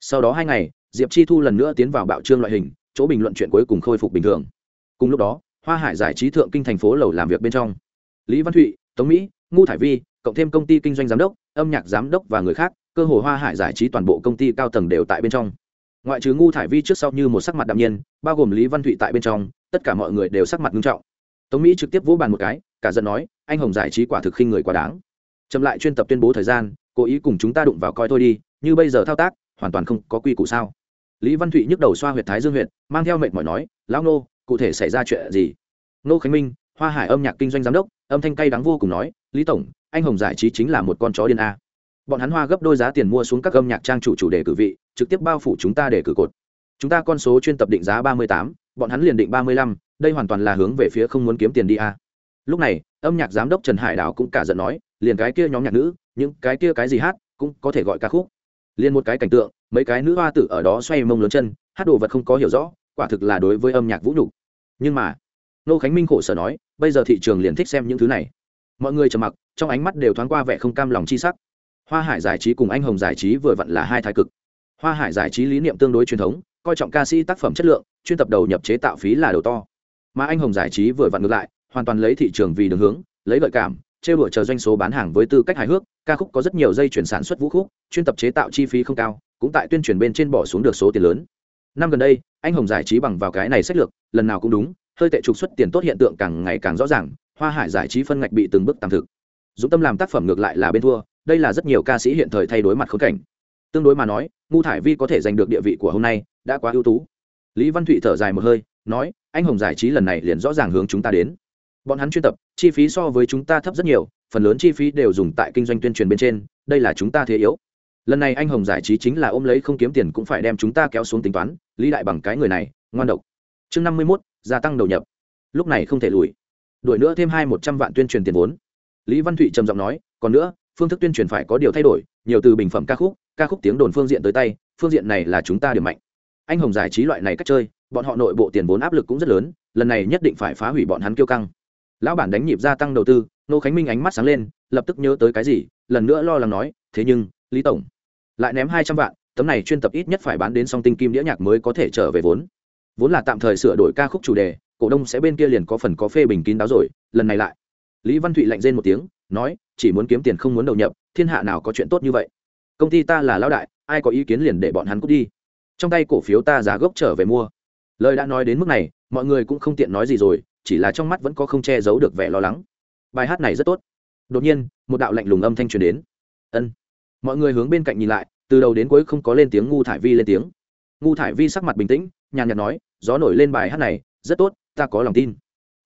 sau đó hai ngày, diệp chi thu lần nữa tiến vào bạo trương loại hình, chỗ bình luận chuyện cuối cùng khôi phục bình thường. Cùng lúc đó, hoa hải giải trí thượng kinh thành phố lầu làm việc bên trong. Lý văn thụy, tống mỹ, ngu thải vi, cộng thêm công ty kinh doanh giám đốc, âm nhạc giám đốc và người khác, cơ hồ hoa hải giải trí toàn bộ công ty cao tầng đều tại bên trong. Ngoại trừ ngu thải vi trước sau như một sắc mặt đạm nhiên, bao gồm lý văn thụy tại bên trong, tất cả mọi người đều sắc mặt nghiêm trọng. Tống mỹ trực tiếp vỗ bàn một cái, cả giận nói, anh hồng giải trí quả thực khinh người quá đáng. Chậm lại chuyên tập tuyên bố thời gian, cố ý cùng chúng ta đụng vào coi thôi đi, như bây giờ thao tác hoàn toàn không có quy củ sao? Lý văn thụy nhức đầu xoa huyệt thái dương huyện mang theo mệt mỏi nói, lão nô, cụ thể xảy ra chuyện gì? Nô khánh minh, hoa hải âm nhạc kinh doanh giám đốc, âm thanh cay đắng vô cùng nói, lý tổng, anh hồng giải trí chính là một con chó điên a. Bọn hắn hoa gấp đôi giá tiền mua xuống các âm nhạc trang chủ chủ đề cử vị, trực tiếp bao phủ chúng ta để cử cột. Chúng ta con số chuyên tập định giá ba mươi tám, bọn hắn liền định ba mươi lăm, đây hoàn toàn là hướng về phía không muốn kiếm tiền đi a. Lúc này, âm nhạc giám đốc trần hải Đào cũng cả giận nói, liền cái kia nhóm nhạc nữ, những cái kia cái gì hát, cũng có thể gọi ca khúc liền một cái cảnh tượng, mấy cái nữ hoa tử ở đó xoay mông lớn chân, hát đồ vật không có hiểu rõ, quả thực là đối với âm nhạc vũ nhục. Nhưng mà, nô khánh minh khổ sở nói, bây giờ thị trường liền thích xem những thứ này. Mọi người trầm mặc, trong ánh mắt đều thoáng qua vẻ không cam lòng chi sắc. Hoa hải giải trí cùng anh hồng giải trí vừa vặn là hai thái cực. Hoa hải giải trí lý niệm tương đối truyền thống, coi trọng ca sĩ tác phẩm chất lượng, chuyên tập đầu nhập chế tạo phí là đầu to. Mà anh hồng giải trí vừa vặn ngược lại, hoàn toàn lấy thị trường vì đường hướng, lấy gợi cảm trêu đuổi chờ doanh số bán hàng với tư cách hài hước, ca khúc có rất nhiều dây chuyển sản xuất vũ khúc, chuyên tập chế tạo chi phí không cao, cũng tại tuyên truyền bên trên bỏ xuống được số tiền lớn. Năm gần đây, anh hồng giải trí bằng vào cái này sách lược, lần nào cũng đúng, hơi tệ trục xuất tiền tốt hiện tượng càng ngày càng rõ ràng, hoa hải giải trí phân ngạch bị từng bước tạm thực. Dũng tâm làm tác phẩm ngược lại là bên thua, đây là rất nhiều ca sĩ hiện thời thay đối mặt khốn cảnh. Tương đối mà nói, ngu thải vi có thể giành được địa vị của hôm nay, đã quá ưu tú. Lý văn thụy thở dài một hơi, nói, anh hồng giải trí lần này liền rõ ràng hướng chúng ta đến bọn hắn chuyên tập, chi phí so với chúng ta thấp rất nhiều, phần lớn chi phí đều dùng tại kinh doanh tuyên truyền bên trên, đây là chúng ta thế yếu. Lần này anh hồng giải trí chính là ôm lấy không kiếm tiền cũng phải đem chúng ta kéo xuống tính toán, lý đại bằng cái người này, ngoan độc. Chương năm mươi mốt, gia tăng đầu nhập. Lúc này không thể lùi. Đổi nữa thêm hai một trăm vạn tuyên truyền tiền vốn. Lý văn thụy trầm giọng nói, còn nữa, phương thức tuyên truyền phải có điều thay đổi, nhiều từ bình phẩm ca khúc ca khúc tiếng đồn phương diện tới tay, phương diện này là chúng ta điểm mạnh. Anh hồng giải trí loại này cách chơi, bọn họ nội bộ tiền vốn áp lực cũng rất lớn, lần này nhất định phải phá hủy bọn hắn kiêu căng lão bản đánh nhịp gia tăng đầu tư nô khánh minh ánh mắt sáng lên, lập tức nhớ tới cái gì, lần nữa lo lắng nói, thế nhưng, lý tổng, lại ném hai trăm vạn, tấm này chuyên tập ít nhất phải bán đến song tinh kim đĩa nhạc mới có thể trở về vốn. Vốn là tạm thời sửa đổi ca khúc chủ đề, cổ đông sẽ bên kia liền có phần có phê bình kín đáo rồi, lần này lại. Lý văn thụy lạnh rên một tiếng, nói, chỉ muốn kiếm tiền không muốn đầu nhập, thiên hạ nào có chuyện tốt như vậy? Công ty ta là lão đại, ai có ý kiến liền để bọn hắn cút đi. Trong tay cổ phiếu ta giá gốc trở về mua. Lời đã nói đến mức này, mọi người cũng không tiện nói gì rồi chỉ là trong mắt vẫn có không che giấu được vẻ lo lắng. Bài hát này rất tốt. Đột nhiên, một đạo lạnh lùng âm thanh truyền đến. Ân. Mọi người hướng bên cạnh nhìn lại, từ đầu đến cuối không có lên tiếng ngu thải vi lên tiếng. Ngu thải vi sắc mặt bình tĩnh, nhàn nhạt nói, gió nổi lên bài hát này, rất tốt, ta có lòng tin.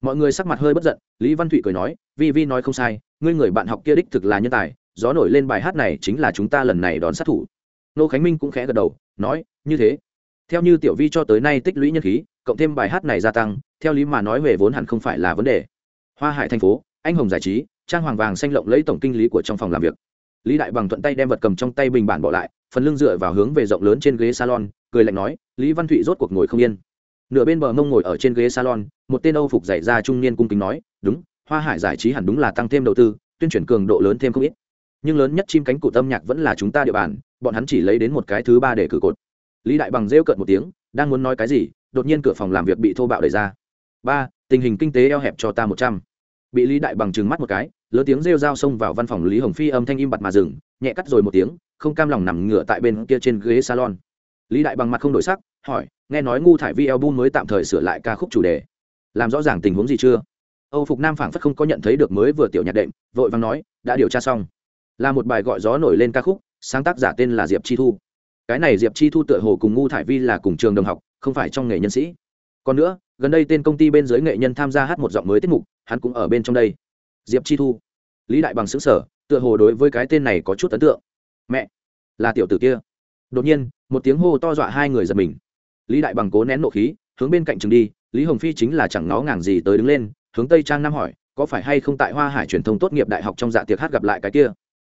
Mọi người sắc mặt hơi bất giận, lý văn thụy cười nói, vi vi nói không sai, ngươi người bạn học kia đích thực là nhân tài, gió nổi lên bài hát này chính là chúng ta lần này đón sát thủ. Nô khánh minh cũng khẽ gật đầu, nói, như thế. Theo như tiểu vi cho tới nay tích lũy nhân khí cộng thêm bài hát này gia tăng, theo lý mà nói về vốn hẳn không phải là vấn đề. Hoa hải thành phố, anh hồng giải trí, trang hoàng vàng xanh lộng lấy tổng kinh lý của trong phòng làm việc. Lý đại bằng thuận tay đem vật cầm trong tay bình bản bỏ lại, phần lưng dựa vào hướng về rộng lớn trên ghế salon, cười lạnh nói, lý văn thụy rốt cuộc ngồi không yên. Nửa bên bờ mông ngồi ở trên ghế salon, một tên âu phục dạy ra trung niên cung kính nói, đúng, hoa hải giải trí hẳn đúng là tăng thêm đầu tư, tuyên truyền cường độ lớn thêm không ít. Nhưng lớn nhất chim cánh cụt âm nhạc vẫn là chúng ta địa bàn, bọn hắn chỉ lấy đến một cái thứ ba để cử cột. Lý đại bằng rêu cợt một tiếng, đang muốn nói cái gì đột nhiên cửa phòng làm việc bị thô bạo đẩy ra. Ba, tình hình kinh tế eo hẹp cho ta một trăm. Bị lý đại bằng trừng mắt một cái lớn tiếng rêu dao xông vào văn phòng lý hồng phi âm thanh im bặt mà dừng, nhẹ cắt rồi một tiếng, không cam lòng nằm ngửa tại bên kia trên ghế salon. Lý đại bằng mặt không đổi sắc, hỏi, nghe nói ngu thải vi album mới tạm thời sửa lại ca khúc chủ đề. Làm rõ ràng tình huống gì chưa? Âu phục nam phảng phất không có nhận thấy được mới vừa tiểu nhạc đệm, vội vàng nói, đã điều tra xong. Là một bài gọi gió nổi lên ca khúc, sáng tác giả tên là diệp chi thu. Cái này diệp chi thu tựa hồ cùng ngu thải vi là cùng trường đồng học không phải trong nghề nhân sĩ. Còn nữa, gần đây tên công ty bên dưới nghệ nhân tham gia hát một giọng mới tiết mục, hắn cũng ở bên trong đây. Diệp chi thu, lý đại bằng xứng sở, tựa hồ đối với cái tên này có chút ấn tượng. Mẹ, là tiểu tử kia. Đột nhiên, một tiếng hô to dọa hai người giật mình. Lý đại bằng cố nén nộ khí, hướng bên cạnh trường đi, lý hồng phi chính là chẳng nó ngàng gì tới đứng lên, hướng tây trang nam hỏi, có phải hay không tại hoa hải truyền thông tốt nghiệp đại học trong dạ tiệc hát gặp lại cái kia?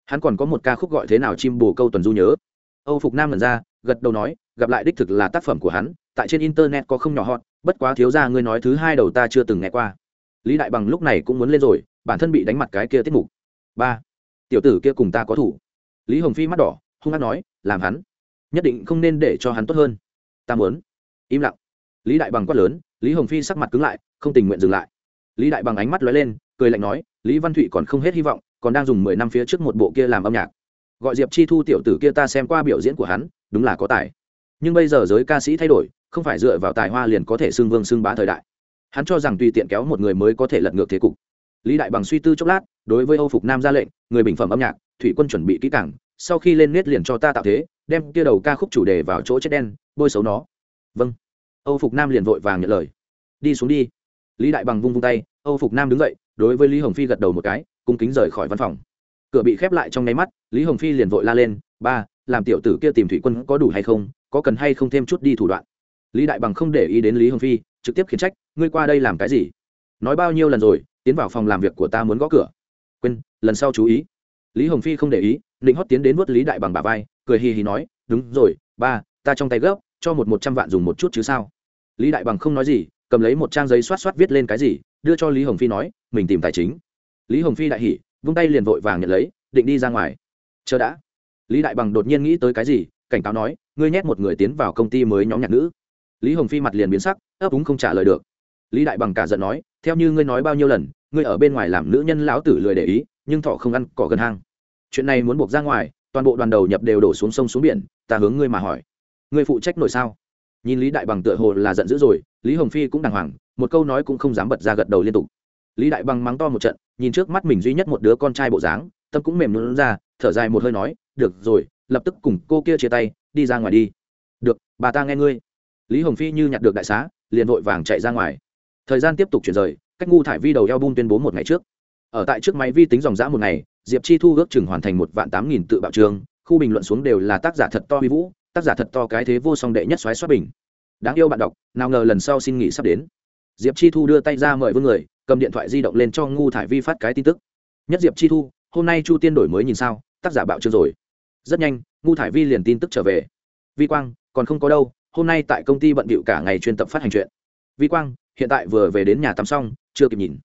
Hắn còn có một ca khúc gọi thế nào chim bồ câu tuần du nhớ. Âu phục nam lần ra, gật đầu nói, gặp lại đích thực là tác phẩm của hắn tại trên internet có không nhỏ hot, bất quá thiếu ra ngươi nói thứ hai đầu ta chưa từng nghe qua. Lý đại bằng lúc này cũng muốn lên rồi, bản thân bị đánh mặt cái kia tiết mục. Ba, tiểu tử kia cùng ta có thủ. Lý hồng phi mắt đỏ, hung hát nói, làm hắn. Nhất định không nên để cho hắn tốt hơn. Ta muốn. Im lặng. Lý đại bằng quát lớn, lý hồng phi sắc mặt cứng lại, không tình nguyện dừng lại. Lý đại bằng ánh mắt lóe lên, cười lạnh nói, lý văn thụy còn không hết hy vọng, còn đang dùng mười năm phía trước một bộ kia làm âm nhạc. Gọi diệp chi thu tiểu tử kia ta xem qua biểu diễn của hắn, đúng là có tài. Nhưng bây giờ giới ca sĩ thay đổi không phải dựa vào tài hoa liền có thể xưng vương xưng bá thời đại. Hắn cho rằng tùy tiện kéo một người mới có thể lật ngược thế cục. Lý đại bằng suy tư chốc lát, đối với âu phục nam ra lệnh, người bình phẩm âm nhạc, thủy quân chuẩn bị kỹ càng, sau khi lên nết liền cho ta tạo thế, đem kia đầu ca khúc chủ đề vào chỗ chết đen, bôi xấu nó. Vâng. Âu phục nam liền vội vàng nhận lời. Đi xuống đi. Lý đại bằng vung vung tay, âu phục nam đứng dậy, đối với lý hồng phi gật đầu một cái, cung kính rời khỏi văn phòng. Cửa bị khép lại trong nháy mắt, lý hồng phi liền vội la lên, ba, làm tiểu tử kia tìm thủy quân có đủ hay không? Có cần hay không thêm chút đi thủ đoạn? Lý đại bằng không để ý đến lý hồng phi, trực tiếp khiển trách, ngươi qua đây làm cái gì? Nói bao nhiêu lần rồi, tiến vào phòng làm việc của ta muốn gõ cửa. Quên, lần sau chú ý. Lý hồng phi không để ý, định hót tiến đến vớt lý đại bằng bà vai, cười hì hì nói, đúng rồi, ba, ta trong tay gấp, cho một một trăm vạn dùng một chút chứ sao? Lý đại bằng không nói gì, cầm lấy một trang giấy xoát xoát viết lên cái gì, đưa cho lý hồng phi nói, mình tìm tài chính. Lý hồng phi đại hỉ, vung tay liền vội vàng nhận lấy, định đi ra ngoài. Chờ đã. Lý đại bằng đột nhiên nghĩ tới cái gì, cảnh cáo nói, ngươi nhét một người tiến vào công ty mới nhóm nhạc nữ lý hồng phi mặt liền biến sắc, ấp úng không trả lời được. Lý đại bằng cả giận nói, theo như ngươi nói bao nhiêu lần, ngươi ở bên ngoài làm nữ nhân lão tử lười để ý, nhưng thọ không ăn, cỏ gần hang. Chuyện này muốn buộc ra ngoài, toàn bộ đoàn đầu nhập đều đổ xuống sông xuống biển, ta hướng ngươi mà hỏi. Ngươi phụ trách nổi sao? Nhìn lý đại bằng tựa hồ là giận dữ rồi, lý hồng phi cũng đàng hoàng, một câu nói cũng không dám bật ra gật đầu liên tục. Lý đại bằng mắng to một trận, nhìn trước mắt mình duy nhất một đứa con trai bộ dáng, tâm cũng mềm luôn ra, thở dài một hơi nói, được rồi, lập tức cùng cô kia chia tay, đi ra ngoài đi. Được, bà ta nghe ngươi lý hồng phi như nhặt được đại xá, liền vội vàng chạy ra ngoài. Thời gian tiếp tục chuyển rời, cách ngu thải vi đầu eo bung tuyên bố một ngày trước. Ở tại trước máy vi tính dòng dã một ngày, diệp chi thu ước chừng hoàn thành một vạn tám nghìn tự bạo trường, khu bình luận xuống đều là tác giả thật to huy vũ, tác giả thật to cái thế vô song đệ nhất xoáy xoát bình. Đáng yêu bạn đọc, nào ngờ lần sau xin nghỉ sắp đến. Diệp chi thu đưa tay ra mời vương người, cầm điện thoại di động lên cho ngu thải vi phát cái tin tức. Nhất diệp chi thu, hôm nay chu tiên đổi mới nhìn sao, tác giả bạo trương rồi. Rất nhanh, ngu thải vi liền tin tức trở về. Vi quang, còn không có đâu hôm nay tại công ty bận bịu cả ngày chuyên tập phát hành chuyện. Vi quang, hiện tại vừa về đến nhà tắm xong, chưa kịp nhìn.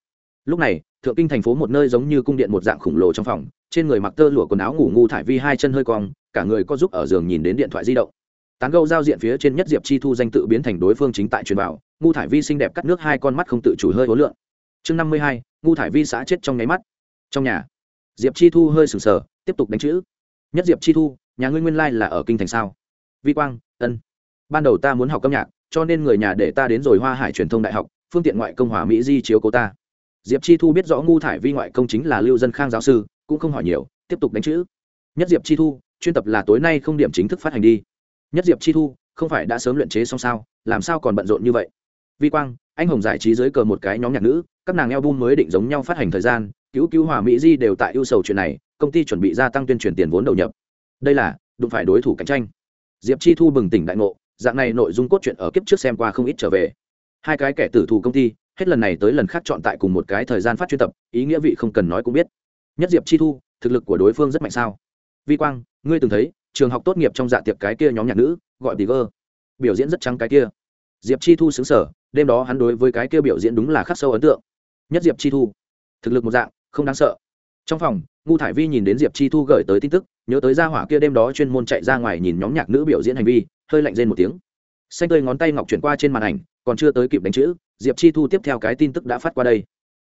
Lúc này, thượng kinh thành phố một nơi giống như cung điện một dạng khổng lồ trong phòng, trên người mặc tơ lụa quần áo ngủ ngu thải vi hai chân hơi cong, cả người có giúp ở giường nhìn đến điện thoại di động. Tán gâu giao diện phía trên nhất diệp chi thu danh tự biến thành đối phương chính tại truyền bảo, ngu thải vi xinh đẹp cắt nước hai con mắt không tự chủ hơi hối lượng chương năm mươi hai, ngu thải vi xã chết trong nháy mắt. Trong nhà, diệp chi thu hơi sừng sờ, tiếp tục đánh chữ. Nhất diệp chi thu, nhà ngươi nguyên lai là ở kinh thành sao? Vi quang, ân ban đầu ta muốn học âm nhạc, cho nên người nhà để ta đến rồi hoa hải truyền thông đại học, phương tiện ngoại công hòa mỹ di chiếu cố ta. Diệp chi thu biết rõ ngu thải vi ngoại công chính là lưu dân khang giáo sư, cũng không hỏi nhiều, tiếp tục đánh chữ. Nhất diệp chi thu, chuyên tập là tối nay không điểm chính thức phát hành đi. Nhất diệp chi thu, không phải đã sớm luyện chế xong sao, làm sao còn bận rộn như vậy? Vi quang, anh hồng giải trí dưới cờ một cái nhóm nhạc nữ, các nàng album mới định giống nhau phát hành thời gian, cứu cứu hòa mỹ di đều tại ưu sầu chuyện này, công ty chuẩn bị gia tăng tuyên truyền tiền vốn đầu nhập. Đây là, đụng phải đối thủ cạnh tranh. Diệp chi thu bừng tỉnh đại ngộ dạng này nội dung cốt truyện ở kiếp trước xem qua không ít trở về. Hai cái kẻ tử thù công ty, hết lần này tới lần khác chọn tại cùng một cái thời gian phát chuyên tập, ý nghĩa vị không cần nói cũng biết. Nhất diệp chi thu, thực lực của đối phương rất mạnh sao? Vi quang, ngươi từng thấy, trường học tốt nghiệp trong dạ tiệc cái kia nhóm nhạc nữ, gọi tì gơ biểu diễn rất trắng cái kia. Diệp chi thu xứng sở, đêm đó hắn đối với cái kia biểu diễn đúng là khắc sâu ấn tượng. Nhất diệp chi thu, thực lực một dạng, không đáng sợ. Trong phòng ngu thải vi nhìn đến diệp chi thu gửi tới tin tức, nhớ tới gia hỏa kia đêm đó chuyên môn chạy ra ngoài nhìn nhóm nhạc nữ biểu diễn hành vi hơi lạnh rên một tiếng. Xanh tươi ngón tay ngọc chuyển qua trên màn ảnh, còn chưa tới kịp đánh chữ, diệp chi thu tiếp theo cái tin tức đã phát qua đây.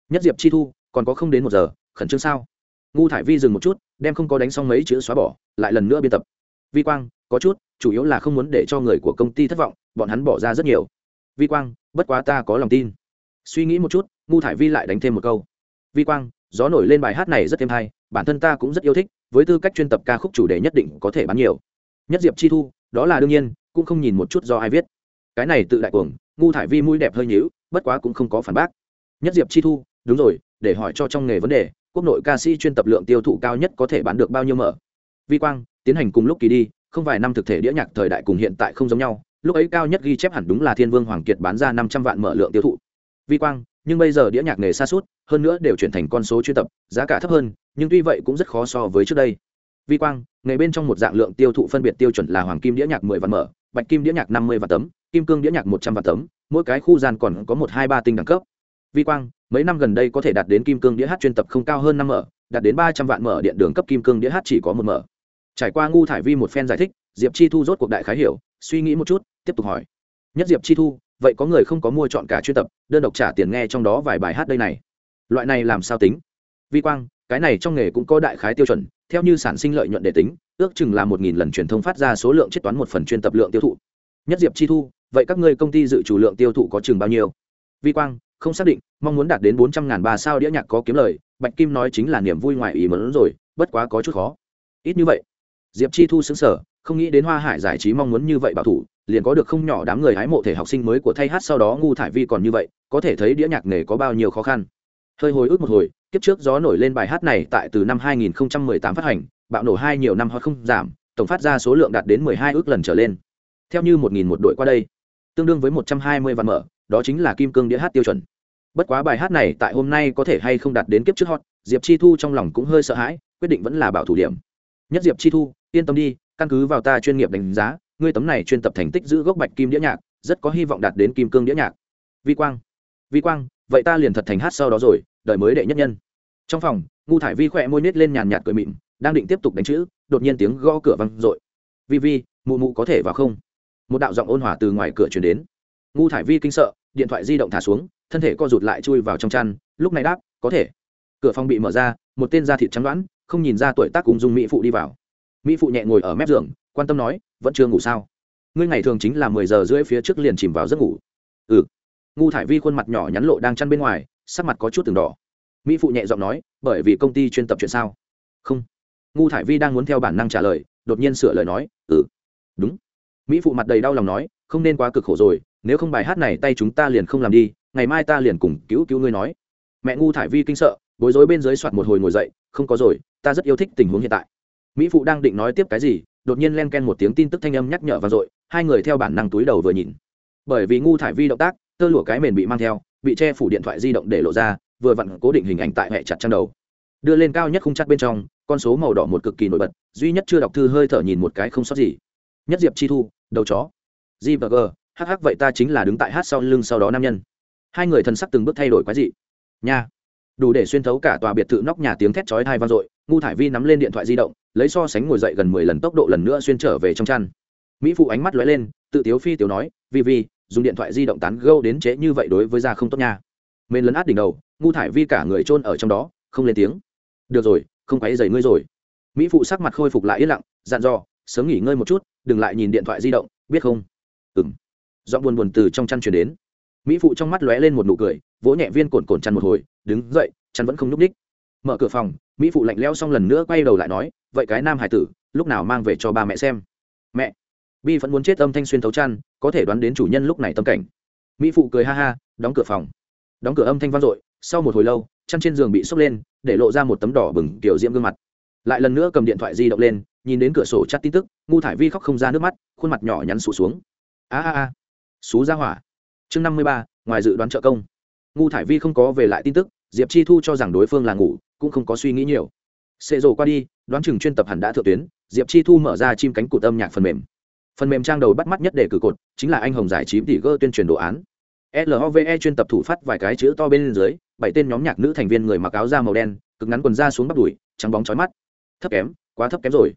Nhất diệp chi thu, còn có không đến một giờ, khẩn trương sao? Ngu thải vi dừng một chút, đem không có đánh xong mấy chữ xóa bỏ, lại lần nữa biên tập. Vi quang, có chút, chủ yếu là không muốn để cho người của công ty thất vọng, bọn hắn bỏ ra rất nhiều. Vi quang, bất quá ta có lòng tin. Suy nghĩ một chút, ngu thải vi lại đánh thêm một câu. Vi quang, gió nổi lên bài hát này rất thêm hay, bản thân ta cũng rất yêu thích, với tư cách chuyên tập ca khúc chủ đề nhất định có thể bán nhiều. Nhất diệp chi thu đó là đương nhiên, cũng không nhìn một chút do ai viết. Cái này tự đại cuồng, ngu thải vi mũi đẹp hơi nhíu, bất quá cũng không có phản bác. Nhất diệp chi thu, đúng rồi, để hỏi cho trong nghề vấn đề, quốc nội ca sĩ chuyên tập lượng tiêu thụ cao nhất có thể bán được bao nhiêu mở? Vi quang, tiến hành cùng lúc kỳ đi, không vài năm thực thể đĩa nhạc thời đại cùng hiện tại không giống nhau, lúc ấy cao nhất ghi chép hẳn đúng là thiên vương hoàng kiệt bán ra năm trăm vạn mở lượng tiêu thụ. Vi quang, nhưng bây giờ đĩa nhạc nghề xa suốt, hơn nữa đều chuyển thành con số chuyên tập, giá cả thấp hơn, nhưng tuy vậy cũng rất khó so với trước đây vi quang nghề bên trong một dạng lượng tiêu thụ phân biệt tiêu chuẩn là hoàng kim đĩa nhạc mười vạn mở, bạch kim đĩa nhạc năm mươi vạn tấm, kim cương đĩa nhạc một trăm vạn tấm, mỗi cái khu gian còn có một, hai, ba tinh đẳng cấp. Vi quang, mấy năm gần đây có thể đạt đến kim cương đĩa hát chuyên tập không cao hơn năm mở, đạt đến ba trăm vạn mở điện đường cấp kim cương đĩa hát chỉ có một mở. Trải qua ngu thải vi một phen giải thích, diệp chi thu rốt cuộc đại khái hiểu, suy nghĩ một chút, tiếp tục hỏi. Nhất diệp chi thu, vậy có người không có mua chọn cả chuyên tập, đơn độc trả tiền nghe trong đó vài bài hát đây này? Loại này làm sao tính? Vi quang cái này trong nghề cũng có đại khái tiêu chuẩn, theo như sản sinh lợi nhuận để tính, ước chừng là một nghìn lần truyền thông phát ra số lượng chết toán một phần chuyên tập lượng tiêu thụ. Nhất diệp chi thu, vậy các ngươi công ty dự trù lượng tiêu thụ có chừng bao nhiêu? Vi quang, không xác định, mong muốn đạt đến bốn trăm ngàn ba sao đĩa nhạc có kiếm lời, bạch kim nói chính là niềm vui ngoài ý mớn rồi, bất quá có chút khó. Ít như vậy. Diệp chi thu xứng sở không nghĩ đến hoa hải giải trí mong muốn như vậy bảo thủ, liền có được không nhỏ đám người hái mộ thể học sinh mới của thay hát sau đó ngu thải vi còn như vậy, có thể thấy đĩa nhạc nghề có bao nhiêu khó khăn. Hơi hồi ức một hồi kiếp trước gió nổi lên bài hát này tại từ năm 2018 phát hành, bạo nổ hai nhiều năm hoặc không giảm, tổng phát ra số lượng đạt đến 12 ước lần trở lên. Theo như một nghìn một đội qua đây, tương đương với 120 vạn mở, đó chính là kim cương đĩa hát tiêu chuẩn. Bất quá bài hát này tại hôm nay có thể hay không đạt đến kiếp trước hot, diệp chi thu trong lòng cũng hơi sợ hãi, quyết định vẫn là bảo thủ điểm. Nhất diệp chi thu, yên tâm đi, căn cứ vào ta chuyên nghiệp đánh giá, ngươi tấm này chuyên tập thành tích giữ gốc bạch kim đĩa nhạc, rất có hy vọng đạt đến kim cương đĩa nhạc. Vi quang vi quang, vậy ta liền thật thành hát sau đó rồi đời mới đệ nhất nhân. Trong phòng, ngu thải vi khỏe môi nít lên nhàn nhạt cười mịn đang định tiếp tục đánh chữ, đột nhiên tiếng gõ cửa văng r ộ i vi vi, mụ mụ có thể vào không? Một đạo giọng ôn hòa từ ngoài cửa chuyển đến. Ngu thải vi kinh sợ, điện thoại di động thả xuống, thân thể co rụt lại chui vào trong chăn, lúc này đáp, có thể. Cửa phòng bị mở ra, một tên da thịt trắng đoán, không nhìn ra tuổi tác cùng dùng mỹ phụ đi vào. Mỹ phụ nhẹ ngồi ở mép giường, quan tâm nói, vẫn chưa ngủ sao? Ngươi ngày thường chính là mười giờ rưỡi phía trước liền chìm vào giấc ngủ. Ừ. Ngu thải vi khuôn mặt nhỏ nhắn lộ đang chăn bên ngoài sắc mặt có chút từng đỏ. Mỹ phụ nhẹ giọng nói, bởi vì công ty chuyên tập chuyện sao? Không. Ngu thải vi đang muốn theo bản năng trả lời, đột nhiên sửa lời nói ừ. Đúng. Mỹ phụ mặt đầy đau lòng nói, không nên quá cực khổ rồi, nếu không bài hát này tay chúng ta liền không làm đi, ngày mai ta liền cùng cứu cứu ngươi nói. Mẹ ngu thải vi kinh sợ, bối rối bên dưới soạt một hồi ngồi dậy, không có rồi, ta rất yêu thích tình huống hiện tại. Mỹ phụ đang định nói tiếp cái gì, đột nhiên len ken một tiếng tin tức thanh âm nhắc nhở vang dội, hai người theo bản năng túi đầu vừa nhìn. Bởi vì ngu thải vi động tác, tơ lụa cái mền bị mang theo bị che phủ điện thoại di động để lộ ra, vừa vặn cố định hình ảnh tại hệ chặt trang đầu. Đưa lên cao nhất không chắc bên trong, con số màu đỏ một cực kỳ nổi bật, duy nhất chưa đọc thư hơi thở nhìn một cái không sót gì. Nhất diệp chi thu, đầu chó. G và g hh vậy ta chính là đứng tại hát sau lưng sau đó nam nhân. Hai người thần sắc từng bước thay đổi quái dị. Nha. Đủ để xuyên thấu cả tòa biệt thự nóc nhà tiếng thét chói tai vang dội, ngu thải vi nắm lên điện thoại di động, lấy so sánh ngồi dậy gần mười lần tốc độ lần nữa xuyên trở về trong chăn. Mỹ phụ ánh mắt lóe lên, tự tiếu phi tiểu nói, vi vi dùng điện thoại di động tán gâu đến chế như vậy đối với da không tốt nha. Mên lấn át đỉnh đầu, ngu thải vi cả người chôn ở trong đó, không lên tiếng. Được rồi, không quấy dày ngươi rồi. Mỹ phụ sắc mặt khôi phục lại yên lặng, dặn dò, sớm nghỉ ngơi một chút, đừng lại nhìn điện thoại di động, biết không? Ừng giọng buồn buồn từ trong chăn chuyển đến. Mỹ phụ trong mắt lóe lên một nụ cười, vỗ nhẹ viên cồn cồn chăn một hồi, đứng dậy, chăn vẫn không nhúc ních mở cửa phòng, mỹ phụ lạnh leo xong lần nữa quay đầu lại nói, vậy cái nam hải tử, lúc nào mang về cho ba mẹ xem? Mẹ. Bi vẫn muốn chết âm thanh xuyên thấu chăn có thể đoán đến chủ nhân lúc này tâm cảnh. Mỹ phụ cười ha ha, đóng cửa phòng. Đóng cửa âm thanh vang dội, sau một hồi lâu, chăn trên giường bị sốc lên, để lộ ra một tấm đỏ bừng kiểu diễm gương mặt. Lại lần nữa cầm điện thoại di động lên, nhìn đến cửa sổ chắt tin tức, ngu thải vi khóc không ra nước mắt, khuôn mặt nhỏ nhắn sụt xuống. A a a. Xú ra hỏa. Chương năm mươi ba, ngoài dự đoán trợ công. Ngu thải vi không có về lại tin tức, diệp chi thu cho rằng đối phương là ngủ, cũng không có suy nghĩ nhiều. Xệ rồ qua đi, đoán chừng chuyên tập hẳn đã thượng tuyến, diệp chi thu mở ra chim cánh cụt âm nhạc phần mềm phần mềm trang đầu bắt mắt nhất để cử cột chính là anh hồng giải trí tỷ gơ tuyên truyền đồ án. Love chuyên tập thủ phát vài cái chữ to bên dưới, bảy tên nhóm nhạc nữ thành viên người mặc áo da màu đen, cực ngắn quần da xuống bắt đùi, trắng bóng chói mắt. Thấp kém, quá thấp kém rồi.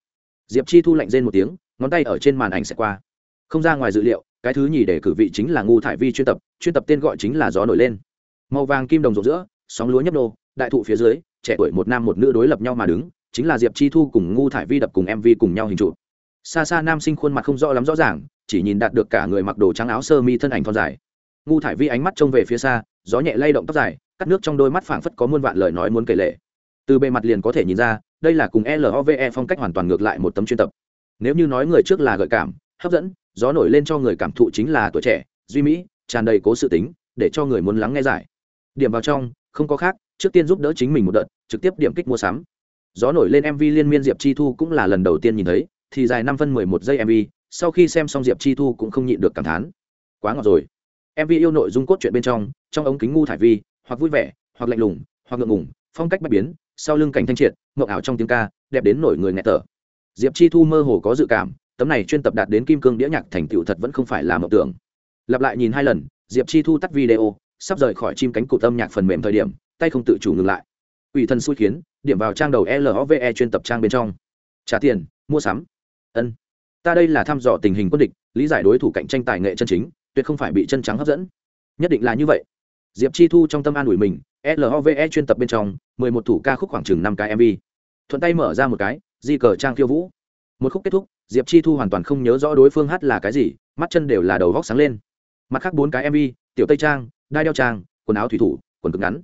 Diệp chi thu lạnh rên một tiếng, ngón tay ở trên màn ảnh sẽ qua. Không ra ngoài dự liệu, cái thứ nhì để cử vị chính là ngu thải vi chuyên tập chuyên tập tên gọi chính là gió nổi lên. Màu vàng kim đồng rộng giữa, sóng lúa nhấp nô, đại thụ phía dưới, trẻ tuổi một nam một nữ đối lập nhau mà đứng, chính là diệp chi thu cùng ngu thải vi đập cùng mv cùng nhau hình trụ xa xa nam sinh khuôn mặt không rõ lắm rõ ràng, chỉ nhìn đạt được cả người mặc đồ trắng áo sơ mi thân ảnh thon dài. Ngu thải vi ánh mắt trông về phía xa, gió nhẹ lay động tóc dài, cắt nước trong đôi mắt phảng phất có muôn vạn lời nói muốn kể lệ. Từ bề mặt liền có thể nhìn ra, đây là cùng love phong cách hoàn toàn ngược lại một tấm chuyên tập. Nếu như nói người trước là gợi cảm, hấp dẫn, gió nổi lên cho người cảm thụ chính là tuổi trẻ, duy mỹ, tràn đầy cố sự tính, để cho người muốn lắng nghe giải. Điểm vào trong, không có khác, trước tiên giúp đỡ chính mình một đợt, trực tiếp điểm kích mua sắm. Gió nổi lên mv liên miên diệp chi thu cũng là lần đầu tiên nhìn thấy thì dài năm phân mười một giây mv sau khi xem xong diệp chi thu cũng không nhịn được cảm thán. Quá ngọt rồi. mv yêu nội dung cốt truyện bên trong trong ống kính ngu thải vi, hoặc vui vẻ, hoặc lạnh lùng, hoặc ngượng ngùng, phong cách bất biến, sau lưng cảnh thanh triệt ngộng ảo trong tiếng ca, đẹp đến nổi người nghẹt tở diệp chi thu mơ hồ có dự cảm, tấm này chuyên tập đạt đến kim cương đĩa nhạc thành tựu thật vẫn không phải là mộng tưởng. Lặp lại nhìn hai lần, diệp chi thu tắt video, sắp rời khỏi chim cánh cụt âm nhạc phần mềm thời điểm, tay không tự chủ ngừng lại. Ủy thân xui khiến, điểm vào trang đầu love chuyên tập trang bên trong. Trả tiền, mua sắm ân. Ta đây là thăm dò tình hình quân địch, lý giải đối thủ cạnh tranh tài nghệ chân chính, tuyệt không phải bị chân trắng hấp dẫn. Nhất định là như vậy. Diệp chi thu trong tâm an ủi mình love chuyên tập bên trong, mười một thủ ca khúc khoảng chừng năm cái mv thuận tay mở ra một cái, di cờ trang khiêu vũ. Một khúc kết thúc, diệp chi thu hoàn toàn không nhớ rõ đối phương hát là cái gì, mắt chân đều là đầu vóc sáng lên. Mặt khác bốn cái mv tiểu tây trang, đai đeo trang, quần áo thủy thủ, quần cực ngắn.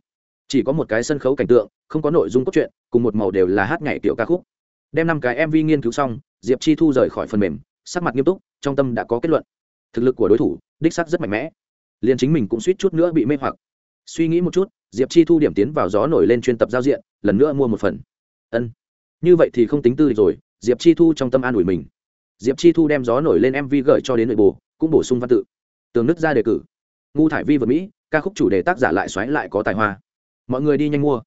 Chỉ có một cái sân khấu cảnh tượng, không có nội dung cốt truyện, cùng một màu đều là hát nhảy tiểu ca khúc đem năm cái mv nghiên cứu xong, diệp chi thu rời khỏi phần mềm, sắc mặt nghiêm túc, trong tâm đã có kết luận. Thực lực của đối thủ, đích sắc rất mạnh mẽ. Liền chính mình cũng suýt chút nữa bị mê hoặc. Suy nghĩ một chút, diệp chi thu điểm tiến vào gió nổi lên chuyên tập giao diện, lần nữa mua một phần. Ân. Như vậy thì không tính tư rồi, diệp chi thu trong tâm an ủi mình. Diệp chi thu đem gió nổi lên mv gửi cho đến nội bộ, cũng bổ sung văn tự. Tường nứt ra đề cử. Ngu thải vi vượt mỹ, ca khúc chủ đề tác giả lại xoáy lại có tài hoa. Mọi người đi nhanh mua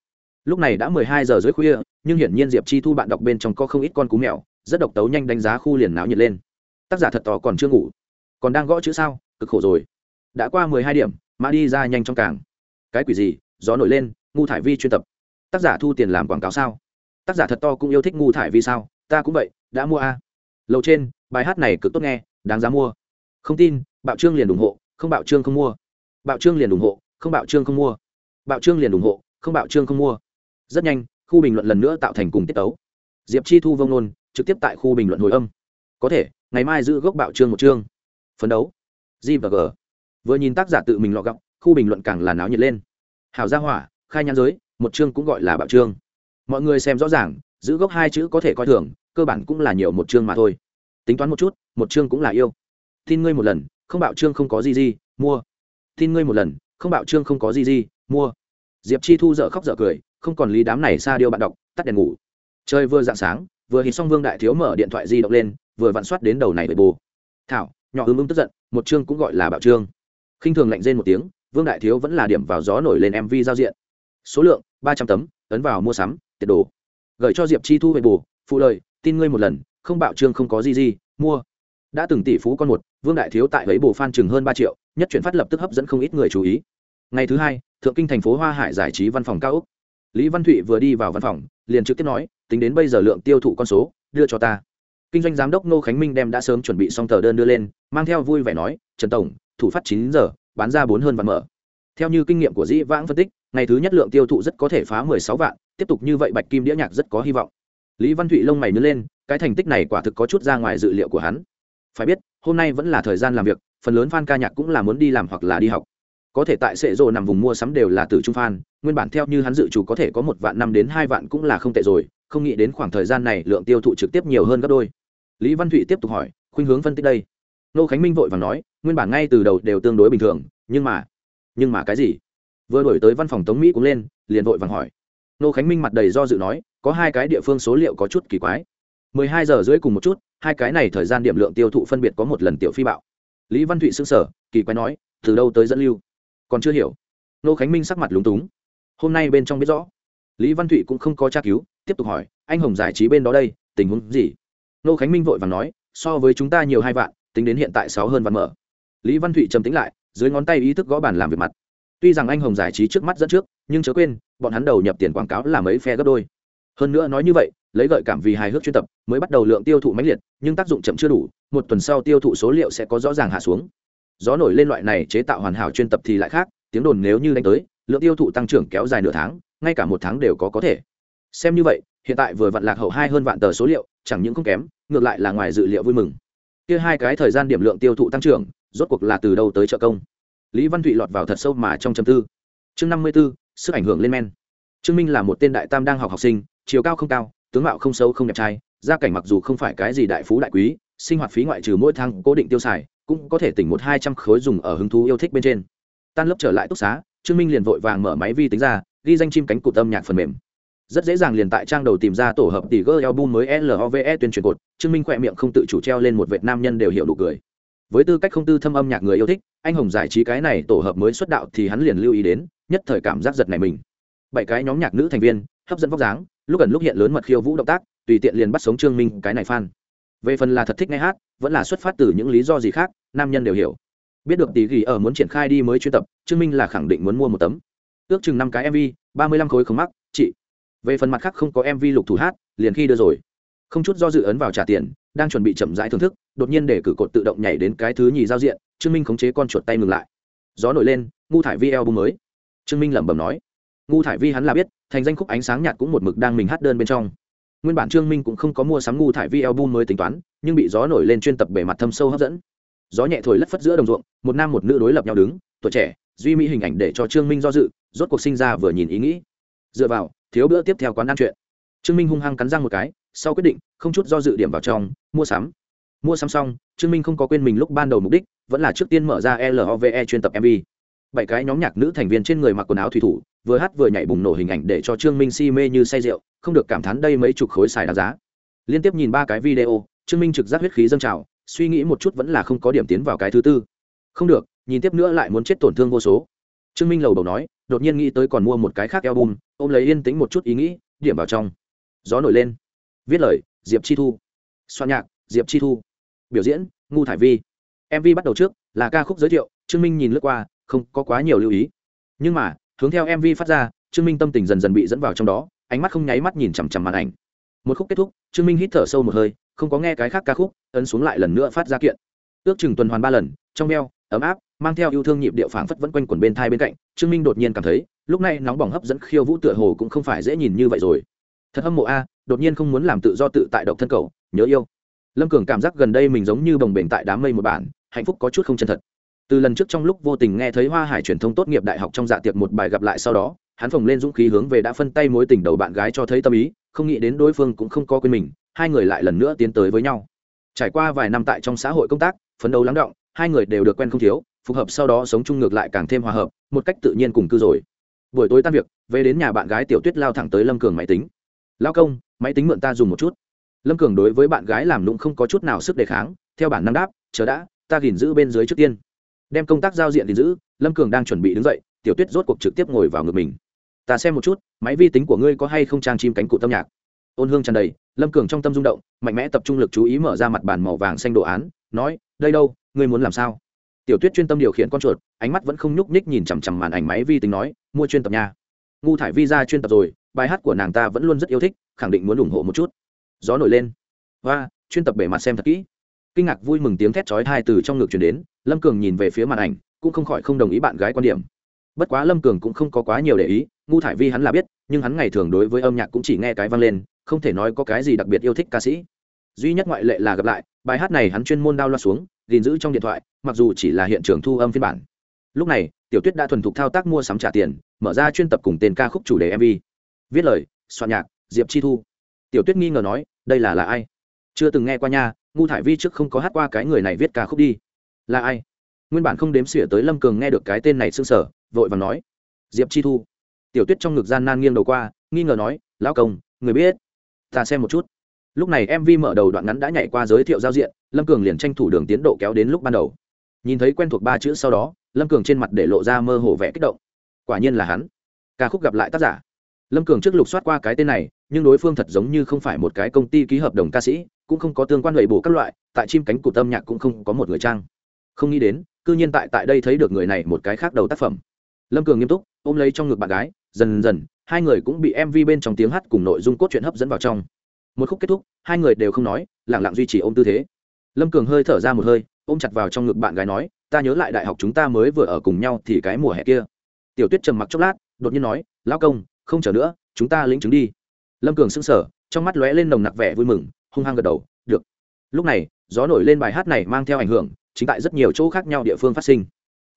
lúc này đã mười hai giờ dưới khuya, nhưng hiển nhiên diệp chi thu bạn đọc bên trong có không ít con cú mèo, rất độc tấu nhanh đánh giá khu liền náo nhiệt lên. Tác giả thật tò còn chưa ngủ. Còn đang gõ chữ sao? Cực khổ rồi. Đã qua mười hai điểm, mã đi ra nhanh trong cảng cái quỷ gì? Gió nổi lên, ngu thải vi chuyên tập. Tác giả thu tiền làm quảng cáo sao? Tác giả thật to cũng yêu thích ngu thải vi sao? Ta cũng vậy, đã mua a. Lầu trên, bài hát này cực tốt nghe, đáng giá mua. Không tin, bạo trương liền ủng hộ, không bạo trương không mua. Bạo trương liền ủng hộ, không bạo trương không mua. Bạo trương liền ủng hộ, không bạo trương không mua rất nhanh, khu bình luận lần nữa tạo thành cùng tiết tấu. Diệp chi thu vông nôn, trực tiếp tại khu bình luận hồi âm. Có thể, ngày mai giữ gốc bạo trương một chương phấn đấu. G và g. Vừa nhìn tác giả tự mình lọ gọng, khu bình luận càng là náo nhiệt lên. Hảo gia hỏa, khai nhãn giới, một chương cũng gọi là bạo trương. Mọi người xem rõ ràng, giữ gốc hai chữ có thể coi thường, cơ bản cũng là nhiều một chương mà thôi. Tính toán một chút, một chương cũng là yêu. Tin ngươi một lần, không bạo trương không có gì gì, mua. Tin ngươi một lần, không bạo trương không có gì gì, mua diệp chi thu dở khóc dở cười, không còn lý đám này xa điêu bạn đọc, tắt đèn ngủ. Chơi vừa dạng sáng, vừa hít xong vương đại thiếu mở điện thoại di động lên, vừa vặn soát đến đầu này bởi bù. Thảo, nhỏ ưng ưng tức giận, một chương cũng gọi là bạo trương khinh thường lạnh rên một tiếng, vương đại thiếu vẫn là điểm vào gió nổi lên mv giao diện. Số lượng, ba trăm tấm, ấn vào mua sắm, tiệt đồ. Gửi cho diệp chi thu về bù, phụ lời, tin ngươi một lần, không bạo trương không có gì gì, mua. Đã từng tỷ phú con một, vương đại thiếu tại ấy bù phan chừng hơn ba triệu, nhất chuyển phát lập tức hấp dẫn không ít người chú ý. Ngày thứ hai thượng kinh thành phố hoa hải giải trí văn phòng cao úc lý văn thụy vừa đi vào văn phòng, liền trực tiếp nói, tính đến bây giờ lượng tiêu thụ con số, đưa cho ta. Kinh doanh giám đốc ngô khánh minh đem đã sớm chuẩn bị xong tờ đơn đưa lên, mang theo vui vẻ nói, trần tổng, thủ phát chín giờ, bán ra bốn hơn vạn mở. Theo như kinh nghiệm của dĩ vãng phân tích, ngày thứ nhất lượng tiêu thụ rất có thể phá mười sáu vạn, tiếp tục như vậy bạch kim đĩa nhạc rất có hy vọng. Lý văn thụy lông mày nứa lên, cái thành tích này quả thực có chút ra ngoài dự liệu của hắn. Phải biết, hôm nay vẫn là thời gian làm việc, phần lớn fan ca nhạc cũng là muốn đi làm hoặc là đi học có thể tại sệ rồ nằm vùng mua sắm đều là từ trung fan nguyên bản theo như hắn dự chủ có thể có một vạn năm đến hai vạn cũng là không tệ rồi, không nghĩ đến khoảng thời gian này lượng tiêu thụ trực tiếp nhiều hơn gấp đôi. Lý văn thụy tiếp tục hỏi, khuynh hướng phân tích đây? Nô khánh minh vội và nói, nguyên bản ngay từ đầu đều tương đối bình thường, nhưng mà nhưng mà cái gì? Vừa đổi tới văn phòng tống mỹ cũng lên, liền vội vàng hỏi. Nô khánh minh mặt đầy do dự nói, có hai cái địa phương số liệu có chút kỳ quái. Mười hai giờ rưỡi cùng một chút, hai cái này thời gian điểm lượng tiêu thụ phân biệt có một lần tiểu phi bạo. Lý văn thụy xưng sở kỳ quái nói, từ đâu tới dẫn lưu? Còn chưa hiểu. Nô khánh minh sắc mặt lúng túng. Hôm nay bên trong biết rõ. Lý văn thụy cũng không có tra cứu, tiếp tục hỏi, anh hồng giải trí bên đó đây, tình huống gì? Nô khánh minh vội và nói, so với chúng ta nhiều hai vạn, tính đến hiện tại sáu hơn vạn mở. Lý văn thụy trầm tính lại, dưới ngón tay ý thức gõ bàn làm việc mặt. Tuy rằng anh hồng giải trí trước mắt dẫn trước, nhưng chớ quên, bọn hắn đầu nhập tiền quảng cáo là mấy phe gấp đôi. Hơn nữa nói như vậy, lấy gợi cảm vì hài hước chuyên tập, mới bắt đầu lượng tiêu thụ mãnh liệt, nhưng tác dụng chậm chưa đủ, một tuần sau tiêu thụ số liệu sẽ có rõ ràng hạ xuống gió nổi lên loại này chế tạo hoàn hảo chuyên tập thì lại khác, tiếng đồn nếu như đánh tới, lượng tiêu thụ tăng trưởng kéo dài nửa tháng, ngay cả một tháng đều có có thể. Xem như vậy, hiện tại vừa vặn lạc hậu hai hơn vạn tờ số liệu, chẳng những không kém, ngược lại là ngoài dự liệu vui mừng. Kia hai cái thời gian điểm lượng tiêu thụ tăng trưởng, rốt cuộc là từ đâu tới trợ công? Lý văn thụy lọt vào thật sâu mà trong châm tư. Chương năm mươi b ố sức ảnh hưởng lên men. Trương minh là một tên đại tam đang học học sinh, chiều cao không cao, tướng mạo không xấu không đẹp trai, gia cảnh mặc dù không phải cái gì đại phú đại quý, sinh hoạt phí ngoại trừ mỗi tháng cố định tiêu xài cũng có thể tỉnh một hai trăm khối dùng ở hứng thú yêu thích bên trên. Tan lớp trở lại túc xá, trương minh liền vội vàng mở máy vi tính ra, ghi danh chim cánh cụt âm nhạc phần mềm. Rất dễ dàng liền tại trang đầu tìm ra tổ hợp tỷ gơ album mới love tuyên truyền cột, trương minh khỏe miệng không tự chủ treo lên một Việt nam nhân đều hiểu đủ cười. Với tư cách không tư thâm âm nhạc người yêu thích, anh hồng giải trí cái này tổ hợp mới xuất đạo thì hắn liền lưu ý đến, nhất thời cảm giác giật này mình. Bảy cái nhóm nhạc nữ thành viên, hấp dẫn vóc dáng, lúc gần lúc hiện lớn mật khiêu vũ động tác, tùy tiện liền bắt sống trương minh cái này fan về phần là thật thích nghe hát, vẫn là xuất phát từ những lý do gì khác, nam nhân đều hiểu. Biết được tỷ ghi ở muốn triển khai đi mới chuyên tập, trương minh là khẳng định muốn mua một tấm. Ước chừng năm cái mv ba mươi lăm khối không mắc, chị. Về phần mặt khác không có mv lục thủ hát, liền khi đưa rồi. Không chút do dự ấn vào trả tiền, đang chuẩn bị chậm rãi thưởng thức, đột nhiên để cử cột tự động nhảy đến cái thứ nhì giao diện, trương minh khống chế con chuột tay ngừng lại. Gió nổi lên, ngu thải vi album mới. Trương minh lẩm bẩm nói. Ngu thải vi hắn là biết, thành danh khúc ánh sáng nhạt cũng một mực đang mình hát đơn bên trong nguyên bản trương minh cũng không có mua sắm ngu thải vi album mới tính toán, nhưng bị gió nổi lên chuyên tập bề mặt thâm sâu hấp dẫn. Gió nhẹ thổi lất phất giữa đồng ruộng, một nam một nữ đối lập nhau đứng, tuổi trẻ, duy mỹ hình ảnh để cho trương minh do dự, rốt cuộc sinh ra vừa nhìn ý nghĩ. Dựa vào, thiếu bữa tiếp theo quán ăn chuyện. Trương minh hung hăng cắn răng một cái, sau quyết định, không chút do dự điểm vào trong, mua sắm. Mua sắm xong, trương minh không có quên mình lúc ban đầu mục đích, vẫn là trước tiên mở ra love chuyên tập mv bảy cái nhóm nhạc nữ thành viên trên người mặc quần áo thủy thủ, vừa hát vừa nhảy bùng nổ hình ảnh để cho trương minh si mê như say rượu, không được cảm thán đây mấy chục khối xài đáng giá. Liên tiếp nhìn ba cái video, trương minh trực giác huyết khí dâng trào, suy nghĩ một chút vẫn là không có điểm tiến vào cái thứ tư. Không được, nhìn tiếp nữa lại muốn chết tổn thương vô số. Trương minh lầu đầu nói, đột nhiên nghĩ tới còn mua một cái khác album, ôm lấy yên tĩnh một chút ý nghĩ, điểm vào trong. Gió nổi lên. Viết lời, diệp chi thu. Soạn nhạc, diệp chi thu. Biểu diễn, ngu thải vi. Mv bắt đầu trước, là ca khúc giới thiệu, trương minh nhìn lướt qua không có quá nhiều lưu ý. Nhưng mà, hướng theo mv phát ra, trương minh tâm tình dần dần bị dẫn vào trong đó, ánh mắt không nháy mắt nhìn chằm chằm màn ảnh. Một khúc kết thúc, trương minh hít thở sâu một hơi, không có nghe cái khác ca khúc, ấn xuống lại lần nữa phát ra kiện. Ước chừng tuần hoàn ba lần, trong veo ấm áp, mang theo yêu thương nhịp điệu phảng phất vẫn quanh quẩn bên thai bên cạnh, trương minh đột nhiên cảm thấy, lúc này nóng bỏng hấp dẫn khiêu vũ tựa hồ cũng không phải dễ nhìn như vậy rồi. Thật hâm mộ a, đột nhiên không muốn làm tự do tự tại độc thân cầu nhớ yêu. Lâm cường cảm giác gần đây mình giống như bồng bềnh tại đám mây một bản, hạnh phúc có chút không chân thật từ lần trước trong lúc vô tình nghe thấy hoa hải truyền thông tốt nghiệp đại học trong dạ tiệc một bài gặp lại sau đó, hắn phồng lên dũng khí hướng về đã phân tay mối tình đầu bạn gái cho thấy tâm ý, không nghĩ đến đối phương cũng không có quên mình, hai người lại lần nữa tiến tới với nhau. Trải qua vài năm tại trong xã hội công tác, phấn đấu lắng động, hai người đều được quen không thiếu, phù hợp sau đó sống chung ngược lại càng thêm hòa hợp, một cách tự nhiên cùng cư rồi. Buổi tối tan việc, về đến nhà bạn gái tiểu tuyết lao thẳng tới lâm cường máy tính. Lao công, máy tính mượn ta dùng một chút. Lâm cường đối với bạn gái làm lũng không có chút nào sức đề kháng, theo bản năng đáp, chờ đã, ta gìn giữ bên dưới trước tiên đem công tác giao diện gìn giữ, lâm cường đang chuẩn bị đứng dậy, tiểu tuyết rốt cuộc trực tiếp ngồi vào ngực mình. Ta xem một chút, máy vi tính của ngươi có hay không trang chim cánh cụ tâm nhạc? Ôn hương tràn đầy, lâm cường trong tâm rung động, mạnh mẽ tập trung lực chú ý mở ra mặt bàn màu vàng xanh đồ án, nói, đây đâu, ngươi muốn làm sao? Tiểu tuyết chuyên tâm điều khiển con chuột, ánh mắt vẫn không nhúc nhích nhìn chằm chằm màn ảnh máy vi tính nói, mua chuyên tập nha. Ngu thải vi ra chuyên tập rồi, bài hát của nàng ta vẫn luôn rất yêu thích, khẳng định muốn ủng hộ một chút. Gió nổi lên. Và chuyên tập bề mặt xem thật kỹ kinh ngạc vui mừng tiếng thét chói tai từ trong ngực truyền đến, lâm cường nhìn về phía màn ảnh, cũng không khỏi không đồng ý bạn gái quan điểm. Bất quá lâm cường cũng không có quá nhiều để ý, ngu thải vi hắn là biết, nhưng hắn ngày thường đối với âm nhạc cũng chỉ nghe cái vang lên, không thể nói có cái gì đặc biệt yêu thích ca sĩ. Duy nhất ngoại lệ là gặp lại, bài hát này hắn chuyên môn đao loa xuống, gìn giữ trong điện thoại, mặc dù chỉ là hiện trường thu âm phiên bản. Lúc này, tiểu tuyết đã thuần thục thao tác mua sắm trả tiền, mở ra chuyên tập cùng tên ca khúc chủ đề mv viết lời, soạn nhạc, diệp chi thu. Tiểu tuyết nghi ngờ nói, đây là là ai? Chưa từng nghe qua nha ngu thải vi trước không có hát qua cái người này viết ca khúc đi. Là ai? Nguyên bản không đếm xỉa tới lâm cường nghe được cái tên này s ư n g sở vội và nói. Diệp chi thu. Tiểu tuyết trong ngực gian nan nghiêng đầu qua, nghi ngờ nói, lão công, người biết. Ta xem một chút. Lúc này mv mở đầu đoạn ngắn đã nhảy qua giới thiệu giao diện, lâm cường liền tranh thủ đường tiến độ kéo đến lúc ban đầu. Nhìn thấy quen thuộc ba chữ sau đó, lâm cường trên mặt để lộ ra mơ hồ vẽ kích động. Quả nhiên là hắn. Ca khúc gặp lại tác giả. Lâm cường trước lục soát qua cái tên này, nhưng đối phương thật giống như không phải một cái công ty ký hợp đồng ca sĩ cũng không có tương quan lợi bổ các loại, tại chim cánh cụt âm nhạc cũng không có một người trang. Không nghĩ đến, cư nhiên tại tại đây thấy được người này một cái khác đầu tác phẩm. Lâm cường nghiêm túc, ôm lấy trong ngực bạn gái, dần dần, hai người cũng bị mv bên trong tiếng hát cùng nội dung cốt truyện hấp dẫn vào trong. Một khúc kết thúc, hai người đều không nói lẳng lặng duy trì ôm tư thế. Lâm cường hơi thở ra một hơi, ôm chặt vào trong ngực bạn gái nói, ta nhớ lại đại học chúng ta mới vừa ở cùng nhau thì cái mùa hè kia. Tiểu tuyết trầm mặc chốc lát, đột nhiên nói, lão công, không chờ nữa, chúng ta lĩnh chứng đi. Lâm cường sững sờ, trong mắt lóe lên nồng nặc vẻ vui mừng hung hăng gật đầu, được. Lúc này, gió nổi lên bài hát này mang theo ảnh hưởng, chính tại rất nhiều chỗ khác nhau địa phương phát sinh.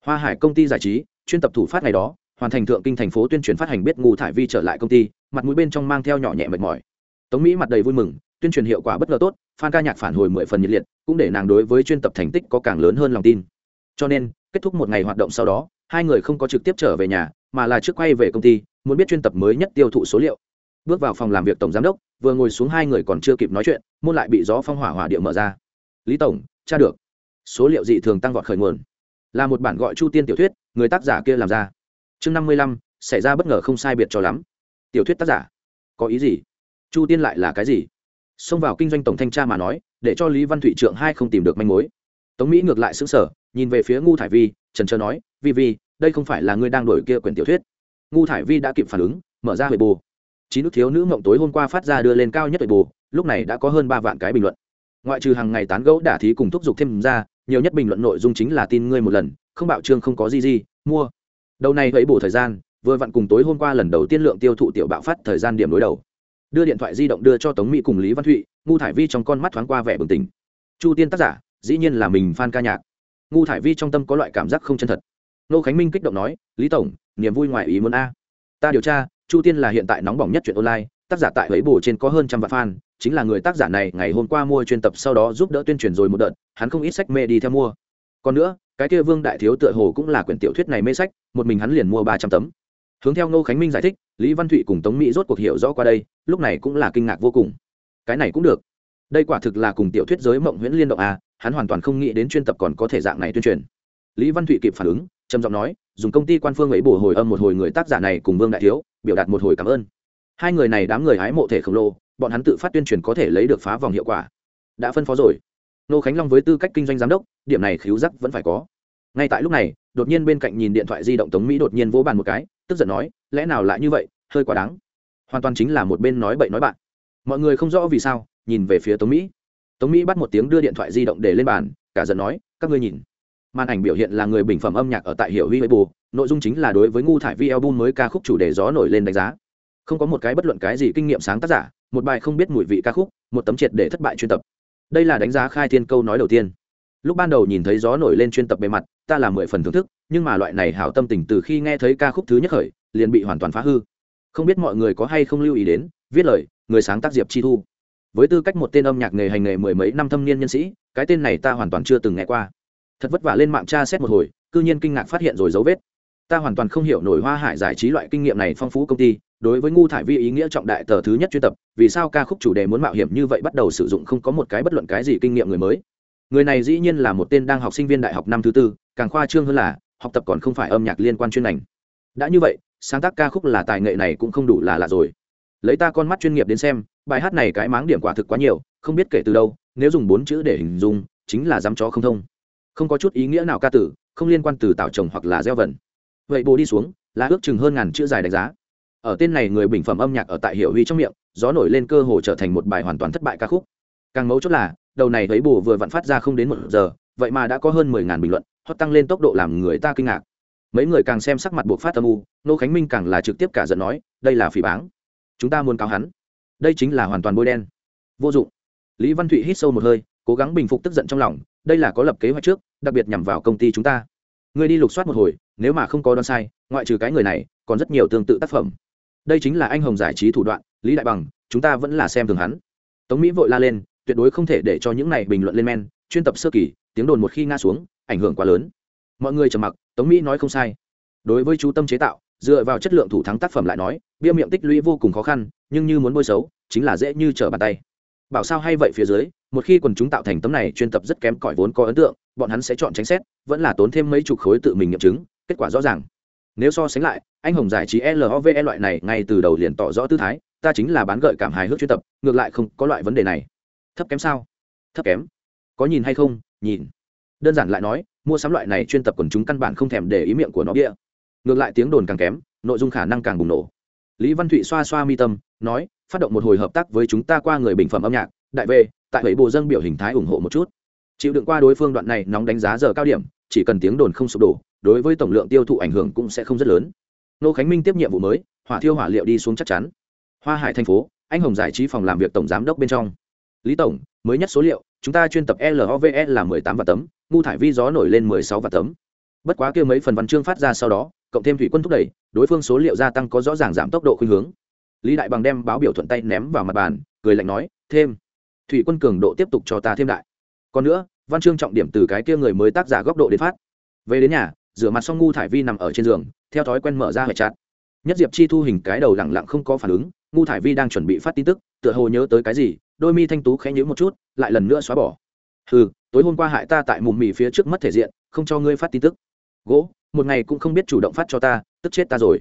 Hoa hải công ty giải trí, chuyên tập thủ phát ngày đó, hoàn thành thượng kinh thành phố tuyên truyền phát hành biết ngu thải vi trở lại công ty, mặt mũi bên trong mang theo nhỏ nhẹ mệt mỏi. Tống mỹ mặt đầy vui mừng, tuyên truyền hiệu quả bất ngờ tốt phan ca nhạc phản hồi mười phần nhiệt liệt, cũng để nàng đối với chuyên tập thành tích có càng lớn hơn lòng tin. Cho nên, kết thúc một ngày hoạt động sau đó, hai người không có trực tiếp trở về nhà, mà là trước quay về công ty, muốn biết chuyên tập mới nhất tiêu thụ số liệu. Bước vào phòng làm việc tổng giám đốc vừa ngồi xuống hai người còn chưa kịp nói chuyện, môn lại bị gió phong hỏa hỏa địa mở ra. Lý tổng, tra được. Số liệu dị thường tăng vọt khởi nguồn. Là một bản gọi chu tiên tiểu thuyết, người tác giả kia làm ra. Chương năm mươi lăm, xảy ra bất ngờ không sai biệt cho lắm. Tiểu thuyết tác giả. Có ý gì? Chu tiên lại là cái gì? Xông vào kinh doanh tổng thanh tra mà nói, để cho lý văn thụy trượng hai không tìm được manh mối. Tống mỹ ngược lại xứng sở nhìn về phía ngu thải vi, trần trơ nói, vi vi, đây không phải là ngươi đang đổi kia quyển tiểu thuyết. Ngu thải vi đã kịp phản ứng, mở ra huệ bù chín nước thiếu nữ mộng tối hôm qua phát ra đưa lên cao nhất đội bù lúc này đã có hơn ba vạn cái bình luận. Ngoại trừ hàng ngày tán gẫu đả thí cùng thúc giục thêm ra, nhiều nhất bình luận nội dung chính là tin ngươi một lần, không bạo trương không có gì gì, mua. Đầu này vẫy bổ thời gian, vừa vặn cùng tối hôm qua lần đầu tiên lượng tiêu thụ tiểu bạo phát thời gian điểm đối đầu. Đưa điện thoại di động đưa cho tống mỹ cùng lý văn thụy, ngu thải vi trong con mắt thoáng qua vẻ bừng tỉnh. Chu tiên tác giả, dĩ nhiên là mình f ca nhạc. Ngu thải vi trong tâm có loại cảm giác không chân thật. Nô khánh minh kích động nói, lý tổng, niềm vui ngoài ý muốn a. Ta điều tra chu tiên là hiện tại nóng bỏng nhất chuyện online, tác giả tại ấy bồ trên có hơn trăm vạn fan, chính là người tác giả này ngày hôm qua mua chuyên tập sau đó giúp đỡ tuyên truyền rồi một đợt, hắn không ít sách mê đi theo mua. Còn nữa, cái kia vương đại thiếu tựa hồ cũng là quyển tiểu thuyết này mê sách, một mình hắn liền mua ba trăm tấm. Hướng theo ngô khánh minh giải thích, lý văn thụy cùng tống mỹ rốt cuộc hiểu rõ qua đây, lúc này cũng là kinh ngạc vô cùng. Cái này cũng được. Đây quả thực là cùng tiểu thuyết giới mộng nguyễn liên động à hắn hoàn toàn không nghĩ đến chuyên tập còn có thể dạng này tuyên truyền. Lý văn thụy kịp phản ứng trầm giọng nói, dùng công ty quan phương ấy bổ hồi âm một hồi người tác giả này cùng vương đại thiếu, biểu đạt một hồi cảm ơn. Hai người này đám người hái mộ thể khổng lồ, bọn hắn tự phát tuyên truyền có thể lấy được phá vòng hiệu quả. Đã phân phó rồi. Nô khánh long với tư cách kinh doanh giám đốc, điểm này khiếu giác vẫn phải có. Ngay tại lúc này, đột nhiên bên cạnh nhìn điện thoại di động tống mỹ đột nhiên vỗ bàn một cái, tức giận nói, lẽ nào lại như vậy? Hơi quá đáng. Hoàn toàn chính là một bên nói bậy nói bạn. Mọi người không rõ vì sao, nhìn về phía tống mỹ. Tống mỹ bắt một tiếng đưa điện thoại di động để lên bàn, cả giận nói, các ngươi nhìn màn ảnh biểu hiện là người bình phẩm âm nhạc ở tại hiệu huy bù nội dung chính là đối với ngu thải vi album mới ca khúc chủ đề gió nổi lên đánh giá. Không có một cái bất luận cái gì kinh nghiệm sáng tác giả, một bài không biết mùi vị ca khúc, một tấm triệt để thất bại chuyên tập. Đây là đánh giá khai thiên câu nói đầu tiên. Lúc ban đầu nhìn thấy gió nổi lên chuyên tập bề mặt, ta là mười phần thưởng thức, nhưng mà loại này hảo tâm tình từ khi nghe thấy ca khúc thứ nhất khởi, liền bị hoàn toàn phá hư. Không biết mọi người có hay không lưu ý đến, viết lời, người sáng tác diệp chi thu. Với tư cách một tên âm nhạc nghề hành nghề mười mấy năm thâm niên nhân sĩ, cái tên này ta hoàn toàn chưa từng nghe qua thật vất vả lên mạng tra xét một hồi, cư nhiên kinh ngạc phát hiện rồi dấu vết. Ta hoàn toàn không hiểu nổi hoa hải giải trí loại kinh nghiệm này phong phú công ty, đối với ngu thải vi ý nghĩa trọng đại tờ thứ nhất chuyên tập, vì sao ca khúc chủ đề muốn mạo hiểm như vậy bắt đầu sử dụng không có một cái bất luận cái gì kinh nghiệm người mới. Người này dĩ nhiên là một tên đang học sinh viên đại học năm thứ tư, càng khoa trương hơn là, học tập còn không phải âm nhạc liên quan chuyên ngành. Đã như vậy, sáng tác ca khúc là tài nghệ này cũng không đủ là lạ rồi. Lấy ta con mắt chuyên nghiệp đến xem, bài hát này cái máng điểm quả thực quá nhiều, không biết kể từ đâu, nếu dùng bốn chữ để hình dung, chính là dám chó không thông không có chút ý nghĩa nào ca tử, không liên quan từ tạo trồng hoặc là gieo vần. Vậy bồ đi xuống là ước chừng hơn ngàn chữ dài đánh giá. Ở tên này người bình phẩm âm nhạc ở tại hiệu huy trong miệng, gió nổi lên cơ hồ trở thành một bài hoàn toàn thất bại ca khúc. Càng mấu chốt là, đầu này thấy bồ vừa vặn phát ra không đến một giờ, vậy mà đã có hơn mười ngàn bình luận hoặc tăng lên tốc độ làm người ta kinh ngạc. Mấy người càng xem sắc mặt buộc phát âm u, nô khánh minh càng là trực tiếp cả giận nói, đây là phỉ báng. Chúng ta muốn cáo hắn. Đây chính là hoàn toàn bôi đen. Vô dụng. Lý văn thụy hít sâu một hơi cố gắng bình phục tức giận trong lòng, đây là có lập kế hoạch trước, đặc biệt nhằm vào công ty chúng ta. Người đi lục soát một hồi, nếu mà không có đoan sai, ngoại trừ cái người này, còn rất nhiều tương tự tác phẩm. Đây chính là anh hồng giải trí thủ đoạn, lý đại bằng, chúng ta vẫn là xem thường hắn. Tống mỹ vội la lên, tuyệt đối không thể để cho những này bình luận lên men, chuyên tập sơ kỳ, tiếng đồn một khi nga xuống, ảnh hưởng quá lớn. Mọi người trầm mặc, tống mỹ nói không sai. Đối với chú tâm chế tạo, dựa vào chất lượng thủ thắng tác phẩm lại nói, bia miệng tích lũy vô cùng khó khăn, nhưng như muốn bôi xấu, chính là dễ như trở bàn tay bảo sao hay vậy phía dưới, một khi quần chúng tạo thành tấm này chuyên tập rất kém cỏi vốn có ấn tượng, bọn hắn sẽ chọn tránh xét, vẫn là tốn thêm mấy chục khối tự mình nghiệm chứng, kết quả rõ ràng. Nếu so sánh lại, anh hồng giải trí love loại này ngay từ đầu liền tỏ rõ tư thái, ta chính là bán gợi cảm hài hước chuyên tập, ngược lại không có loại vấn đề này. Thấp kém sao? Thấp kém. Có nhìn hay không? Nhìn. Đơn giản lại nói, mua sắm loại này chuyên tập quần chúng căn bản không thèm để ý miệng của nó bịa. Ngược lại tiếng đồn càng kém, nội dung khả năng càng bùng nổ. Lý văn thụy xoa xoa mi tâm, nói phát động một hồi hợp tác với chúng ta qua người bình phẩm âm nhạc, đại về, tại bảy bộ dân biểu hình thái ủng hộ một chút. Chịu đựng qua đối phương đoạn này nóng đánh giá giờ cao điểm, chỉ cần tiếng đồn không sụp đổ, đối với tổng lượng tiêu thụ ảnh hưởng cũng sẽ không rất lớn. Nô khánh minh tiếp nhiệm vụ mới, hỏa thiêu hỏa liệu đi xuống chắc chắn. Hoa hải thành phố, anh hồng giải trí phòng làm việc tổng giám đốc bên trong. Lý tổng, mới nhất số liệu, chúng ta chuyên tập love là mười tám vạn tấm, ngu thải vi gió nổi lên mười sáu vạn tấm. Bất quá kia mấy phần văn chương phát ra sau đó, cộng thêm thủy quân thúc đẩy, đối phương số liệu gia tăng có rõ ràng giảm tốc độ khuynh hướng lý đại bằng đem báo biểu thuận tay ném vào mặt bàn, cười lạnh nói, thêm, thủy quân cường độ tiếp tục cho ta thêm đại. Còn nữa, văn chương trọng điểm từ cái kia người mới tác giả góc độ đến phát. Về đến nhà, rửa mặt xong ngu thải vi nằm ở trên giường, theo thói quen mở ra hệ chặt. Nhất diệp chi thu hình cái đầu lẳng lặng không có phản ứng, ngu thải vi đang chuẩn bị phát tin tức, tựa hồ nhớ tới cái gì, đôi mi thanh tú khẽ nhữ một chút, lại lần nữa xóa bỏ. Ừ tối hôm qua hại ta tại mùm mì phía trước mất thể diện, không cho ngươi phát tin tức. Gỗ, một ngày cũng không biết chủ động phát cho ta, tức chết ta rồi.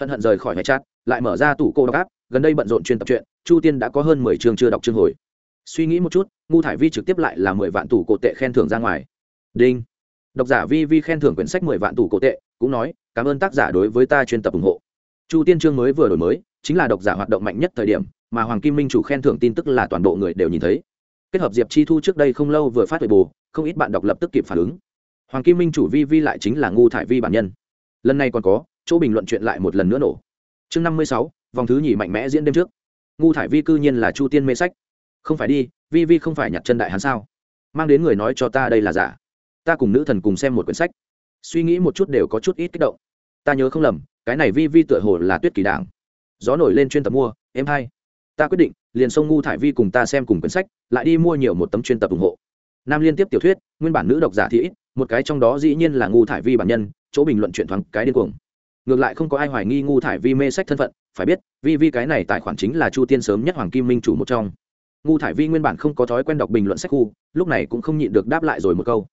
Hận hận rời khỏi hệ chặt lại mở ra tủ cô đọc áp, gần đây bận rộn chuyên tập truyện, chu tiên đã có hơn mười chương chưa đọc chương hồi. Suy nghĩ một chút, ngu thải vi trực tiếp lại là mười vạn tủ cổ tệ khen thưởng ra ngoài. Đinh. Độc giả vi vi khen thưởng quyển sách mười vạn tủ cổ tệ, cũng nói, cảm ơn tác giả đối với ta chuyên tập ủng hộ. Chu tiên chương mới vừa đổi mới, chính là độc giả hoạt động mạnh nhất thời điểm, mà hoàng kim minh chủ khen thưởng tin tức là toàn bộ người đều nhìn thấy. Kết hợp diệp chi thu trước đây không lâu vừa phát huệ bù, không ít bạn đọc lập tức kịp phản ứng. Hoàng kim minh chủ vi vi lại chính là ngu thải vi bản nhân. Lần này còn có, chỗ bình luận chuyện lại một lần nữa nổ chương năm mươi sáu, vòng thứ nhì mạnh mẽ diễn đêm trước. Ngu thải vi cư nhiên là chu tiên mê sách. Không phải đi, vi vi không phải nhặt chân đại hắn sao? Mang đến người nói cho ta đây là giả. Ta cùng nữ thần cùng xem một quyển sách. Suy nghĩ một chút đều có chút ít kích động. Ta nhớ không lầm, cái này vi vi tựa hồ là tuyết kỳ đảng. Gió nổi lên chuyên tập mua, em hay ta quyết định, liền sông ngu thải vi cùng ta xem cùng quyển sách, lại đi mua nhiều một tấm chuyên tập ủng hộ. Nam liên tiếp tiểu thuyết, nguyên bản nữ độc giả thì ít, một cái trong đó dĩ nhiên là ngu thải vi bản nhân, chỗ bình luận chuyện thoáng cái điên cuồng ngược lại không có ai hoài nghi ngu thải vi mê sách thân phận, phải biết, vi vi cái này tài khoản chính là chu tiên sớm nhất hoàng kim minh chủ một trong. Ngu thải vi nguyên bản không có thói quen đọc bình luận sách khu, lúc này cũng không nhịn được đáp lại rồi một câu.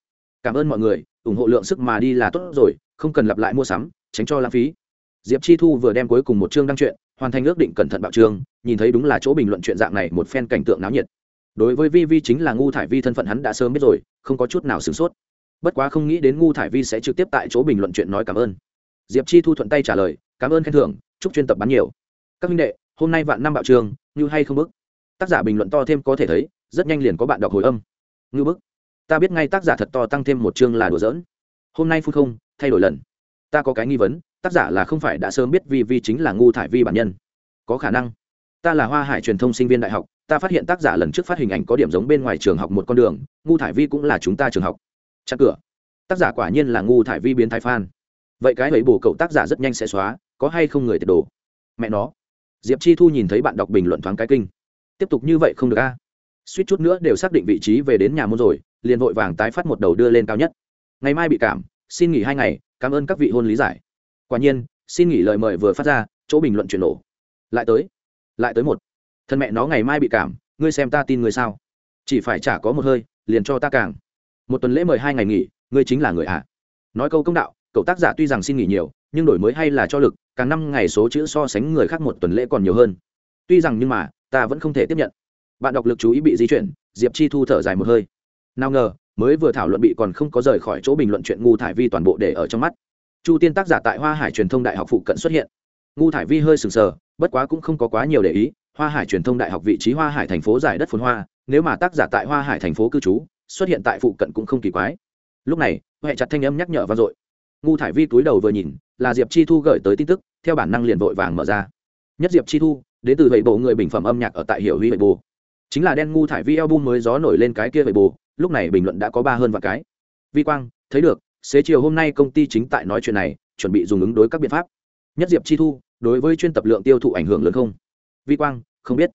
Cảm ơn mọi người, ủng hộ lượng sức mà đi là tốt rồi, không cần lặp lại mua sắm, tránh cho lãng phí. Diệp chi thu vừa đem cuối cùng một chương đăng chuyện, hoàn thành ước định cẩn thận bạo chương nhìn thấy đúng là chỗ bình luận chuyện dạng này một phen cảnh tượng náo nhiệt. Đối với vi vi chính là ngu thải vi thân phận hắn đã sớm biết rồi, không có chút nào sửng sốt. Bất quá không nghĩ đến ngu thải vi sẽ trực tiếp tại chỗ bình luận chuyện nói cảm ơn diệp chi thu thuận tay trả lời, cảm ơn khen thưởng, chúc chuyên tập bán nhiều. Các minh đệ, hôm nay vạn năm bạo trường, như hay không bức? Tác giả bình luận to thêm có thể thấy, rất nhanh liền có bạn đọc hồi âm. Ngư bức, ta biết ngay tác giả thật to tăng thêm một chương là đùa giỡn. Hôm nay phút không, thay đổi lần. Ta có cái nghi vấn, tác giả là không phải đã sớm biết vi vi chính là ngu thải vi bản nhân. Có khả năng. Ta là hoa hải truyền thông sinh viên đại học, ta phát hiện tác giả lần trước phát hình ảnh có điểm giống bên ngoài trường học một con đường, ngu thải vi cũng là chúng ta trường học. Chặt cửa. Tác giả quả nhiên là ngu thải vi biến thái phan vậy cái ấy bổ cậu tác giả rất nhanh sẽ xóa, có hay không người tiệt đồ? Mẹ nó. Diệp chi thu nhìn thấy bạn đọc bình luận thoáng cái kinh. Tiếp tục như vậy không được a. Suýt chút nữa đều xác định vị trí về đến nhà môn rồi, liền vội vàng tái phát một đầu đưa lên cao nhất. Ngày mai bị cảm, xin nghỉ hai ngày, cảm ơn các vị hôn lý giải. Quả nhiên, xin nghỉ lời mời vừa phát ra, chỗ bình luận chuyển nổ. Lại tới. Lại tới một. Thân mẹ nó ngày mai bị cảm, ngươi xem ta tin người sao? Chỉ phải trả có một hơi, liền cho ta càng. Một tuần lễ mời hai ngày nghỉ, ngươi chính là người ạ. À. nói câu công đạo cậu tác giả tuy rằng xin nghỉ nhiều, nhưng đổi mới hay là cho lực, càng năm ngày số chữ so sánh người khác một tuần lễ còn nhiều hơn. Tuy rằng nhưng mà, ta vẫn không thể tiếp nhận. Bạn đọc lực chú ý bị di chuyển, diệp chi thu thở dài một hơi. Nào ngờ, mới vừa thảo luận bị còn không có rời khỏi chỗ bình luận chuyện ngu thải vi toàn bộ để ở trong mắt. Chu tiên tác giả tại hoa hải truyền thông đại học phụ cận xuất hiện. Ngu thải vi hơi sừng sờ, bất quá cũng không có quá nhiều để ý, hoa hải truyền thông đại học vị trí hoa hải thành phố giải đất phồn hoa, nếu mà tác giả tại hoa hải thành phố cư trú, xuất hiện tại phụ cận cũng không kỳ quái. Lúc này, huệ chặt thanh âm nhắc nhở vang dội ngu thải vi túi đầu vừa nhìn, là diệp chi thu gửi tới tin tức, theo bản năng liền vội vàng mở ra. Nhất diệp chi thu, đến từ vậy bộ người bình phẩm âm nhạc ở tại hiệu huy vậy bồ chính là đen ngu thải vi album mới gió nổi lên cái kia vậy bồ lúc này bình luận đã có ba hơn vạn cái. Vi quang, thấy được, xế chiều hôm nay công ty chính tại nói chuyện này, chuẩn bị dùng ứng đối các biện pháp. Nhất diệp chi thu, đối với chuyên tập lượng tiêu thụ ảnh hưởng lớn không? Vi quang, không biết.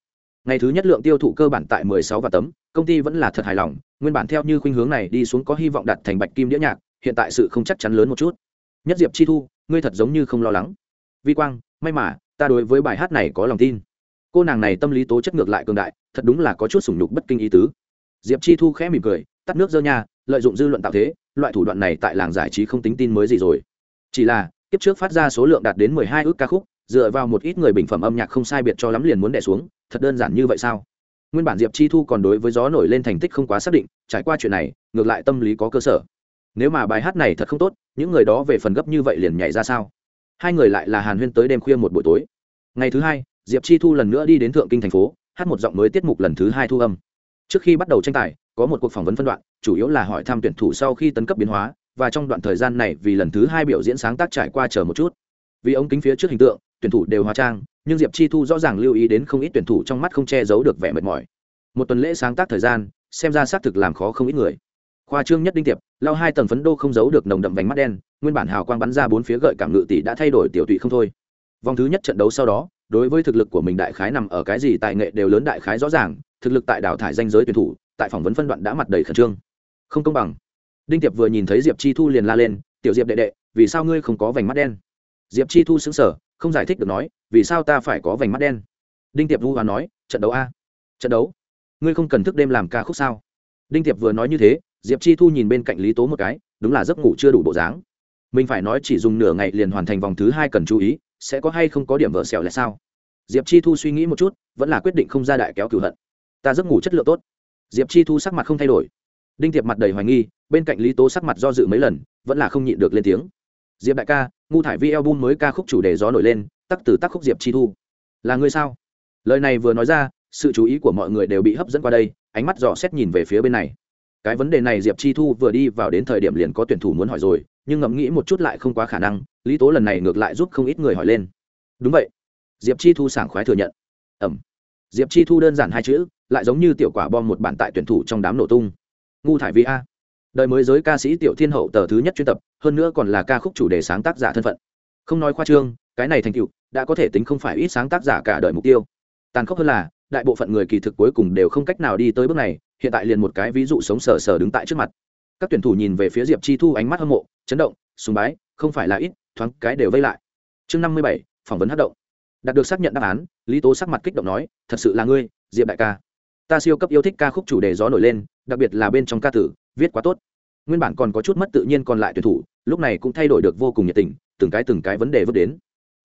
Ngày thứ nhất lượng tiêu thụ cơ bản tại 16 và tấm, công ty vẫn là thật hài lòng, nguyên bản theo như khuynh hướng này đi xuống có hy vọng đạt thành bạch kim đĩa nhạc hiện tại sự không chắc chắn lớn một chút. Nhất diệp chi thu, ngươi thật giống như không lo lắng. Vi quang, may mà, ta đối với bài hát này có lòng tin. Cô nàng này tâm lý tố chất ngược lại cường đại, thật đúng là có chút sủng nhục bất kinh ý tứ. Diệp chi thu khẽ mỉm cười, tắt nước dơ nha, lợi dụng dư luận tạo thế, loại thủ đoạn này tại làng giải trí không tính tin mới gì rồi. Chỉ là, kiếp trước phát ra số lượng đạt đến mười hai ước ca khúc, dựa vào một ít người bình phẩm âm nhạc không sai biệt cho lắm liền muốn đẻ xuống, thật đơn giản như vậy sao? Nguyên bản diệp chi thu còn đối với gió nổi lên thành tích không quá xác định, trải qua chuyện này, ngược lại tâm lý có cơ sở nếu mà bài hát này thật không tốt, những người đó về phần gấp như vậy liền nhảy ra sao? Hai người lại là hàn huyên tới đêm khuya một buổi tối. Ngày thứ hai, diệp chi thu lần nữa đi đến thượng kinh thành phố, hát một giọng mới tiết mục lần thứ hai thu âm. Trước khi bắt đầu tranh tài, có một cuộc phỏng vấn phân đoạn, chủ yếu là hỏi thăm tuyển thủ sau khi tấn cấp biến hóa, và trong đoạn thời gian này vì lần thứ hai biểu diễn sáng tác trải qua chờ một chút. Vì ống kính phía trước hình tượng, tuyển thủ đều hóa trang, nhưng diệp chi thu rõ ràng lưu ý đến không ít tuyển thủ trong mắt không che giấu được vẻ mệt mỏi. Một tuần lễ sáng tác thời gian, xem ra xác thực làm khó không ít người khoa trương nhất đinh tiệp lao hai tầng phấn đô không giấu được nồng đậm vánh mắt đen, nguyên bản hào quang bắn ra bốn phía gợi cảm ngự tỷ đã thay đổi tiểu tụy không thôi. Vòng thứ nhất trận đấu sau đó, đối với thực lực của mình đại khái nằm ở cái gì tài nghệ đều lớn đại khái rõ ràng, thực lực tại đào thải danh giới tuyển thủ, tại phỏng vấn phân đoạn đã mặt đầy khẩn trương. Không công bằng. Đinh tiệp vừa nhìn thấy diệp chi thu liền la lên, tiểu diệp đệ đệ, vì sao ngươi không có vành mắt đen? Diệp chi thu xứng sở không giải thích được nói, vì sao ta phải có vành mắt đen? Đinh tiệp vu hòa nói, trận đấu a. Trận đấu? Ngươi không cần thức đêm làm ca khúc sao? Đinh tiệp vừa nói như thế diệp chi thu nhìn bên cạnh lý tố một cái, đúng là giấc ngủ chưa đủ bộ dáng. Mình phải nói chỉ dùng nửa ngày liền hoàn thành vòng thứ hai cần chú ý, sẽ có hay không có điểm vợ xẻo là sao? Diệp chi thu suy nghĩ một chút, vẫn là quyết định không ra đại kéo cửu hận. Ta giấc ngủ chất lượng tốt. Diệp chi thu sắc mặt không thay đổi. Đinh tiệp mặt đầy hoài nghi, bên cạnh lý tố sắc mặt do dự mấy lần, vẫn là không nhịn được lên tiếng. Diệp đại ca, ngu thải vi album mới ca khúc chủ đề gió nổi lên, tắc từ tắc khúc diệp chi thu. Là ngươi sao? Lời này vừa nói ra, sự chú ý của mọi người đều bị hấp dẫn qua đây, ánh mắt dò xét nhìn về phía bên này cái vấn đề này diệp chi thu vừa đi vào đến thời điểm liền có tuyển thủ muốn hỏi rồi, nhưng ngẫm nghĩ một chút lại không quá khả năng, lý tố lần này ngược lại giúp không ít người hỏi lên. Đúng vậy. Diệp chi thu sảng khoái thừa nhận. Ẩm. Diệp chi thu đơn giản hai chữ, lại giống như tiểu quả bom một bản tại tuyển thủ trong đám nổ tung. Ngu thải vi a. Đời mới giới ca sĩ tiểu thiên hậu tờ thứ nhất chuyên tập, hơn nữa còn là ca khúc chủ đề sáng tác giả thân phận. Không nói khoa trương, cái này thành tựu, đã có thể tính không phải ít sáng tác giả cả đời mục tiêu. Tàn khốc hơn là, đại bộ phận người kỳ thực cuối cùng đều không cách nào đi tới bước này hiện tại liền một cái ví dụ sống sờ sờ đứng tại trước mặt. Các tuyển thủ nhìn về phía diệp chi thu ánh mắt hâm mộ, chấn động, sùng bái, không phải là ít, thoáng cái đều vây lại. Chương năm mươi bảy, phỏng vấn hát động. Đạt được xác nhận đáp án, lý tố sắc mặt kích động nói, thật sự là ngươi, diệp đại ca. Ta siêu cấp yêu thích ca khúc chủ đề gió nổi lên, đặc biệt là bên trong ca tử, viết quá tốt. Nguyên bản còn có chút mất tự nhiên còn lại tuyển thủ, lúc này cũng thay đổi được vô cùng nhiệt tình, từng cái từng cái vấn đề vớt đến.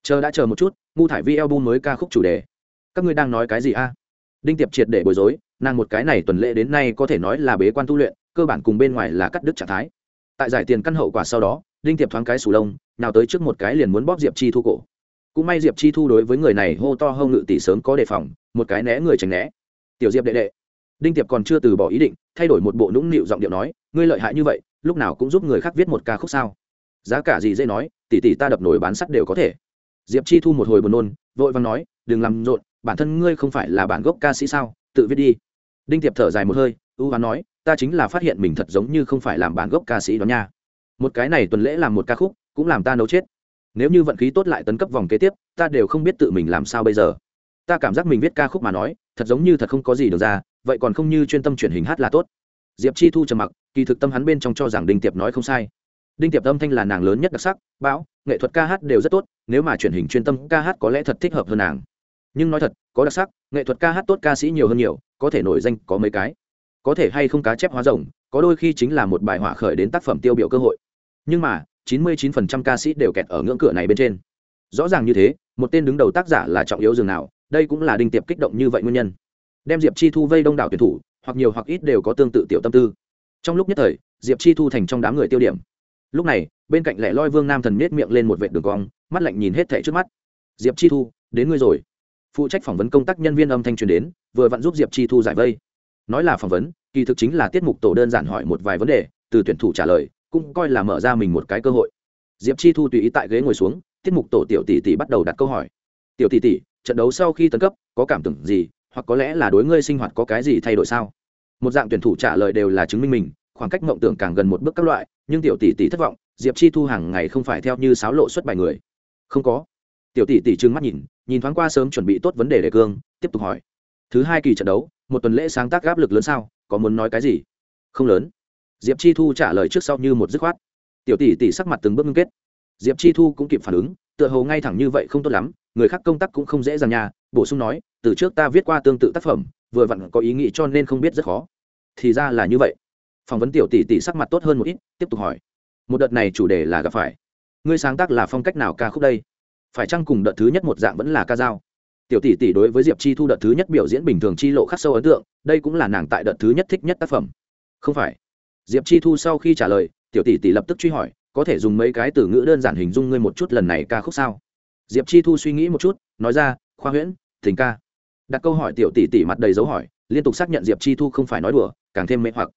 Chờ đã chờ một chút, ngu thải vi album mới ca khúc chủ đề. Các ngươi đang nói cái gì a? Đinh tiệp triệt để bối rối nàng một cái này tuần lễ đến nay có thể nói là bế quan tu luyện, cơ bản cùng bên ngoài là cắt đứt trạng thái. Tại giải tiền căn hậu quả sau đó, đinh tiệp thoáng cái sù lông, nào tới trước một cái liền muốn bóp diệp chi thu cổ. Cũng may diệp chi thu đối với người này hô to hơn ngự tỷ sớm có đề phòng, một cái né người tránh né. Tiểu diệp đệ đệ. Đinh tiệp còn chưa từ bỏ ý định, thay đổi một bộ nũng nịu giọng điệu nói, ngươi lợi hại như vậy, lúc nào cũng giúp người khác viết một ca khúc sao? Giá cả gì dễ nói tỷ tỷ ta đập nổi bán sắt đều có thể. Diệp chi thu một hồi buồn nôn, vội vàng nói, đừng làm rộn, bản thân ngươi không phải là bản gốc ca sĩ sao, tự viết đi đinh tiệp thở dài một hơi, ưu hoán nói, ta chính là phát hiện mình thật giống như không phải làm bản gốc ca sĩ đó nha. Một cái này tuần lễ làm một ca khúc, cũng làm ta nấu chết. Nếu như vận khí tốt lại tấn cấp vòng kế tiếp, ta đều không biết tự mình làm sao bây giờ. Ta cảm giác mình viết ca khúc mà nói, thật giống như thật không có gì được ra, vậy còn không như chuyên tâm truyền hình hát là tốt. Diệp chi thu trầm mặc, kỳ thực tâm hắn bên trong cho rằng đinh tiệp nói không sai. Đinh tiệp âm thanh là nàng lớn nhất đặc sắc, bão, nghệ thuật ca hát đều rất tốt, nếu mà truyền hình chuyên tâm ca hát có lẽ thật thích hợp hơn nàng nhưng nói thật, có đặc sắc, nghệ thuật ca hát tốt ca sĩ nhiều hơn nhiều, có thể nổi danh có mấy cái. Có thể hay không cá chép hóa rồng, có đôi khi chính là một bài hỏa khởi đến tác phẩm tiêu biểu cơ hội. Nhưng mà 99% ca sĩ đều kẹt ở ngưỡng cửa này bên trên. Rõ ràng như thế, một tên đứng đầu tác giả là trọng yếu dường nào, đây cũng là đinh tiệp kích động như vậy nguyên nhân. Đem diệp chi thu vây đông đảo tuyển thủ, hoặc nhiều hoặc ít đều có tương tự tiểu tâm tư. Trong lúc nhất thời, diệp chi thu thành trong đám người tiêu điểm. Lúc này, bên cạnh lẻ loi vương nam thần nết miệng lên một vệ đường cong, mắt lạnh nhìn hết thẻ trước mắt. Diệp chi thu, đến ngươi rồi phụ trách phỏng vấn công tác nhân viên âm thanh truyền đến, vừa vặn giúp diệp chi thu giải vây. Nói là phỏng vấn, kỳ thực chính là tiết mục tổ đơn giản hỏi một vài vấn đề, từ tuyển thủ trả lời, cũng coi là mở ra mình một cái cơ hội. Diệp chi thu tùy ý tại ghế ngồi xuống, tiết mục tổ tiểu tỷ tỷ bắt đầu đặt câu hỏi. Tiểu tỷ tỷ, trận đấu sau khi tấn cấp, có cảm tưởng gì, hoặc có lẽ là đối ngươi sinh hoạt có cái gì thay đổi sao? Một dạng tuyển thủ trả lời đều là chứng minh mình, khoảng cách mộng tưởng càng gần một bước các loại, nhưng tiểu tỷ tỷ thất vọng, diệp chi thu hàng ngày không phải theo như sáo lộ xuất bài người. Không có tiểu tỷ tỷ trừng mắt nhìn nhìn thoáng qua sớm chuẩn bị tốt vấn đề đề cương, tiếp tục hỏi. Thứ hai kỳ trận đấu, một tuần lễ sáng tác áp lực lớn sao, có muốn nói cái gì? Không lớn. Diệp chi thu trả lời trước sau như một dứt khoát. Tiểu tỷ tỷ sắc mặt từng bước ngưng kết. Diệp chi thu cũng kịp phản ứng, tựa hồ ngay thẳng như vậy không tốt lắm, người khác công tác cũng không dễ dàng nhà bổ sung nói, từ trước ta viết qua tương tự tác phẩm, vừa vặn có ý nghĩ cho nên không biết rất khó. Thì ra là như vậy. Phỏng vấn tiểu tỷ tỷ sắc mặt tốt hơn một ít, tiếp tục hỏi. Một đợt này chủ đề là gặp phải. Ngươi sáng tác là phong cách nào ca khúc đây? Phải chăng cùng đợt thứ nhất một dạng vẫn là ca dao? Tiểu tỷ tỷ đối với diệp chi thu đợt thứ nhất biểu diễn bình thường chi lộ khắc sâu ấn tượng, đây cũng là nàng tại đợt thứ nhất thích nhất tác phẩm. Không phải. Diệp chi thu sau khi trả lời, tiểu tỷ tỷ lập tức truy hỏi, có thể dùng mấy cái từ ngữ đơn giản hình dung ngươi một chút lần này ca khúc sao? Diệp chi thu suy nghĩ một chút, nói ra, khoa huyễn tình ca. Đặt câu hỏi tiểu tỷ tỷ mặt đầy dấu hỏi, liên tục xác nhận diệp chi thu không phải nói đùa, càng thêm mê hoặc.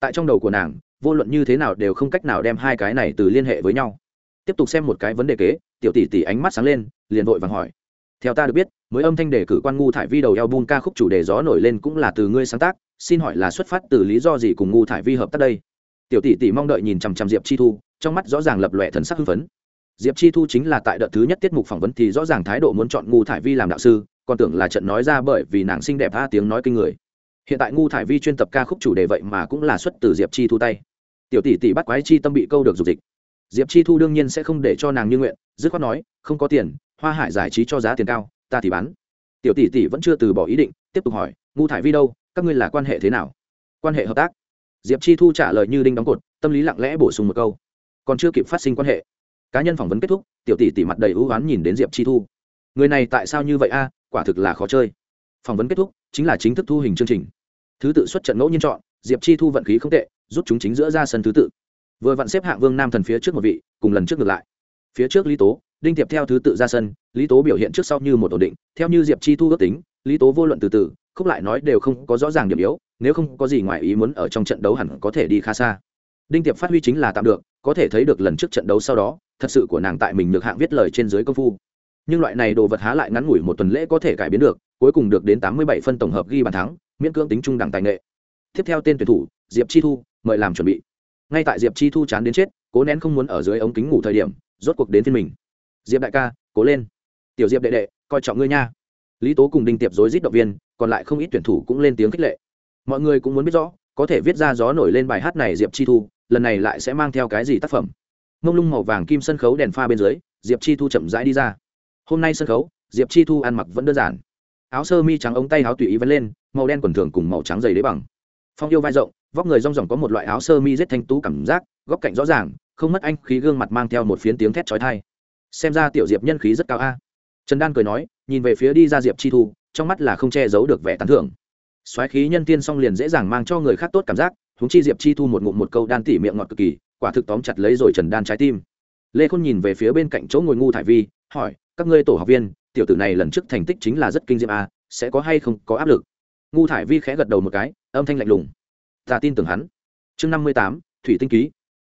Tại trong đầu của nàng, vô luận như thế nào đều không cách nào đem hai cái này từ liên hệ với nhau tiếp tục xem một cái vấn đề kế, tiểu tỷ tỷ ánh mắt sáng lên, liền vội vàng hỏi. Theo ta được biết, mới âm thanh đề cử quan ngu thải vi đầu eo bun ca khúc chủ đề gió nổi lên cũng là từ ngươi sáng tác, xin hỏi là xuất phát từ lý do gì cùng ngu thải vi hợp tác đây? Tiểu tỷ tỷ mong đợi nhìn chằm chằm diệp chi thu, trong mắt rõ ràng lập lòe thần sắc hưng phấn. Diệp chi thu chính là tại đợt thứ nhất tiết mục phỏng vấn thì rõ ràng thái độ muốn chọn ngu thải vi làm đạo sư, còn tưởng là trận nói ra bởi vì nàng xinh đẹp tha tiếng nói kinh người. Hiện tại ngu thải vi chuyên tập ca khúc chủ đề vậy mà cũng là xuất từ diệp chi thu tay. Tiểu tỷ tỷ bắt quái chi tâm bị câu được dục dịch diệp chi thu đương nhiên sẽ không để cho nàng như nguyện, dứt khoát nói, không có tiền, hoa hải giải trí cho giá tiền cao, ta thì bán. Tiểu tỷ tỷ vẫn chưa từ bỏ ý định, tiếp tục hỏi, ngu thải vi đâu, các ngươi là quan hệ thế nào? Quan hệ hợp tác. Diệp chi thu trả lời như đinh đóng cột, tâm lý lặng lẽ bổ sung một câu, còn chưa kịp phát sinh quan hệ. Cá nhân phỏng vấn kết thúc, tiểu tỷ tỷ mặt đầy ưu oán nhìn đến diệp chi thu. Người này tại sao như vậy a, quả thực là khó chơi. Phỏng vấn kết thúc, chính là chính thức thu hình chương trình. Thứ tự xuất trận ngẫu nhiên chọn, diệp chi thu vận khí không tệ, rút chúng chính giữa ra sân thứ tự vừa vặn xếp hạng vương nam thần phía trước một vị, cùng lần trước ngược lại. Phía trước lý tố, đinh tiệp theo thứ tự ra sân, lý tố biểu hiện trước sau như một ổn định, theo như diệp chi thu ước tính, lý tố vô luận từ từ, khúc lại nói đều không có rõ ràng điểm yếu, nếu không có gì ngoài ý muốn ở trong trận đấu hẳn có thể đi khá xa. Đinh tiệp phát huy chính là tạm được, có thể thấy được lần trước trận đấu sau đó, thật sự của nàng tại mình được hạng viết lời trên dưới công phu. Nhưng loại này đồ vật há lại ngắn ngủi một tuần lễ có thể cải biến được, cuối cùng được đến tám mươi bảy phân tổng hợp ghi bàn thắng, miễn cưỡng tính trung đẳng tài nghệ. Tiếp theo tên tuyển thủ, diệp chi thu, mời làm chuẩn bị ngay tại diệp chi thu chán đến chết, cố nén không muốn ở dưới ống kính ngủ thời điểm, rốt cuộc đến phiên mình. Diệp đại ca, cố lên. Tiểu diệp đệ đệ, coi trọng ngươi nha. Lý tố cùng đinh tiệp dối rít động viên, còn lại không ít tuyển thủ cũng lên tiếng khích lệ. Mọi người cũng muốn biết rõ, có thể viết ra gió nổi lên bài hát này diệp chi thu, lần này lại sẽ mang theo cái gì tác phẩm. Mông lung màu vàng kim sân khấu đèn pha bên dưới, diệp chi thu chậm rãi đi ra. Hôm nay sân khấu, diệp chi thu ăn mặc vẫn đơn giản. Áo sơ mi trắng ống tay áo tùy ý vấn lên, màu đen quần thường cùng màu trắng dày đế bằng. Phong yêu vai rộng vóc người rong ròng có một loại áo sơ mi rất thanh tú cảm giác, góc cạnh rõ ràng, không mất anh khí gương mặt mang theo một phiến tiếng thét trói thai xem ra tiểu diệp nhân khí rất cao a. Trần đan cười nói, nhìn về phía đi ra diệp chi thu, trong mắt là không che giấu được vẻ tán thưởng. Xoáy khí nhân tiên xong liền dễ dàng mang cho người khác tốt cảm giác thúng chi diệp chi thu một ngụm một câu đan tỉ miệng ngọt cực kỳ, quả thực tóm chặt lấy rồi trần đan trái tim. Lê khôn nhìn về phía bên cạnh chỗ ngồi ngu thải vi, hỏi, các ngươi tổ học viên, tiểu tử này lần trước thành tích chính là rất kinh diệm a, sẽ có hay không có áp lực? Ngu thải vi khẽ gật đầu một cái, âm thanh lạnh lùng ta tin tưởng hắn. Chương năm mươi tám, thủy tinh ký.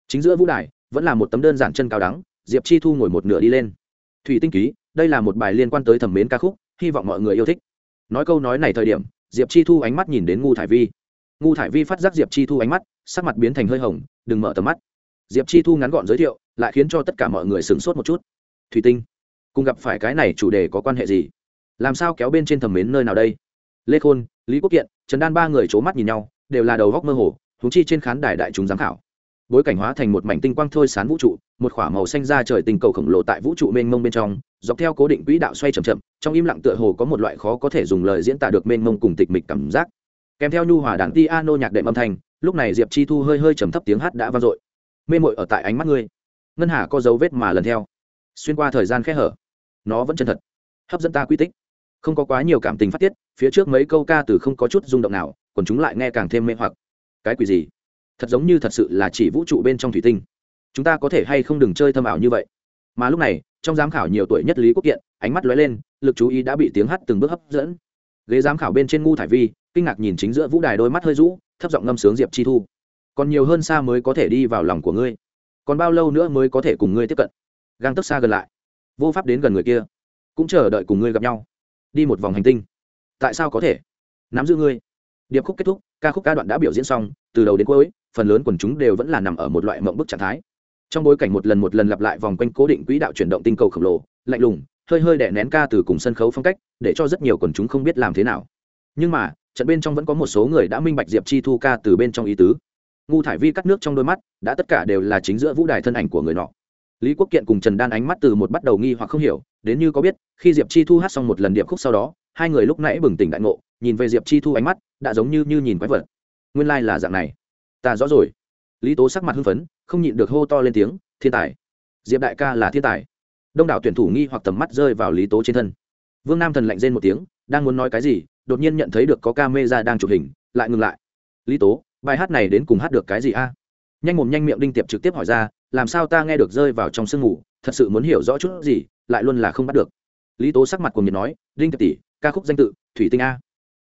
Chính giữa vũ đài, vẫn là một tấm đơn giản chân cao đắng diệp chi thu ngồi một nửa đi lên. Thủy tinh ký, đây là một bài liên quan tới thẩm mến ca khúc, hy vọng mọi người yêu thích. Nói câu nói này thời điểm, diệp chi thu ánh mắt nhìn đến ngu thải vi. Ngu thải vi phát giác diệp chi thu ánh mắt, sắc mặt biến thành hơi hồng, đừng mở tầm mắt. Diệp chi thu ngắn gọn giới thiệu, lại khiến cho tất cả mọi người sửng sốt một chút. Thủy tinh, cùng gặp phải cái này chủ đề có quan hệ gì? Làm sao kéo bên trên thẩm mến nơi nào đây? Lê khôn, lý quốc kiện, trần đan ba người c h ố mắt nhìn nhau đều là đầu góc mơ hồ thú chi trên khán đài đại chúng giám khảo. Bối cảnh hóa thành một mảnh tinh quang thôi sán vũ trụ, một k h ỏ a màu xanh ra trời tình cầu khổng lồ tại vũ trụ mênh mông bên trong, dọc theo cố định quỹ đạo xoay c h ậ m chậm, trong im lặng tựa hồ có một loại khó có thể dùng lời diễn tả được mênh mông cùng tịch mịch cảm giác. Kèm theo nhu hòa đàn piano nhạc đệm âm thanh, lúc này diệp chi thu hơi hơi trầm thấp tiếng hát đã vang dội. Mê mội ở tại ánh mắt ngươi. Ngân hà có dấu vết mà lần theo. Xuyên qua thời gian khẽ hở, nó vẫn chân thật, hấp dẫn ta quy tích. Không có quá nhiều cảm tình phát tiết, phía trước mấy câu ca từ không có chút rung động nào còn chúng lại nghe càng thêm mê hoặc. Cái quỷ gì? Thật giống như thật sự là chỉ vũ trụ bên trong thủy tinh. Chúng ta có thể hay không đừng chơi thâm ảo như vậy? Mà lúc này, trong giám khảo nhiều tuổi nhất lý quốc kiện, ánh mắt lóe lên, lực chú ý đã bị tiếng hát từng bước hấp dẫn. Ghế giám khảo bên trên ngu thải vi, kinh ngạc nhìn chính giữa vũ đài đôi mắt hơi rũ, thấp giọng ngâm sướng diệp chi thu. Còn nhiều hơn xa mới có thể đi vào lòng của ngươi. Còn bao lâu nữa mới có thể cùng ngươi tiếp cận? Gang tấp xa gần lại. Vô pháp đến gần người kia. Cũng chờ đợi cùng ngươi gặp nhau. Đi một vòng hành tinh. Tại sao có thể? Nắm giữ ngươi điệp khúc kết thúc, ca khúc ca đoạn đã biểu diễn xong, từ đầu đến cuối, phần lớn quần chúng đều vẫn là nằm ở một loại mộng bức trạng thái. Trong bối cảnh một lần một lần lặp lại vòng quanh cố định quỹ đạo chuyển động tinh cầu khổng lồ, lạnh lùng, hơi hơi đè nén ca từ cùng sân khấu phong cách, để cho rất nhiều quần chúng không biết làm thế nào. Nhưng mà, trận bên trong vẫn có một số người đã minh bạch diệp chi thu ca từ bên trong ý tứ. Ngu thải vi cắt nước trong đôi mắt, đã tất cả đều là chính giữa vũ đài thân ảnh của người nọ. Lý quốc kiện cùng trần đan ánh mắt từ một bắt đầu nghi hoặc không hiểu, đến như có biết, khi diệp chi thu hát xong một lần điệp khúc sau đó hai người lúc nãy bừng tỉnh đại ngộ nhìn về diệp chi thu ánh mắt đã giống như, như nhìn quái vật. Nguyên lai、like、là dạng này. Ta rõ rồi. Lý tố sắc mặt hưng phấn không nhịn được hô to lên tiếng thiên tài. Diệp đại ca là thiên tài. Đông đảo tuyển thủ nghi hoặc tầm mắt rơi vào lý tố trên thân. Vương nam thần lạnh rên một tiếng đang muốn nói cái gì đột nhiên nhận thấy được có ca mê ra đang chụp hình lại ngừng lại. Lý tố bài hát này đến cùng hát được cái gì a? Nhanh mồm nhanh miệng đinh tiệp trực tiếp hỏi ra làm sao ta nghe được rơi vào trong sương ngủ thật sự muốn hiểu rõ chút gì lại luôn là không bắt được. Lý tố sắc mặt cùng nhiệt nói đinh tiệp tỷ ca khúc danh tự, thủy tinh a.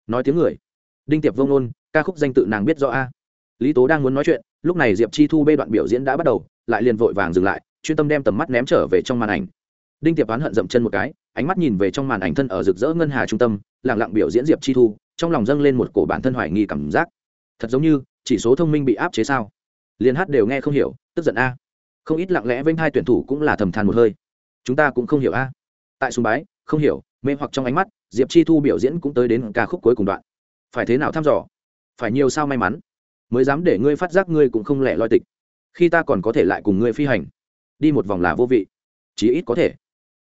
Nói tiếng người. Đinh tiệp vông nôn ca khúc danh tự nàng biết rõ a. Lý tố đang muốn nói chuyện, lúc này diệp chi thu bê đoạn biểu diễn đã bắt đầu, lại liền vội vàng dừng lại, chuyên tâm đem tầm mắt ném trở về trong màn ảnh. Đinh tiệp oán hận dậm chân một cái, ánh mắt nhìn về trong màn ảnh thân ở rực rỡ ngân hà trung tâm lẳng lặng biểu diễn diệp chi thu, trong lòng dâng lên một cổ bản thân hoài nghi cảm giác. Thật giống như, chỉ số thông minh bị áp chế sao? Liền hát đều nghe không hiểu, tức giận a. Không ít lặng lẽ vênh hai tuyển thủ cũng là thầm than một hơi. Chúng ta cũng không hiểu a. Tại sùng bái, không hiểu, mê hoặc trong ánh mắt diệp chi thu biểu diễn cũng tới đến ca khúc cuối cùng đoạn. Phải thế nào thăm dò? Phải nhiều sao may mắn? Mới dám để ngươi phát giác ngươi cũng không lẻ loi tịch. Khi ta còn có thể lại cùng ngươi phi hành, đi một vòng là vô vị. Chí ít có thể.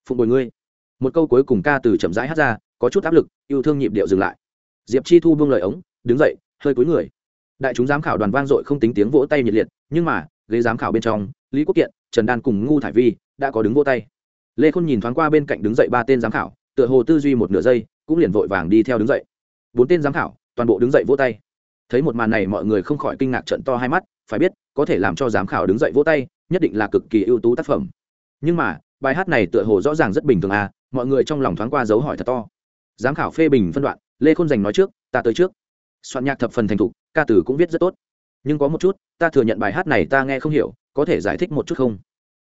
Phụng bồi ngươi. Một câu cuối cùng ca từ chậm rãi hát ra, có chút áp lực, yêu thương nhịp điệu dừng lại. Diệp chi thu buông lời ống, đứng dậy, hơi cúi người. Đại chúng giám khảo đoàn vang dội không tính tiếng vỗ tay nhiệt liệt, nhưng mà, ghế giám khảo bên trong, lý quốc kiện, trần đan cùng ngu thải vi đã có đứng vỗ tay. Lê khôn nhìn thoáng qua bên cạnh đứng dậy ba tên giám khảo tựa hồ tư duy một nửa giây, cũng liền vội vàng đi theo đứng dậy. Bốn tên giám khảo, toàn bộ đứng dậy vỗ tay. Thấy một màn này mọi người không khỏi kinh ngạc trận to hai mắt, phải biết, có thể làm cho giám khảo đứng dậy vỗ tay, nhất định là cực kỳ ưu tú tác phẩm. Nhưng mà, bài hát này tựa hồ rõ ràng rất bình thường à mọi người trong lòng thoáng qua dấu hỏi thật to. Giám khảo phê bình phân đoạn, lê khôn giành nói trước, ta tới trước. Soạn nhạc thập phần thành thục, ca từ cũng viết rất tốt. Nhưng có một chút, ta thừa nhận bài hát này ta nghe không hiểu, có thể giải thích một chút không?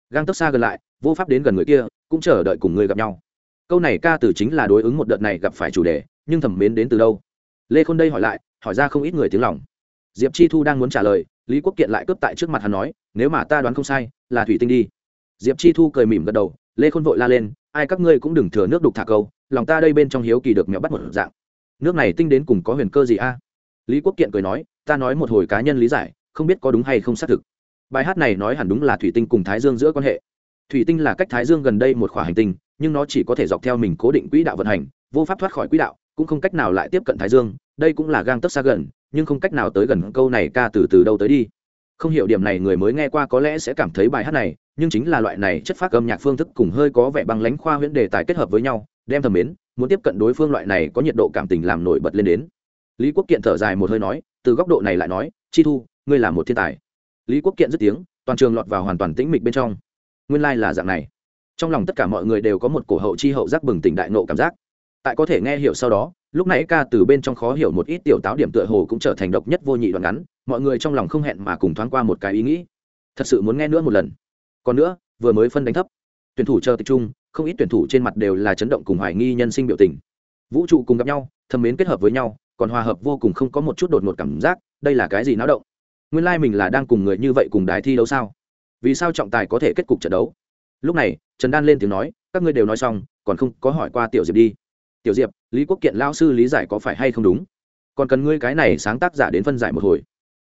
Gang tấc xa gần lại, vô pháp đến gần người kia, cũng chờ đợi cùng người gặp nhau câu này ca từ chính là đối ứng một đợt này gặp phải chủ đề, nhưng thẩm mến đến từ đâu? Lê khôn đây hỏi lại, hỏi ra không ít người tiếng lòng. Diệp chi thu đang muốn trả lời, lý quốc kiện lại cướp tại trước mặt hắn nói, nếu mà ta đoán không sai, là thủy tinh đi. Diệp chi thu cười mỉm gật đầu, lê khôn vội la lên, ai các ngươi cũng đừng thừa nước đục thả câu, lòng ta đây bên trong hiếu kỳ được mẹo bắt một dạng. Nước này tinh đến cùng có huyền cơ gì a? Lý quốc kiện cười nói, ta nói một hồi cá nhân lý giải, không biết có đúng hay không xác thực. Bài hát này nói hẳn đúng là thủy tinh cùng thái dương giữa quan hệ. Thủy tinh là cách thái dương gần đây một khỏa hành tinh nhưng nó chỉ có thể dọc theo mình cố định quỹ đạo vận hành, vô pháp thoát khỏi quỹ đạo, cũng không cách nào lại tiếp cận thái dương, đây cũng là gang tấc xa gần, nhưng không cách nào tới gần câu này ca từ từ đâu tới đi. Không hiểu điểm này người mới nghe qua có lẽ sẽ cảm thấy bài hát này, nhưng chính là loại này chất phát âm nhạc phương thức cùng hơi có vẻ băng lánh khoa huyễn đề tài kết hợp với nhau, đem thầm mến, muốn tiếp cận đối phương loại này có nhiệt độ cảm tình làm nổi bật lên đến. Lý quốc kiện thở dài một hơi nói, từ góc độ này lại nói, chi thu, ngươi là một thiên tài. Lý quốc kiện dứt tiếng, toàn trường lọt vào hoàn toàn tĩnh mịch bên trong. Nguyên lai、like、là dạng này trong lòng tất cả mọi người đều có một cổ hậu chi hậu giác bừng tỉnh đại nộ cảm giác. Tại có thể nghe hiểu sau đó, lúc nãy ca từ bên trong khó hiểu một ít tiểu táo điểm tựa hồ cũng trở thành độc nhất vô nhị đoạn ngắn, mọi người trong lòng không hẹn mà cùng thoáng qua một cái ý nghĩ. Thật sự muốn nghe nữa một lần. Còn nữa, vừa mới phân đánh thấp. Tuyển thủ chờ tập trung không ít tuyển thủ trên mặt đều là chấn động cùng hoài nghi nhân sinh biểu tình. Vũ trụ cùng gặp nhau thâm mến kết hợp với nhau, còn hòa hợp vô cùng không có một chút đột ngột cảm giác, đây là cái gì náo động? Nguyên lai、like、mình là đang cùng người như vậy cùng đài thi đấu sao? Vì sao trọng tài có thể kết cục trận đấu? Lúc này, trần đan lên tiếng nói, các ngươi đều nói xong, còn không có hỏi qua tiểu diệp đi. Tiểu diệp, lý quốc kiện lao sư lý giải có phải hay không đúng? Còn cần ngươi cái này sáng tác giả đến phân giải một hồi.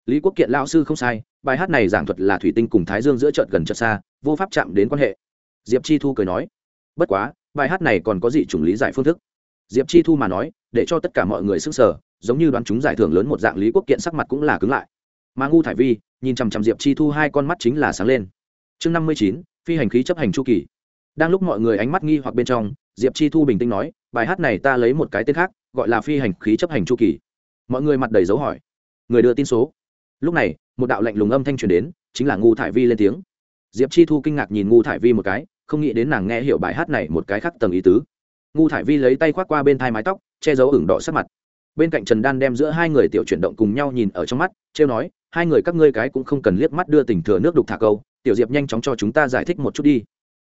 Lý quốc kiện lao sư không sai, bài hát này giảng thuật là thủy tinh cùng thái dương giữa trận gần trận xa, vô pháp chạm đến quan hệ. Diệp chi thu cười nói, bất quá, bài hát này còn có gì chủng lý giải phương thức. Diệp chi thu mà nói, để cho tất cả mọi người sức sở giống như đoán chúng giải thưởng lớn một dạng lý quốc kiện sắc mặt cũng là cứng lại. Mà ngu thải vi, nhìn chằm chằm diệp chi thu hai con mắt chính là sáng lên. Chương năm mươi chín phi hành khí chấp hành chu kỳ. Đang lúc mọi người ánh mắt nghi hoặc bên trong, diệp chi thu bình tĩnh nói, bài hát này ta lấy một cái tên khác, gọi là phi hành khí chấp hành chu kỳ. Mọi người mặt đầy dấu hỏi. Người đưa tin số. Lúc này, một đạo lạnh lùng âm thanh truyền đến, chính là ngu thải vi lên tiếng. Diệp chi thu kinh ngạc nhìn ngu thải vi một cái, không nghĩ đến nàng nghe hiểu bài hát này một cái khác tầng ý tứ. Ngu thải vi lấy tay khoác qua bên thai mái tóc, che giấu ửng đỏ sắc mặt. Bên cạnh trần đan đem giữa hai người tiểu chuyển động cùng nhau nhìn ở trong mắt, trêu nói, hai người các ngươi cái cũng không cần liếc mắt đưa tình thừa nước đục thả câu tiểu diệp nhanh chóng cho chúng ta giải thích một chút đi.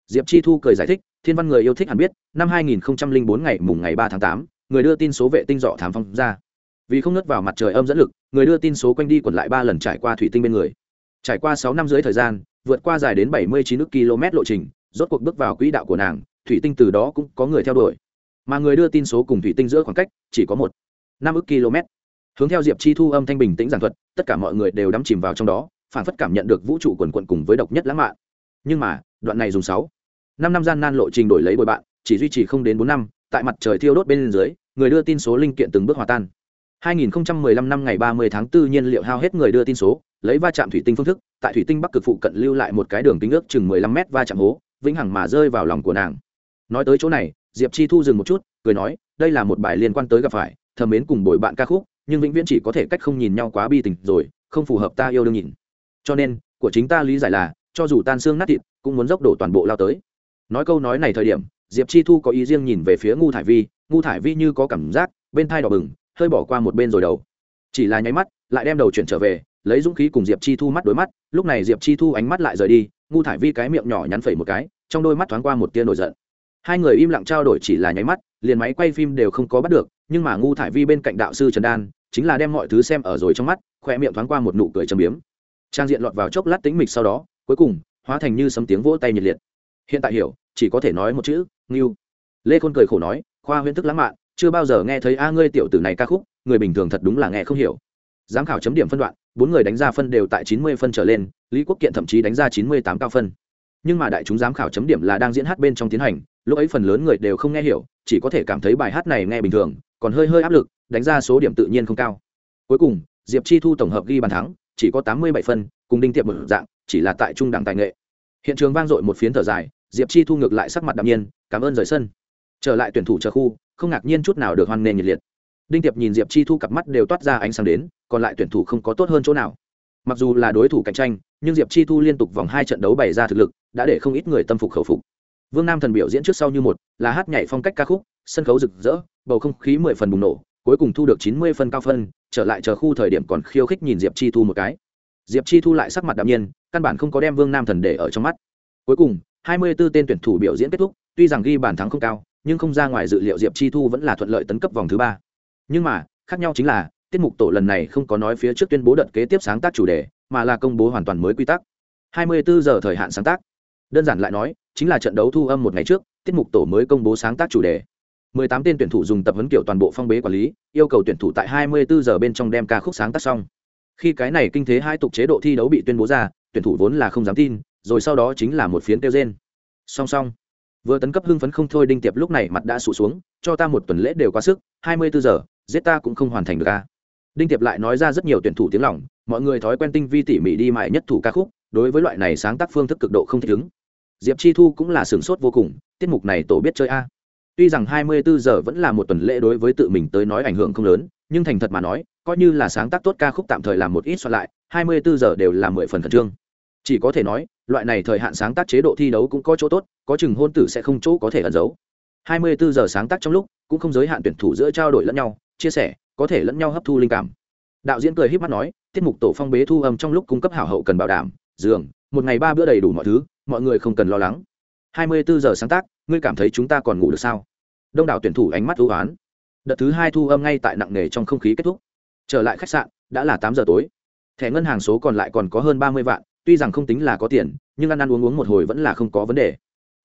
Diệp chi thu cười giải thích thiên văn người yêu thích hẳn biết năm 2004 ngày mùng ngày 3 tháng 8, người đưa tin số vệ tinh dọ thám phong ra. Vì không nứt vào mặt trời âm dẫn lực người đưa tin số quanh đi quẩn lại ba lần trải qua thủy tinh bên người. Trải qua sáu năm dưới thời gian vượt qua dài đến 79 nước km lộ trình rốt cuộc bước vào quỹ đạo của nàng thủy tinh từ đó cũng có người theo đuổi. Mà người đưa tin số cùng thủy tinh giữa khoảng cách chỉ có một năm ước km. Hướng theo diệp chi thu âm thanh bình tĩnh giảng thuật tất cả mọi người đều đắm chìm vào trong đó phản phất cảm nhận được vũ trụ quần quận cùng với độc nhất lãng mạn. Nhưng mà, đoạn này dùng sáu, năm năm gian nan lộ trình đổi lấy bồi bạn, chỉ duy trì không đến bốn năm, tại mặt trời thiêu đốt bên dưới, người đưa tin số linh kiện từng bước hòa tan. 2015 năm ngày 30 tháng 4 nhiên liệu hao hết người đưa tin số, lấy va chạm thủy tinh phương thức, tại thủy tinh bắc cực phụ cận lưu lại một cái đường kính ước chừng 15 mét va chạm hố, vĩnh hằng mà rơi vào lòng của nàng. Nói tới chỗ này, diệp chi thu dừng một chút, cười nói, đây là một bài liên quan tới gặp phải, thầm mến cùng bồi bạn ca khúc, nhưng vĩnh viễn chỉ có thể cách không nhìn nhau quá bi tình rồi, không phù hợp ta yêu đương nhìn cho nên, của chính ta lý giải là, cho dù tan xương nát thịt, cũng muốn dốc đổ toàn bộ lao tới. Nói câu nói này thời điểm, diệp chi thu có ý riêng nhìn về phía ngu thải vi, ngu thải vi như có cảm giác, bên thai đỏ bừng, hơi bỏ qua một bên rồi đầu. Chỉ là nháy mắt, lại đem đầu chuyển trở về, lấy dũng khí cùng diệp chi thu mắt đối mắt, lúc này diệp chi thu ánh mắt lại rời đi, ngu thải vi cái miệng nhỏ nhắn phẩy một cái, trong đôi mắt thoáng qua một tia nổi giận. Hai người im lặng trao đổi chỉ là nháy mắt, liền máy quay phim đều không có bắt được, nhưng mà ngu thải vi bên cạnh đạo sư trần đan, chính là đem mọi thứ xem ở rồi trong mắt, khoe miệng thoáng qua một nụ cười châm biếm trang diện lọt vào chốc lát tính mịch sau đó, cuối cùng, hóa thành như sấm tiếng vỗ tay nhiệt liệt. Hiện tại hiểu, chỉ có thể nói một chữ, ngưu. Lê khôn cười khổ nói, khoa huyễn thức lãng mạn, chưa bao giờ nghe thấy a ngươi tiểu tử này ca khúc, người bình thường thật đúng là nghe không hiểu. Giám khảo chấm điểm phân đoạn, bốn người đánh ra phân đều tại chín mươi phân trở lên, lý quốc kiện thậm chí đánh ra chín mươi tám cao phân. Nhưng mà đại chúng giám khảo chấm điểm là đang diễn hát bên trong tiến hành, lúc ấy phần lớn người đều không nghe hiểu, chỉ có thể cảm thấy bài hát này nghe bình thường, còn hơi hơi áp lực, đánh ra số điểm tự nhiên không cao. Cuối cùng, diệp chi thu tổng hợp ghi bàn thắng chỉ có tám mươi bảy phân, cùng đinh tiệp một dạng, chỉ là tại trung đẳng tài nghệ. Hiện trường vang dội một phiến thở dài, diệp chi thu ngược lại sắc mặt đạm nhiên, cảm ơn rời sân. Trở lại tuyển thủ chờ khu, không ngạc nhiên chút nào được hoan nghênh nhiệt liệt. Đinh tiệp nhìn diệp chi thu cặp mắt đều toát ra ánh sáng đến, còn lại tuyển thủ không có tốt hơn chỗ nào. Mặc dù là đối thủ cạnh tranh, nhưng diệp chi thu liên tục vòng hai trận đấu bày ra thực lực, đã để không ít người tâm phục khẩu phục. Vương nam thần biểu diễn trước sau như một, là hát nhảy phong cách ca khúc, sân khấu rực rỡ, bầu không khí mười phần bùng nổ cuối cùng thu được chín mươi phân cao phân, trở lại chờ khu thời điểm còn khiêu khích nhìn diệp chi thu một cái. Diệp chi thu lại sắc mặt đạm nhiên, căn bản không có đem vương nam thần để ở trong mắt. Cuối cùng, hai mươi 24 tên tuyển thủ biểu diễn kết thúc, tuy rằng ghi bàn thắng không cao, nhưng không ra ngoài dự liệu diệp chi thu vẫn là thuận lợi tấn cấp vòng thứ ba. Nhưng mà, khác nhau chính là, tiết mục tổ lần này không có nói phía trước tuyên bố đợt kế tiếp sáng tác chủ đề, mà là công bố hoàn toàn mới quy tắc. 24 giờ thời hạn sáng tác. Đơn giản lại nói, chính là trận đấu thu âm một ngày trước, tiết mục tổ mới công bố sáng tác chủ đề. 18 tên tuyển thủ dùng tập huấn kiểu toàn bộ phong bế quản lý, yêu cầu tuyển thủ tại 24 giờ bên trong đem ca khúc sáng tác xong. Khi cái này kinh thế hai tục chế độ thi đấu bị tuyên bố ra, tuyển thủ vốn là không dám tin, rồi sau đó chính là một phiến tiêu rên. Song song, vừa tấn cấp hưng phấn không thôi đinh tiệp lúc này mặt đã sụ xuống, cho ta một tuần lễ đều quá sức 24 giờ, giết ta cũng không hoàn thành được a. đinh tiệp lại nói ra rất nhiều tuyển thủ tiếng lòng, mọi người thói quen tinh vi tỉ mỉ đi mãi nhất thủ ca khúc, đối với loại này sáng tác phương thức cực độ không thích ứng. Diệp chi thu cũng là sửng sốt vô cùng, tiết mục này tổ biết chơi a tuy rằng 24 giờ vẫn là một tuần lễ đối với tự mình tới nói ảnh hưởng không lớn, nhưng thành thật mà nói, coi như là sáng tác tốt ca khúc tạm thời làm một ít soạn lại 24 giờ đều là mười phần khẩn trương. Chỉ có thể nói, loại này thời hạn sáng tác chế độ thi đấu cũng có chỗ tốt, có chừng hôn tử sẽ không chỗ có thể ẩn giấu. 24 giờ sáng tác trong lúc, cũng không giới hạn tuyển thủ giữa trao đổi lẫn nhau, chia sẻ, có thể lẫn nhau hấp thu linh cảm. Đạo diễn cười híp mắt nói, tiết mục tổ phong bế thu âm trong lúc cung cấp hảo hậu cần bảo đảm, giường, một ngày ba bữa đầy đủ mọi thứ, mọi người không cần lo lắng. 24 giờ sáng tác, ngươi cảm thấy chúng ta còn ngủ được sao? Đông đảo tuyển thủ ánh mắt ưu ái đợt thứ hai thu âm ngay tại nặng nề trong không khí kết thúc. Trở lại khách sạn, đã là tám giờ tối. Thẻ ngân hàng số còn lại còn có hơn ba mươi vạn, tuy rằng không tính là có tiền, nhưng ăn ăn uống uống một hồi vẫn là không có vấn đề.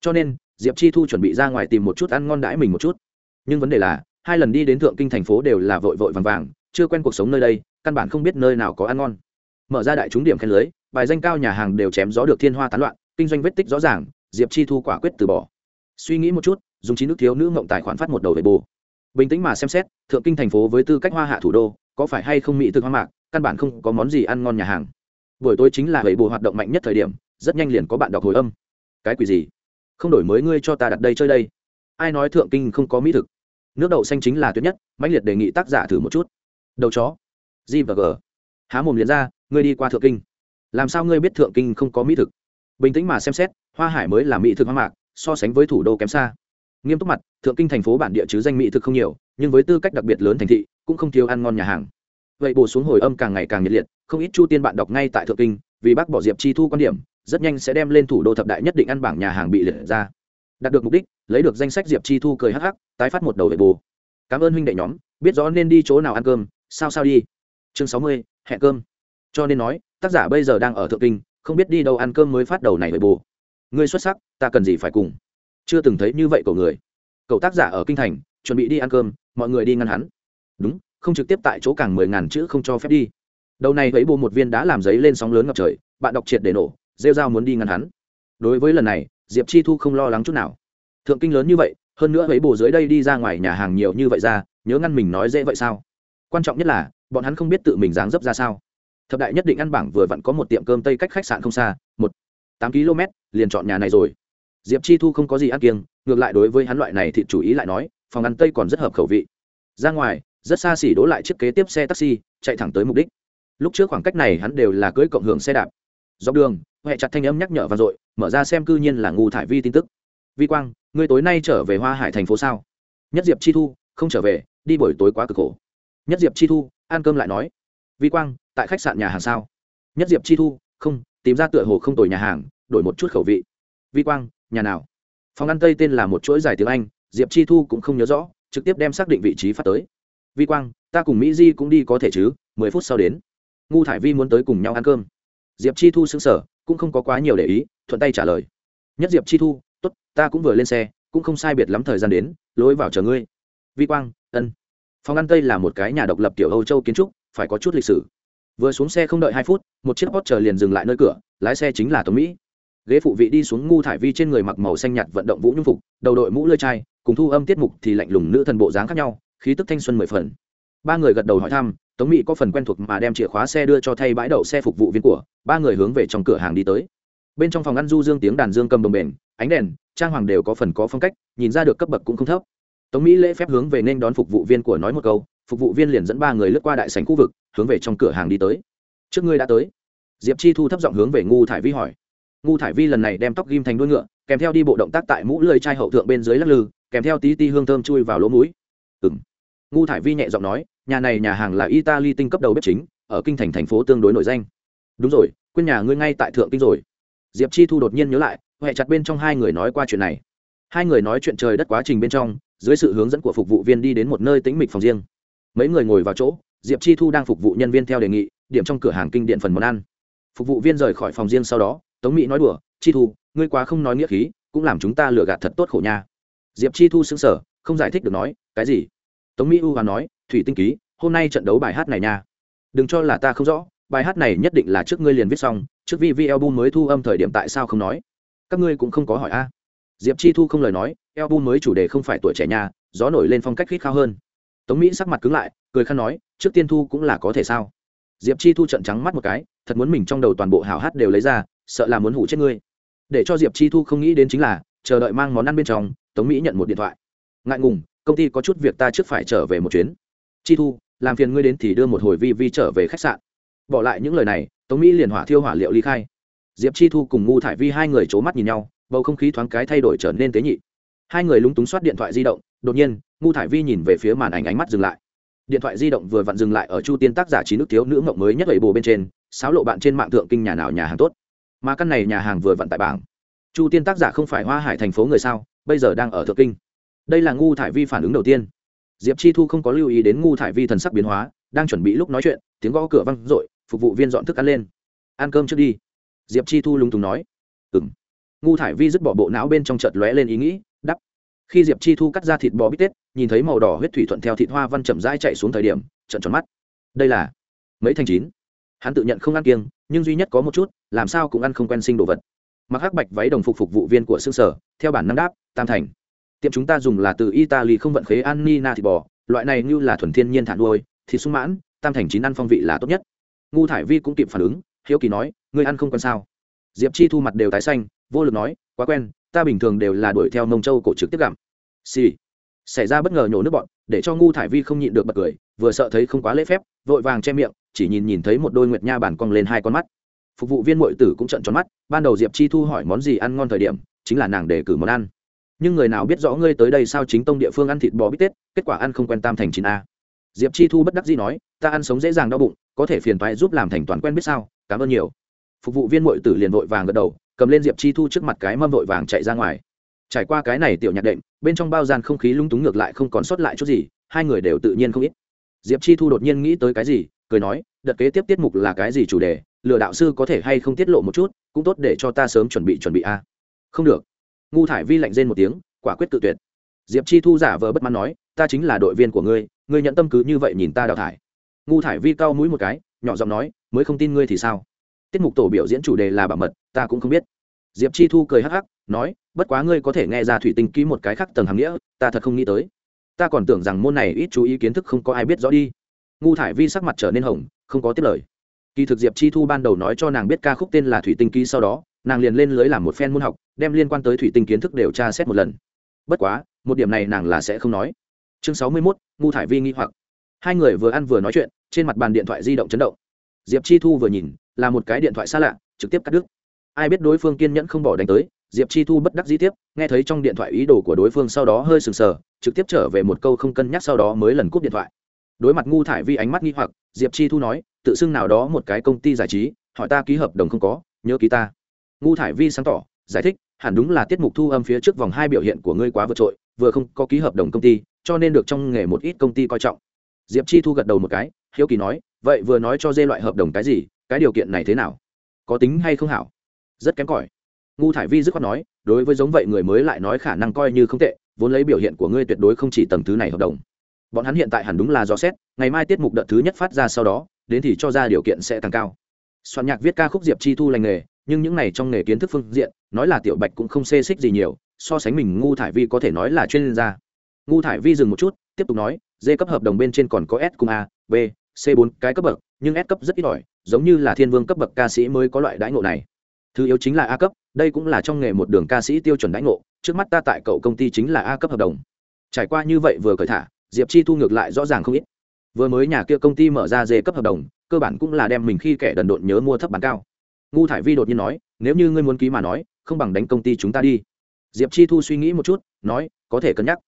Cho nên, diệp chi thu chuẩn bị ra ngoài tìm một chút ăn ngon đãi mình một chút. Nhưng vấn đề là, hai lần đi đến thượng kinh thành phố đều là vội vội vàng vàng, chưa quen cuộc sống nơi đây, căn bản không biết nơi nào có ăn ngon. Mở ra đại chúng điểm khen lưới, bài danh cao nhà hàng đều chém gió được thiên hoa tán loạn, kinh doanh vết tích rõ ràng diệp chi thu quả quyết từ bỏ. Suy nghĩ một chút, dùng chín nước thiếu nữ mộng tài khoản phát một đầu về bù bình tĩnh mà xem xét, thượng kinh thành phố với tư cách hoa hạ thủ đô, có phải hay không mỹ thực hoa mạc, căn bản không có món gì ăn ngon nhà hàng. Buổi tối chính là bảy bù hoạt động mạnh nhất thời điểm, rất nhanh liền có bạn đọc hồi âm. Cái quỷ gì? Không đổi mới ngươi cho ta đặt đây chơi đây. Ai nói thượng kinh không có mỹ thực? Nước đậu xanh chính là tuyệt nhất, mãnh liệt đề nghị tác giả thử một chút. Đầu chó. G và g. Há mồm liền ra, ngươi đi qua thượng kinh. Làm sao ngươi biết thượng kinh không có mỹ thực? Bình tĩnh mà xem xét, hoa hải mới là mỹ thực hoa mạc, so sánh với thủ đô kém xa. Nghiêm túc mặt, thượng kinh thành phố bản địa chứ danh mỹ thực không nhiều, nhưng với tư cách đặc biệt lớn thành thị, cũng không thiếu ăn ngon nhà hàng. Vậy bổ xuống hồi âm càng ngày càng nhiệt liệt, không ít chu tiên bạn đọc ngay tại thượng kinh, vì bác bỏ diệp chi thu quan điểm, rất nhanh sẽ đem lên thủ đô thập đại nhất định ăn bảng nhà hàng bị liệt ra. Đạt được mục đích, lấy được danh sách diệp chi thu cười hắc hắc, tái phát một đầu về bù. Cảm ơn huynh đệ nhóm, biết rõ nên đi chỗ nào ăn cơm, sao sao đi. Chương sáu mươi, hẹn cơm. Cho nên nói, tác giả bây giờ đang ở thượng kinh không biết đi đâu ăn cơm mới phát đầu này về bù. Ngươi xuất sắc, ta cần gì phải cùng? Chưa từng thấy như vậy của người. Cậu tác giả ở kinh thành, chuẩn bị đi ăn cơm, mọi người đi ngăn hắn. Đúng, không trực tiếp tại chỗ càng mười ngàn chữ không cho phép đi. Đầu này thấy bù một viên đã làm giấy lên sóng lớn ngập trời, bạn đọc triệt để nổ, rêu dao muốn đi ngăn hắn. Đối với lần này, diệp chi thu không lo lắng chút nào. Thượng kinh lớn như vậy, hơn nữa ấy bù dưới đây đi ra ngoài nhà hàng nhiều như vậy ra, nhớ ngăn mình nói dễ vậy sao? Quan trọng nhất là, bọn hắn không biết tự mình dáng dấp ra sao thập đại nhất định ăn bảng vừa vặn có một tiệm cơm tây cách khách sạn không xa, một, tám km, liền chọn nhà này rồi. Diệp chi thu không có gì ăn kiêng, ngược lại đối với hắn loại này thì chủ ý lại nói, phòng ăn tây còn rất hợp khẩu vị. Ra ngoài, rất xa xỉ đỗ lại chiếc kế tiếp xe taxi, chạy thẳng tới mục đích. Lúc trước khoảng cách này hắn đều là cưỡi cộng hưởng xe đạp. Dọc đường huệ chặt thanh âm nhắc nhở vang dội, mở ra xem cư nhiên là ngu thải vi tin tức. Vi quang, ngươi tối nay trở về hoa hải thành phố sao? Nhất diệp chi thu, không trở về, đi buổi tối quá cực khổ. Nhất diệp chi thu, ăn cơm lại nói, vi quang tại khách sạn nhà hàng sao? Nhất diệp chi thu, không, tìm ra tựa hồ không tồi nhà hàng, đổi một chút khẩu vị. Vi quang, nhà nào? Phòng ăn tây tên là một chuỗi dài tiếng anh, diệp chi thu cũng không nhớ rõ, trực tiếp đem xác định vị trí phát tới. Vi quang, ta cùng mỹ di cũng đi có thể chứ, mười phút sau đến. Ngu thải vi muốn tới cùng nhau ăn cơm. Diệp chi thu xứng sở cũng không có quá nhiều để ý, thuận tay trả lời. Nhất diệp chi thu t ố t ta cũng vừa lên xe, cũng không sai biệt lắm thời gian đến, lối vào chờ ngươi. Vi quang, ân. Phòng ăn tây là một cái nhà độc lập kiểu âu châu kiến trúc, phải có chút lịch sử vừa xuống xe không đợi hai phút, một chiếc hot chờ liền dừng lại nơi cửa, lái xe chính là tống mỹ. Ghế phụ vị đi xuống ngu thải vi trên người mặc màu xanh nhạt vận động vũ nhung phục, đầu đội mũ lơi chai, cùng thu âm tiết mục thì lạnh lùng nữ thần bộ dáng khác nhau, khí tức thanh xuân mười phần. Ba người gật đầu hỏi thăm, tống mỹ có phần quen thuộc mà đem chìa khóa xe đưa cho thay bãi đậu xe phục vụ viên của, ba người hướng về trong cửa hàng đi tới. Bên trong phòng ăn du dương tiếng đàn dương cầm đồng bền, ánh đèn, trang hoàng đều có phần có phong cách, nhìn ra được cấp bậc cũng không thấp. Tống mỹ lễ phép hướng về nên đón phục vụ viên của nói một câu, phục vụ viên liền dẫn ba người lướt qua đại sành khu vực hướng về trong cửa hàng đi tới. Trước ngươi đã tới. Diệp chi thu thấp giọng hướng về ngu thải vi hỏi. Ngu thải vi lần này đem tóc ghim thành đuôi ngựa, kèm theo đi bộ động tác tại mũ lơi chai hậu thượng bên dưới lắc lư, kèm theo tí ti hương thơm chui vào lỗ mũi. Ừng ngu thải vi nhẹ giọng nói, nhà này nhà hàng là italy tinh cấp đầu bếp chính, ở kinh thành thành phố tương đối nổi danh. Đúng rồi, quên nhà ngươi ngay tại thượng kinh rồi. Diệp chi thu đột nhiên nhớ lại huệ chặt bên trong hai người nói qua chuyện này. Hai người nói chuyện trời đất quá trình bên trong, dưới sự hướng dẫn của phục vụ viên đi đến một nơi tĩnh mịch phòng riêng. Mấy người ngồi vào chỗ diệp chi thu đang phục vụ nhân viên theo đề nghị, điểm trong cửa hàng kinh điện phần món ăn. Phục vụ viên rời khỏi phòng riêng sau đó, tống mỹ nói đùa, chi thu, ngươi quá không nói nghĩa khí, cũng làm chúng ta lừa gạt thật tốt khổ nha. Diệp chi thu xứng sở không giải thích được nói, cái gì? Tống mỹ u hòa nói, thủy tinh ký, hôm nay trận đấu bài hát này nha. Đừng cho là ta không rõ, bài hát này nhất định là trước ngươi liền viết xong, trước vi vi album mới thu âm thời điểm tại sao không nói? Các ngươi cũng không có hỏi a. Diệp chi thu không lời nói, album mới chủ đề không phải tuổi trẻ nhà gió nổi lên phong cách khít khao hơn tống mỹ sắc mặt cứng lại, cười khăn nói, trước tiên thu cũng là có thể sao? Diệp chi thu trận trắng mắt một cái, thật muốn mình trong đầu toàn bộ hảo hát đều lấy ra, sợ là muốn hủ chết ngươi. Để cho diệp chi thu không nghĩ đến chính là, chờ đợi mang món ăn bên trong, tống mỹ nhận một điện thoại. Ngại ngùng, công ty có chút việc ta trước phải trở về một chuyến. Chi thu, làm phiền ngươi đến thì đưa một hồi vi vi trở về khách sạn. Bỏ lại những lời này, tống mỹ liền hỏa thiêu hỏa liệu ly khai. Diệp chi thu cùng ngu thải vi hai người c h ố mắt nhìn nhau, bầu không khí thoáng cái thay đổi trở nên tế nhị. Hai người lúng túng soát điện thoại di động, đột nhiên ngu thải vi nhìn về phía màn ảnh ánh mắt dừng lại. Điện thoại di động vừa vặn dừng lại ở chu tiên tác giả trí nước thiếu nữ mộng mới nhất lầy bồ bên trên sáo lộ bạn trên mạng thượng kinh nhà nào nhà hàng tốt. Mà căn này nhà hàng vừa vặn tại bảng. Chu tiên tác giả không phải hoa hải thành phố người sao, bây giờ đang ở thượng kinh. Đây là ngu thải vi phản ứng đầu tiên. Diệp chi thu không có lưu ý đến ngu thải vi thần sắc biến hóa, đang chuẩn bị lúc nói chuyện, tiếng gõ cửa văng r ộ i phục vụ viên dọn thức ăn lên. Ăn cơm trước đi. Diệp chi thu lúng túng nói. Ừng ngu thải vi dứt bỏ bộ não bên trong chợt lóe lên ý nghĩ đắp khi diệp chi thu cắt ra thịt bò bít tết nhìn thấy màu đỏ huyết thủy thuận theo thịt hoa văn chậm rãi chạy xuống thời điểm trận tròn mắt. Đây là mấy thành chín. Hắn tự nhận không ăn kiêng, nhưng duy nhất có một chút, làm sao cũng ăn không quen sinh đồ vật. Mặc hắc bạch váy đồng phục phục vụ viên của xương sở, theo bản năng đáp, tam thành. Tiệm chúng ta dùng là từ italy không vận khế annina thịt bò, loại này như là thuần thiên nhiên thản nuôi thịt sung mãn, tam thành chín ăn phong vị là tốt nhất. Ngu thải vi cũng kịp phản ứng, hiếu kỳ nói, ngươi ăn không quen sao? Diệp chi thu mặt đều tái xanh, vô lực nói, quá quen, ta bình thường đều là đuổi theo nông châu cổ trực tiếp gặm. Xì、sì xảy ra bất ngờ nhổ nước bọn, để cho ngu thải vi không nhịn được bật cười, vừa sợ thấy không quá lễ phép, vội vàng che miệng, chỉ nhìn nhìn thấy một đôi nguyệt nha bản cong lên hai con mắt. Phục vụ viên mội tử cũng trận tròn mắt, ban đầu diệp chi thu hỏi món gì ăn ngon thời điểm, chính là nàng để cử món ăn. Nhưng người nào biết rõ ngươi tới đây sao chính tông địa phương ăn thịt bò bít tết, kết quả ăn không quen tam thành chín a. Diệp chi thu bất đắc dĩ nói, ta ăn sống dễ dàng đau bụng, có thể phiền toái giúp làm thành toàn quen biết sao, cảm ơn nhiều. Phục vụ viên mội tử liền vội vàng gật đầu, cầm lên diệp chi thu trước mặt cái mâm vội vàng chạy ra ngoài trải qua cái này tiểu nhạc đệm, bên trong bao gian không khí lung túng ngược lại không còn sót lại chút gì, hai người đều tự nhiên không ít. Diệp chi thu đột nhiên nghĩ tới cái gì, cười nói, đợt kế tiếp tiết mục là cái gì chủ đề, lừa đạo sư có thể hay không tiết lộ một chút, cũng tốt để cho ta sớm chuẩn bị chuẩn bị a. Không được. Ngu thải vi lạnh rên một tiếng, quả quyết tự tuyệt. Diệp chi thu giả vờ bất mãn nói, ta chính là đội viên của ngươi ngươi nhận tâm cứ như vậy nhìn ta đào thải. Ngu thải vi cau mũi một cái, nhỏ giọng nói, mới không tin ngươi thì sao? Tiết mục tổ biểu diễn chủ đề là bảo mật, ta cũng không biết. Diệp chi thu cười hắc hắc nói, bất quá ngươi có thể nghe ra thủy tinh ký một cái khác tầng hàm nghĩa, ta thật không nghĩ tới. Ta còn tưởng rằng môn này ít chú ý kiến thức không có ai biết rõ đi. Ngu thải vi sắc mặt trở nên hồng, không có tiết lời. Kỳ thực diệp chi thu ban đầu nói cho nàng biết ca khúc tên là thủy tinh ký sau đó, nàng liền lên lưới làm một phen môn học, đem liên quan tới thủy tinh kiến thức đều tra xét một lần. Bất quá, một điểm này nàng là sẽ không nói. Chương sáu mươi mốt, ngu thải vi nghi hoặc. Hai người vừa ăn vừa nói chuyện, trên mặt bàn điện thoại di động chấn động. Diệp chi thu vừa nhìn, là một cái điện thoại xa lạ, trực tiếp cắt đứt. Ai biết đối phương kiên nhẫn không bỏ đánh tới diệp chi thu bất đắc dĩ tiếp, nghe thấy trong điện thoại ý đồ của đối phương sau đó hơi sừng sờ, trực tiếp trở về một câu không cân nhắc sau đó mới lần cúp điện thoại. Đối mặt ngu thải vi ánh mắt nghi hoặc, diệp chi thu nói, tự xưng nào đó một cái công ty giải trí, hỏi ta ký hợp đồng không có, nhớ ký ta. Ngu thải vi sáng tỏ, giải thích, hẳn đúng là tiết mục thu âm phía trước vòng hai biểu hiện của ngươi quá vượt trội, vừa không có ký hợp đồng công ty, cho nên được trong nghề một ít công ty coi trọng. Diệp chi thu gật đầu một cái, hiếu kỳ nói, vậy vừa nói cho dê loại hợp đồng cái gì, cái điều kiện này thế nào? Có tính hay không hảo? Rất kém cỏi ngu thải vi dứt khoát nói, đối với giống vậy người mới lại nói khả năng coi như không tệ, vốn lấy biểu hiện của ngươi tuyệt đối không chỉ tầng thứ này hợp đồng. Bọn hắn hiện tại hẳn đúng là do xét, ngày mai tiết mục đợt thứ nhất phát ra sau đó, đến thì cho ra điều kiện sẽ tăng cao. Soạn nhạc viết ca khúc diệp chi thu lành nghề, nhưng những này trong nghề kiến thức phương diện, nói là tiểu bạch cũng không xê xích gì nhiều, so sánh mình ngu thải vi có thể nói là chuyên gia. Ngu thải vi dừng một chút, tiếp tục nói, d cấp hợp đồng bên trên còn có s cùng a, b, c bốn cái cấp bậc, nhưng s cấp rất ít ỏi, giống như là thiên vương cấp bậc ca sĩ mới có loại đãi ngộ này thứ yếu chính là a cấp, đây cũng là trong nghề một đường ca sĩ tiêu chuẩn đánh ngộ, trước mắt ta tại cậu công ty chính là a cấp hợp đồng. Trải qua như vậy vừa cởi thả, diệp chi thu ngược lại rõ ràng không ít. Vừa mới nhà kia công ty mở ra dê cấp hợp đồng, cơ bản cũng là đem mình khi kẻ đần độn nhớ mua thấp bán cao. Ngu thải vi đột nhiên nói, nếu như ngươi muốn ký mà nói, không bằng đánh công ty chúng ta đi. Diệp chi thu suy nghĩ một chút, nói, có thể cân nhắc.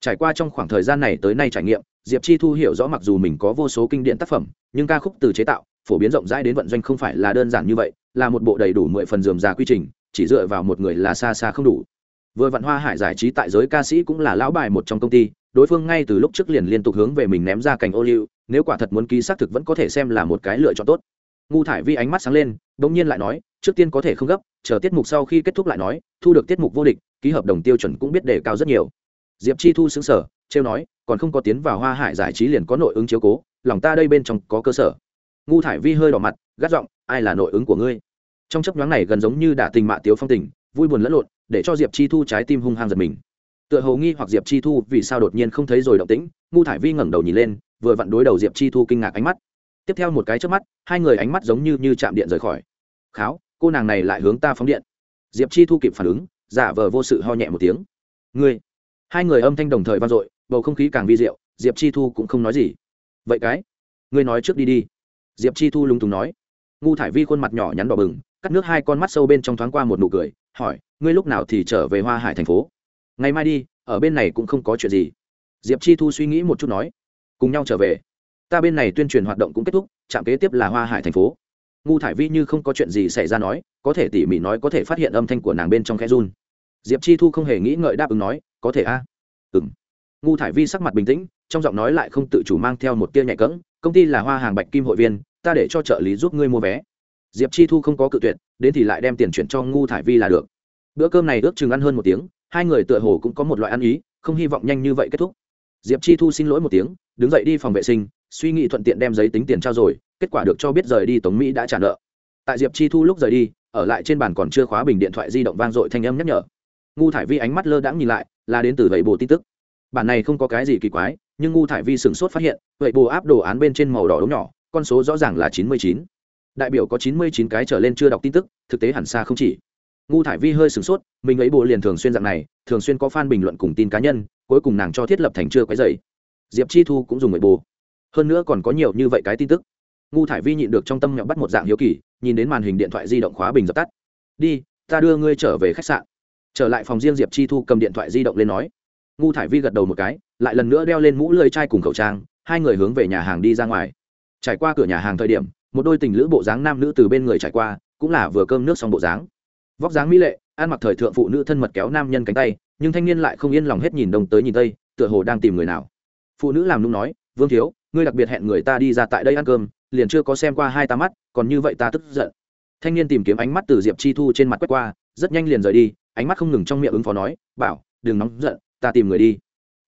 Trải qua trong khoảng thời gian này tới nay trải nghiệm, diệp chi thu hiểu rõ mặc dù mình có vô số kinh điển tác phẩm, nhưng ca khúc từ chế tạo, phổ biến rộng rãi đến vận doanh không phải là đơn giản như vậy là một bộ đầy đủ mười phần dườm già quy trình, chỉ dựa vào một người là xa xa không đủ. Vừa vạn hoa hải giải trí tại giới ca sĩ cũng là lão bài một trong công ty, đối phương ngay từ lúc trước liền liên tục hướng về mình ném ra cành ô liu, nếu quả thật muốn ký xác thực vẫn có thể xem là một cái lựa chọn tốt. Ngu thải vi ánh mắt sáng lên đ ỗ n g nhiên lại nói, trước tiên có thể không gấp, chờ tiết mục sau khi kết thúc lại nói, thu được tiết mục vô địch, ký hợp đồng tiêu chuẩn cũng biết đề cao rất nhiều. Diệp chi thu xứng sở trêu nói, còn không có tiến vào hoa hải giải trí liền có nội ứng chiếu cố, lòng ta đây bên trong có cơ sở ngu thải vi hơi đỏ mặt, gắt giọng, ai là nội ứng của ngươi? Trong chấp nhoáng này gần giống như đả tình mạ tiếu phong tình, vui buồn lẫn lộn, để cho diệp chi thu trái tim hung hăng giật mình. Tựa hồ nghi hoặc diệp chi thu vì sao đột nhiên không thấy rồi động tĩnh, ngu thải vi ngẩng đầu nhìn lên, vừa vặn đối đầu diệp chi thu kinh ngạc ánh mắt. Tiếp theo một cái trước mắt, hai người ánh mắt giống như như chạm điện rời khỏi. Kháo, cô nàng này lại hướng ta phóng điện. Diệp chi thu kịp phản ứng, giả vờ vô sự ho nhẹ một tiếng. Ngươi? Hai người âm thanh đồng thời vang dội, bầu không khí càng vi diệu, diệp chi thu cũng không nói gì. Vậy cái, ngươi nói trước đi đi diệp chi thu lúng túng nói. Ngu thải vi khuôn mặt nhỏ nhắn đỏ bừng, cắt nước hai con mắt sâu bên trong thoáng qua một nụ cười, hỏi, ngươi lúc nào thì trở về hoa hải thành phố? Ngày mai đi, ở bên này cũng không có chuyện gì. Diệp chi thu suy nghĩ một chút nói, cùng nhau trở về. Ta bên này tuyên truyền hoạt động cũng kết thúc, trạm kế tiếp là hoa hải thành phố. Ngu thải vi như không có chuyện gì xảy ra nói, có thể tỉ mỉ nói có thể phát hiện âm thanh của nàng bên trong khe run. Diệp chi thu không hề nghĩ ngợi đáp ứng nói, có thể a. À? ừng ngu thải vi sắc mặt bình tĩnh, trong giọng nói lại không tự chủ mang theo một tia nhạy cỡng công ty là hoa hàng bạch kim hội viên, ta để cho trợ lý giúp ngươi mua vé. Diệp chi thu không có cự tuyệt, đến thì lại đem tiền chuyển cho ngu thải vi là được. Bữa cơm này ước chừng ăn hơn một tiếng, hai người tựa hồ cũng có một loại ăn ý, không hy vọng nhanh như vậy kết thúc. Diệp chi thu xin lỗi một tiếng, đứng dậy đi phòng vệ sinh, suy nghĩ thuận tiện đem giấy tính tiền trao rồi, kết quả được cho biết rời đi tống mỹ đã trả nợ. Tại diệp chi thu lúc rời đi, ở lại trên bàn còn chưa khóa bình điện thoại di động vang dội thanh âm nhắc nhở. Ngu thải vi ánh mắt lơ đãng nhìn lại, là đến từ vậy bộ tin tức. Bản này không có cái gì kỳ quái nhưng ngu thải vi sửng sốt phát hiện vậy bù áp đồ án bên trên màu đỏ đống nhỏ con số rõ ràng là chín mươi chín. Đại biểu có chín mươi chín cái trở lên chưa đọc tin tức thực tế hẳn xa không chỉ. Ngu thải vi hơi sửng sốt mình ấy bộ liền thường xuyên dạng này thường xuyên có fan bình luận cùng tin cá nhân cuối cùng nàng cho thiết lập thành chưa quấy dày diệp chi thu cũng dùng ấy bù, hơn nữa còn có nhiều như vậy cái tin tức. Ngu thải vi nhịn được trong tâm nhậm bắt một dạng hiếu kỳ nhìn đến màn hình điện thoại di động khóa bình dập tắt. Đi ta đưa ngươi trở về khách sạn. Trở lại phòng riêng diệp chi thu cầm điện thoại di động lên nói ngu thải vi gật đầu một cái, lại lần nữa đeo lên mũ lưới chai cùng khẩu trang, hai người hướng về nhà hàng đi ra ngoài. Trải qua cửa nhà hàng thời điểm, một đôi tình lữ bộ dáng nam nữ từ bên người trải qua, cũng là vừa cơm nước xong bộ dáng. Vóc dáng mỹ lệ, ăn mặc thời thượng phụ nữ thân mật kéo nam nhân cánh tay, nhưng thanh niên lại không yên lòng hết nhìn đông tới nhìn tây, tựa hồ đang tìm người nào. Phụ nữ làm nung nói, vương thiếu, ngươi đặc biệt hẹn người ta đi ra tại đây ăn cơm, liền chưa có xem qua hai ta mắt, còn như vậy ta tức giận. Thanh niên tìm kiếm ánh mắt từ diệp chi thu trên mặt quét qua, rất nhanh liền rời đi, ánh mắt không ngừng trong miệng ứng phó nói, bảo, đừng nóng giận ta tìm người đi.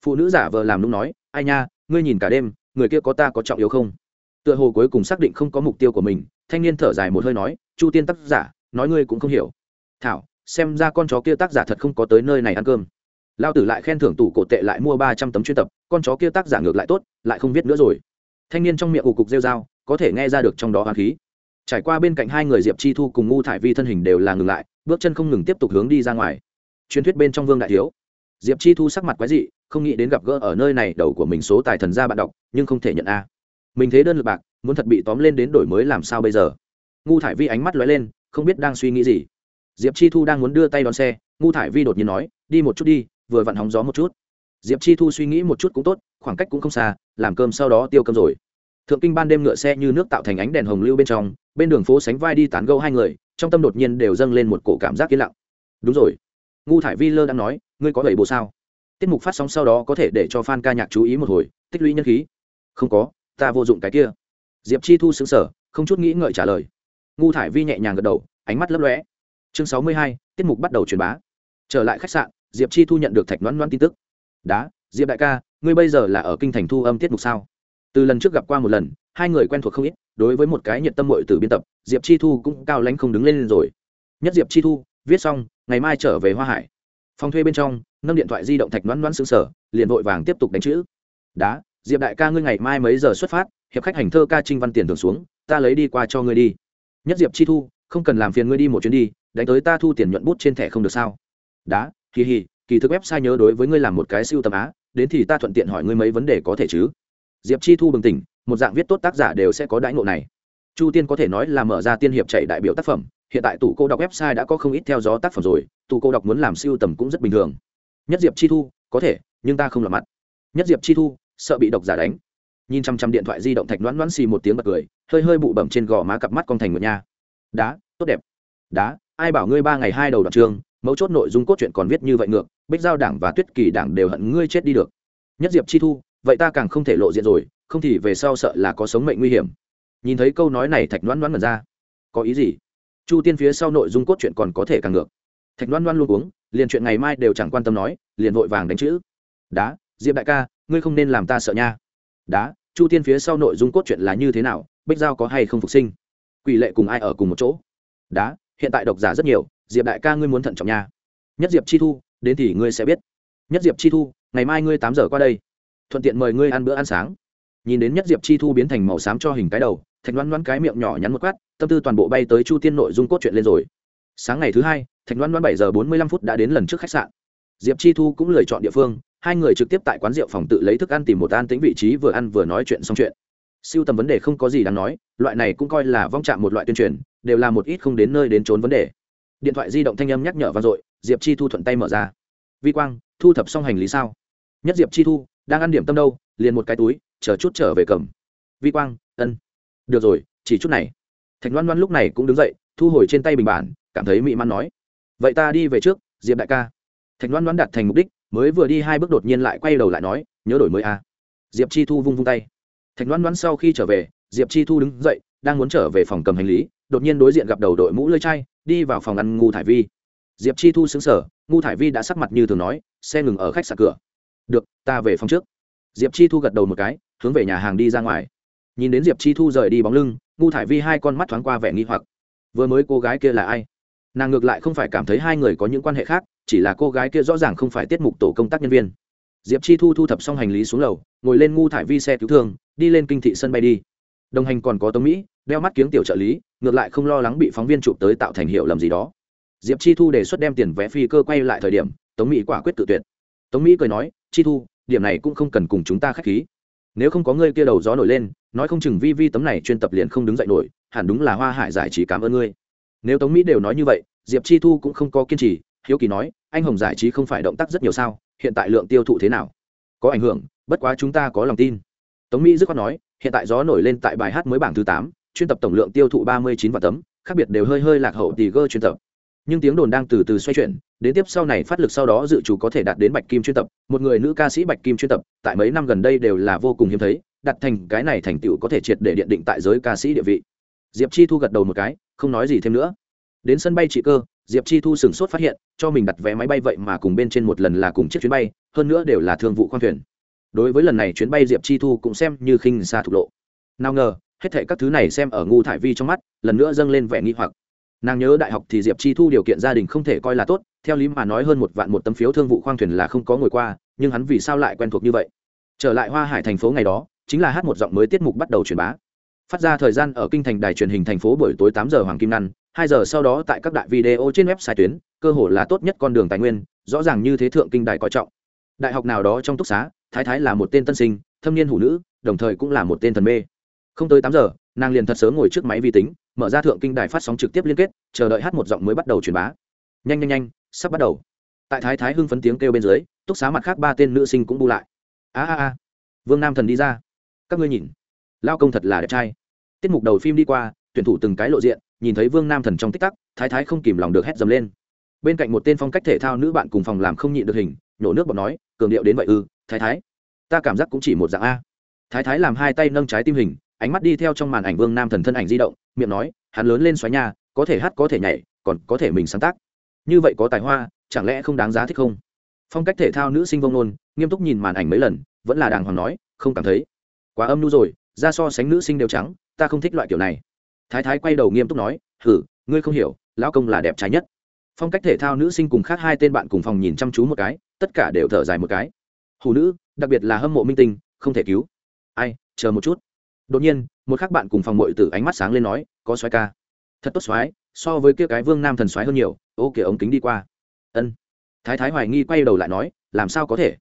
Phụ nữ giả vờ làm nung nói, ai nha, ngươi nhìn cả đêm, người kia có ta có trọng yếu không? Tựa hồ cuối cùng xác định không có mục tiêu của mình, thanh niên thở dài một hơi nói, chu tiên tác giả, nói ngươi cũng không hiểu. Thảo, xem ra con chó kia tác giả thật không có tới nơi này ăn cơm. Lao tử lại khen thưởng tủ cổ tệ lại mua ba trăm tấm chuyên tập, con chó kia tác giả ngược lại tốt, lại không viết nữa rồi. Thanh niên trong miệng ủ cục rêu dao có thể nghe ra được trong đó hoa khí. Trải qua bên cạnh hai người diệp chi thu cùng ngu thải vi thân hình đều là ngừng lại, bước chân không ngừng tiếp tục hướng đi ra ngoài. Truyền thuyết bên trong vương đại thiếu diệp chi thu sắc mặt quái dị, không nghĩ đến gặp gỡ ở nơi này đầu của mình số tài thần gia bạn đọc, nhưng không thể nhận a. Mình thế đơn lực bạc, muốn thật bị tóm lên đến đổi mới làm sao bây giờ? Ngu thải vi ánh mắt lóe lên, không biết đang suy nghĩ gì. Diệp chi thu đang muốn đưa tay đón xe, ngu thải vi đột nhiên nói, đi một chút đi, vừa vặn hóng gió một chút. Diệp chi thu suy nghĩ một chút cũng tốt, khoảng cách cũng không xa, làm cơm sau đó tiêu cơm rồi. Thượng kinh ban đêm ngựa xe như nước tạo thành ánh đèn hồng lưu bên trong, bên đường phố sánh vai đi tán gâu hai người, trong tâm đột nhiên đều dâng lên một cổ cảm giác yên lặng. Đúng rồi. Ngu thải vi lơ đang nói ngươi có bảy bộ sao? Tiết mục phát sóng sau đó có thể để cho f a n ca nhạc chú ý một hồi, tích lũy nhân khí. Không có, ta vô dụng cái kia. Diệp chi thu xứng sở không chút nghĩ ngợi trả lời. Ngu thải vi nhẹ nhàng gật đầu, ánh mắt lấp lóe. Chương sáu mươi hai, tiết mục bắt đầu truyền bá. Trở lại khách sạn, diệp chi thu nhận được thạch loãn loãn tin tức. Đá, diệp đại ca, ngươi bây giờ là ở kinh thành thu âm tiết mục sao? Từ lần trước gặp qua một lần, hai người quen thuộc không ít, đối với một cái nhiệt tâm mội từ biên tập, diệp chi thu cũng cao lánh không đứng lên rồi. Nhất diệp chi thu, viết xong, ngày mai trở về hoa hải phòng thuê bên trong, nâng điện thoại di động thạch loãn loãn xứng sở liền vội vàng tiếp tục đánh chữ. Đá, diệp đại ca ngươi ngày mai mấy giờ xuất phát, hiệp khách hành thơ ca trinh văn tiền thường xuống, ta lấy đi qua cho ngươi đi. Nhất diệp chi thu, không cần làm phiền ngươi đi một chuyến đi, đánh tới ta thu tiền nhuận bút trên thẻ không được sao? Đá, kỳ hì, kỳ thực website nhớ đối với ngươi làm một cái siêu tầm á, đến thì ta thuận tiện hỏi ngươi mấy vấn đề có thể chứ? Diệp chi thu bừng tỉnh, một dạng viết tốt tác giả đều sẽ có đãi ngộ này. Chu tiên có thể nói là mở ra tiên hiệp chạy đại biểu tác phẩm hiện tại tủ cô đọc website đã có không ít theo dõi tác phẩm rồi, tủ cô đọc muốn làm siêu tầm cũng rất bình thường. Nhất diệp chi thu, có thể, nhưng ta không làm mặt. Nhất diệp chi thu, sợ bị độc giả đánh. Nhìn chăm chăm điện thoại di động thạch loãn loãn xì một tiếng bật cười, hơi hơi bụ bẩm trên gò má cặp mắt con thành nguyệt nha. Đá, tốt đẹp. Đá, ai bảo ngươi ba ngày hai đầu đoạn trường, mấu chốt nội dung cốt truyện còn viết như vậy ngược, bích giao đảng và tuyết kỳ đảng đều hận ngươi chết đi được. Nhất diệp chi thu, vậy ta càng không thể lộ diện rồi, không thì về sau sợ là có sống mệnh nguy hiểm. Nhìn thấy câu nói này, thạch loãn loãn mật ra. Có ý gì? Chu tiên phía sau nội dung cốt truyện còn có thể càng ngược. Thạch Loan Loan luôn uống, liền chuyện ngày mai đều chẳng quan tâm nói, liền vội vàng đánh chữ. Đá, diệp đại ca, ngươi không nên làm ta sợ nha. Đá, chu tiên phía sau nội dung cốt truyện là như thế nào, bích giao có hay không phục sinh? Quỷ lệ cùng ai ở cùng một chỗ? Đá, hiện tại độc giả rất nhiều, diệp đại ca ngươi muốn thận trọng nha. Nhất diệp chi thu, đến thì ngươi sẽ biết. Nhất diệp chi thu, ngày mai ngươi tám giờ qua đây. Thuận tiện mời ngươi ăn bữa ăn sáng. Nhìn đến nhất diệp chi thu biến thành màu xám cho hình cái đầu, thạch Loan Loan cái miệng nhỏ nhắn một quát tâm tư toàn bộ bay tới chu tiên nội dung cốt truyện lên rồi. Sáng ngày thứ hai, thạch đoán đoán bảy giờ bốn mươi lăm phút đã đến lần trước khách sạn. Diệp chi thu cũng lựa chọn địa phương, hai người trực tiếp tại quán rượu phòng tự lấy thức ăn tìm một an tính vị trí vừa ăn vừa nói chuyện xong chuyện. Siêu tầm vấn đề không có gì đáng nói, loại này cũng coi là vong chạm một loại tuyên truyền, đều là một ít không đến nơi đến trốn vấn đề. Điện thoại di động thanh âm nhắc nhở vang dội, diệp chi thu thuận tay mở ra. Vi quang, thu thập xong hành lý sao? Nhất diệp chi thu, đang ăn điểm tâm đâu, liền một cái túi, chờ chút trở về cầm. Vi quang, ân. Được rồi, chỉ chút này thạch loan loan lúc này cũng đứng dậy, thu hồi trên tay bình bản, cảm thấy mị man nói, vậy ta đi về trước, diệp đại ca. Thạch loan loan đặt thành mục đích, mới vừa đi hai bước đột nhiên lại quay đầu lại nói, nhớ đổi mới a. À. diệp chi thu vung vung tay. Thạch loan loan sau khi trở về, diệp chi thu đứng dậy, đang muốn trở về phòng cầm hành lý, đột nhiên đối diện gặp đầu đội mũ lơi chai, đi vào phòng ăn ngu thải vi. Diệp chi thu xứng sở ngu thải vi đã sắc mặt như thường nói, xe ngừng ở khách sạn cửa. Được, ta về phòng trước. Diệp chi thu gật đầu một cái, hướng về nhà hàng đi ra ngoài nhìn đến diệp chi thu rời đi bóng lưng ngu thải vi hai con mắt thoáng qua vẻ nghi hoặc. Vừa mới cô gái kia là ai? Nàng ngược lại không phải cảm thấy hai người có những quan hệ khác, chỉ là cô gái kia rõ ràng không phải tiết mục tổ công tác nhân viên. Diệp chi thu thu thập xong hành lý xuống lầu, ngồi lên ngu thải vi xe cứu thương, đi lên kinh thị sân bay đi. Đồng hành còn có tống mỹ, đeo mắt kiếng tiểu trợ lý, ngược lại không lo lắng bị phóng viên chụp tới tạo thành hiệu lầm gì đó. Diệp chi thu đề xuất đem tiền vé phi cơ quay lại thời điểm, tống mỹ quả quyết tự tuyệt. Tống mỹ cười nói, chi thu, điểm này cũng không cần cùng chúng ta k h á c h khí. Nếu không có ngươi kia đầu gió nổi lên nói không chừng vi vi tấm này chuyên tập liền không đứng dậy nổi, hẳn đúng là hoa hải giải trí cảm ơn ngươi. Nếu tống mỹ đều nói như vậy, diệp chi thu cũng không có kiên trì, hiếu kỳ nói, anh hồng giải trí không phải động tác rất nhiều sao, hiện tại lượng tiêu thụ thế nào? Có ảnh hưởng, bất quá chúng ta có lòng tin. Tống mỹ dứt khoát nói, hiện tại gió nổi lên tại bài hát mới bảng thứ tám, chuyên tập tổng lượng tiêu thụ ba mươi chín vạn tấm, khác biệt đều hơi hơi lạc hậu tì gơ chuyên tập. Nhưng tiếng đồn đang từ từ xoay chuyển, đến tiếp sau này phát lực sau đó dự chủ có thể đạt đến bạch kim chuyên tập, một người nữ ca sĩ bạch kim chuyên tập, tại mấy năm gần đây đều là vô cùng hiếm thấy đặt thành cái này thành tựu có thể triệt để điện định tại giới ca sĩ địa vị. Diệp chi thu gật đầu một cái, không nói gì thêm nữa. Đến sân bay chị cơ, diệp chi thu sửng sốt phát hiện, cho mình đặt vé máy bay vậy mà cùng bên trên một lần là cùng chiếc chuyến bay, hơn nữa đều là thương vụ khoang thuyền. Đối với lần này chuyến bay, diệp chi thu cũng xem như khinh xa thục lộ. Nào ngờ, hết thệ các thứ này xem ở ngu thải vi trong mắt, lần nữa dâng lên vẻ nghi hoặc. Nàng nhớ đại học thì diệp chi thu điều kiện gia đình không thể coi là tốt, theo lý mà nói hơn một vạn một tấm phiếu thương vụ khoang thuyền là không có ngồi qua, nhưng hắn vì sao lại quen thuộc như vậy? Trở lại hoa hải thành phố ngày đó chính là hát một giọng mới tiết mục bắt đầu truyền bá. Phát ra thời gian ở kinh thành đài truyền hình thành phố buổi tối tám giờ hoàng kim năn hai giờ sau đó tại các đại video trên website tuyến, cơ hội là tốt nhất con đường tài nguyên, rõ ràng như thế thượng kinh đài coi trọng. Đại học nào đó trong túc xá, thái thái là một tên tân sinh, thâm niên hủ nữ, đồng thời cũng là một tên thần mê. Không tới tám giờ, nàng liền thật sớm ngồi trước máy vi tính, mở ra thượng kinh đài phát sóng trực tiếp liên kết, chờ đợi hát một giọng mới bắt đầu truyền bá. Nhanh nhanh nhanh, sắp bắt đầu. Tại thái thái hưng phấn tiếng kêu bên dưới, túc xá mặt khác ba tên nữ sinh cũng bu lại. A a a. Vương nam thần đi ra các ngươi nhìn, lao công thật là đẹp trai. Tiết mục đầu phim đi qua, tuyển thủ từng cái lộ diện, nhìn thấy vương nam thần trong tích tắc, thái thái không kìm lòng được hét dầm lên. Bên cạnh một tên phong cách thể thao nữ bạn cùng phòng làm không nhịn được hình, nhổ nước bọt nói, cường điệu đến vậy ư, thái thái. Ta cảm giác cũng chỉ một dạng a. Thái thái làm hai tay nâng trái tim hình, ánh mắt đi theo trong màn ảnh vương nam thần thân ảnh di động, miệng nói, hắn lớn lên xoáy nhà có thể hát có thể nhảy, còn có thể mình sáng tác. Như vậy có tài hoa, chẳng lẽ không đáng giá thích không? Phong cách thể thao nữ sinh vông nôn, nghiêm túc nhìn màn ảnh mấy lần, vẫn là đàng hoàng nói, không cảm thấy quá âm nu rồi ra so sánh nữ sinh đều trắng, ta không thích loại kiểu này. Thái thái quay đầu nghiêm túc nói, hử, ngươi không hiểu, lão công là đẹp trai nhất. Phong cách thể thao nữ sinh cùng khác hai tên bạn cùng phòng nhìn chăm chú một cái, tất cả đều thở dài một cái. Hủ nữ, đặc biệt là hâm mộ minh tinh, không thể cứu. Ai, chờ một chút. Đột nhiên, một khác bạn cùng phòng mội từ ánh mắt sáng lên nói, có xoáy ca. Thật tốt xoáy so với kia cái vương nam thần xoáy hơn nhiều, ô kìa ống kính đi qua. Ân. Thái thái hoài nghi quay đầu lại nói, làm sao có thể?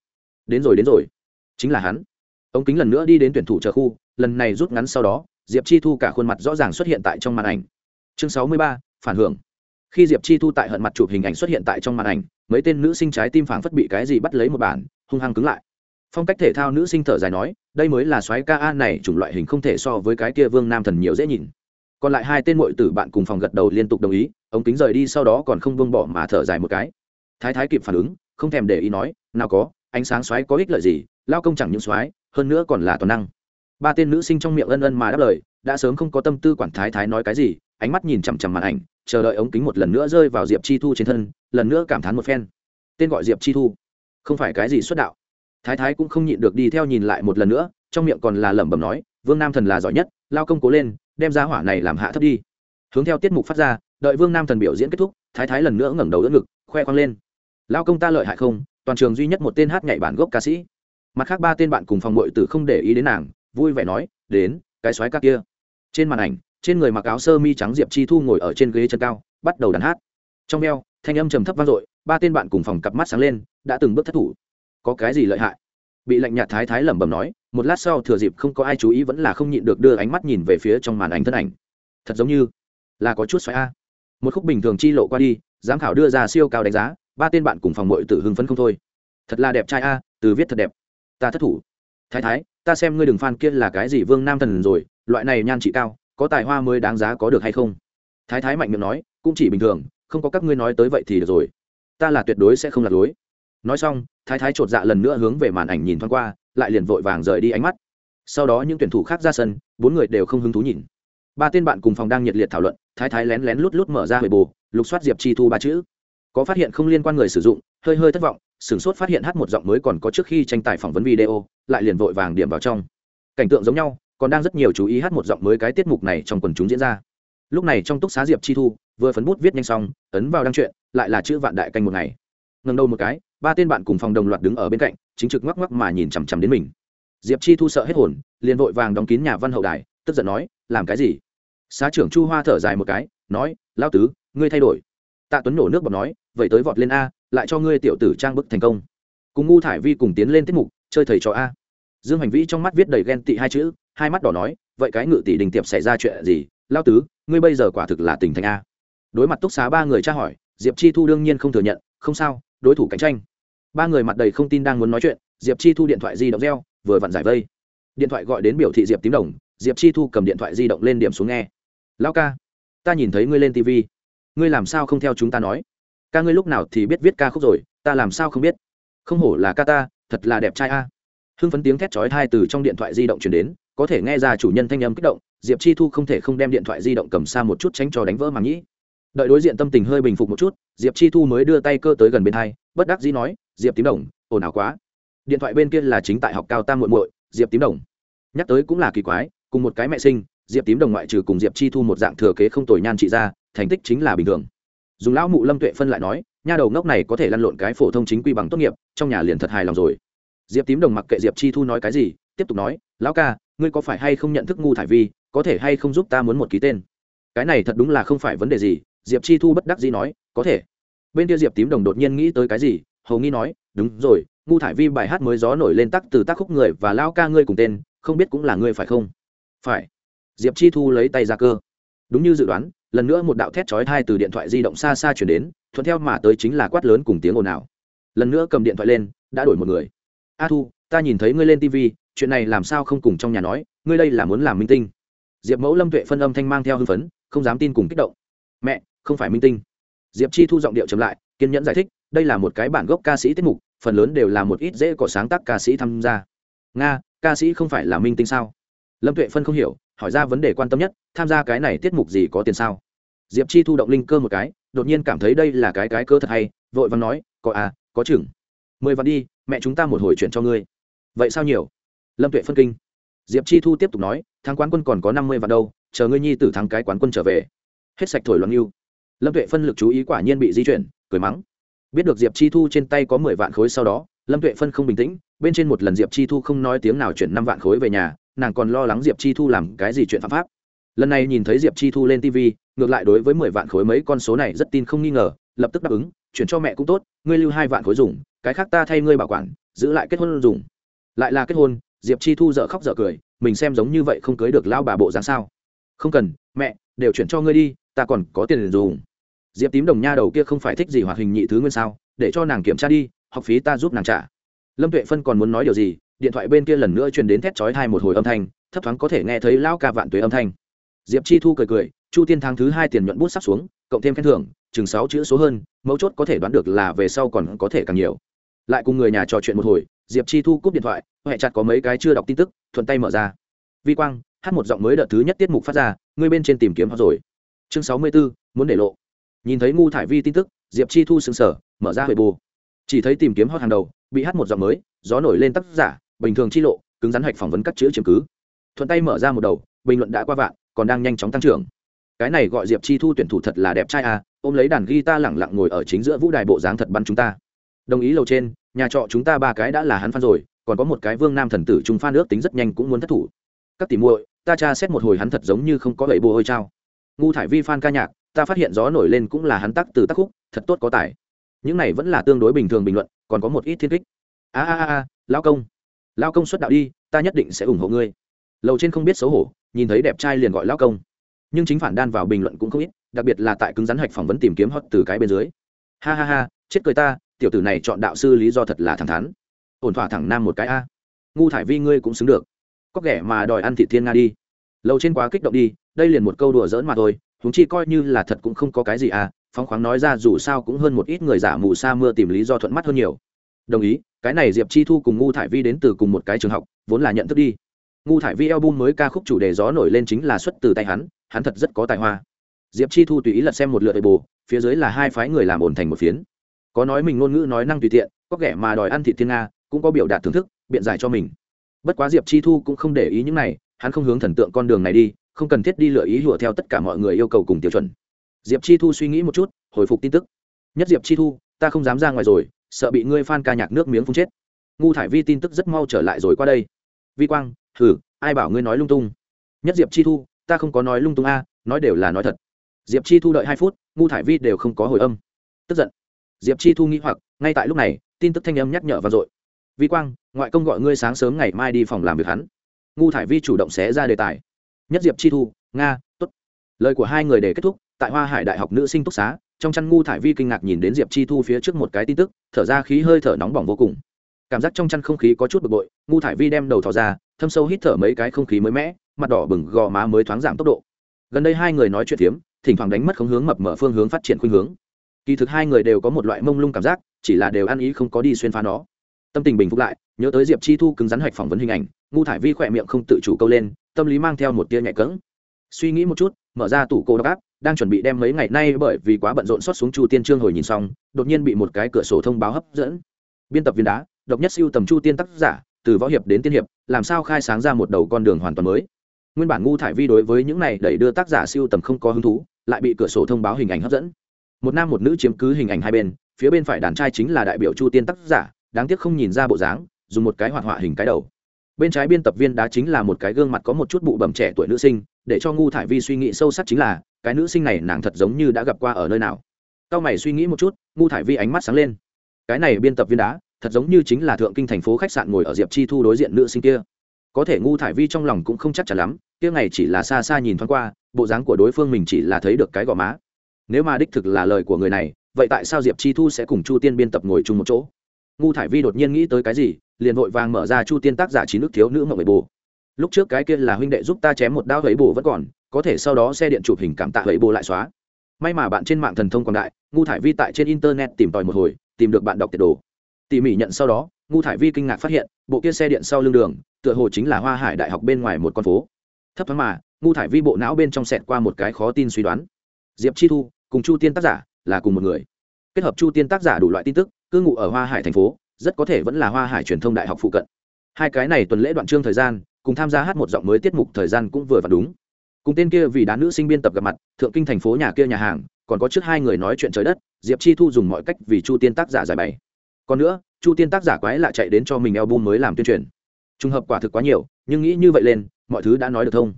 Đến rồi đến rồi. Chính là hắn ống kính lần nữa đi đến tuyển thủ chờ khu, lần này rút ngắn sau đó, diệp chi thu cả khuôn mặt rõ ràng xuất hiện tại trong màn ảnh. Chương sáu mươi ba, phản hưởng. Khi diệp chi thu tại hận mặt chụp hình ảnh xuất hiện tại trong màn ảnh, mấy tên nữ sinh trái tim phảng phất bị cái gì bắt lấy một bản, hung hăng cứng lại. Phong cách thể thao nữ sinh thở dài nói, đây mới là soái ca a này chủng loại hình không thể so với cái kia vương nam thần nhiều dễ nhìn. Còn lại hai tên mội tử bạn cùng phòng gật đầu liên tục đồng ý, ống kính rời đi sau đó còn không vương bỏ mà thở dài một cái. Thái thái kịp phản ứng, không thèm để ý nói, nào có, ánh sáng xoáy có ích lợi gì, lao công chẳng những xoáy hơn nữa còn là toàn năng. Ba tên nữ sinh trong miệng ân ân mà đáp lời, đã sớm không có tâm tư quản thái thái nói cái gì, ánh mắt nhìn chằm chằm màn ảnh, chờ đợi ống kính một lần nữa rơi vào diệp chi thu trên thân, lần nữa cảm thán một phen. Tên gọi diệp chi thu. Không phải cái gì xuất đạo. Thái thái cũng không nhịn được đi theo nhìn lại một lần nữa, trong miệng còn là lẩm bẩm nói, vương nam thần là giỏi nhất, lao công cố lên, đem ra hỏa này làm hạ thấp đi. Hướng theo tiết mục phát ra, đợi vương nam thần biểu diễn kết thúc, thái thái lần nữa ngẩng đầu đỡ ngực, khoe khoang lên. Lao công ta lợi hại không? Toàn trường duy nhất một tên hát nhảy bản gốc ca sĩ mặt khác ba tên bạn cùng phòng mội tử không để ý đến nàng, vui vẻ nói, đến, cái xoáy ca kia. Trên màn ảnh, trên người mặc áo sơ mi trắng diệp chi thu ngồi ở trên ghế chân cao, bắt đầu đàn hát. Trong eo, thanh âm trầm thấp vang dội, ba tên bạn cùng phòng cặp mắt sáng lên, đã từng bước thất thủ. Có cái gì lợi hại? Bị lạnh nhạt thái thái lẩm bẩm nói, một lát sau thừa dịp không có ai chú ý vẫn là không nhịn được đưa ánh mắt nhìn về phía trong màn ảnh thân ảnh. Thật giống như là có chút xoáy a. Một khúc bình thường chi lộ qua đi, giám khảo đưa ra siêu cao đánh giá, ba tên bạn cùng phòng mội tử hưng phấn không thôi. Thật là đẹp trai a, từ viết thật đẹp ta thất thủ. Thái thái, ta xem ngươi đừng phan kia là cái gì vương nam thần rồi, loại này nhan trị cao, có tài hoa mới đáng giá có được hay không? Thái thái mạnh miệng nói, cũng chỉ bình thường, không có các ngươi nói tới vậy thì được rồi. Ta là tuyệt đối sẽ không lạc lối. Nói xong, thái thái chột dạ lần nữa hướng về màn ảnh nhìn thoáng qua, lại liền vội vàng rời đi ánh mắt. Sau đó những tuyển thủ khác ra sân, bốn người đều không hứng thú nhìn. Ba tên bạn cùng phòng đang nhiệt liệt thảo luận, thái thái lén lén lút lút mở ra hồi bồ, lục soát diệp chi thu ba chữ có phát hiện không liên quan người sử dụng, hơi hơi thất vọng, sửng sốt phát hiện hát một giọng mới còn có trước khi tranh tài phỏng vấn video, lại liền vội vàng điểm vào trong. Cảnh tượng giống nhau, còn đang rất nhiều chú ý hát một giọng mới cái tiết mục này trong quần chúng diễn ra. Lúc này trong túc xá diệp chi thu, vừa phấn bút viết nhanh xong, ấn vào đăng chuyện lại là chữ vạn đại canh một ngày. Ngần đầu một cái, ba tên bạn cùng phòng đồng loạt đứng ở bên cạnh, chính trực ngoắc ngoắc mà nhìn chằm chằm đến mình. Diệp chi thu sợ hết hồn, liền vội vàng đóng kín nhà văn hậu đài, tức giận nói, làm cái gì? Xá trưởng chu hoa thở dài một cái, nói lao tứ, ngươi thay đổi. Tạ tuấn nổ nước bọt nói vậy tới vọt lên a, lại cho ngươi tiểu tử trang bức thành công. Cùng ngu thải vi cùng tiến lên tiết mục, chơi thầy trò a. Dương hành vĩ trong mắt viết đầy ghen tị hai chữ, hai mắt đỏ nói, vậy cái ngự tỷ đình tiệp xảy ra chuyện gì? Lao tứ, ngươi bây giờ quả thực là tình thành a. Đối mặt túc xá ba người tra hỏi, diệp chi thu đương nhiên không thừa nhận, không sao, đối thủ cạnh tranh. Ba người mặt đầy không tin đang muốn nói chuyện, diệp chi thu điện thoại di động reo, vừa vặn giải vây. Điện thoại gọi đến biểu thị diệp tím đồng, diệp chi thu cầm điện thoại di động lên điểm xuống nghe. Lao ca, ta nhìn thấy ngươi lên tv ngươi làm sao không theo chúng ta nói? Ca ngươi lúc nào thì biết viết ca khúc rồi, ta làm sao không biết? Không hổ là ca ta, thật là đẹp trai a. Hưng phấn tiếng thét chói hai từ trong điện thoại di động chuyển đến, có thể nghe ra chủ nhân thanh âm kích động, diệp chi thu không thể không đem điện thoại di động cầm xa một chút tránh cho đánh vỡ màng nhĩ. Đợi đối diện tâm tình hơi bình phục một chút, diệp chi thu mới đưa tay cơ tới gần bên hai, bất đắc dĩ nói, diệp tím đồng, ồn ào quá. Điện thoại bên kia là chính tại học cao tam muộn muội, diệp tím đồng. Nhắc tới cũng là kỳ quái, cùng một cái mẹ sinh, diệp tím đồng ngoại trừ cùng diệp chi thu một dạng thừa kế không tồi nhan trị ra, thành tích chính là bình thường dùng lão mụ lâm tuệ phân lại nói, nha đầu ngốc này có thể lăn lộn cái phổ thông chính quy bằng tốt nghiệp, trong nhà liền thật hài lòng rồi. Diệp tím đồng mặc kệ diệp chi thu nói cái gì, tiếp tục nói, lão ca, ngươi có phải hay không nhận thức ngu thải vi, có thể hay không giúp ta muốn một ký tên? Cái này thật đúng là không phải vấn đề gì, diệp chi thu bất đắc dĩ nói, có thể. Bên kia diệp tím đồng đột nhiên nghĩ tới cái gì, hầu nghi nói, đúng rồi, ngu thải vi bài hát mới gió nổi lên tắc từ tác khúc người và lao ca ngươi cùng tên, không biết cũng là ngươi phải không? Phải. Diệp chi thu lấy tay ra cơ đúng như dự đoán, lần nữa một đạo thét chói thai từ điện thoại di động xa xa chuyển đến, thuận theo mà tới chính là quát lớn cùng tiếng ồn ào. Lần nữa cầm điện thoại lên, đã đổi một người. A thu, ta nhìn thấy ngươi lên tv chuyện này làm sao không cùng trong nhà nói, ngươi đây là muốn làm minh tinh. Diệp mẫu lâm tuệ phân âm thanh mang theo hưng phấn, không dám tin cùng kích động. Mẹ, không phải minh tinh. Diệp chi thu giọng điệu chậm lại, kiên nhẫn giải thích, đây là một cái bản gốc ca sĩ tiết mục, phần lớn đều là một ít dễ có sáng tác ca sĩ tham gia. Nga, ca sĩ không phải là minh tinh sao? Lâm tuệ phân không hiểu hỏi ra vấn đề quan tâm nhất, tham gia cái này tiết mục gì có tiền sao? Diệp chi thu động linh cơ một cái, đột nhiên cảm thấy đây là cái cái cơ thật hay, vội vàng nói, có à có chừng. Mười vạn đi, mẹ chúng ta một hồi chuyện cho ngươi. Vậy sao nhiều? Lâm tuệ phân kinh. Diệp chi thu tiếp tục nói, thắng quán quân còn có năm mươi vạn đâu, chờ ngươi nhi tử thắng cái quán quân trở về. Hết sạch thổi loạn yêu. Lâm tuệ phân lực chú ý quả nhiên bị di chuyển, cười mắng. Biết được diệp chi thu trên tay có mười vạn khối sau đó, lâm tuệ phân không bình tĩnh, bên trên một lần diệp chi thu không nói tiếng nào chuyển năm vạn khối về nhà nàng còn lo lắng diệp chi thu làm cái gì chuyện phạm pháp. Lần này nhìn thấy diệp chi thu lên tv ngược lại đối với mười vạn khối mấy con số này rất tin không nghi ngờ, lập tức đáp ứng, chuyển cho mẹ cũng tốt, ngươi lưu hai vạn khối dùng, cái khác ta thay ngươi bảo quản, giữ lại kết hôn dùng. Lại là kết hôn, diệp chi thu dợ khóc dợ cười, mình xem giống như vậy không cưới được lao bà bộ dáng sao. Không cần, mẹ, đều chuyển cho ngươi đi, ta còn có tiền dùng. Diệp tím đồng nha đầu kia không phải thích gì hoạt hình nhị thứ nguyên sao, để cho nàng kiểm tra đi, học phí ta giúp nàng trả lâm tuệ phân còn muốn nói điều gì điện thoại bên kia lần nữa truyền đến thét chói thai một hồi âm thanh thấp thoáng có thể nghe thấy lão ca vạn tuế âm thanh. Diệp chi thu cười cười chu tiên tháng thứ hai tiền nhuận bút sắp xuống cộng thêm khen thưởng chừng sáu chữ số hơn mấu chốt có thể đoán được là về sau còn có thể càng nhiều. Lại cùng người nhà trò chuyện một hồi diệp chi thu cúp điện thoại huệ chặt có mấy cái chưa đọc tin tức thuận tay mở ra. Vi quang hát một giọng mới đợt thứ nhất tiết mục phát ra ngươi bên trên tìm kiếm họ rồi. Chương sáu mươi 64, muốn để lộ. Nhìn thấy ngu thải vi tin tức diệp chi thu sững sờ mở ra huệ bù chỉ thấy tìm kiếm hot hàng đầu bị hát một giọng mới, gió nổi lên tác giả, bình thường chi lộ, cứng rắn hạch phỏng vấn các chữ chứng cứ. Thuận tay mở ra một đầu, bình luận đã qua vạn, còn đang nhanh chóng tăng trưởng. Cái này gọi diệp chi thu tuyển thủ thật là đẹp trai à ôm lấy đàn guitar lẳng lặng ngồi ở chính giữa vũ đài bộ dáng thật bắn chúng ta. Đồng ý lầu trên, nhà trọ chúng ta ba cái đã là hắn phan rồi, còn có một cái vương nam thần tử chúng phan nước tính rất nhanh cũng muốn thất thủ. Các tỷ muội, ta tra xét một hồi hắn thật giống như không có bảy bồ ôi trao. Ngu thải vi phan ca nhạc, ta phát hiện gió nổi lên cũng là hắn tắc từ tác khúc, thật tốt có tài. Những này vẫn là tương đối bình thường bình luận còn có một ít thiên kích. A a a lao công. Lao công xuất đạo đi, ta nhất định sẽ ủng hộ ngươi. Lầu trên không biết xấu hổ, nhìn thấy đẹp trai liền gọi lao công. Nhưng chính phản đan vào bình luận cũng không ít, đặc biệt là tại cứng rắn hạch phỏng vấn tìm kiếm hot từ cái bên dưới. Ha ha ha, chết cười ta, tiểu tử này chọn đạo sư lý do thật là thẳng thắn. Ổn thỏa thẳng nam một cái a. Ngu thải vi ngươi cũng xứng được. Có ghẻ mà đòi ăn thị thiên nga đi. Lầu trên quá kích động đi, đây liền một câu đùa giỡn mà thôi chúng chi coi như là thật cũng không có cái gì à phóng khoáng nói ra dù sao cũng hơn một ít người giả mù sa mưa tìm lý do thuận mắt hơn nhiều. Đồng ý, cái này diệp chi thu cùng ngu thải vi đến từ cùng một cái trường học, vốn là nhận thức đi. Ngu thải vi album mới ca khúc chủ đề gió nổi lên chính là xuất từ tay hắn hắn thật rất có tài hoa. Diệp chi thu tùy ý lật xem một lượt bề bồ phía dưới là hai phái người làm ổn thành một phiến. Có nói mình ngôn ngữ nói năng tùy tiện, có kẻ mà đòi ăn thị thiên nga, cũng có biểu đạt thưởng thức, biện giải cho mình. Bất quá diệp chi thu cũng không để ý những này, hắn không hướng thần tượng con đường này đi, không cần thiết đi lựa ý lụa theo tất cả mọi người yêu cầu cùng tiêu chuẩn diệp chi thu suy nghĩ một chút, hồi phục tin tức. Nhất diệp chi thu, ta không dám ra ngoài rồi, sợ bị ngươi phan ca nhạc nước miếng phun chết. Ngu thải vi tin tức rất mau trở lại rồi qua đây. Vi quang thử ai bảo ngươi nói lung tung? Nhất diệp chi thu, ta không có nói lung tung a, nói đều là nói thật. Diệp chi thu đợi hai phút, ngu thải vi đều không có hồi âm. Tức giận. Diệp chi thu nghĩ hoặc, ngay tại lúc này, tin tức thanh âm nhắc nhở vang dội. Vi quang, ngoại công gọi ngươi sáng sớm ngày mai đi phòng làm việc hắn. Ngu thải vi chủ động xé ra đề tài. Nhất diệp chi thu, nga t ố t lời của hai người để kết thúc tại hoa hải đại học nữ sinh túc xá, trong chăn ngu thải vi kinh ngạc nhìn đến diệp chi thu phía trước một cái tin tức, thở ra khí hơi thở nóng bỏng vô cùng. Cảm giác trong chăn không khí có chút bực bội, ngu thải vi đem đầu thò ra, thâm sâu hít thở mấy cái không khí mới mẻ, mặt đỏ bừng gò má mới thoáng giảm tốc độ. Gần đây hai người nói chuyện phiếm, thỉnh thoảng đánh mất không hướng mập mở phương hướng phát triển khuynh hướng. Kỳ thực hai người đều có một loại mông lung cảm giác, chỉ là đều ăn ý không có đi xuyên phá nó. Tâm tình bình phục lại, nhớ tới diệp chi thu cứng rắn hoạch phỏng vấn hình ảnh, ngu thải vi khỏe miệng không tự chủ câu lên, tâm lý mang theo một tia nhạy cỡng. Suy nghĩ một chút, mở ra tủ cô đắp áp đang chuẩn bị đem mấy ngày nay bởi vì quá bận rộn xót xuống chu tiên trương hồi nhìn xong, đột nhiên bị một cái cửa sổ thông báo hấp dẫn. Biên tập viên đá, độc nhất siêu tầm chu tiên tác giả, từ võ hiệp đến tiên hiệp, làm sao khai sáng ra một đầu con đường hoàn toàn mới. Nguyên bản ngu thải vi đối với những này đẩy đưa tác giả siêu tầm không có hứng thú, lại bị cửa sổ thông báo hình ảnh hấp dẫn. Một nam một nữ chiếm cứ hình ảnh hai bên, phía bên phải đàn trai chính là đại biểu chu tiên tác giả, đáng tiếc không nhìn ra bộ dáng, dùng một cái hoạt họa hình cái đầu. Bên trái biên tập viên đá chính là một cái gương mặt có một chút bụ bẩm trẻ tuổi nữ sinh, để cho ngu thải vi suy nghĩ sâu sắc chính là cái nữ sinh này nàng thật giống như đã gặp qua ở nơi nào. Cao mày suy nghĩ một chút ngu thải vi ánh mắt sáng lên. Cái này biên tập viên đá, thật giống như chính là thượng kinh thành phố khách sạn ngồi ở diệp chi thu đối diện nữ sinh kia. Có thể ngu thải vi trong lòng cũng không chắc chắn lắm, kia ngày chỉ là xa xa nhìn thoáng qua, bộ dáng của đối phương mình chỉ là thấy được cái gò má. Nếu mà đích thực là lời của người này, vậy tại sao diệp chi thu sẽ cùng chu tiên biên tập ngồi chung một chỗ? Ngu thải vi đột nhiên nghĩ tới cái gì, liền vội vàng mở ra chu tiên tác giả trí nước thiếu nữ mộng bệ bồ lúc trước cái kia là huynh đệ giúp ta chém một đao ấy bồ vẫn còn, có thể sau đó xe điện chụp hình cảm tạ ấy bồ lại xóa. May mà bạn trên mạng thần thông còn đại, ngu thải vi tại trên internet tìm tòi một hồi, tìm được bạn đọc tiệt đồ. Tỉ mỉ nhận sau đó, ngu thải vi kinh ngạc phát hiện, bộ kia xe điện sau lưng đường, tựa hồ chính là hoa hải đại học bên ngoài một con phố. Thấp thoáng mà, ngu thải vi bộ não bên trong sẹt qua một cái khó tin suy đoán. Diệp chi thu, cùng chu tiên tác giả, là cùng một người. Kết hợp chu tiên tác giả đủ loại tin tức, cư ngụ ở hoa hải thành phố, rất có thể vẫn là hoa hải truyền thông đại học phụ cận. Hai cái này tuần lễ đoạn trương thời gian cùng tham gia hát một giọng mới tiết mục thời gian cũng vừa và đúng. Cùng tên kia vì đá nữ sinh biên tập gặp mặt, thượng kinh thành phố nhà kia nhà hàng, còn có trước hai người nói chuyện trời đất, diệp chi thu dùng mọi cách vì chu tiên tác giả giải bày. Còn nữa, chu tiên tác giả quái lại chạy đến cho mình album mới làm tuyên truyền. Trùng hợp quả thực quá nhiều, nhưng nghĩ như vậy lên, mọi thứ đã nói được thông.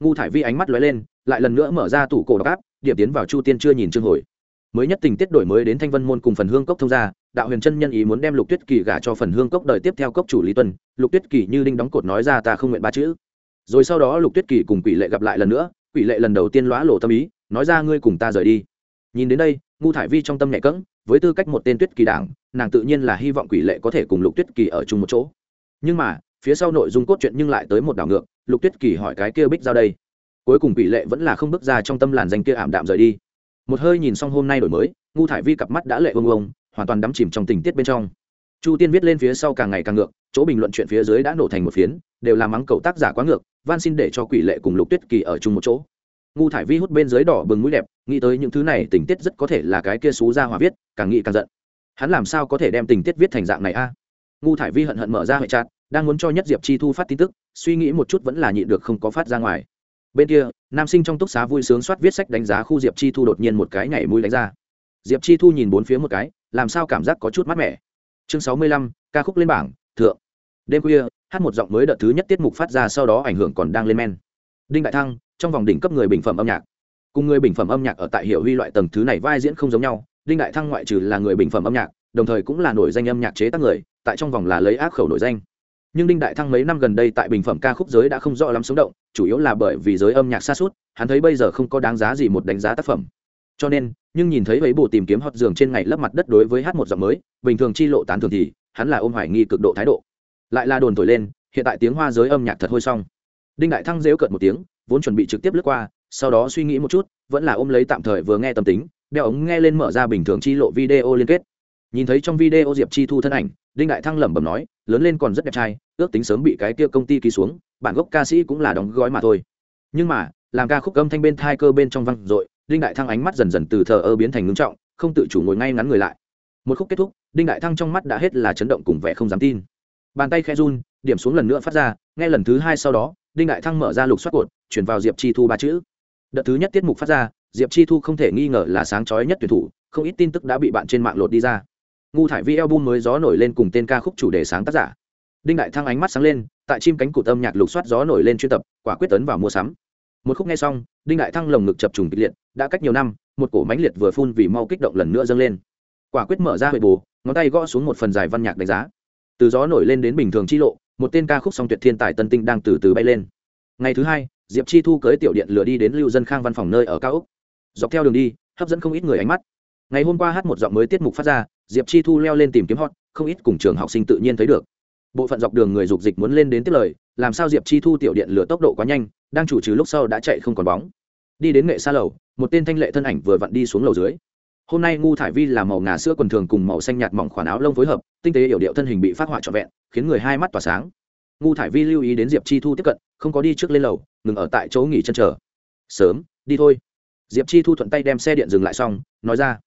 Ngu thải vi ánh mắt lóe lên, lại lần nữa mở ra tủ cổ đọc áp điểm tiến vào chu tiên chưa nhìn chương hồi. Mới nhất tình tiết đổi mới đến thanh vân môn cùng phần hương cốc thông gia đạo huyền chân nhân ý muốn đem lục tuyết kỳ gả cho phần hương cốc đời tiếp theo cốc chủ lý tuân, lục tuyết kỳ như đinh đóng cột nói ra ta không nguyện ba chữ. Rồi sau đó lục tuyết kỳ cùng quỷ lệ gặp lại lần nữa, quỷ lệ lần đầu tiên lóa lộ tâm ý, nói ra ngươi cùng ta rời đi. Nhìn đến đây, ngu thải vi trong tâm nhẹ cỡng với tư cách một tên tuyết kỳ đảng, nàng tự nhiên là hy vọng quỷ lệ có thể cùng lục tuyết kỳ ở chung một chỗ. Nhưng mà, phía sau nội dung cốt truyện nhưng lại tới một đảo ngược, lục tuyết kỳ hỏi cái kia bích giao đây. Cuối cùng quỷ lệ vẫn là không bước ra trong tâm làn danh kia ảm đạm rời đi. Một hơi nhìn xong hôm nay đổi mới, ngu thải vi cặp mắt đã lệ ông ông hoàn toàn đắm chìm trong tình tiết bên trong. Chu tiên viết lên phía sau càng ngày càng ngược, chỗ bình luận chuyện phía dưới đã nổ thành một phiến, đều làm mắng cậu tác giả quá ngược, van xin để cho quỷ lệ cùng lục tuyết kỳ ở chung một chỗ. Ngu thải vi hút bên dưới đỏ bừng mũi đẹp, nghĩ tới những thứ này tình tiết rất có thể là cái kia xú ra hòa viết, càng nghĩ càng giận. Hắn làm sao có thể đem tình tiết viết thành dạng này a? Ngu thải vi hận hận mở ra hệ chặt đang muốn cho nhất diệp chi thu phát tin tức, suy nghĩ một chút vẫn là nhịn được không có phát ra ngoài. Bên kia, nam sinh trong túc xá vui sướng soát viết sách đánh giá khu diệp chi thu đột nhiên một cái nhảy mũi đánh ra diệp chi thu nhìn bốn phía một cái, làm sao cảm giác có chút mát mẻ. Chương sáu mươi lăm, ca khúc lên bảng, thượng. Đêm khuya, hát một giọng mới đợt thứ nhất tiết mục phát ra sau đó ảnh hưởng còn đang lên men. Đinh đại thăng, trong vòng đỉnh cấp người bình phẩm âm nhạc. Cùng người bình phẩm âm nhạc ở tại hiệu huy loại tầng thứ này vai diễn không giống nhau, đinh đại thăng ngoại trừ là người bình phẩm âm nhạc, đồng thời cũng là nổi danh âm nhạc chế tác người, tại trong vòng là lấy ác khẩu nổi danh. Nhưng đinh đại thăng mấy năm gần đây tại bình phẩm ca khúc giới đã không rõ lắm sống động, chủ yếu là bởi vì giới âm nhạc xa suốt, hắn thấy bây giờ không có đáng giá gì một đánh giá tác phẩm cho nên, nhưng nhìn thấy ấy bộ tìm kiếm hot giường trên ngày lấp mặt đất đối với hát một giọng mới, bình thường chi lộ tán thường thì, hắn là ôm hoài nghi cực độ thái độ. Lại là đồn thổi lên, hiện tại tiếng hoa giới âm nhạc thật hôi xong đinh đại thăng dễu cợt một tiếng, vốn chuẩn bị trực tiếp lướt qua, sau đó suy nghĩ một chút, vẫn là ôm lấy tạm thời vừa nghe tâm tính, đeo ống nghe lên mở ra bình thường chi lộ video liên kết. Nhìn thấy trong video diệp chi thu thân ảnh, đinh đại thăng lẩm bẩm nói, lớn lên còn rất đẹp trai, ước tính sớm bị cái kia công ty ký xuống bản gốc ca sĩ cũng là đóng gói mà thôi. Nhưng mà, làm ca khúc âm thanh bên thai cơ bên trong văng r đinh đại thăng ánh mắt dần dần từ thờ ơ biến thành ngưng trọng, không tự chủ ngồi ngay ngắn người lại. Một khúc kết thúc, đinh đại thăng trong mắt đã hết là chấn động cùng vẻ không dám tin. Bàn tay khe run, điểm xuống lần nữa phát ra, nghe lần thứ hai sau đó, đinh đại thăng mở ra lục xoát cột, chuyển vào diệp chi thu ba chữ. Đợt thứ nhất tiết mục phát ra, diệp chi thu không thể nghi ngờ là sáng chói nhất tuyển thủ, không ít tin tức đã bị bạn trên mạng lột đi ra. Ngu thải vi album mới gió nổi lên cùng tên ca khúc chủ đề sáng tác giả. Đinh đại thăng ánh mắt sáng lên, tại chim cánh cụt âm nhạc lục soát gió nổi lên chuyên tập, quả quyết tấn vào mua sắm. Một khúc nghe xong, đinh đại thăng lồng ngực chập trùng kịch liệt đã cách nhiều năm, một cổ mãnh liệt vừa phun vì mau kích động lần nữa dâng lên. Quả quyết mở ra huệ bù ngón tay gõ xuống một phần dài văn nhạc đánh giá. Từ gió nổi lên đến bình thường chi lộ, một tên ca khúc song tuyệt thiên tài tân tinh đang từ từ bay lên. Ngày thứ hai, diệp chi thu cưới tiểu điện lửa đi đến lưu dân khang văn phòng nơi ở cao úc dọc theo đường đi, hấp dẫn không ít người ánh mắt. Ngày hôm qua hát một giọng mới tiết mục phát ra, diệp chi thu leo lên tìm kiếm hot, không ít cùng trường học sinh tự nhiên thấy được. Bộ phận dọc đường người dục dịch muốn lên đến tiếp lời, làm sao diệp chi thu tiểu điện lửa tốc độ quá nhanh, đang chủ trừ lúc sau đã chạy không còn bóng. Đi đến nghệ xa lầu một tên thanh lệ thân ảnh vừa vặn đi xuống lầu dưới. Hôm nay ngu thải vi là màu ngà sữa quần thường cùng màu xanh nhạt mỏng khoản áo lông phối hợp, tinh tế yểu điệu thân hình bị phát họa trọn vẹn, khiến người hai mắt tỏa sáng. Ngu thải vi lưu ý đến diệp chi thu tiếp cận, không có đi trước lên lầu, ngừng ở tại chỗ nghỉ chân chờ. Sớm, đi thôi. Diệp chi thu thuận tay đem xe điện dừng lại xong, nói ra.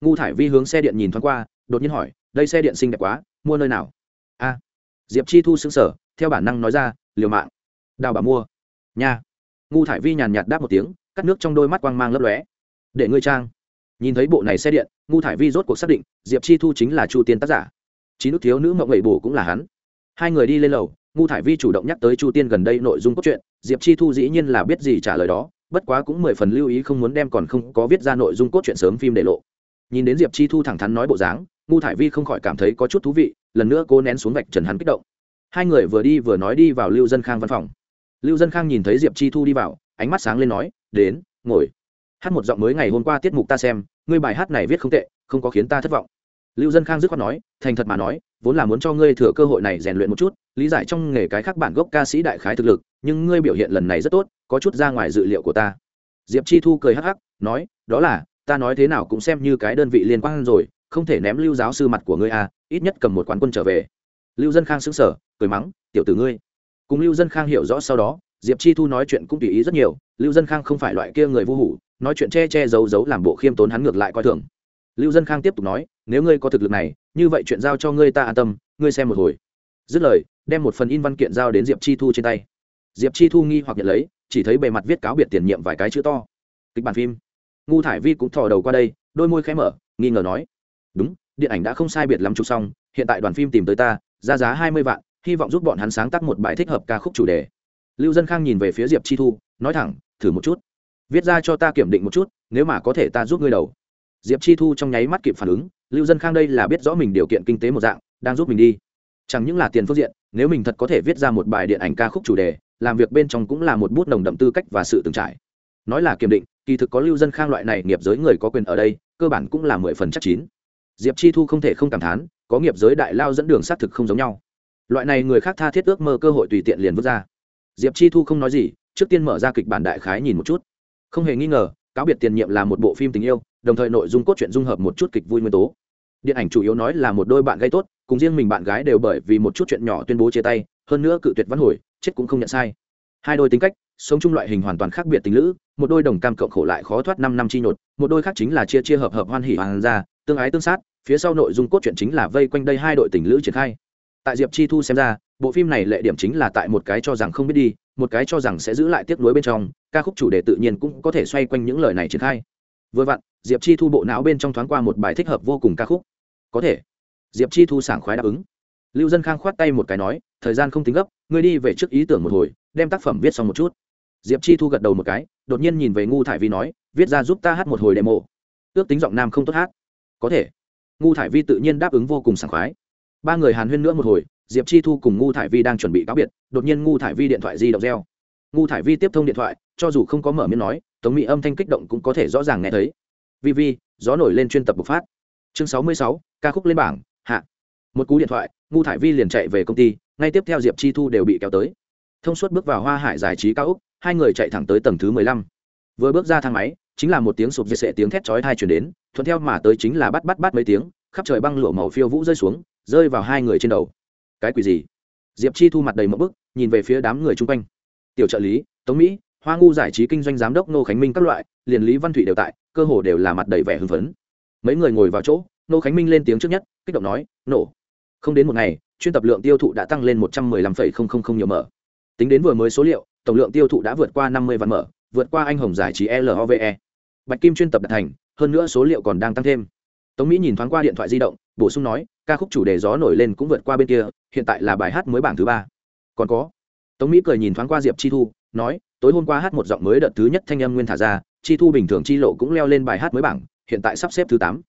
Ngu thải vi hướng xe điện nhìn thoáng qua, đột nhiên hỏi, đây xe điện xinh đẹp quá, mua nơi nào? A. Diệp chi thu xứng sở theo bản năng nói ra, liều mạng. Đào bà mua. Nha. Ngu thải vi nhàn nhạt đáp một tiếng cắt nước trong đôi mắt quang mang lấp lóe. Để ngươi trang. Nhìn thấy bộ này xe điện, ngu thải vi rốt cuộc xác định, diệp chi thu chính là chu tiên tác giả. Chín nước thiếu nữ mộng gậy bổ cũng là hắn. Hai người đi lên lầu, ngu thải vi chủ động nhắc tới chu tiên gần đây nội dung cốt truyện, diệp chi thu dĩ nhiên là biết gì trả lời đó, bất quá cũng mười phần lưu ý không muốn đem còn không có viết ra nội dung cốt truyện sớm phim để lộ. Nhìn đến diệp chi thu thẳng thắn nói bộ dáng, ngu thải vi không khỏi cảm thấy có chút thú vị, lần nữa cô nén xuống vạch trần hắn kích động. Hai người vừa đi vừa nói đi vào lưu dân khang văn phòng. Lưu dân khang nhìn thấy diệp chi thu đi vào ánh mắt sáng lên nói, đến, ngồi. Hát một giọng mới ngày hôm qua tiết mục ta xem, ngươi bài hát này viết không tệ, không có khiến ta thất vọng. Lưu dân khang dứt khoát nói, thành thật mà nói, vốn là muốn cho ngươi thừa cơ hội này rèn luyện một chút, lý giải trong nghề cái khác bản gốc ca sĩ đại khái thực lực, nhưng ngươi biểu hiện lần này rất tốt, có chút ra ngoài dự liệu của ta. Diệp chi thu cười hắc hắc, nói, đó là, ta nói thế nào cũng xem như cái đơn vị liên quan rồi, không thể ném lưu giáo sư mặt của ngươi à ít nhất cầm một quán quân trở về. Lưu dân khang xứng sở cười mắng, tiểu tử ngươi. Cùng lưu dân khang hiểu rõ sau đó diệp chi thu nói chuyện cũng tùy ý rất nhiều, lưu dân khang không phải loại kia người vô hủ, nói chuyện che che giấu giấu làm bộ khiêm tốn hắn ngược lại coi thường. Lưu dân khang tiếp tục nói, nếu ngươi có thực lực này, như vậy chuyện giao cho ngươi ta an tâm, ngươi xem một hồi. Dứt lời, đem một phần in văn kiện giao đến diệp chi thu trên tay. Diệp chi thu nghi hoặc nhận lấy, chỉ thấy bề mặt viết cáo biệt tiền nhiệm vài cái chữ to. Kịch bản phim. Ngu thải vi cũng thò đầu qua đây, đôi môi khẽ mở, nghi ngờ nói, đúng, điện ảnh đã không sai biệt lắm chụp xong, hiện tại đoàn phim tìm tới ta ra giá hai mươi vạn, hy vọng giúp bọn hắn sáng tác một bài thích hợp ca khúc chủ đề lưu dân khang nhìn về phía diệp chi thu, nói thẳng, thử một chút. Viết ra cho ta kiểm định một chút, nếu mà có thể ta giúp ngươi đầu. Diệp chi thu trong nháy mắt kịp phản ứng, lưu dân khang đây là biết rõ mình điều kiện kinh tế một dạng, đang giúp mình đi. Chẳng những là tiền phương diện, nếu mình thật có thể viết ra một bài điện ảnh ca khúc chủ đề, làm việc bên trong cũng là một bút nồng đậm tư cách và sự từng trải. Nói là kiểm định, kỳ thực có lưu dân khang loại này nghiệp giới người có quyền ở đây, cơ bản cũng là mười phần chắc chín. Diệp chi thu không thể không cảm thán, có nghiệp giới đại lao dẫn đường xác thực không giống nhau. Loại này người khác tha thiết ước mơ cơ hội tùy tiện liền vứt ra diệp chi thu không nói gì, trước tiên mở ra kịch bản đại khái nhìn một chút. Không hề nghi ngờ, cáo biệt tiền nhiệm là một bộ phim tình yêu, đồng thời nội dung cốt truyện dung hợp một chút kịch vui nguyên tố. Điện ảnh chủ yếu nói là một đôi bạn gây tốt, cùng riêng mình bạn gái đều bởi vì một chút chuyện nhỏ tuyên bố chia tay, hơn nữa cự tuyệt văn hồi, chết cũng không nhận sai. Hai đôi tính cách, sống chung loại hình hoàn toàn khác biệt tình lữ, một đôi đồng cam cộng khổ lại khó thoát năm năm chi nhột, một đôi khác chính là chia chia hợp hợp hoan hỉ hoàng gia, tương ái tương sát, phía sau nội dung cốt truyện chính là vây quanh đây hai đội tình lữ triển khai tại diệp chi thu xem ra, bộ phim này lệ điểm chính là tại một cái cho rằng không biết đi, một cái cho rằng sẽ giữ lại tiếp nối bên trong, ca khúc chủ đề tự nhiên cũng có thể xoay quanh những lời này triển khai. Vừa vặn, diệp chi thu bộ não bên trong thoáng qua một bài thích hợp vô cùng ca khúc. Có thể. Diệp chi thu sảng khoái đáp ứng. Lưu dân khang khoát tay một cái nói, thời gian không tính gấp, ngươi đi về trước ý tưởng một hồi, đem tác phẩm viết xong một chút. Diệp chi thu gật đầu một cái, đột nhiên nhìn về ngu thải vi nói, viết ra giúp ta hát một hồi demo. Ước tính giọng nam không tốt hát. Có thể. Ngu thải vi tự nhiên đáp ứng vô cùng sảng khoái ba người hàn huyên nữa một hồi, diệp chi thu cùng ngu thải vi đang chuẩn bị cáo biệt, đột nhiên ngu thải vi điện thoại di động reo. Ngu thải vi tiếp thông điện thoại, cho dù không có mở miệng nói, tống mỹ âm thanh kích động cũng có thể rõ ràng nghe thấy. Vi vi, gió nổi lên chuyên tập bộc phát. Chương sáu mươi sáu, ca khúc lên bảng, hạ. Một cú điện thoại, ngu thải vi liền chạy về công ty, ngay tiếp theo diệp chi thu đều bị kéo tới. Thông suốt bước vào hoa hải giải trí cao úc, hai người chạy thẳng tới tầng thứ mười lăm. Vừa bước ra thang máy, chính là một tiếng sụp diệt sệ tiếng thét chói thai chuyển đến, thuận theo mà tới chính là bắt bắt bắt mấy tiếng khắp trời băng lụa màu phiêu vũ rơi xuống, rơi vào hai người trên đầu. Cái quỷ gì? Diệp chi thu mặt đầy mẫu bức, nhìn về phía đám người chung quanh. Tiểu trợ lý, tống mỹ, hoa ngu giải trí kinh doanh giám đốc nô khánh minh các loại, liền lý văn thụy đều tại, cơ hồ đều là mặt đầy vẻ hưng phấn. Mấy người ngồi vào chỗ, nô khánh minh lên tiếng trước nhất, kích động nói, nổ. Không đến một ngày, chuyên tập lượng tiêu thụ đã tăng lên một trăm mười lăm phẩy không không không nhiều mở. Tính đến vừa mới số liệu, tổng lượng tiêu thụ đã vượt qua năm mươi vạn mở, vượt qua anh hồng giải trí love bạch kim chuyên tập đã thành, hơn nữa số liệu còn đang tăng thêm tống mỹ nhìn thoáng qua điện thoại di động, bổ sung nói, ca khúc chủ đề gió nổi lên cũng vượt qua bên kia, hiện tại là bài hát mới bảng thứ ba. Còn có. Tống mỹ cười nhìn thoáng qua diệp chi thu, nói, tối hôm qua hát một giọng mới đợt thứ nhất thanh âm nguyên thả ra, chi thu bình thường chi lộ cũng leo lên bài hát mới bảng, hiện tại sắp xếp thứ tám.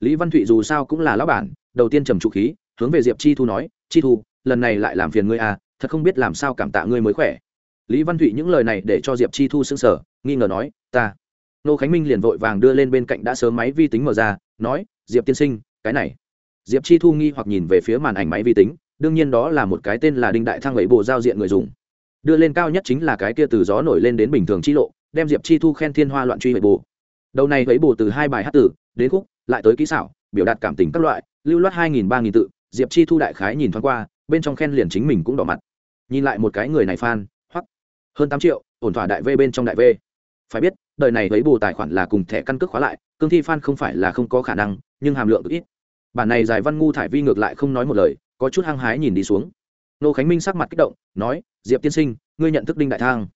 Lý văn thụy dù sao cũng là lão bản, đầu tiên trầm trụ khí, hướng về diệp chi thu nói, chi thu, lần này lại làm phiền ngươi à thật không biết làm sao cảm tạ ngươi mới khỏe. Lý văn thụy những lời này để cho diệp chi thu xứng sở nghi ngờ nói, ta. Nô khánh minh liền vội vàng đưa lên bên cạnh đã sớm máy vi tính mở ra, nói diệp tiên sinh, cái này. Diệp chi thu nghi hoặc nhìn về phía màn ảnh máy vi tính, đương nhiên đó là một cái tên là đinh đại thăng ấy bộ giao diện người dùng. Đưa lên cao nhất chính là cái kia từ gió nổi lên đến bình thường chi lộ, đem diệp chi thu khen thiên hoa loạn truy hệ bồ đầu này ấy bồ từ hai bài hát tử, đến khúc, lại tới kỹ xảo, biểu đạt cảm tình các loại, lưu loát hai nghìn ba nghìn tự, diệp chi thu đại khái nhìn thoáng qua, bên trong khen liền chính mình cũng đỏ mặt. Nhìn lại một cái người này fan hoặc hơn tám triệu, ổn thỏa đại v bên trong đại v. Phải biết, đời này ấy bù tài khoản là cùng thẻ căn cước khóa lại, cương thi fan không phải là không có khả năng nhưng hàm lượng cực ít. Bản này giải văn ngu thải vi ngược lại không nói một lời, có chút hăng hái nhìn đi xuống. Nô khánh minh sắc mặt kích động, nói, diệp tiên sinh, ngươi nhận thức đinh đại thang.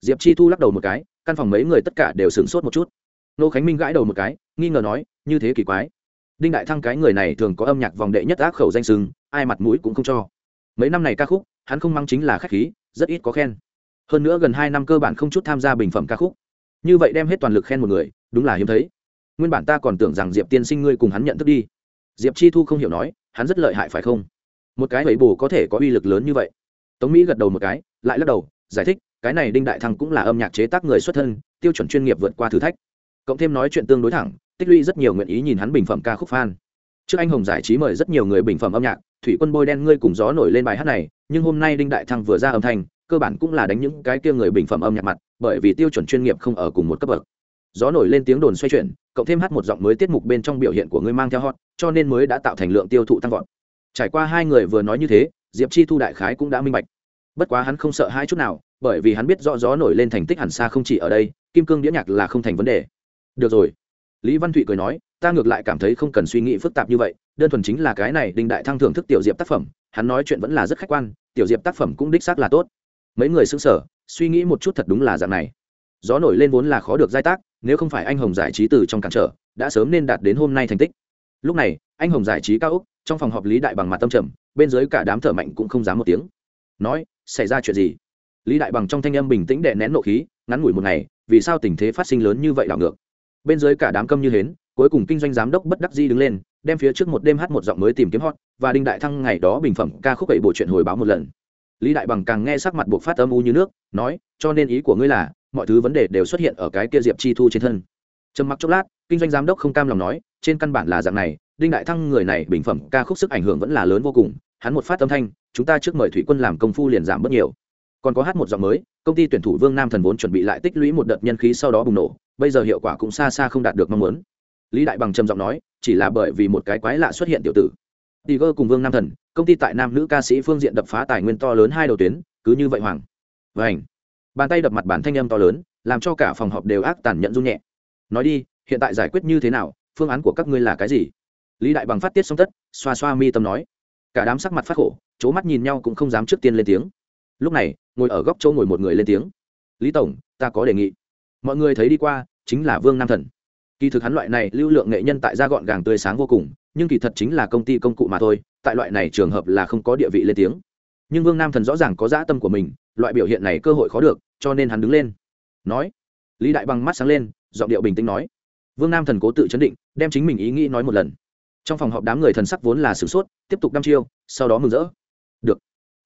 Diệp chi thu lắc đầu một cái, căn phòng mấy người tất cả đều sửng sốt một chút. Nô khánh minh gãi đầu một cái, nghi ngờ nói, như thế kỳ quái. Đinh đại thăng cái người này thường có âm nhạc vòng đệ nhất ác khẩu danh sừng, ai mặt mũi cũng không cho. Mấy năm này ca khúc, hắn không mang chính là khách khí, rất ít có khen. Hơn nữa gần hai năm cơ bản không chút tham gia bình phẩm ca khúc. Như vậy đem hết toàn lực khen một người, đúng là hiếm thấy nguyên bản ta còn tưởng rằng diệp tiên sinh ngươi cùng hắn nhận thức đi. Diệp chi thu không hiểu nói, hắn rất lợi hại phải không? Một cái ấy bù có thể có uy lực lớn như vậy. Tống mỹ gật đầu một cái, lại lắc đầu, giải thích, cái này đinh đại thăng cũng là âm nhạc chế tác người xuất thân, tiêu chuẩn chuyên nghiệp vượt qua thử thách. Cộng thêm nói chuyện tương đối thẳng, tích lũy rất nhiều nguyện ý nhìn hắn bình phẩm ca khúc fan. Trước anh hồng giải trí mời rất nhiều người bình phẩm âm nhạc, thủy quân bôi đen ngươi cùng gió nổi lên bài hát này, nhưng hôm nay đinh đại thăng vừa ra âm thanh, cơ bản cũng là đánh những cái kia người bình phẩm âm nhạc mặt, bởi vì tiêu chuẩn chuyên nghiệp không ở cùng một cấp bậc. Gió nổi lên tiếng đồn xoay chuyển cộng thêm hát một giọng mới tiết mục bên trong biểu hiện của ngươi mang theo hot, cho nên mới đã tạo thành lượng tiêu thụ tăng vọt. Trải qua hai người vừa nói như thế, diệp chi thu đại khái cũng đã minh bạch. Bất quá hắn không sợ hai chút nào, bởi vì hắn biết rõ gió nổi lên thành tích hẳn xa không chỉ ở đây, kim cương đĩa nhạc là không thành vấn đề. Được rồi. Lý văn thụy cười nói, ta ngược lại cảm thấy không cần suy nghĩ phức tạp như vậy, đơn thuần chính là cái này đinh đại thăng thưởng thức tiểu diệp tác phẩm, hắn nói chuyện vẫn là rất khách quan, tiểu diệp tác phẩm cũng đích xác là tốt. Mấy người xứng sở suy nghĩ một chút thật đúng là dạng này. Gió nổi lên vốn là khó được giai tác nếu không phải anh hồng giải trí từ trong cản trở, đã sớm nên đạt đến hôm nay thành tích. Lúc này, anh hồng giải trí cao úc, trong phòng họp lý đại bằng mặt tâm trầm, bên dưới cả đám thở mạnh cũng không dám một tiếng. Nói, xảy ra chuyện gì? Lý đại bằng trong thanh âm bình tĩnh đệ nén nộ khí, ngắn ngủi một ngày, vì sao tình thế phát sinh lớn như vậy đảo ngược? Bên dưới cả đám câm như hến, cuối cùng kinh doanh giám đốc bất đắc di đứng lên, đem phía trước một đêm hát một giọng mới tìm kiếm hot, và đinh đại thăng ngày đó bình phẩm ca khúc ấy bộ chuyện hồi báo một lần. Lý đại bằng càng nghe sắc mặt buộc phát âm u như nước, nói, cho nên ý của ngươi là mọi thứ vấn đề đều xuất hiện ở cái kia diệp chi thu trên thân. Trầm mặc chốc lát kinh doanh giám đốc không cam lòng nói trên căn bản là dạng này đinh đại thăng người này bình phẩm ca khúc sức ảnh hưởng vẫn là lớn vô cùng hắn một phát âm thanh chúng ta trước mời thủy quân làm công phu liền giảm bớt nhiều. Còn có hát một giọng mới công ty tuyển thủ vương nam thần vốn chuẩn bị lại tích lũy một đợt nhân khí sau đó bùng nổ bây giờ hiệu quả cũng xa xa không đạt được mong muốn. Lý đại bằng trầm giọng nói chỉ là bởi vì một cái quái lạ xuất hiện tiểu tử. Tiger cùng Vương Nam Thần, công ty tại nam nữ ca sĩ phương diện đập phá tài nguyên to lớn hai đầu tuyến, cứ như vậy hoàng. vảnh Bàn tay đập mặt bản thanh âm to lớn, làm cho cả phòng họp đều ác tàn nhận run nhẹ. Nói đi, hiện tại giải quyết như thế nào, phương án của các ngươi là cái gì? Lý Đại Bằng phát tiết xong tất, xoa xoa mi tâm nói. Cả đám sắc mặt phát khổ, chố mắt nhìn nhau cũng không dám trước tiên lên tiếng. Lúc này, ngồi ở góc chỗ ngồi một người lên tiếng. Lý tổng, ta có đề nghị. Mọi người thấy đi qua, chính là Vương Nam Thần. Kỳ thực hắn loại này lưu lượng nghệ nhân tại gia gọn gàng tươi sáng vô cùng, nhưng kỳ thật chính là công ty công cụ mà thôi tại loại này trường hợp là không có địa vị lên tiếng nhưng vương nam thần rõ ràng có dã tâm của mình, loại biểu hiện này cơ hội khó được, cho nên hắn đứng lên. Nói, lý đại bằng mắt sáng lên, giọng điệu bình tĩnh nói. Vương nam thần cố tự chấn định, đem chính mình ý nghĩ nói một lần. Trong phòng họp đám người thần sắc vốn là sửng sốt, tiếp tục đăm chiêu, sau đó mừng rỡ. Được.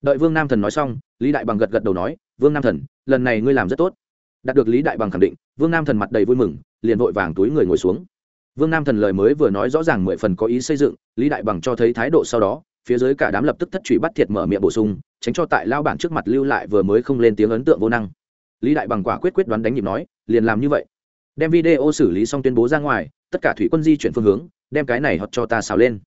Đợi vương nam thần nói xong, lý đại bằng gật gật đầu nói, vương nam thần, lần này ngươi làm rất tốt. Đạt được lý đại bằng khẳng định, vương nam thần mặt đầy vui mừng, liền vội vàng túi người ngồi xuống. Vương nam thần lời mới vừa nói rõ ràng mười phần có ý xây dựng, lý đại bằng cho thấy thái độ sau đó phía dưới cả đám lập tức thất truy bắt thiệt mở miệng bổ sung, tránh cho tại lao bản trước mặt lưu lại vừa mới không lên tiếng ấn tượng vô năng. Lý đại bằng quả quyết quyết đoán đánh nhịp nói, liền làm như vậy. Đem video xử lý xong tuyên bố ra ngoài, tất cả thủy quân di chuyển phương hướng, đem cái này hoặc cho ta xào lên.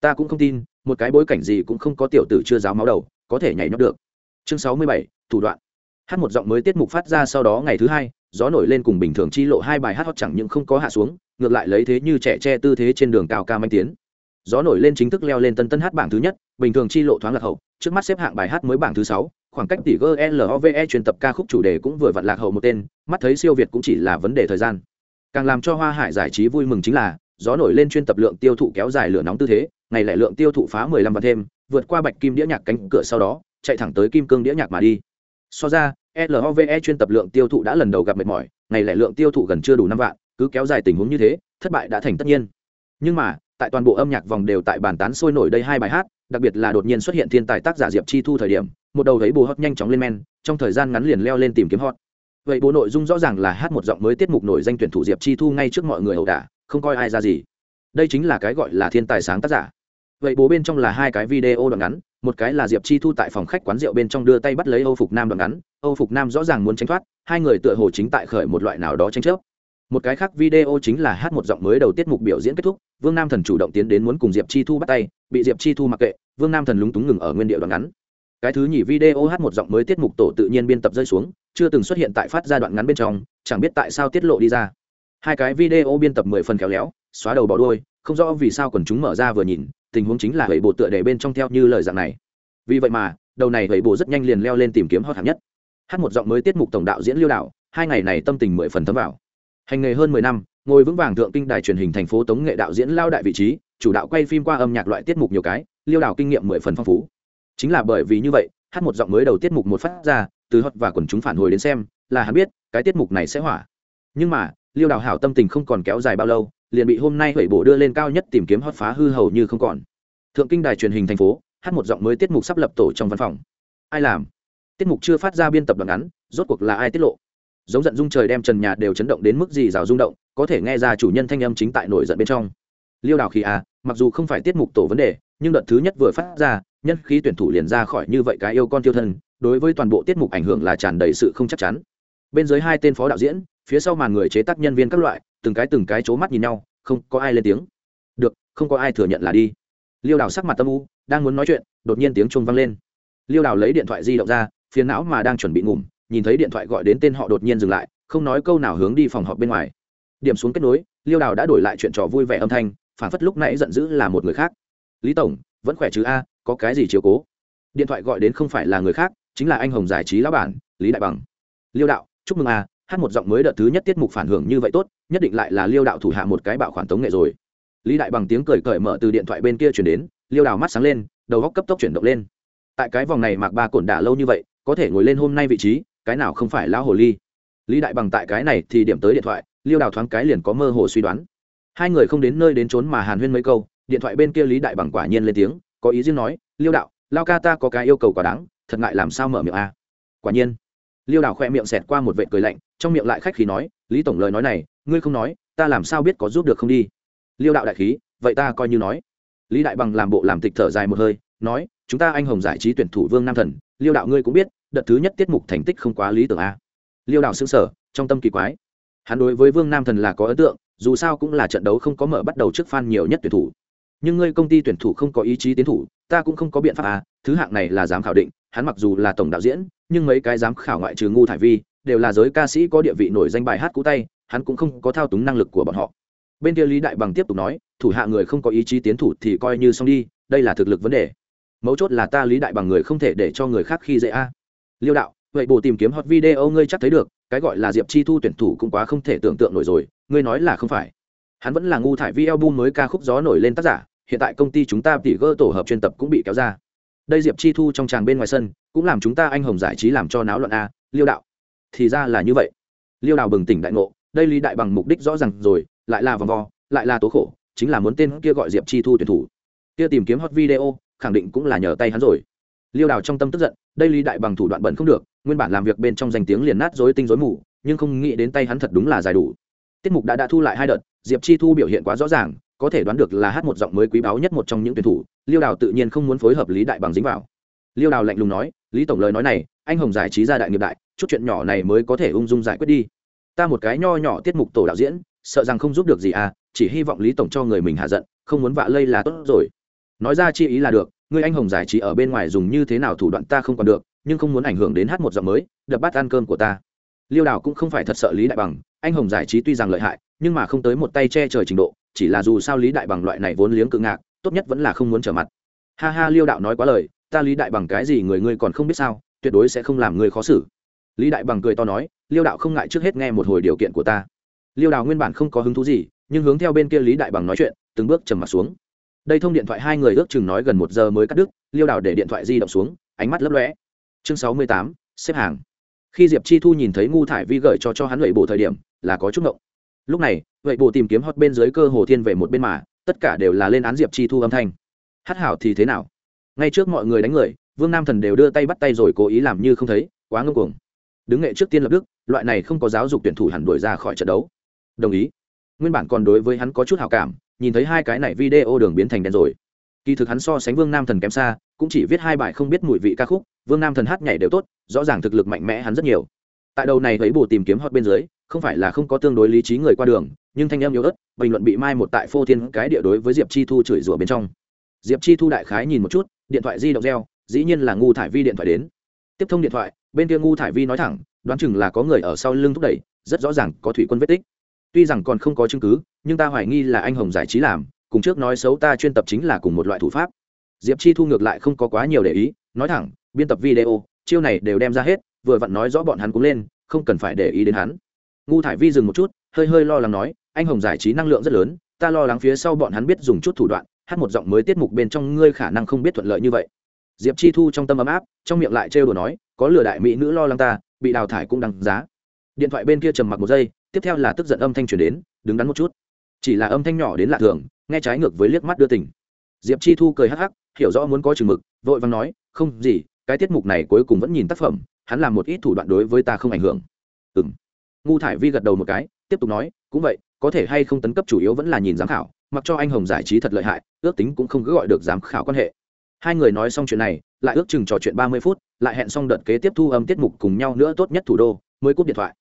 Ta cũng không tin, một cái bối cảnh gì cũng không có tiểu tử chưa giáo máu đầu, có thể nhảy nhót được. Chương sáu mươi bảy, thủ đoạn. Hát một giọng mới tiết mục phát ra sau đó ngày thứ hai, gió nổi lên cùng bình thường chi lộ hai bài hát hot chẳng những không có hạ xuống, ngược lại lấy thế như trẻ tre tư thế trên đường cao ca manh tiến gió nổi lên chính thức leo lên tân tân hát bảng thứ nhất, bình thường chi lộ thoáng lạc hậu, trước mắt xếp hạng bài hát mới bảng thứ sáu, khoảng cách tỷ glove truyền tập ca khúc chủ đề cũng vừa vặn lạc hậu một tên, mắt thấy siêu việt cũng chỉ là vấn đề thời gian. Càng làm cho hoa hải giải trí vui mừng chính là, gió nổi lên chuyên tập lượng tiêu thụ kéo dài lửa nóng tư thế, ngày lại lượng tiêu thụ phá mười lăm vạn thêm, vượt qua bạch kim đĩa nhạc cánh cửa sau đó, chạy thẳng tới kim cương đĩa nhạc mà đi. So ra love chuyên tập lượng tiêu thụ đã lần đầu gặp mệt mỏi, ngày lại lượng tiêu thụ gần chưa đủ năm vạn, cứ kéo dài tình huống như thế, thất bại đã thành tất nhiên. Nhưng mà tại toàn bộ âm nhạc vòng đều tại bàn tán sôi nổi đây hai bài hát, đặc biệt là đột nhiên xuất hiện thiên tài tác giả diệp chi thu thời điểm, một đầu thấy bù hot nhanh chóng lên men, trong thời gian ngắn liền leo lên tìm kiếm hot. Vậy bộ nội dung rõ ràng là hát một giọng mới tiết mục nổi danh tuyển thủ diệp chi thu ngay trước mọi người ẩu đả, không coi ai ra gì. Đây chính là cái gọi là thiên tài sáng tác giả. Vậy bố bên trong là hai cái video đoạn ngắn, một cái là diệp chi thu tại phòng khách quán rượu bên trong đưa tay bắt lấy âu phục nam đoạn ngắn. Âu phục nam rõ ràng muốn tránh thoát, hai người tựa hồ chính tại khởi một loại nào đó tranh chấp một cái khác video chính là hát một giọng mới đầu tiết mục biểu diễn kết thúc, vương nam thần chủ động tiến đến muốn cùng diệp chi thu bắt tay, bị diệp chi thu mặc kệ, vương nam thần lúng túng ngừng ở nguyên điệu đoạn ngắn. Cái thứ nhì video hát một giọng mới tiết mục tổ tự nhiên biên tập rơi xuống, chưa từng xuất hiện tại phát giai đoạn ngắn bên trong, chẳng biết tại sao tiết lộ đi ra. Hai cái video biên tập mười phần khéo léo, xóa đầu bỏ đuôi, không rõ vì sao quần chúng mở ra vừa nhìn, tình huống chính là hầy bộ tựa đề bên trong theo như lời dạng này. Vì vậy mà, đầu này hầy bộ rất nhanh liền leo lên tìm kiếm hot hạng nhất. Hát một giọng mới tiết mục tổng đạo diễn liêu đạo, hai ngày này tâm tình mười phần thấm vào hành nghề hơn mười năm, ngồi vững vàng thượng kinh đài truyền hình thành phố tống nghệ đạo diễn lao đại vị trí, chủ đạo quay phim qua âm nhạc loại tiết mục nhiều cái, liêu đào kinh nghiệm mười phần phong phú. Chính là bởi vì như vậy, hát một giọng mới đầu tiết mục một phát ra, từ hot và quần chúng phản hồi đến xem, là hắn biết, cái tiết mục này sẽ hỏa. Nhưng mà, liêu đào hảo tâm tình không còn kéo dài bao lâu, liền bị hôm nay hủy bổ đưa lên cao nhất tìm kiếm hot phá hư hầu như không còn. Thượng kinh đài truyền hình thành phố, hát một giọng mới tiết mục sắp lập tổ trong văn phòng. Ai làm? Tiết mục chưa phát ra biên tập đoạn ngắn, rốt cuộc là ai tiết lộ? Giống giận dung trời đem trần nhà đều chấn động đến mức gì rào rung động, có thể nghe ra chủ nhân thanh âm chính tại nổi giận bên trong. Liêu đào khí à mặc dù không phải tiết mục tổ vấn đề, nhưng đợt thứ nhất vừa phát ra, nhân khí tuyển thủ liền ra khỏi như vậy cái yêu con tiêu thân, đối với toàn bộ tiết mục ảnh hưởng là tràn đầy sự không chắc chắn. Bên dưới hai tên phó đạo diễn, phía sau màn người chế tác nhân viên các loại, từng cái từng cái c mắt nhìn nhau, không có ai lên tiếng. Được, không có ai thừa nhận là đi. Liêu đào sắc mặt tâm u, đang muốn nói chuyện, đột nhiên tiếng chuông vang lên. Liêu đào lấy điện thoại di động ra, phiền não mà đang chuẩn bị ngủm nhìn thấy điện thoại gọi đến tên họ đột nhiên dừng lại, không nói câu nào hướng đi phòng họp bên ngoài. Điểm xuống kết nối, liêu đào đã đổi lại chuyện trò vui vẻ âm thanh, phản phất lúc nãy giận dữ là một người khác. Lý tổng, vẫn khỏe chứ a, có cái gì chiếu cố? Điện thoại gọi đến không phải là người khác, chính là anh hồng giải trí lão bản, lý đại bằng. Liêu đạo, chúc mừng a, hát một giọng mới đợt thứ nhất tiết mục phản hưởng như vậy tốt, nhất định lại là liêu đạo thủ hạ một cái bạo khoản tống nghệ rồi. Lý đại bằng tiếng cười cởi mở từ điện thoại bên kia chuyển đến, liêu đào mắt sáng lên, đầu góc cấp tốc chuyển động lên. Tại cái vòng này mạc ba cổn đả lâu như vậy, có thể ngồi lên hôm nay vị trí cái nào không phải lão hồ ly? Lý đại bằng tại cái này thì điểm tới điện thoại, liêu đào thoáng cái liền có mơ hồ suy đoán. Hai người không đến nơi đến trốn mà hàn huyên mấy câu, điện thoại bên kia lý đại bằng quả nhiên lên tiếng, có ý riêng nói, liêu đạo lao ca ta có cái yêu cầu quả đáng, thật ngại làm sao mở miệng a? Quả nhiên, liêu đào khoe miệng xẹt qua một vệ cười lạnh, trong miệng lại khách khí nói, lý tổng lời nói này, ngươi không nói, ta làm sao biết có giúp được không đi? Liêu đạo đại khí, vậy ta coi như nói. Lý đại bằng làm bộ làm tịch thở dài một hơi, nói, chúng ta anh hồng giải trí tuyển thủ vương nam thần, liêu đạo ngươi cũng biết đợt thứ nhất tiết mục thành tích không quá lý tưởng a. Liêu đào xương sở trong tâm kỳ quái. Hắn đối với vương nam thần là có ấn tượng, dù sao cũng là trận đấu không có mở bắt đầu trước fan nhiều nhất tuyển thủ. Nhưng ngươi công ty tuyển thủ không có ý chí tiến thủ, ta cũng không có biện pháp à thứ hạng này là giám khảo định, hắn mặc dù là tổng đạo diễn, nhưng mấy cái giám khảo ngoại trừ ngu thải vi, đều là giới ca sĩ có địa vị nổi danh bài hát cũ tay, hắn cũng không có thao túng năng lực của bọn họ. Bên kia lý đại bằng tiếp tục nói, thủ hạ người không có ý chí tiến thủ thì coi như xong đi, đây là thực lực vấn đề. Mấu chốt là ta lý đại bằng người không thể để cho người khác khi dễ a liêu đạo, vậy bồ tìm kiếm hot video ngươi chắc thấy được, cái gọi là diệp chi thu tuyển thủ cũng quá không thể tưởng tượng nổi rồi, ngươi nói là không phải. Hắn vẫn là ngu thải vi album mới ca khúc gió nổi lên tác giả, hiện tại công ty chúng ta tỉ gơ tổ hợp chuyên tập cũng bị kéo ra. Đây diệp chi thu trong tràng bên ngoài sân, cũng làm chúng ta anh hồng giải trí làm cho náo loạn a, liêu đạo. Thì ra là như vậy. Liêu đạo bừng tỉnh đại ngộ, đây lý đại bằng mục đích rõ ràng rồi, lại là vòng vo, lại là tố khổ, chính là muốn tên kia gọi diệp chi thu tuyển thủ. Kia tìm kiếm hot video, khẳng định cũng là nhờ tay hắn rồi liêu đào trong tâm tức giận, đây lý đại bằng thủ đoạn bẩn không được, nguyên bản làm việc bên trong danh tiếng liền nát dối tinh dối mù, nhưng không nghĩ đến tay hắn thật đúng là dài đủ. Tiết mục đã đã thu lại hai đợt, diệp chi thu biểu hiện quá rõ ràng, có thể đoán được là hát một giọng mới quý báu nhất một trong những tuyển thủ, liêu đào tự nhiên không muốn phối hợp lý đại bằng dính vào. Liêu đào lạnh lùng nói, lý tổng lời nói này, anh hồng giải trí ra đại nghiệp đại, chút chuyện nhỏ này mới có thể ung dung giải quyết đi. Ta một cái nho nhỏ tiết mục tổ đạo diễn, sợ rằng không giúp được gì à chỉ hy vọng lý tổng cho người mình hạ giận, không muốn vạ lây là tốt rồi. Nói ra chi ý là được người anh hồng giải trí ở bên ngoài dùng như thế nào thủ đoạn ta không còn được, nhưng không muốn ảnh hưởng đến hát một giọng mới, đập bát ăn cơm của ta. Liêu đào cũng không phải thật sợ lý đại bằng, anh hồng giải trí tuy rằng lợi hại, nhưng mà không tới một tay che trời trình độ, chỉ là dù sao lý đại bằng loại này vốn liếng cự ngạc, tốt nhất vẫn là không muốn trở mặt. Ha ha, liêu đạo nói quá lời, ta lý đại bằng cái gì người ngươi còn không biết sao, tuyệt đối sẽ không làm người khó xử. Lý đại bằng cười to nói, liêu đạo không ngại trước hết nghe một hồi điều kiện của ta. Liêu đào nguyên bản không có hứng thú gì, nhưng hướng theo bên kia lý đại bằng nói chuyện, từng bước trầm mặt xuống đây thông điện thoại hai người ước chừng nói gần một giờ mới cắt đứt, liêu đào để điện thoại di động xuống, ánh mắt lấp lóe. Chương sáu mươi tám, xếp hàng. Khi diệp chi thu nhìn thấy ngu thải vi gửi cho cho hắn lợi bổ thời điểm, là có chút ngộng. Lúc này vậy bổ tìm kiếm hot bên dưới cơ hồ thiên về một bên mà, tất cả đều là lên án diệp chi thu âm thanh. Hát hảo thì thế nào? Ngay trước mọi người đánh người, vương nam thần đều đưa tay bắt tay rồi cố ý làm như không thấy, quá ngưng cuồng. Đứng nghệ trước tiên lập đức, loại này không có giáo dục tuyển thủ hẳn đuổi ra khỏi trận đấu. Đồng ý nguyên bản còn đối với hắn có chút hào cảm, nhìn thấy hai cái này video đường biến thành đen rồi. Kỳ thực hắn so sánh vương nam thần kém xa, cũng chỉ viết hai bài không biết mùi vị ca khúc, vương nam thần hát nhảy đều tốt, rõ ràng thực lực mạnh mẽ hắn rất nhiều. Tại đầu này thấy bù tìm kiếm hot bên dưới, không phải là không có tương đối lý trí người qua đường, nhưng thanh em yếu ớt, bình luận bị mai một tại phô thiên cái địa đối với diệp chi thu chửi rủa bên trong. Diệp chi thu đại khái nhìn một chút, điện thoại di động reo, dĩ nhiên là ngu thải vi điện thoại đến. Tiếp thông điện thoại, bên kia ngu thải vi nói thẳng, đoán chừng là có người ở sau lưng thúc đẩy, rất rõ ràng có thủy quân vết tích tuy rằng còn không có chứng cứ, nhưng ta hoài nghi là anh hồng giải trí làm, cùng trước nói xấu ta chuyên tập chính là cùng một loại thủ pháp. Diệp chi thu ngược lại không có quá nhiều để ý, nói thẳng, biên tập video, chiêu này đều đem ra hết, vừa vặn nói rõ bọn hắn cũng lên, không cần phải để ý đến hắn. Ngu thải vi dừng một chút, hơi hơi lo lắng nói, anh hồng giải trí năng lượng rất lớn, ta lo lắng phía sau bọn hắn biết dùng chút thủ đoạn, hát một giọng mới tiết mục bên trong ngươi khả năng không biết thuận lợi như vậy. Diệp chi thu trong tâm ấm áp, trong miệng lại trêu đồ nói, có lừa đại mỹ nữ lo lắng ta, bị đào thải cũng đằng giá. Điện thoại bên kia trầm mặc một giây tiếp theo là tức giận âm thanh chuyển đến, đứng đắn một chút. Chỉ là âm thanh nhỏ đến lạ thường, nghe trái ngược với liếc mắt đưa tỉnh diệp chi thu cười hắc hắc, hiểu rõ muốn có chừng mực, vội vàng nói, không gì, cái tiết mục này cuối cùng vẫn nhìn tác phẩm, hắn làm một ít thủ đoạn đối với ta không ảnh hưởng. Ừ m ngu thải vi gật đầu một cái, tiếp tục nói, cũng vậy, có thể hay không tấn cấp chủ yếu vẫn là nhìn giám khảo, mặc cho anh hồng giải trí thật lợi hại, ước tính cũng không cứ gọi được giám khảo quan hệ. Hai người nói xong chuyện này, lại ước chừng trò chuyện ba mươi phút, lại hẹn xong đợt kế tiếp thu âm tiết mục cùng nhau nữa tốt nhất thủ đô, mới cúp điện thoại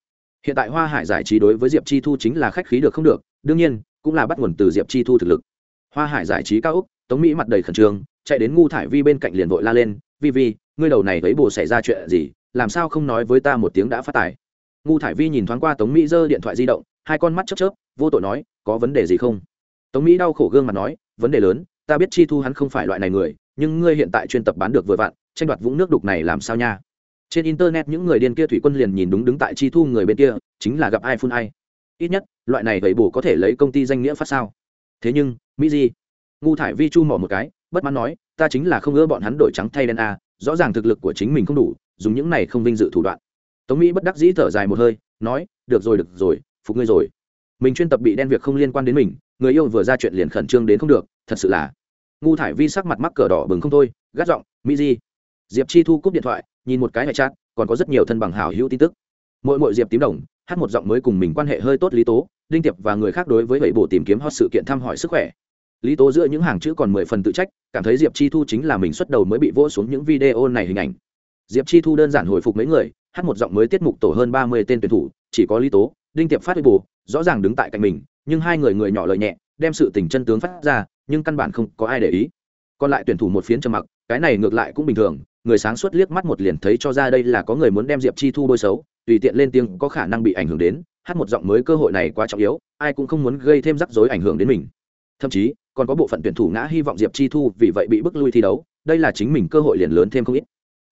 hiện tại hoa hải giải trí đối với diệp chi thu chính là khách khí được không được, đương nhiên, cũng là bắt nguồn từ diệp chi thu thực lực. Hoa hải giải trí cao úc, tống mỹ mặt đầy khẩn trương, chạy đến ngu thải vi bên cạnh liền vội la lên, vi vi, ngươi đầu này thấy bồ xảy ra chuyện gì, làm sao không nói với ta một tiếng đã phát tài? Ngu thải vi nhìn thoáng qua tống mỹ giơ điện thoại di động, hai con mắt chớp chớp, vô tội nói, có vấn đề gì không? Tống mỹ đau khổ gương mặt nói, vấn đề lớn, ta biết chi thu hắn không phải loại này người, nhưng ngươi hiện tại chuyên tập bán được vừa vặn tranh đoạt vũng nước đục này làm sao nha? Trên internet những người điên kia thủy quân liền nhìn đúng đứng tại chi thu người bên kia, chính là gặp ai phun ai. Ít nhất, loại này vậy bổ có thể lấy công ty danh nghĩa phát sao? Thế nhưng, mỹ di, ngu thải vi chu mỏ một cái, bất mãn nói, ta chính là không ưa bọn hắn đổi trắng thay đen a, rõ ràng thực lực của chính mình không đủ, dùng những này không vinh dự thủ đoạn. Tống mỹ bất đắc dĩ thở dài một hơi, nói, được rồi được rồi, phục ngươi rồi. Mình chuyên tập bị đen việc không liên quan đến mình, người yêu vừa ra chuyện liền khẩn trương đến không được, thật sự là. Ngu thải vi sắc mặt mắc cờ đỏ bừng không thôi, gắt giọng, mỹ di diệp chi thu cúp điện thoại, nhìn một cái hệ chat, còn có rất nhiều thân bằng hảo hữu tin tức. Mỗi mỗi diệp tím đồng, hát một giọng mới cùng mình quan hệ hơi tốt lý tố, đinh tiệp và người khác đối với vậy bộ tìm kiếm hot sự kiện thăm hỏi sức khỏe. Lý tố giữa những hàng chữ còn mười phần tự trách, cảm thấy diệp chi thu chính là mình xuất đầu mới bị vỗ xuống những video này hình ảnh. Diệp chi thu đơn giản hồi phục mấy người, hát một giọng mới tiết mục tổ hơn ba mươi tên tuyển thủ, chỉ có lý tố, đinh tiệp phát huy bù rõ ràng đứng tại cạnh mình, nhưng hai người người nhỏ lợi nhẹ, đem sự tình chân tướng phát ra, nhưng căn bản không có ai để ý. Còn lại tuyển thủ một phiến trầm mặc, cái này ngược lại cũng bình thường người sáng suốt liếc mắt một liền thấy cho ra đây là có người muốn đem diệp chi thu bôi xấu, tùy tiện lên tiếng có khả năng bị ảnh hưởng đến, hát một giọng mới cơ hội này quá trọng yếu, ai cũng không muốn gây thêm rắc rối ảnh hưởng đến mình. Thậm chí, còn có bộ phận tuyển thủ ngã hy vọng diệp chi thu vì vậy bị bức lui thi đấu, đây là chính mình cơ hội liền lớn thêm không ít.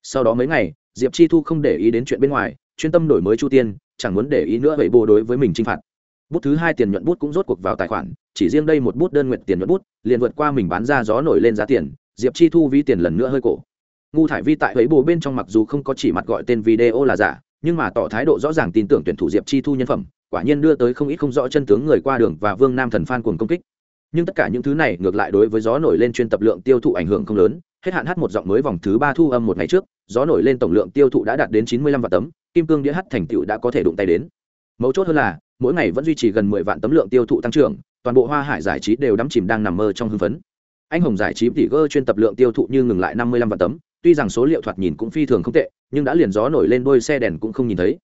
Sau đó mấy ngày, diệp chi thu không để ý đến chuyện bên ngoài, chuyên tâm đổi mới chu tiên, chẳng muốn để ý nữa vậy bồ đối với mình chinh phạt. Bút thứ hai tiền nhuận bút cũng rốt cuộc vào tài khoản, chỉ riêng đây một bút đơn nguyện tiền nhuận bút, liền vượt qua mình bán ra gió nổi lên giá tiền, diệp chi thu ví tiền lần nữa hơi cổ ngu thải vi tại ấy bồ bên trong mặc dù không có chỉ mặt gọi tên video là giả, nhưng mà tỏ thái độ rõ ràng tin tưởng tuyển thủ diệp chi thu nhân phẩm, quả nhiên đưa tới không ít không rõ chân tướng người qua đường và vương nam thần phan cuồng công kích. Nhưng tất cả những thứ này ngược lại đối với gió nổi lên chuyên tập lượng tiêu thụ ảnh hưởng không lớn, hết hạn hát một giọng mới vòng thứ ba thu âm một ngày trước, gió nổi lên tổng lượng tiêu thụ đã đạt đến chín mươi lăm vạn tấm, kim cương đĩa hát thành tựu đã có thể đụng tay đến. Mấu chốt hơn là, mỗi ngày vẫn duy trì gần mười vạn tấm lượng tiêu thụ tăng trưởng, toàn bộ hoa hải giải trí đều đắm chìm đang nằm mơ trong hưng phấn. Anh hồng giải trí tỷ gơ chuyên tập lượng tiêu thụ như ngừng lại năm mươi lăm vạn tấm tuy rằng số liệu thoạt nhìn cũng phi thường không tệ, nhưng đã liền gió nổi lên đôi xe đèn cũng không nhìn thấy.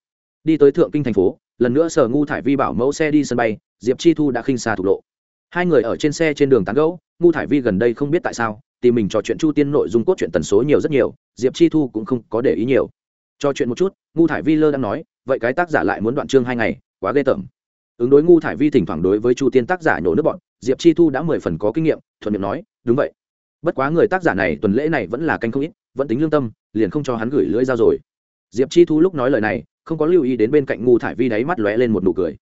Đi tới thượng kinh thành phố, lần nữa sở ngu thải vi bảo mẫu xe đi sân bay, diệp chi thu đã khinh xa thục lộ. Hai người ở trên xe trên đường tán gẫu, ngu thải vi gần đây không biết tại sao, tìm mình trò chuyện chu tiên nội dung cốt truyện tần số nhiều rất nhiều, diệp chi thu cũng không có để ý nhiều. Trò chuyện một chút, ngu thải vi lơ đang nói, vậy cái tác giả lại muốn đoạn chương hai ngày, quá ghê tởm. Ứng đối ngu thải vi thỉnh thoảng đối với chu tiên tác giả nhổ nước bọn, diệp chi thu đã mười phần có kinh nghiệm, thuận miệng nói, đúng vậy. Bất quá người tác giả này tuần lễ này vẫn là canh không ít vẫn tính lương tâm, liền không cho hắn gửi lưỡi dao rồi. Diệp chi thu lúc nói lời này, không có lưu ý đến bên cạnh ngu thải vi đáy mắt lóe lên một nụ cười.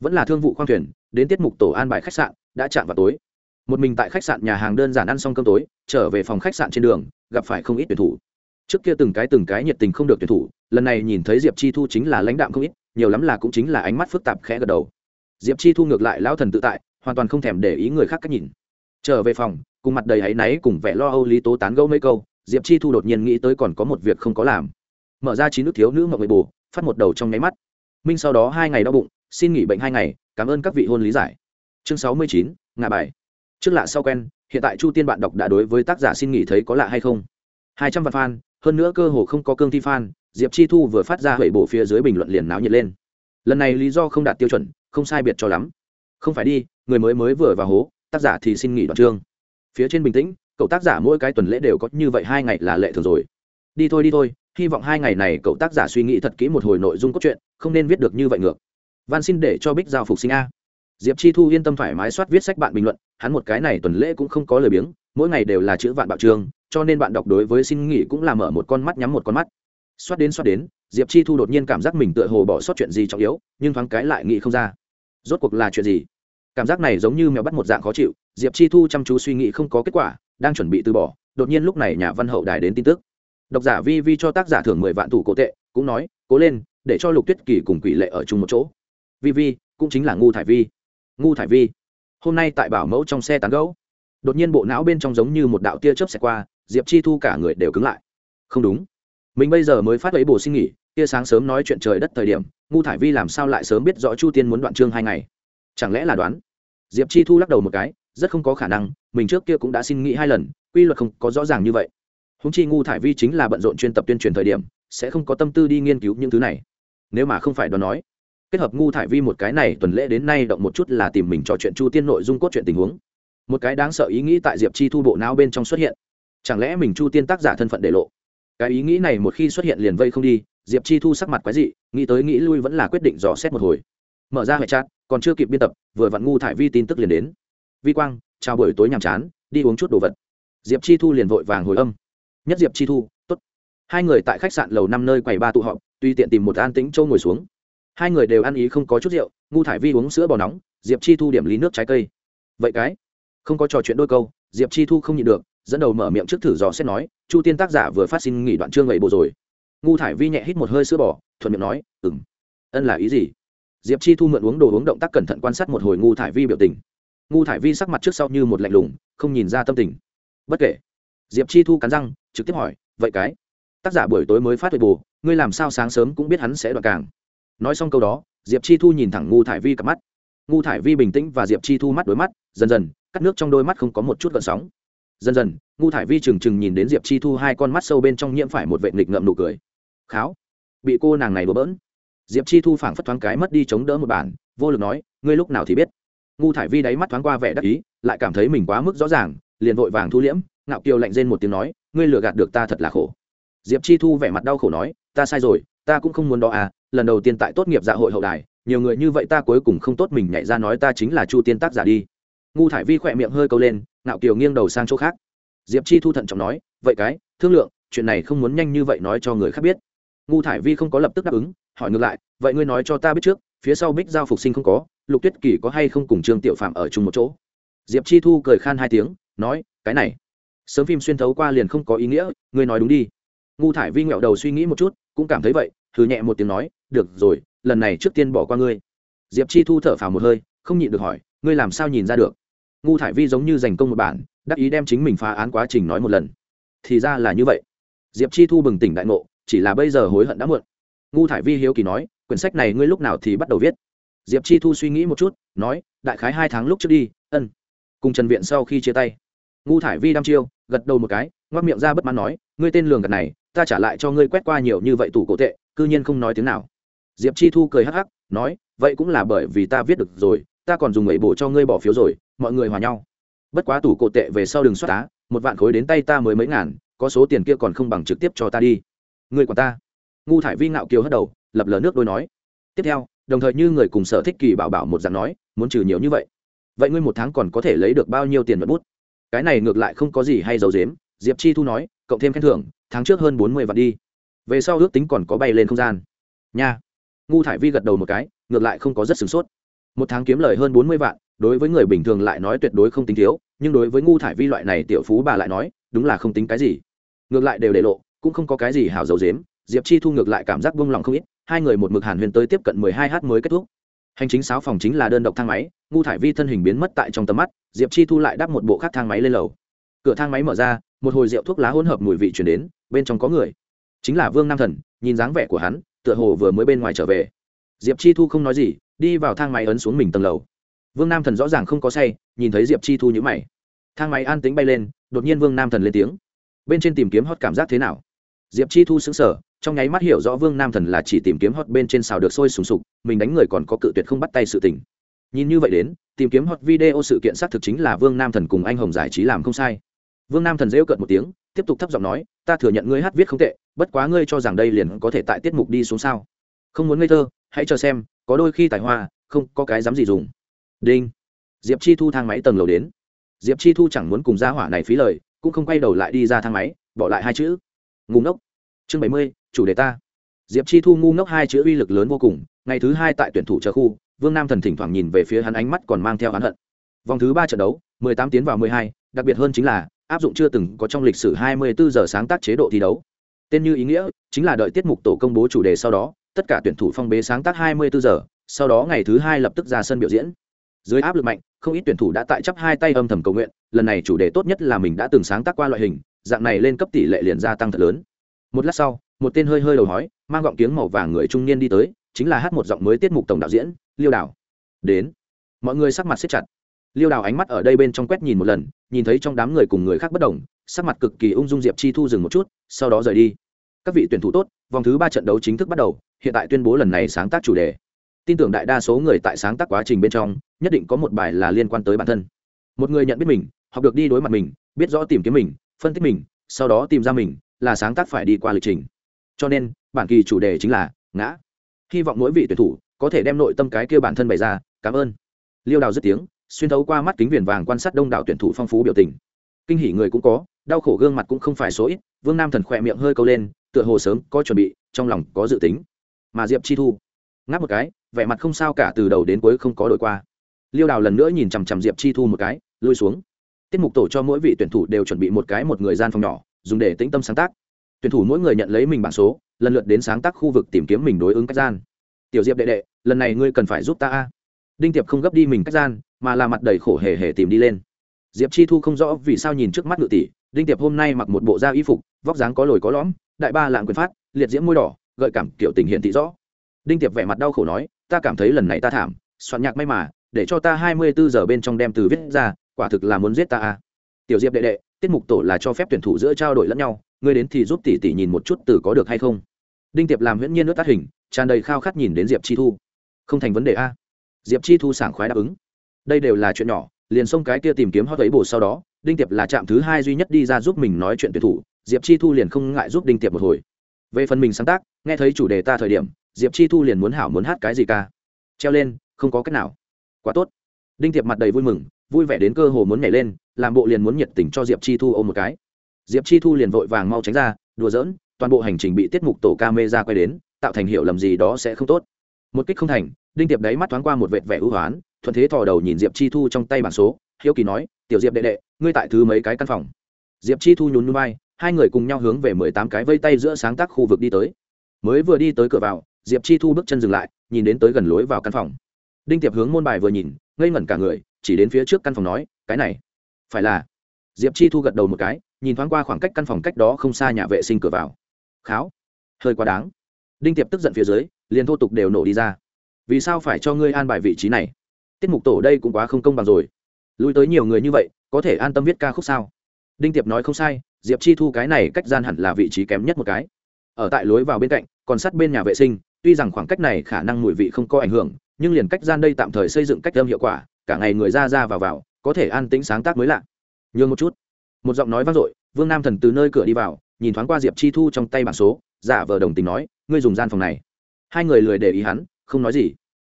Vẫn là thương vụ khoang thuyền, đến tiết mục tổ an bài khách sạn, đã chạm vào tối. Một mình tại khách sạn nhà hàng đơn giản ăn xong cơm tối, trở về phòng khách sạn trên đường, gặp phải không ít tuyển thủ. Trước kia từng cái từng cái nhiệt tình không được tuyển thủ, lần này nhìn thấy diệp chi thu chính là lãnh đạm không ít, nhiều lắm là cũng chính là ánh mắt phức tạp khẽ gật đầu. Diệp chi thu ngược lại lão thần tự tại, hoàn toàn không thèm để ý người khác cách nhìn. Trở về phòng, cùng mặt đầy áy náy cùng vẻ lo âu lý tố tán gẫu mấy câu diệp chi thu đột nhiên nghĩ tới còn có một việc không có làm. Mở ra chín nước thiếu nữ mộng người bù, phát một đầu trong nháy mắt. Minh sau đó hai ngày đau bụng, xin nghỉ bệnh hai ngày, cảm ơn các vị hôn lý giải. Chương sáu mươi chín, ngạ bài. Trước lạ sau quen, hiện tại chu tiên bạn đọc đã đối với tác giả xin nghỉ thấy có lạ hay không? Hai trăm vạn fan, hơn nữa cơ hồ không có cương thi fan, diệp chi thu vừa phát ra hủy bộ phía dưới bình luận liền náo nhiệt lên. Lần này lý do không đạt tiêu chuẩn, không sai biệt cho lắm. Không phải đi, người mới mới vừa vào hố, tác giả thì xin nghỉ đoạn chương phía trên bình tĩnh cậu tác giả mỗi cái tuần lễ đều có như vậy hai ngày là lệ thường rồi. Đi thôi đi thôi, hy vọng hai ngày này cậu tác giả suy nghĩ thật kỹ một hồi nội dung cốt truyện, không nên viết được như vậy ngược. Van xin để cho bích giao phục sinh a. Diệp chi thu yên tâm thoải mái soát viết sách bạn bình luận, hắn một cái này tuần lễ cũng không có lời biếng, mỗi ngày đều là chữ vạn bạo trường, cho nên bạn đọc đối với xin nghỉ cũng là mở một con mắt nhắm một con mắt. Soát đến soát đến, diệp chi thu đột nhiên cảm giác mình tựa hồ bỏ sót chuyện gì trọng yếu, nhưng thoáng cái lại nghĩ không ra. Rốt cuộc là chuyện gì? Cảm giác này giống như mèo bắt một dạng khó chịu, diệp chi thu chăm chú suy nghĩ không có kết quả, đang chuẩn bị từ bỏ, đột nhiên lúc này nhà văn hậu đài đến tin tức. Độc giả vi vi cho tác giả thưởng mười vạn thủ cổ tệ, cũng nói, cố lên, để cho lục tuyết kỳ cùng quỷ lệ ở chung một chỗ. Vi vi, cũng chính là ngu thải vi. Ngu thải vi, hôm nay tại bảo mẫu trong xe tán gấu đột nhiên bộ não bên trong giống như một đạo tia chớp xẹt qua, diệp chi thu cả người đều cứng lại. Không đúng. Mình bây giờ mới phát ấy bổ xin nghỉ, tia sáng sớm nói chuyện trời đất thời điểm, ngu thải vi làm sao lại sớm biết rõ chu tiên muốn đoạn chương hai ngày? Chẳng lẽ là đoán? Diệp chi thu lắc đầu một cái, rất không có khả năng, mình trước kia cũng đã xin nghĩ hai lần, quy luật không có rõ ràng như vậy. Húng chi ngu thải vi chính là bận rộn chuyên tập tuyên truyền thời điểm, sẽ không có tâm tư đi nghiên cứu những thứ này. Nếu mà không phải đoán nói, kết hợp ngu thải vi một cái này tuần lễ đến nay động một chút là tìm mình trò chuyện chu tiên nội dung cốt truyện tình huống. Một cái đáng sợ ý nghĩ tại diệp chi thu bộ não bên trong xuất hiện. Chẳng lẽ mình chu tiên tác giả thân phận để lộ? Cái ý nghĩ này một khi xuất hiện liền vây không đi, diệp chi thu sắc mặt quái dị, nghĩ tới nghĩ lui vẫn là quyết định dò xét một hồi mở ra hệ chat, còn chưa kịp biên tập, vừa vặn ngu thải vi tin tức liền đến. Vi quang, chào buổi tối nhàm chán, đi uống chút đồ vật. Diệp chi thu liền vội vàng hồi âm. Nhất diệp chi thu t ố t hai người tại khách sạn lầu năm nơi quầy ba tụ họp tuy tiện tìm một an tĩnh châu ngồi xuống. Hai người đều ăn ý không có chút rượu, ngu thải vi uống sữa bò nóng, diệp chi thu điểm lý nước trái cây. Vậy cái, không có trò chuyện đôi câu, diệp chi thu không nhịn được, dẫn đầu mở miệng trước thử dò xét nói, chu tiên tác giả vừa phát sinh nghỉ đoạn chương vậy bộ rồi. Ngu thải vi nhẹ hít một hơi sữa bò, thuận miệng nói ừng ân là ý gì? Diệp chi thu mượn uống đồ uống động tác cẩn thận quan sát một hồi ngu thải vi biểu tình. Ngu thải vi sắc mặt trước sau như một lạnh lùng, không nhìn ra tâm tình. Bất kể. Diệp chi thu cắn răng, trực tiếp hỏi, vậy cái? Tác giả buổi tối mới phát huệ bù, ngươi làm sao sáng sớm cũng biết hắn sẽ đoạn càng. Nói xong câu đó, diệp chi thu nhìn thẳng ngu thải vi cặp mắt. Ngu thải vi bình tĩnh và diệp chi thu mắt đối mắt, dần dần, cắt nước trong đôi mắt không có một chút gợn sóng. Dần dần, ngu thải vi trừng trừng nhìn đến diệp chi thu hai con mắt sâu bên trong nhiễm phải một vệ nghịch ngậm nụ cười. Kháo. Bị cô nàng này bỡ bỡn diệp chi thu phảng phất thoáng cái mất đi chống đỡ một bản, vô lực nói, ngươi lúc nào thì biết? Ngu thải vi đáy mắt thoáng qua vẻ đắc ý, lại cảm thấy mình quá mức rõ ràng, liền vội vàng thu liễm, ngạo kiều lạnh rên một tiếng nói, ngươi lừa gạt được ta thật là khổ. Diệp chi thu vẻ mặt đau khổ nói, ta sai rồi, ta cũng không muốn đó à lần đầu tiên tại tốt nghiệp dạ hội hậu đài, nhiều người như vậy ta cuối cùng không tốt mình nhảy ra nói ta chính là chu tiên tác giả đi. Ngu thải vi khỏe miệng hơi câu lên, ngạo kiều nghiêng đầu sang chỗ khác. Diệp chi thu thận trọng nói, vậy cái, thương lượng, chuyện này không muốn nhanh như vậy nói cho người khác biết ngu thải vi không có lập tức đáp ứng, hỏi ngược lại, vậy ngươi nói cho ta biết trước, phía sau bích giao phục sinh không có, lục tuyết kỳ có hay không cùng trương tiểu phạm ở chung một chỗ? Diệp chi thu cười khan hai tiếng, nói, cái này, sớm phim xuyên thấu qua liền không có ý nghĩa, ngươi nói đúng đi. Ngu thải vi nghẹo đầu suy nghĩ một chút, cũng cảm thấy vậy thử nhẹ một tiếng nói, được rồi, lần này trước tiên bỏ qua ngươi. Diệp chi thu thở phào một hơi, không nhịn được hỏi, ngươi làm sao nhìn ra được? Ngu thải vi giống như giành công một bản, đắc ý đem chính mình phá án quá trình nói một lần. Thì ra là như vậy. Diệp chi thu bừng tỉnh đại ngộ chỉ là bây giờ hối hận đã muộn. Ngu thải vi hiếu kỳ nói, quyển sách này ngươi lúc nào thì bắt đầu viết? Diệp chi thu suy nghĩ một chút, nói, đại khái hai tháng lúc trước đi, ân. Cùng trần viện sau khi chia tay. Ngu thải vi đăm chiêu, gật đầu một cái ngoắc miệng ra bất mãn nói, ngươi tên lường gật này, ta trả lại cho ngươi quét qua nhiều như vậy tủ cổ tệ, cư nhiên không nói tiếng nào. Diệp chi thu cười hắc hắc, nói, vậy cũng là bởi vì ta viết được rồi, ta còn dùng ấy bổ cho ngươi bỏ phiếu rồi, mọi người hòa nhau. Bất quá tủ cổ tệ về sau đường soát tá một vạn khối đến tay ta mới mấy ngàn, có số tiền kia còn không bằng trực tiếp cho ta đi người quản ta. Ngu thải vi ngạo kiều hất đầu, lập lờ nước đôi nói. Tiếp theo, đồng thời như người cùng sở thích kỳ bảo bảo một dạng nói, muốn trừ nhiều như vậy. Vậy ngươi một tháng còn có thể lấy được bao nhiêu tiền mật bút? Cái này ngược lại không có gì hay giấu dếm diệp chi thu nói, cộng thêm khen thưởng, tháng trước hơn bốn mươi vạn đi. Về sau ước tính còn có bay lên không gian. Nha. Ngu thải vi gật đầu một cái, ngược lại không có rất sửng sốt. Một tháng kiếm lời hơn bốn mươi vạn, đối với người bình thường lại nói tuyệt đối không tính thiếu, nhưng đối với ngu thải vi loại này tiểu phú bà lại nói, đúng là không tính cái gì. Ngược lại đều để lộ cũng không có cái gì hảo dầu dếm, diệp chi thu ngược lại cảm giác buông lòng không ít, hai người một mực hàn huyền tới tiếp cận mười hai h mới kết thúc. Hành chính sáu phòng chính là đơn độc thang máy, ngu thải vi thân hình biến mất tại trong tầm mắt, diệp chi thu lại đắp một bộ khác thang máy lên lầu. Cửa thang máy mở ra, một hồi rượu thuốc lá hỗn hợp mùi vị chuyển đến, bên trong có người. Chính là vương nam thần, nhìn dáng vẻ của hắn, tựa hồ vừa mới bên ngoài trở về. Diệp chi thu không nói gì, đi vào thang máy ấn xuống mình tầng lầu. Vương nam thần rõ ràng không có say, nhìn thấy diệp chi thu nhữ mày. Thang máy an tính bay lên, đột nhiên vương nam thần lên tiếng. Bên trên tìm kiếm hót cảm giác thế nào? Diệp chi thu xứng sở trong nháy mắt hiểu rõ vương nam thần là chỉ tìm kiếm hot bên trên xào được sôi sùng sục, mình đánh người còn có cự tuyệt không bắt tay sự tình. Nhìn như vậy đến, tìm kiếm hot video sự kiện xác thực chính là vương nam thần cùng anh hồng giải trí làm không sai. Vương nam thần rêu cợt một tiếng, tiếp tục thấp giọng nói, ta thừa nhận ngươi hát viết không tệ, bất quá ngươi cho rằng đây liền có thể tại tiết mục đi xuống sao? Không muốn ngây thơ, hãy chờ xem, có đôi khi tài hoa, không, có cái dám gì dùng. Đinh. Diệp chi thu thang máy tầng lầu đến. Diệp chi thu chẳng muốn cùng gia hỏa này phí lời, cũng không quay đầu lại đi ra thang máy, bỏ lại hai chữ ngu ngốc. Chương bảy mươi, chủ đề ta. Diệp chi thu ngu ngốc hai chữ uy lực lớn vô cùng, ngày thứ hai tại tuyển thủ chợ khu, vương nam thần thỉnh thoảng nhìn về phía hắn ánh mắt còn mang theo hắn hận. Vòng thứ ba trận đấu, mười tám tiến vào mười hai, đặc biệt hơn chính là, áp dụng chưa từng có trong lịch sử hai mươi bốn giờ sáng tác chế độ thi đấu. Tên như ý nghĩa, chính là đợi tiết mục tổ công bố chủ đề sau đó, tất cả tuyển thủ phong bế sáng tác hai mươi bốn giờ, sau đó ngày thứ hai lập tức ra sân biểu diễn. Dưới áp lực mạnh, không ít tuyển thủ đã tại chấp hai tay âm thầm cầu nguyện, lần này chủ đề tốt nhất là mình đã từng sáng tác qua loại hình dạng này lên cấp tỷ lệ liền gia tăng thật lớn. Một lát sau, một tên hơi hơi đầu hói, mang gọng tiếng màu vàng người trung niên đi tới, chính là hát một giọng mới tiết mục tổng đạo diễn, liêu đào. đến. Mọi người sắc mặt xếp chặt. Liêu đào ánh mắt ở đây bên trong quét nhìn một lần, nhìn thấy trong đám người cùng người khác bất đồng, sắc mặt cực kỳ ung dung diệp chi thu dừng một chút, sau đó rời đi. Các vị tuyển thủ tốt, vòng thứ ba trận đấu chính thức bắt đầu, hiện tại tuyên bố lần này sáng tác chủ đề. Tin tưởng đại đa số người tại sáng tác quá trình bên trong, nhất định có một bài là liên quan tới bản thân. Một người nhận biết mình, học được đi đối mặt mình, biết rõ tìm kiếm mình phân tích mình, sau đó tìm ra mình, là sáng tác phải đi qua lịch trình. Cho nên, bản kỳ chủ đề chính là ngã. Hy vọng mỗi vị tuyển thủ có thể đem nội tâm cái kia bản thân bày ra, cảm ơn. Liêu đào dứt tiếng, xuyên thấu qua mắt kính viền vàng quan sát đông đảo tuyển thủ phong phú biểu tình. Kinh hỉ người cũng có, đau khổ gương mặt cũng không phải số ít, vương nam thần khỏe miệng hơi câu lên, tựa hồ sớm có chuẩn bị, trong lòng có dự tính. Mà diệp chi thu, ngáp một cái, vẻ mặt không sao cả từ đầu đến cuối không có đổi qua. Liêu đào lần nữa nhìn chằm chằm diệp chi thu một cái, lui xuống tiết mục tổ cho mỗi vị tuyển thủ đều chuẩn bị một cái một người gian phòng nhỏ, dùng để tĩnh tâm sáng tác. Tuyển thủ mỗi người nhận lấy mình bản số, lần lượt đến sáng tác khu vực tìm kiếm mình đối ứng cách gian. Tiểu diệp đệ đệ, lần này ngươi cần phải giúp ta a. Đinh tiệp không gấp đi mình cách gian, mà là mặt đầy khổ hề hề tìm đi lên. Diệp chi thu không rõ vì sao nhìn trước mắt ngự tỷ, đinh tiệp hôm nay mặc một bộ da y phục, vóc dáng có lồi có lõm, đại ba lạng quyền phát, liệt diễm môi đỏ, gợi cảm kiểu tình hiện thị rõ. Đinh tiệp vẻ mặt đau khổ nói, ta cảm thấy lần này ta thảm, soạn nhạc may mà, để cho ta hai mươi bốn giờ bên trong đem từ viết ra quả thực là muốn giết ta à. Tiểu diệp đệ đệ, tiết mục tổ là cho phép tuyển thủ giữa trao đổi lẫn nhau, ngươi đến thì giúp tỷ tỷ nhìn một chút từ có được hay không. Đinh tiệp làm huyễn nhiên nước tát hình, tràn đầy khao khát nhìn đến diệp chi thu. Không thành vấn đề a. Diệp chi thu sảng khoái đáp ứng. Đây đều là chuyện nhỏ, liền xông cái kia tìm kiếm hót ấy bổ sau đó, đinh tiệp là trạm thứ hai duy nhất đi ra giúp mình nói chuyện tuyển thủ, diệp chi thu liền không ngại giúp đinh tiệp một hồi. Về phần mình sáng tác, nghe thấy chủ đề ta thời điểm, diệp chi thu liền muốn hảo muốn hát cái gì ca. Treo lên, không có cách nào. Quá tốt. Đinh tiệp mặt đầy vui mừng vui vẻ đến cơ hồ muốn nhảy lên, làm bộ liền muốn nhiệt tình cho diệp chi thu ôm một cái. Diệp chi thu liền vội vàng mau tránh ra, đùa giỡn, toàn bộ hành trình bị tiết mục tổ ca mê ra quay đến, tạo thành hiệu lầm gì đó sẽ không tốt. Một kích không thành, đinh tiệp đấy mắt thoáng qua một vệt vẻ ưu hoán, thuận thế thò đầu nhìn diệp chi thu trong tay bản số, hiếu kỳ nói, tiểu diệp đệ đệ, ngươi tại thứ mấy cái căn phòng? Diệp chi thu nhún núi bay hai người cùng nhau hướng về mười tám cái vây tay giữa sáng tác khu vực đi tới. Mới vừa đi tới cửa vào, diệp chi thu bước chân dừng lại, nhìn đến tới gần lối vào căn phòng. Đinh tiệp hướng môn bài vừa nhìn, ngây ngẩn cả người chỉ đến phía trước căn phòng nói, cái này, phải là. Diệp chi thu gật đầu một cái, nhìn thoáng qua khoảng cách căn phòng cách đó không xa nhà vệ sinh cửa vào. Kháo, hơi quá đáng. Đinh tiệp tức giận phía dưới, liền thô tục đều nổ đi ra. Vì sao phải cho ngươi an bài vị trí này? Tiết mục tổ đây cũng quá không công bằng rồi. Lui tới nhiều người như vậy, có thể an tâm viết ca khúc sao? Đinh tiệp nói không sai, diệp chi thu cái này cách gian hẳn là vị trí kém nhất một cái. Ở tại lối vào bên cạnh, còn sát bên nhà vệ sinh, tuy rằng khoảng cách này khả năng mùi vị không có ảnh hưởng, nhưng liền cách gian đây tạm thời xây dựng cách âm hiệu quả cả ngày người ra ra vào vào, có thể an tĩnh sáng tác mới lạ. Nhường một chút. Một giọng nói vang dội, vương nam thần từ nơi cửa đi vào, nhìn thoáng qua diệp chi thu trong tay bảng số, giả vờ đồng tình nói, ngươi dùng gian phòng này. Hai người lười để ý hắn, không nói gì.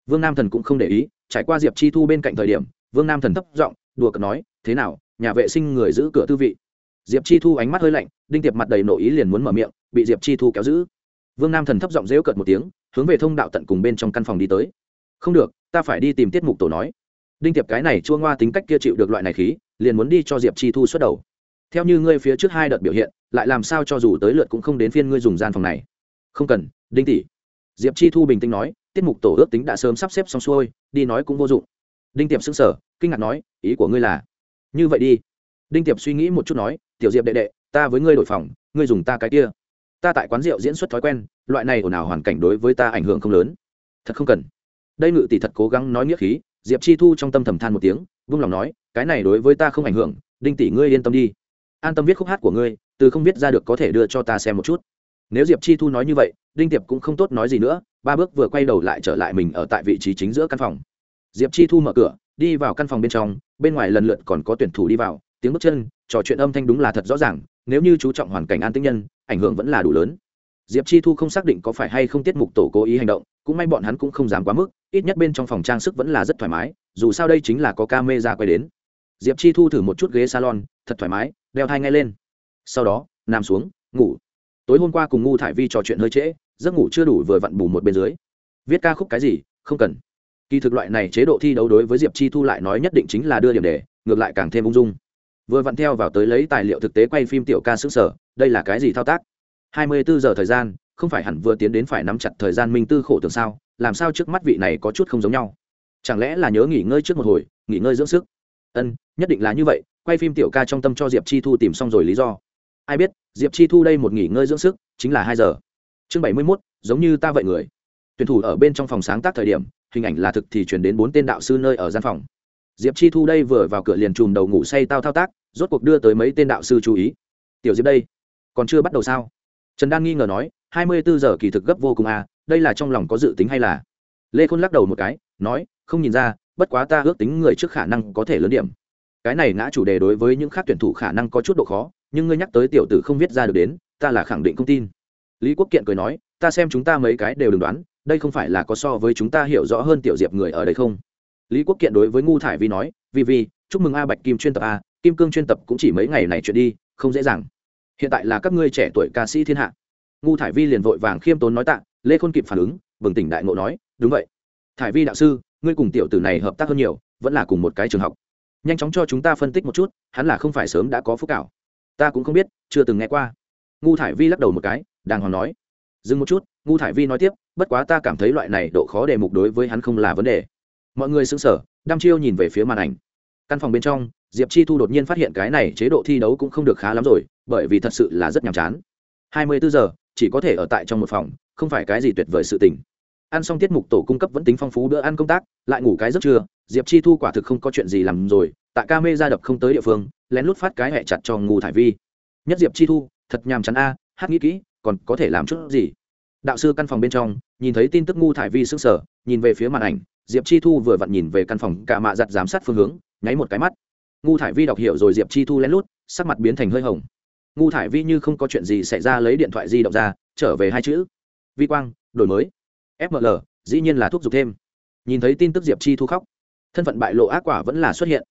Vương nam thần cũng không để ý, trải qua diệp chi thu bên cạnh thời điểm, vương nam thần thấp giọng, đùa cợt nói, thế nào, nhà vệ sinh người giữ cửa tư vị? Diệp chi thu ánh mắt hơi lạnh, đinh tiệp mặt đầy nổ ý liền muốn mở miệng, bị diệp chi thu kéo giữ. Vương nam thần thấp giọng rêu cợt một tiếng, hướng về thông đạo tận cùng bên trong căn phòng đi tới. Không được, ta phải đi tìm tiết mục tổ nói đinh tiệp cái này chua ngoa tính cách kia chịu được loại này khí, liền muốn đi cho diệp chi thu xuất đầu. Theo như ngươi phía trước hai đợt biểu hiện, lại làm sao cho dù tới lượt cũng không đến phiên ngươi dùng gian phòng này. Không cần, đinh tỷ. Diệp chi thu bình tĩnh nói, tiết mục tổ ước tính đã sớm sắp xếp xong xuôi, đi nói cũng vô dụng. Đinh tiệp xứng sở kinh ngạc nói, ý của ngươi là? Như vậy đi. Đinh tiệp suy nghĩ một chút nói, tiểu diệp đệ đệ, ta với ngươi đổi phòng, ngươi dùng ta cái kia. Ta tại quán rượu diễn xuất thói quen, loại này ồn ào hoàn cảnh đối với ta ảnh hưởng không lớn. Thật không cần. Đây ngự tỷ thật cố gắng nói nghĩa khí diệp chi thu trong tâm thầm than một tiếng, vung lòng nói, cái này đối với ta không ảnh hưởng, đinh tỷ ngươi yên tâm đi. An tâm viết khúc hát của ngươi, từ không viết ra được có thể đưa cho ta xem một chút. Nếu diệp chi thu nói như vậy, đinh tiệp cũng không tốt nói gì nữa, ba bước vừa quay đầu lại trở lại mình ở tại vị trí chính giữa căn phòng. Diệp chi thu mở cửa, đi vào căn phòng bên trong, bên ngoài lần lượt còn có tuyển thủ đi vào, tiếng bước chân, trò chuyện âm thanh đúng là thật rõ ràng, nếu như chú trọng hoàn cảnh an tĩnh nhân, ảnh hưởng vẫn là đủ lớn. Diệp chi thu không xác định có phải hay không tiết mục tổ cố ý hành động, cũng may bọn hắn cũng không dám quá mức ít nhất bên trong phòng trang sức vẫn là rất thoải mái, dù sao đây chính là có ca mê ra quay đến. Diệp chi thu thử một chút ghế salon, thật thoải mái, đeo thai ngay lên. Sau đó, nằm xuống, ngủ. Tối hôm qua cùng ngu thải vi trò chuyện hơi trễ, giấc ngủ chưa đủ vừa vặn bù một bên dưới. Viết ca khúc cái gì, không cần. Kỳ thực loại này chế độ thi đấu đối với diệp chi thu lại nói nhất định chính là đưa điểm đề, ngược lại càng thêm ung dung. Vừa vặn theo vào tới lấy tài liệu thực tế quay phim tiểu ca xứng sở, đây là cái gì thao tác? Hai mươi bốn giờ thời gian, không phải hẳn vừa tiến đến phải nắm chặt thời gian minh tư khổ tưởng sao làm sao trước mắt vị này có chút không giống nhau? Chẳng lẽ là nhớ nghỉ ngơi trước một hồi, nghỉ ngơi dưỡng sức? Ân, nhất định là như vậy, quay phim tiểu ca trong tâm cho diệp chi thu tìm xong rồi lý do. Ai biết, diệp chi thu đây một nghỉ ngơi dưỡng sức, chính là hai giờ. Chương bảy mươi mốt, giống như ta vậy người. Tuyển thủ ở bên trong phòng sáng tác thời điểm, hình ảnh là thực thì chuyển đến bốn tên đạo sư nơi ở gian phòng. Diệp chi thu đây vừa vào cửa liền chùm đầu ngủ say tao thao tác, rốt cuộc đưa tới mấy tên đạo sư chú ý. Tiểu diệp đây, còn chưa bắt đầu sao? Trần đan nghi ngờ nói, hai mươi bốn giờ kỳ thực gấp vô cùng à đây là trong lòng có dự tính hay là? Lê khôn lắc đầu một cái, nói, không nhìn ra, bất quá ta ước tính người trước khả năng có thể lớn điểm. Cái này ngã chủ đề đối với những khác tuyển thủ khả năng có chút độ khó, nhưng ngươi nhắc tới tiểu tử không viết ra được đến, ta là khẳng định không tin. Lý quốc kiện cười nói, ta xem chúng ta mấy cái đều đừng đoán, đây không phải là có so với chúng ta hiểu rõ hơn tiểu diệp người ở đây không? Lý quốc kiện đối với ngu thải vi nói vì vì chúc mừng a bạch kim chuyên tập a, kim cương chuyên tập cũng chỉ mấy ngày này chuyện đi, không dễ dàng. Hiện tại là các ngươi trẻ tuổi ca sĩ thiên hạ ngu thải vi liền vội vàng khiêm tốn nói tạ, lê khôn kịp phản ứng, bừng tỉnh đại ngộ nói, đúng vậy. Thải vi đạo sư, ngươi cùng tiểu tử này hợp tác hơn nhiều, vẫn là cùng một cái trường học. Nhanh chóng cho chúng ta phân tích một chút, hắn là không phải sớm đã có phúc cảo ta cũng không biết, chưa từng nghe qua. Ngu thải vi lắc đầu một cái, đàng hoàng nói, dừng một chút, ngu thải vi nói tiếp, bất quá ta cảm thấy loại này độ khó đề mục đối với hắn không là vấn đề. Mọi người xứng sở đăm chiêu nhìn về phía màn ảnh. Căn phòng bên trong, diệp chi thu đột nhiên phát hiện cái này chế độ thi đấu cũng không được khá lắm rồi, bởi vì thật sự là rất nhàm chán. Hai mươi bốn giờ chỉ có thể ở tại trong một phòng, không phải cái gì tuyệt vời sự tình. Ăn xong tiết mục tổ cung cấp vẫn tính phong phú bữa ăn công tác, lại ngủ cái giấc trưa, diệp chi thu quả thực không có chuyện gì làm rồi, tại ca mê ra đập không tới địa phương, lén lút phát cái hẹ chặt cho ngu thải vi. Nhất diệp chi thu, thật nhàm chán a, hát nghĩ kỹ, còn có thể làm chút gì? Đạo sư căn phòng bên trong, nhìn thấy tin tức ngu thải vi s ư n g sở nhìn về phía màn ảnh, diệp chi thu vừa vặn nhìn về căn phòng cả mạ giặt giám sát phương hướng, nháy một cái mắt. Ngu thải vi đọc hiểu rồi diệp chi thu lén lút, sắc mặt biến thành hơi hồng ngu thải vi như không có chuyện gì xảy ra lấy điện thoại di động ra, trở về hai chữ. Vi quang, đổi mới. Fml dĩ nhiên là thuốc giục thêm. Nhìn thấy tin tức diệp chi thu khóc. Thân phận bại lộ ác quả vẫn là xuất hiện.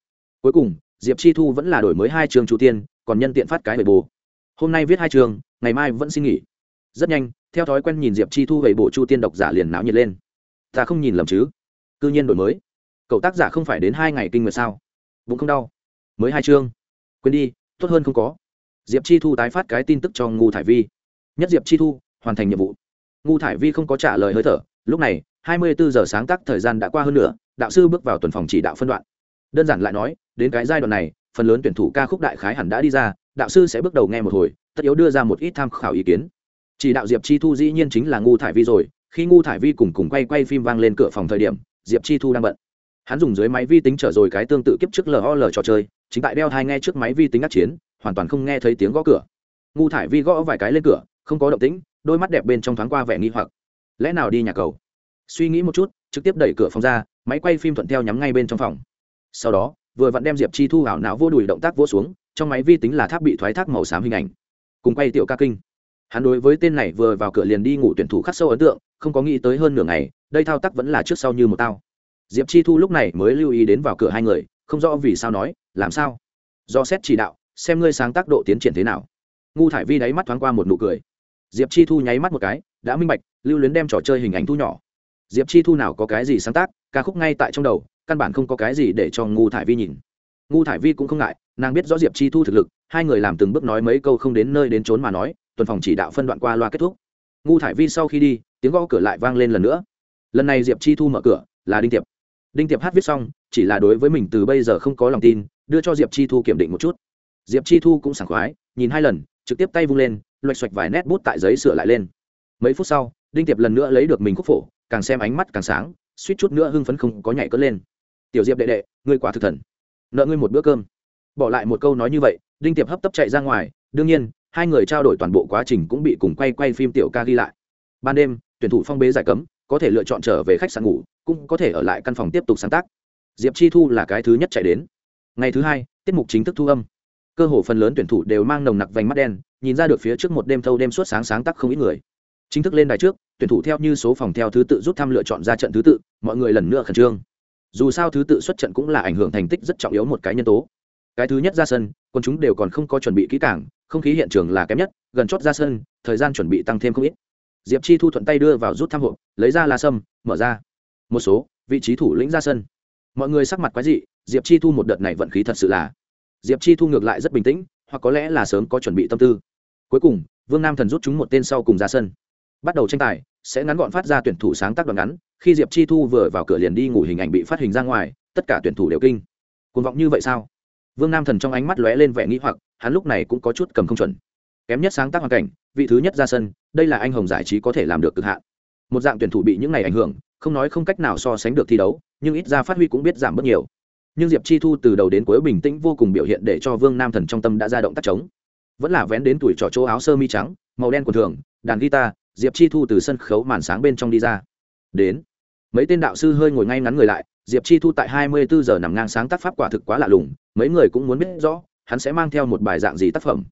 Cuối cùng, diệp chi thu vẫn là đổi mới hai trường chủ tiên, còn nhân tiện phát cái về bồ hôm nay viết hai trường, ngày mai vẫn xin nghỉ. Rất nhanh, theo thói quen nhìn diệp chi thu về bộ chu tiên độc giả liền náo nhiệt lên. Ta không nhìn lầm chứ? Cư nhiên đổi mới. Cậu tác giả không phải đến hai ngày kinh nguyệt sao? Bụng không đau. Mới hai chương. Quên đi, tốt hơn không có diệp chi thu tái phát cái tin tức cho ngu thải vi. Nhất diệp chi thu, hoàn thành nhiệm vụ. Ngu thải vi không có trả lời hơi thở. Lúc này, hai mươi bốn giờ sáng tác thời gian đã qua hơn nữa đạo sư bước vào tuần phòng chỉ đạo phân đoạn. Đơn giản lại nói, đến cái giai đoạn này, phần lớn tuyển thủ ca khúc đại khái hẳn đã đi ra, đạo sư sẽ bước đầu nghe một hồi, tất yếu đưa ra một ít tham khảo ý kiến. Chỉ đạo diệp chi thu dĩ nhiên chính là ngu thải vi rồi, khi ngu thải vi cùng cùng quay quay phim vang lên cửa phòng thời điểm, diệp chi thu đang bận. Hắn dùng dưới máy vi tính trở rồi cái tương tự kiếp trước lol trò chơi, chính tại đeo hai nghe trước máy vi tính ngắt chiến hoàn toàn không nghe thấy tiếng gõ cửa. Ngu thải vi gõ vài cái lên cửa, không có động tĩnh, đôi mắt đẹp bên trong thoáng qua vẻ nghi hoặc. Lẽ nào đi nhà cầu? Suy nghĩ một chút, trực tiếp đẩy cửa phòng ra, máy quay phim thuận theo nhắm ngay bên trong phòng. Sau đó, vừa vặn đem diệp chi thu ảo não vô đùi động tác vô xuống, trong máy vi tính là tháp bị thoái thác màu xám hình ảnh. Cùng quay tiểu ca kinh. Hắn đối với tên này vừa vào cửa liền đi ngủ tuyển thủ khắc sâu ấn tượng, không có nghĩ tới hơn nửa ngày, đây thao tác vẫn là trước sau như một tao. Diệp chi thu lúc này mới lưu ý đến vào cửa hai người, không rõ vì sao nói, làm sao? Do xét chỉ đạo xem ngươi sáng tác độ tiến triển thế nào. Ngu thải vi đáy mắt thoáng qua một nụ cười. Diệp chi thu nháy mắt một cái, đã minh bạch, lưu luyến đem trò chơi hình ảnh thu nhỏ. Diệp chi thu nào có cái gì sáng tác, ca khúc ngay tại trong đầu, căn bản không có cái gì để cho ngu thải vi nhìn. Ngu thải vi cũng không ngại, nàng biết rõ diệp chi thu thực lực, hai người làm từng bước nói mấy câu không đến nơi đến trốn mà nói, tuần phòng chỉ đạo phân đoạn qua loa kết thúc. Ngu thải vi sau khi đi, tiếng gõ cửa lại vang lên lần nữa. Lần này diệp chi thu mở cửa, là đinh tiệp. Đinh tiệp hát viết xong, chỉ là đối với mình từ bây giờ không có lòng tin, đưa cho diệp chi thu kiểm định một chút diệp chi thu cũng sảng khoái, nhìn hai lần, trực tiếp tay vung lên, loạch xoạch vài nét bút tại giấy sửa lại lên. Mấy phút sau, đinh tiệp lần nữa lấy được mình khúc phổ, càng xem ánh mắt càng sáng, suýt chút nữa hưng phấn không có nhảy cất lên. Tiểu diệp đệ đệ, ngươi quả thực thần. Nợ ngươi một bữa cơm. Bỏ lại một câu nói như vậy, đinh tiệp hấp tấp chạy ra ngoài. Đương nhiên, hai người trao đổi toàn bộ quá trình cũng bị cùng quay quay phim tiểu ca ghi lại. Ban đêm, tuyển thủ phong bế giải cấm, có thể lựa chọn trở về khách sạn ngủ, cũng có thể ở lại căn phòng tiếp tục sáng tác. Diệp chi thu là cái thứ nhất chạy đến. Ngày thứ hai, tiết mục chính thức thu âm cơ hồ phần lớn tuyển thủ đều mang nồng nặc vành mắt đen, nhìn ra được phía trước một đêm thâu đêm suốt sáng sáng tắc không ít người. Chính thức lên đài trước, tuyển thủ theo như số phòng theo thứ tự rút thăm lựa chọn ra trận thứ tự, mọi người lần nữa khẩn trương. Dù sao thứ tự xuất trận cũng là ảnh hưởng thành tích rất trọng yếu một cái nhân tố. Cái thứ nhất ra sân còn chúng đều còn không có chuẩn bị kỹ càng, không khí hiện trường là kém nhất, gần chót ra sân, thời gian chuẩn bị tăng thêm không ít. Diệp chi thu thuận tay đưa vào rút thăm hộp, lấy ra la sâm, mở ra. Một số, vị trí thủ lĩnh ra sân. Mọi người sắc mặt quái dị, diệp chi thu một đợt này vận khí thật sự là diệp chi thu ngược lại rất bình tĩnh, hoặc có lẽ là sớm có chuẩn bị tâm tư. Cuối cùng, vương nam thần rút chúng một tên sau cùng ra sân. Bắt đầu tranh tài, sẽ ngắn gọn phát ra tuyển thủ sáng tác đoạn ngắn, khi diệp chi thu vừa vào cửa liền đi ngủ hình ảnh bị phát hình ra ngoài, tất cả tuyển thủ đều kinh. Cuồng vọng như vậy sao? Vương nam thần trong ánh mắt lóe lên vẻ nghĩ hoặc, hắn lúc này cũng có chút cầm không chuẩn. Kém nhất sáng tác hoàn cảnh, vị thứ nhất ra sân, đây là anh hồng giải trí có thể làm được cực hạn. Một dạng tuyển thủ bị những này ảnh hưởng, không nói không cách nào so sánh được thi đấu, nhưng ít ra phát huy cũng biết giảm bớt nhiều nhưng diệp chi thu từ đầu đến cuối bình tĩnh vô cùng biểu hiện để cho vương nam thần trong tâm đã ra động tác trống. Vẫn là vén đến tuổi trò chỗ áo sơ mi trắng, màu đen quần thường, đàn guitar, diệp chi thu từ sân khấu màn sáng bên trong đi ra. Đến. Mấy tên đạo sư hơi ngồi ngay ngắn người lại, diệp chi thu tại hai mươi bốn giờ nằm ngang sáng tác pháp quả thực quá lạ lùng, mấy người cũng muốn biết rõ, hắn sẽ mang theo một bài dạng gì tác phẩm.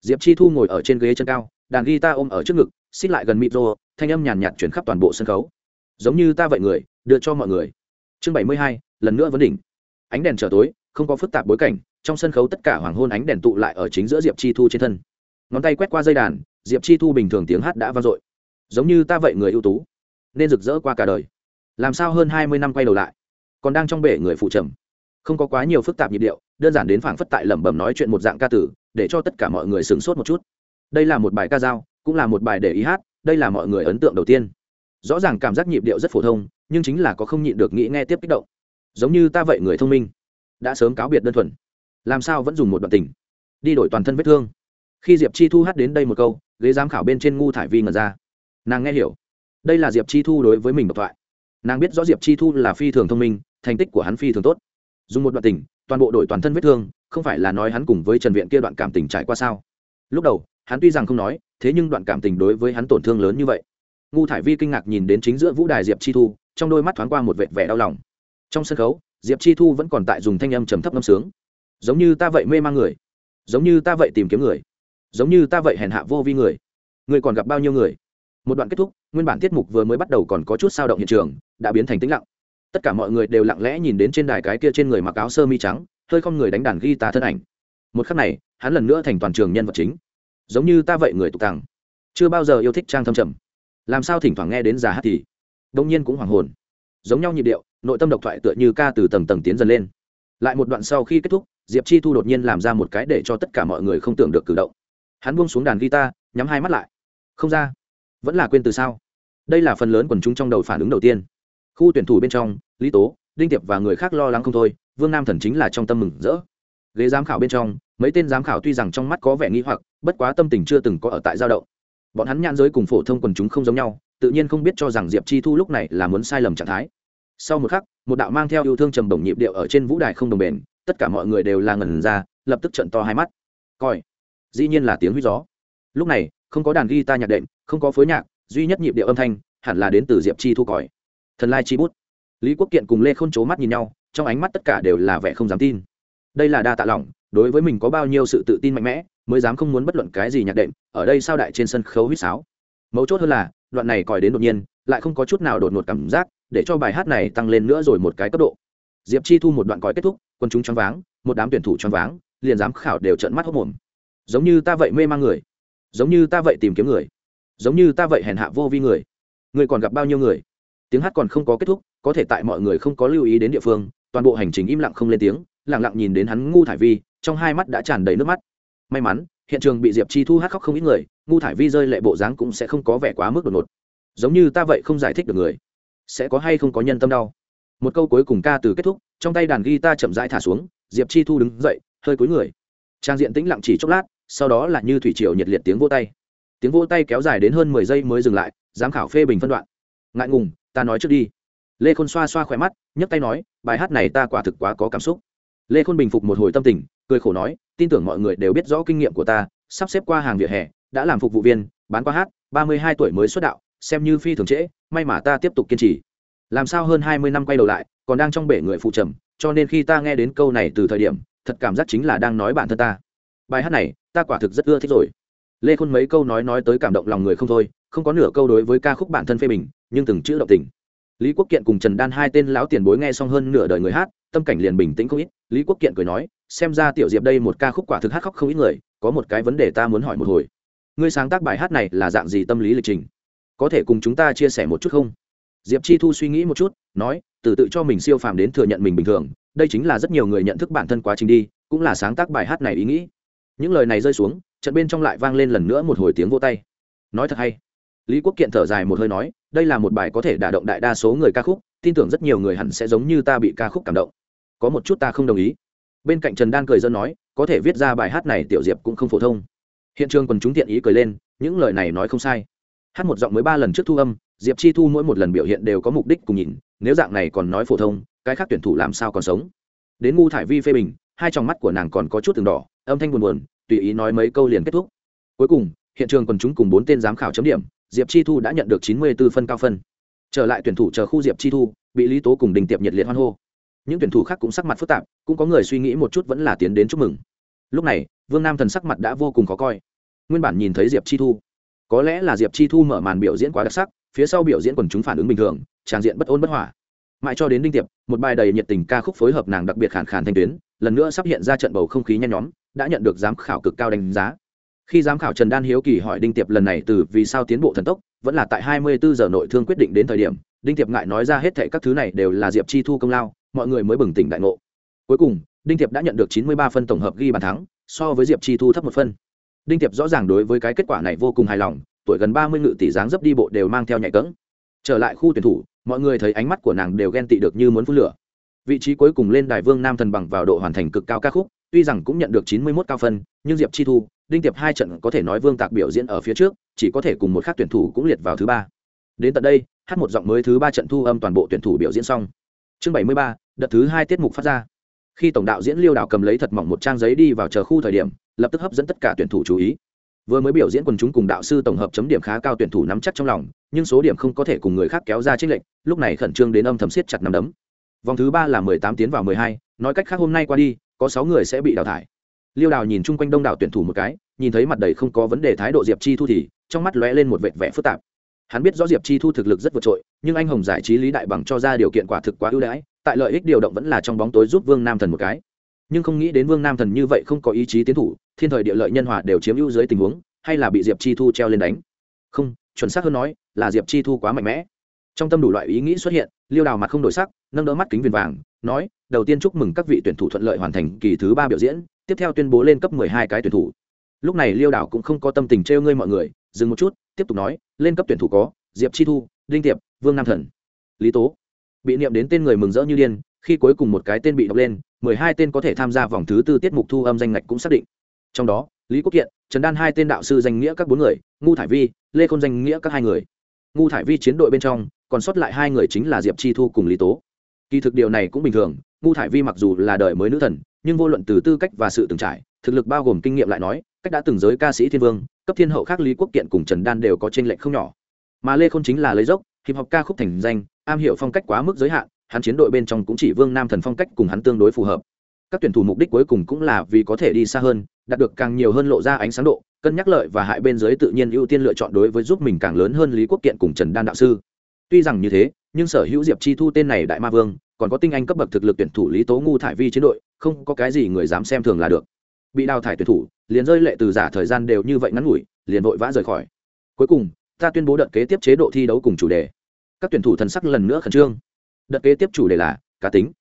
Diệp chi thu ngồi ở trên ghế chân cao, đàn guitar ôm ở trước ngực, xích lại gần micro thanh âm nhàn nhạt chuyển khắp toàn bộ sân khấu. Giống như ta vậy người, đưa cho mọi người. Chương bảy mươi hai, lần nữa vấn đỉnh ánh đèn trở tối, không có phức tạp bối cảnh, trong sân khấu tất cả hoàng hôn ánh đèn tụ lại ở chính giữa diệp chi thu trên thân. Ngón tay quét qua dây đàn, diệp chi thu bình thường tiếng hát đã vang dội. Giống như ta vậy người ưu tú, nên rực rỡ qua cả đời. Làm sao hơn hai mươi năm quay đầu lại? Còn đang trong bể người phụ trầm. Không có quá nhiều phức tạp nhịp điệu, đơn giản đến phảng phất tại lẩm bẩm nói chuyện một dạng ca tử, để cho tất cả mọi người sửng sốt một chút. Đây là một bài ca dao, cũng là một bài để ý hát, đây là mọi người ấn tượng đầu tiên. Rõ ràng cảm giác nhịp điệu rất phổ thông, nhưng chính là có không nhịn được nghĩ nghe tiếp kích động giống như ta vậy người thông minh, đã sớm cáo biệt đơn thuần, làm sao vẫn dùng một đoạn tình, đi đổi toàn thân vết thương. Khi diệp chi thu hát đến đây một câu, ghế giám khảo bên trên ngu thải vi ngần ra. Nàng nghe hiểu, đây là diệp chi thu đối với mình độc thoại. Nàng biết rõ diệp chi thu là phi thường thông minh, thành tích của hắn phi thường tốt. Dùng một đoạn tình, toàn bộ đội toàn thân vết thương, không phải là nói hắn cùng với trần viện kia đoạn cảm tình trải qua sao? Lúc đầu, hắn tuy rằng không nói, thế nhưng đoạn cảm tình đối với hắn tổn thương lớn như vậy. Ngu thải vi kinh ngạc nhìn đến chính giữa vũ đài diệp chi thu, trong đôi mắt thoáng qua một vệt vẻ đau lòng trong sân khấu, diệp chi thu vẫn còn tại dùng thanh âm trầm thấp ngâm sướng. Giống như ta vậy mê mang người. Giống như ta vậy tìm kiếm người. Giống như ta vậy hèn hạ vô vi người. Người còn gặp bao nhiêu người? Một đoạn kết thúc, nguyên bản tiết mục vừa mới bắt đầu còn có chút sao động hiện trường, đã biến thành tĩnh lặng. Tất cả mọi người đều lặng lẽ nhìn đến trên đài cái kia trên người mặc áo sơ mi trắng, hơi không người đánh đàn ghi ta thân ảnh. Một khắc này, hắn lần nữa thành toàn trường nhân vật chính. Giống như ta vậy người tục tàng chưa bao giờ yêu thích trang thâm trầm. Làm sao thỉnh thoảng nghe đến già hát thì đông nhiên cũng hoàng hồn giống nhau nhịp điệu, nội tâm độc thoại tựa như ca từ tầng tầng tiến dần lên. Lại một đoạn sau khi kết thúc, diệp chi thu đột nhiên làm ra một cái để cho tất cả mọi người không tưởng được cử động. Hắn buông xuống đàn guitar, nhắm hai mắt lại. Không ra. Vẫn là quên từ sao? Đây là phần lớn quần chúng trong đầu phản ứng đầu tiên. Khu tuyển thủ bên trong, lý tố, đinh tiệp và người khác lo lắng không thôi, vương nam thần chính là trong tâm mừng rỡ. Ghế giám khảo bên trong, mấy tên giám khảo tuy rằng trong mắt có vẻ nghi hoặc, bất quá tâm tình chưa từng có ở tại giao động. Bọn hắn nhãn giới cùng phổ thông quần chúng không giống nhau tự nhiên không biết cho rằng diệp chi thu lúc này là muốn sai lầm trạng thái. Sau một khắc, một đạo mang theo yêu thương trầm đồng nhịp điệu ở trên vũ đài không đồng bền, tất cả mọi người đều là ngẩn ra, lập tức trận to hai mắt. Coi, dĩ nhiên là tiếng huýt gió. Lúc này, không có đàn guitar nhạc đệm, không có phối nhạc, duy nhất nhịp điệu âm thanh, hẳn là đến từ diệp chi thu còi. Thần lai chi bút. Lý quốc kiện cùng lê khôn c mắt nhìn nhau, trong ánh mắt tất cả đều là vẻ không dám tin. Đây là đa tạ lòng, đối với mình có bao nhiêu sự tự tin mạnh mẽ, mới dám không muốn bất luận cái gì nhạc đệm, ở đây sao đại trên sân khấu huýt sáo. Mấu chốt hơn là đoạn này còi đến đột nhiên, lại không có chút nào đột ngột cảm giác, để cho bài hát này tăng lên nữa rồi một cái cấp độ. Diệp chi thu một đoạn còi kết thúc, quân chúng choáng váng, một đám tuyển thủ choáng váng, liền giám khảo đều trợn mắt hốc mồm. Giống như ta vậy mê mang người. Giống như ta vậy tìm kiếm người. Giống như ta vậy hèn hạ vô vi người. Người còn gặp bao nhiêu người? Tiếng hát còn không có kết thúc, có thể tại mọi người không có lưu ý đến địa phương, toàn bộ hành trình im lặng không lên tiếng, lặng lặng nhìn đến hắn ngu thải vi, trong hai mắt đã tràn đầy nước mắt. May mắn, hiện trường bị diệp chi thu hát khóc không ít người ngu thải vi rơi lệ bộ dáng cũng sẽ không có vẻ quá mức đột ngột. Giống như ta vậy không giải thích được người, sẽ có hay không có nhân tâm đau. Một câu cuối cùng ca từ kết thúc, trong tay đàn guitar chậm rãi thả xuống, diệp chi thu đứng dậy, hơi cúi người. Trang diện tĩnh lặng chỉ chốc lát, sau đó là như thủy triều nhiệt liệt tiếng vô tay. Tiếng vô tay kéo dài đến hơn mười giây mới dừng lại, giám khảo phê bình phân đoạn. Ngại ngùng, ta nói trước đi. Lê khôn xoa xoa khỏe mắt, nhấc tay nói, bài hát này ta quả thực quá có cảm xúc. Lê khôn bình phục một hồi tâm tình, cười khổ nói, tin tưởng mọi người đều biết rõ kinh nghiệm của ta, sắp xếp qua hàng vỉa hè đã làm phục vụ viên, bán qua hát, ba mươi hai tuổi mới xuất đạo, xem như phi thường trễ, may mà ta tiếp tục kiên trì. Làm sao hơn hai mươi năm quay đầu lại, còn đang trong bể người phụ trầm, cho nên khi ta nghe đến câu này từ thời điểm, thật cảm giác chính là đang nói bản thân ta. Bài hát này, ta quả thực rất ưa thích rồi. Lê khôn mấy câu nói nói tới cảm động lòng người không thôi, không có nửa câu đối với ca khúc bản thân phê bình, nhưng từng chữ động tình. Lý quốc kiện cùng trần đan hai tên lão tiền bối nghe xong hơn nửa đời người hát, tâm cảnh liền bình tĩnh không ít. Lý quốc kiện cười nói, xem ra tiểu diệp đây một ca khúc quả thực hát khóc không ít người, có một cái vấn đề ta muốn hỏi một hồi ngươi sáng tác bài hát này là dạng gì tâm lý lịch trình? Có thể cùng chúng ta chia sẻ một chút không? Diệp chi thu suy nghĩ một chút, nói, từ tự cho mình siêu phàm đến thừa nhận mình bình thường, đây chính là rất nhiều người nhận thức bản thân quá trình đi, cũng là sáng tác bài hát này ý nghĩ. Những lời này rơi xuống, trận bên trong lại vang lên lần nữa một hồi tiếng vô tay. Nói thật hay. Lý quốc kiện thở dài một hơi nói, đây là một bài có thể đả động đại đa số người ca khúc, tin tưởng rất nhiều người hẳn sẽ giống như ta bị ca khúc cảm động. Có một chút ta không đồng ý. Bên cạnh trần đan cười dân nói, có thể viết ra bài hát này tiểu diệp cũng không phổ thông hiện trường còn chúng tiện ý cười lên, những lời này nói không sai. Hát một giọng mới ba lần trước thu âm, diệp chi thu mỗi một lần biểu hiện đều có mục đích cùng nhìn, nếu dạng này còn nói phổ thông, cái khác tuyển thủ làm sao còn sống? Đến ngu thải vi phê bình, hai tròng mắt của nàng còn có chút từng đỏ, âm thanh buồn buồn, tùy ý nói mấy câu liền kết thúc. Cuối cùng, hiện trường còn chúng cùng bốn tên giám khảo chấm điểm, diệp chi thu đã nhận được chín mươi b ố phân cao phân. Trở lại tuyển thủ chờ khu diệp chi thu, bị lý tố cùng đình tiệp nhiệt liệt hoan hô. Những tuyển thủ khác cũng sắc mặt phức tạp, cũng có người suy nghĩ một chút vẫn là tiến đến chúc mừng lúc này, vương nam thần sắc mặt đã vô cùng khó coi. Nguyên bản nhìn thấy diệp chi thu, có lẽ là diệp chi thu mở màn biểu diễn quá đặc sắc, phía sau biểu diễn quần chúng phản ứng bình thường tràng diện bất ôn bất hỏa mãi cho đến đinh tiệp, một bài đầy nhiệt tình ca khúc phối hợp nàng đặc biệt khản khàn thanh tuyến, lần nữa sắp hiện ra trận bầu không khí nhen nhóm, đã nhận được giám khảo cực cao đánh giá. Khi giám khảo trần đan hiếu kỳ hỏi đinh tiệp lần này từ vì sao tiến bộ thần tốc, vẫn là tại hai mươi bốn giờ nội thương quyết định đến thời điểm, đinh tiệp ngại nói ra hết thệ các thứ này đều là diệp chi thu công lao, mọi người mới bừng tỉnh đại ngộ. Cuối cùng đinh tiệp đã nhận được chín mươi ba phân tổng hợp ghi bàn thắng, so với diệp chi thu thấp một phân. Đinh tiệp rõ ràng đối với cái kết quả này vô cùng hài lòng, tuổi gần ba mươi ngự tỷ dáng dấp đi bộ đều mang theo nhạy cỡng trở lại khu tuyển thủ, mọi người thấy ánh mắt của nàng đều ghen tị được như muốn phun lửa. Vị trí cuối cùng lên đài vương nam thần bằng vào độ hoàn thành cực cao ca khúc, tuy rằng cũng nhận được chín mươi 91 cao phân, nhưng diệp chi thu, đinh tiệp hai trận có thể nói vương tạc biểu diễn ở phía trước, chỉ có thể cùng một khác tuyển thủ cũng liệt vào thứ ba. Đến tận đây, hát một giọng mới thứ ba trận thu âm toàn bộ tuyển thủ biểu diễn xong. Chương bảy mươi ba, đợt thứ hai tiết mục phát ra khi tổng đạo diễn liêu đào cầm lấy thật mỏng một trang giấy đi vào chờ khu thời điểm, lập tức hấp dẫn tất cả tuyển thủ chú ý. Vừa mới biểu diễn quần chúng cùng đạo sư tổng hợp chấm điểm khá cao tuyển thủ nắm chắc trong lòng, nhưng số điểm không có thể cùng người khác kéo ra trích lệnh lúc này khẩn trương đến âm thầm siết chặt nắm đấm. Vòng thứ ba là mười tám tiến vào mười hai, nói cách khác hôm nay qua đi, có sáu người sẽ bị đào thải. Liêu đào nhìn chung quanh đông đảo tuyển thủ một cái, nhìn thấy mặt đầy không có vấn đề thái độ diệp chi thu thì trong mắt lóe lên một vệt vẻ phức tạp. Hắn biết rõ diệp chi thu thực lực rất vượt trội, nhưng anh hồng giải trí lý đại bằng cho ra điều kiện quả thực quá ưu đãi tại lợi ích điều động vẫn là trong bóng tối giúp vương nam thần một cái. Nhưng không nghĩ đến vương nam thần như vậy không có ý chí tiến thủ, thiên thời địa lợi nhân hòa đều chiếm ưu dưới tình huống, hay là bị diệp chi thu treo lên đánh. Không, chuẩn xác hơn nói, là diệp chi thu quá mạnh mẽ. Trong tâm đủ loại ý nghĩ xuất hiện, liêu đào mặt không đổi sắc, nâng đỡ mắt kính viền vàng, nói, đầu tiên chúc mừng các vị tuyển thủ thuận lợi hoàn thành kỳ thứ ba biểu diễn, tiếp theo tuyên bố lên cấp mười hai cái tuyển thủ. Lúc này liêu đào cũng không có tâm tình trêu ngươi mọi người, dừng một chút, tiếp tục nói, lên cấp tuyển thủ có, diệp chi thu, đinh tiệp, vương nam thần. Lý tố bị niệm đến tên người mừng rỡ như điên, khi cuối cùng một cái tên bị đọc lên, mười hai tên có thể tham gia vòng thứ tư tiết mục thu âm danh ngạch cũng xác định. Trong đó, lý quốc kiện, trần đan hai tên đạo sư danh nghĩa các bốn người, ngu thải vi, lê khôn danh nghĩa các hai người. Ngu thải vi chiến đội bên trong, còn sót lại hai người chính là diệp chi thu cùng lý tố. Kỳ thực điều này cũng bình thường, ngu thải vi mặc dù là đời mới nữ thần, nhưng vô luận từ tư cách và sự từng trải, thực lực bao gồm kinh nghiệm lại nói, cách đã từng giới ca sĩ thiên vương, cấp thiên hậu khác lý quốc kiện cùng trần đan đều có tranh lệch không nhỏ. Mà lê khôn chính là lấy dốc hiệp học ca khúc thành danh, am hiểu phong cách quá mức giới hạn, hắn chiến đội bên trong cũng chỉ vương nam thần phong cách cùng hắn tương đối phù hợp. Các tuyển thủ mục đích cuối cùng cũng là vì có thể đi xa hơn, đạt được càng nhiều hơn lộ ra ánh sáng độ, cân nhắc lợi và hại bên dưới tự nhiên ưu tiên lựa chọn đối với giúp mình càng lớn hơn lý quốc kiện cùng trần đan đạo sư. Tuy rằng như thế, nhưng sở hữu diệp chi thu tên này đại ma vương, còn có tinh anh cấp bậc thực lực tuyển thủ lý tố ngu thải vi chiến đội, không có cái gì người dám xem thường là được. Bị đào thải tuyển thủ, liền rơi lệ từ giả thời gian đều như vậy ngắn ngủi, liền vội vã rời khỏi. Cuối cùng ta tuyên bố đợt kế tiếp chế độ thi đấu cùng chủ đề. Các tuyển thủ thần sắc lần nữa khẩn trương. Đợt kế tiếp chủ đề là, cá tính.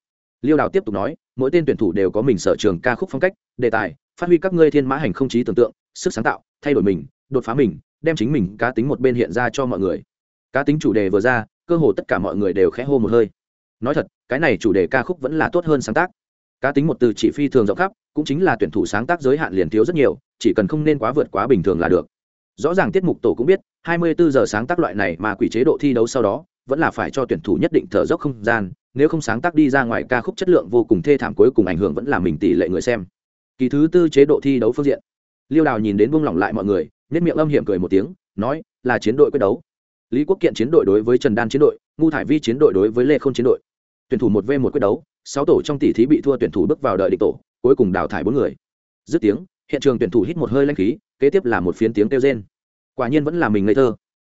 Liêu đào tiếp tục nói, mỗi tên tuyển thủ đều có mình sở trường ca khúc phong cách, đề tài, phát huy các ngươi thiên mã hành không trí tưởng tượng, sức sáng tạo, thay đổi mình, đột phá mình, đem chính mình, cá tính một bên hiện ra cho mọi người. Cá tính chủ đề vừa ra, cơ hồ tất cả mọi người đều khẽ hô một hơi. Nói thật, cái này chủ đề ca khúc vẫn là tốt hơn sáng tác. Cá tính một từ chỉ phi thường rộng khắp, cũng chính là tuyển thủ sáng tác giới hạn liền thiếu rất nhiều, chỉ cần không nên quá vượt quá bình thường là được. Rõ ràng tiết mục tổ cũng biết 24 giờ sáng tác loại này mà quỷ chế độ thi đấu sau đó, vẫn là phải cho tuyển thủ nhất định thở dốc không gian, nếu không sáng tác đi ra ngoài ca khúc chất lượng vô cùng thê thảm cuối cùng ảnh hưởng vẫn là mình tỷ lệ người xem. Kỳ thứ tư chế độ thi đấu phương diện. Liêu đào nhìn đến buông lỏng lại mọi người, nhếch miệng âm hiểm cười một tiếng, nói, là chiến đội quyết đấu. Lý quốc kiện chiến đội đối với trần đan chiến đội Ngô thải vi chiến đội đối với lê Khôn chiến đội. Tuyển thủ một v một quyết đấu, sáu tổ trong tỷ thí bị thua tuyển thủ bước vào đợi địch tổ, cuối cùng đào thải bốn người. Dứt tiếng, hiện trường tuyển thủ hít một hơi lãnh khí, kế tiếp là một phiến tiếng kêu rên quả nhiên vẫn là mình ngây thơ.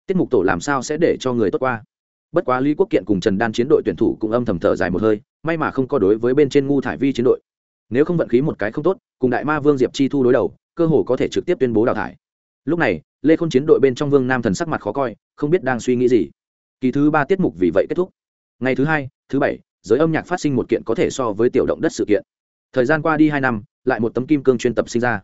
Tiết mục tổ làm sao sẽ để cho người tốt qua? Bất quá lý quốc kiện cùng trần đan chiến đội tuyển thủ cũng âm thầm thở dài một hơi, may mà không có đối với bên trên ngu thải vi chiến đội. Nếu không vận khí một cái không tốt, cùng đại ma vương diệp chi thu đối đầu, cơ hồ có thể trực tiếp tuyên bố đào thải. Lúc này, lê k h ô n chiến đội bên trong vương nam thần sắc mặt khó coi, không biết đang suy nghĩ gì. Kỳ thứ ba tiết mục vì vậy kết thúc. Ngày thứ hai, thứ bảy, giới âm nhạc phát sinh một kiện có thể so với tiểu động đất sự kiện. Thời gian qua đi hai năm, lại một tấm kim cương chuyên tập sinh ra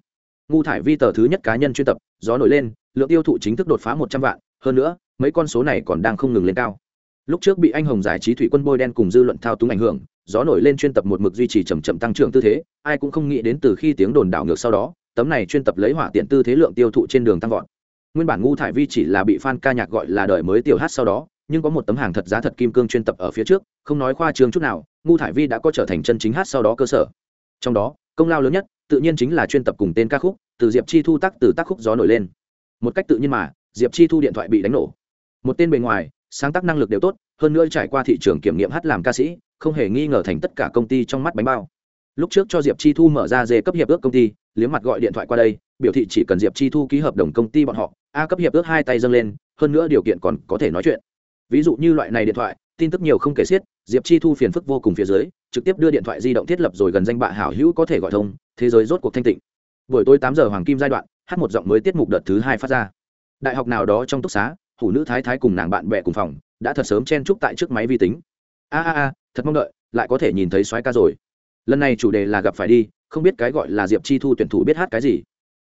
ngu thải vi tờ thứ nhất cá nhân chuyên tập, gió nổi lên, lượng tiêu thụ chính thức đột phá một trăm vạn, hơn nữa, mấy con số này còn đang không ngừng lên cao. Lúc trước bị anh hồng giải trí thủy quân bôi đen cùng dư luận thao túng ảnh hưởng, gió nổi lên chuyên tập một mực duy trì chầm chậm tăng trưởng tư thế, ai cũng không nghĩ đến từ khi tiếng đồn đảo ngược sau đó, tấm này chuyên tập lấy hỏa tiện tư thế lượng tiêu thụ trên đường tăng vọt. Nguyên bản ngu thải vi chỉ là bị fan ca nhạc gọi là đời mới tiểu hát sau đó, nhưng có một tấm hàng thật giá thật kim cương chuyên tập ở phía trước, không nói khoa trương chút nào, ngu thải vi đã có trở thành chân chính hát sau đó cơ sở. Trong đó, công lao lớn nhất tự nhiên chính là chuyên tập cùng tên ca khúc, từ diệp chi thu tác từ tác khúc gió nổi lên. Một cách tự nhiên mà, diệp chi thu điện thoại bị đánh nổ. Một tên bề ngoài, sáng tác năng lực đều tốt, hơn nữa trải qua thị trường kiểm nghiệm hát làm ca sĩ, không hề nghi ngờ thành tất cả công ty trong mắt bánh bao. Lúc trước cho diệp chi thu mở ra dê cấp hiệp ước công ty, liếm mặt gọi điện thoại qua đây, biểu thị chỉ cần diệp chi thu ký hợp đồng công ty bọn họ, a cấp hiệp ước hai tay dâng lên, hơn nữa điều kiện còn có thể nói chuyện. Ví dụ như loại này điện thoại, tin tức nhiều không kể xiết, diệp chi thu phiền phức vô cùng phía dưới, trực tiếp đưa điện thoại di động thiết lập rồi gần danh bạ hảo hữu có thể gọi thông thế giới rốt cuộc thanh tịnh. Buổi tối tám giờ hoàng kim giai đoạn, hát một giọng mới tiết mục đợt thứ hai phát ra. Đại học nào đó trong túc xá, hủ nữ thái thái cùng nàng bạn bè cùng phòng, đã thật sớm chen chúc tại trước máy vi tính. A a a, thật mong đợi, lại có thể nhìn thấy soái ca rồi. Lần này chủ đề là gặp phải đi, không biết cái gọi là diệp chi thu tuyển thủ biết hát cái gì.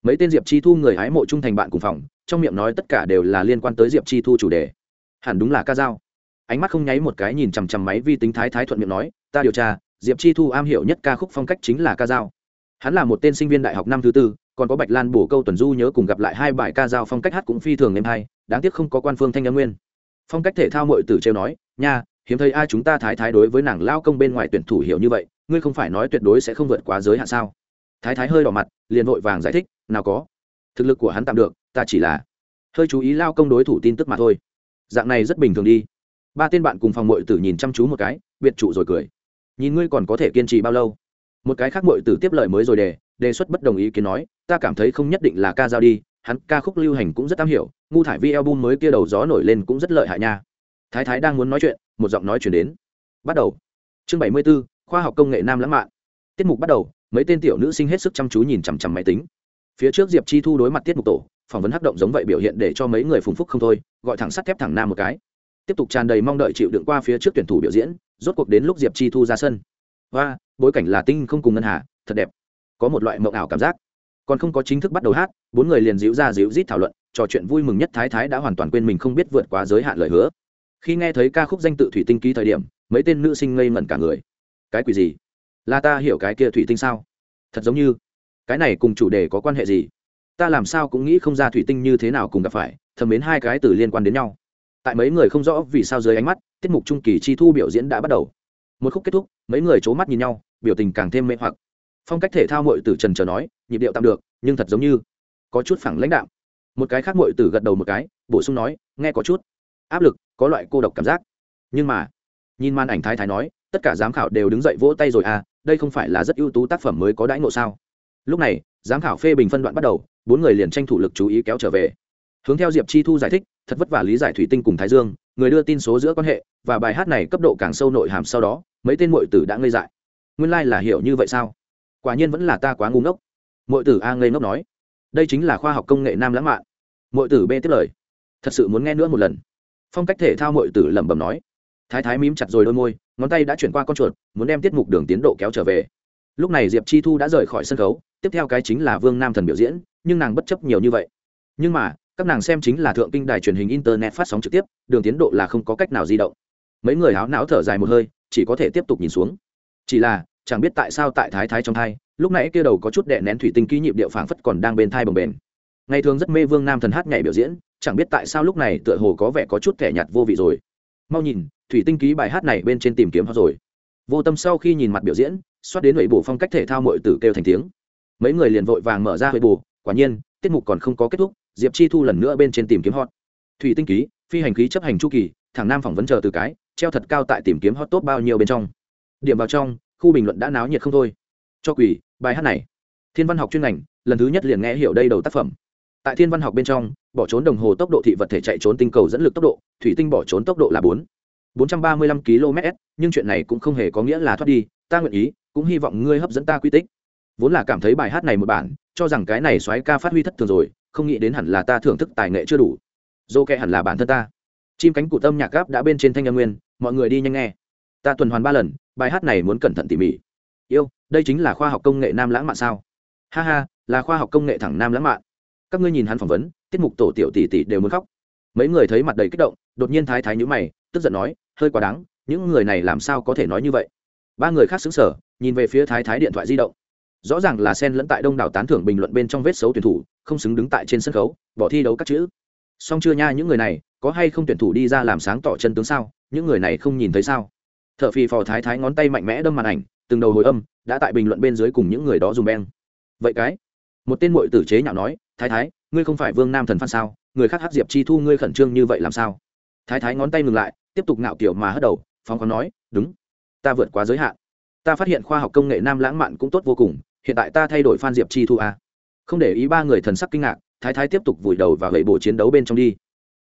Mấy tên diệp chi thu người hái mộ trung thành bạn cùng phòng, trong miệng nói tất cả đều là liên quan tới diệp chi thu chủ đề. Hẳn đúng là ca dao. Ánh mắt không nháy một cái nhìn chằm chằm máy vi tính thái thái thuận miệng nói, ta điều tra, diệp chi thu am hiểu nhất ca khúc phong cách chính là ca dao hắn là một tên sinh viên đại học năm thứ tư, còn có bạch lan bổ câu tuần du nhớ cùng gặp lại hai bài ca dao phong cách hát cũng phi thường em hay, đáng tiếc không có quan phương thanh âm nguyên. Phong cách thể thao mội tử trêu nói, nha, hiếm thấy ai chúng ta thái thái đối với nàng lao công bên ngoài tuyển thủ hiểu như vậy, ngươi không phải nói tuyệt đối sẽ không vượt quá giới hạn sao? Thái thái hơi đỏ mặt, liền vội vàng giải thích, nào có. Thực lực của hắn tạm được, ta chỉ là hơi chú ý lao công đối thủ tin tức mà thôi. Dạng này rất bình thường đi. Ba tên bạn cùng phòng mội tử nhìn chăm chú một cái, biệt trụ rồi cười. Nhìn ngươi còn có thể kiên trì bao lâu? Một cái khác mội tử tiếp lời mới rồi đề đề xuất bất đồng ý kiến nói, ta cảm thấy không nhất định là ca giao đi, hắn ca khúc lưu hành cũng rất am hiểu, ngu thải vi album mới kia đầu gió nổi lên cũng rất lợi hại nha. Thái thái đang muốn nói chuyện, một giọng nói chuyển đến. Bắt đầu. Chương bảy mươi b ố khoa học công nghệ nam lãng mạn. Tiết mục bắt đầu, mấy tên tiểu nữ sinh hết sức chăm chú nhìn chằm chằm máy tính. Phía trước diệp chi thu đối mặt tiết mục tổ, phỏng vấn hắc động giống vậy biểu hiện để cho mấy người phùng phúc không thôi, gọi thẳng sắt thép thẳng nam một cái. Tiếp tục tràn đầy mong đợi chịu đựng qua phía trước tuyển thủ biểu diễn, rốt cuộc đến lúc diệp chi thu ra sân và bối cảnh là tinh không cùng ngân hà, thật đẹp. Có một loại mộng ảo cảm giác. Còn không có chính thức bắt đầu hát, bốn người liền dịu ra dịu rít thảo luận, trò chuyện vui mừng nhất thái thái đã hoàn toàn quên mình không biết vượt quá giới hạn lời hứa. Khi nghe thấy ca khúc danh tự thủy tinh ký thời điểm, mấy tên nữ sinh ngây ngẩn cả người. Cái quỷ gì? Là ta hiểu cái kia thủy tinh sao? Thật giống như, cái này cùng chủ đề có quan hệ gì? Ta làm sao cũng nghĩ không ra thủy tinh như thế nào cùng gặp phải, thầm mến hai cái từ liên quan đến nhau. Tại mấy người không rõ vì sao dưới ánh mắt, tiết mục trung kỳ chi thu biểu diễn đã bắt đầu một khúc kết thúc, mấy người c h ố mắt nhìn nhau, biểu tình càng thêm mê hoặc. Phong cách thể thao mội tử trần trờ nói, nhịp điệu tạm được, nhưng thật giống như có chút phẳng lãnh đạo một cái khác mội tử gật đầu một cái, bổ sung nói, nghe có chút. Áp lực, có loại cô độc cảm giác. Nhưng mà, nhìn màn ảnh thái thái nói, tất cả giám khảo đều đứng dậy vỗ tay rồi à đây không phải là rất ưu tú tác phẩm mới có đãi ngộ sao? Lúc này, giám khảo phê bình phân đoạn bắt đầu, bốn người liền tranh thủ lực chú ý kéo trở về. Hướng theo diệp chi thu giải thích, thật vất vả lý giải thủy tinh cùng thái dương, người đưa tin số giữa quan hệ, và bài hát này cấp độ càng sâu nội hàm sau đó mấy tên mội tử đã ngây dại. Nguyên lai、like、là hiểu như vậy sao? Quả nhiên vẫn là ta quá ngu ngốc. Mội tử a ngây ngốc nói. Đây chính là khoa học công nghệ nam lãng mạn. Mội tử b tiếp lời. Thật sự muốn nghe nữa một lần. Phong cách thể thao mội tử lẩm bẩm nói. Thái thái mím chặt rồi đôi môi, ngón tay đã chuyển qua con chuột, muốn đem tiết mục đường tiến độ kéo trở về. Lúc này diệp chi thu đã rời khỏi sân khấu, tiếp theo cái chính là vương nam thần biểu diễn, nhưng nàng bất chấp nhiều như vậy. Nhưng mà, các nàng xem chính là thượng kinh đài truyền hình internet phát sóng trực tiếp, đường tiến độ là không có cách nào di động. Mấy người háo não thở dài một hơi chỉ có thể tiếp tục nhìn xuống. Chỉ là, chẳng biết tại sao tại thái thái trong thai, lúc nãy kia đầu có chút đệ nén thủy tinh ký nhịp điệu phảng phất còn đang bên thai bồng bềnh. Ngày thường rất mê vương nam thần hát nhảy biểu diễn, chẳng biết tại sao lúc này tựa hồ có vẻ có chút thẻ nhạt vô vị rồi. Mau nhìn, thủy tinh ký bài hát này bên trên tìm kiếm họ rồi. Vô tâm sau khi nhìn mặt biểu diễn, xoát đến nội bộ phong cách thể thao mọi tử kêu thành tiếng. Mấy người liền vội vàng mở ra huệ bù, quả nhiên, tiết mục còn không có kết thúc, diệp chi thu lần nữa bên trên tìm kiếm hot. Thủy tinh ký, phi hành khí chấp hành chu kỳ thằng nam phỏng vấn chờ từ cái, treo thật cao tại tìm kiếm hot top bao nhiêu bên trong. Điểm vào trong, khu bình luận đã náo nhiệt không thôi. Cho quỷ, bài hát này. Thiên văn học chuyên ngành, lần thứ nhất liền nghe hiểu đây đầu tác phẩm. Tại thiên văn học bên trong, bỏ trốn đồng hồ tốc độ thị vật thể chạy trốn tinh cầu dẫn lực tốc độ, thủy tinh bỏ trốn tốc độ là bốn. bốn trăm ba mươi lăm km nhưng chuyện này cũng không hề có nghĩa là thoát đi, ta nguyện ý, cũng hy vọng ngươi hấp dẫn ta quy tích. Vốn là cảm thấy bài hát này một bản, cho rằng cái này xoáy ca phát huy thất thường rồi, không nghĩ đến hẳn là ta thưởng thức tài nghệ chưa đủ. Dô kệ hẳn là bản thân ta chim cánh cụ tâm nhạc gáp đã bên trên thanh âm nguyên, mọi người đi nhanh nghe. Ta tuần hoàn ba lần, bài hát này muốn cẩn thận tỉ mỉ. Yêu, đây chính là khoa học công nghệ nam lãng mạn sao? Ha ha, là khoa học công nghệ thẳng nam lãng mạn. Các ngươi nhìn hắn phỏng vấn, tiết mục tổ tiểu tỷ tỷ đều muốn khóc. Mấy người thấy mặt đầy kích động, đột nhiên thái thái nhữ mày, tức giận nói, hơi quá đáng, những người này làm sao có thể nói như vậy? Ba người khác xứng sở nhìn về phía thái thái điện thoại di động. Rõ ràng là sen lẫn tại đông đảo tán thưởng bình luận bên trong vết xấu tuyển thủ, không xứng đứng tại trên sân khấu, bỏ thi đấu các chữ song chưa nha, những người này có hay không tuyển thủ đi ra làm sáng tỏ chân tướng sao? Những người này không nhìn thấy sao? T h ở phì phò thái thái ngón tay mạnh mẽ đâm màn ảnh, từng đầu hồi âm đã tại bình luận bên dưới cùng những người đó dùng beng. Vậy cái, một tên mội tử chế nhạo nói, thái thái, ngươi không phải vương nam thần phan sao? Người khác hát diệp chi thu ngươi khẩn trương như vậy làm sao? Thái thái ngón tay ngừng lại, tiếp tục ngạo kiểu mà hất đầu phong còn nói, đúng, ta vượt quá giới hạn. Ta phát hiện khoa học công nghệ nam lãng mạn cũng tốt vô cùng, hiện tại ta thay đổi phan diệp chi thu a không để ý ba người thần sắc kinh ngạc thái thái tiếp tục vùi đầu và gậy bộ chiến đấu bên trong đi.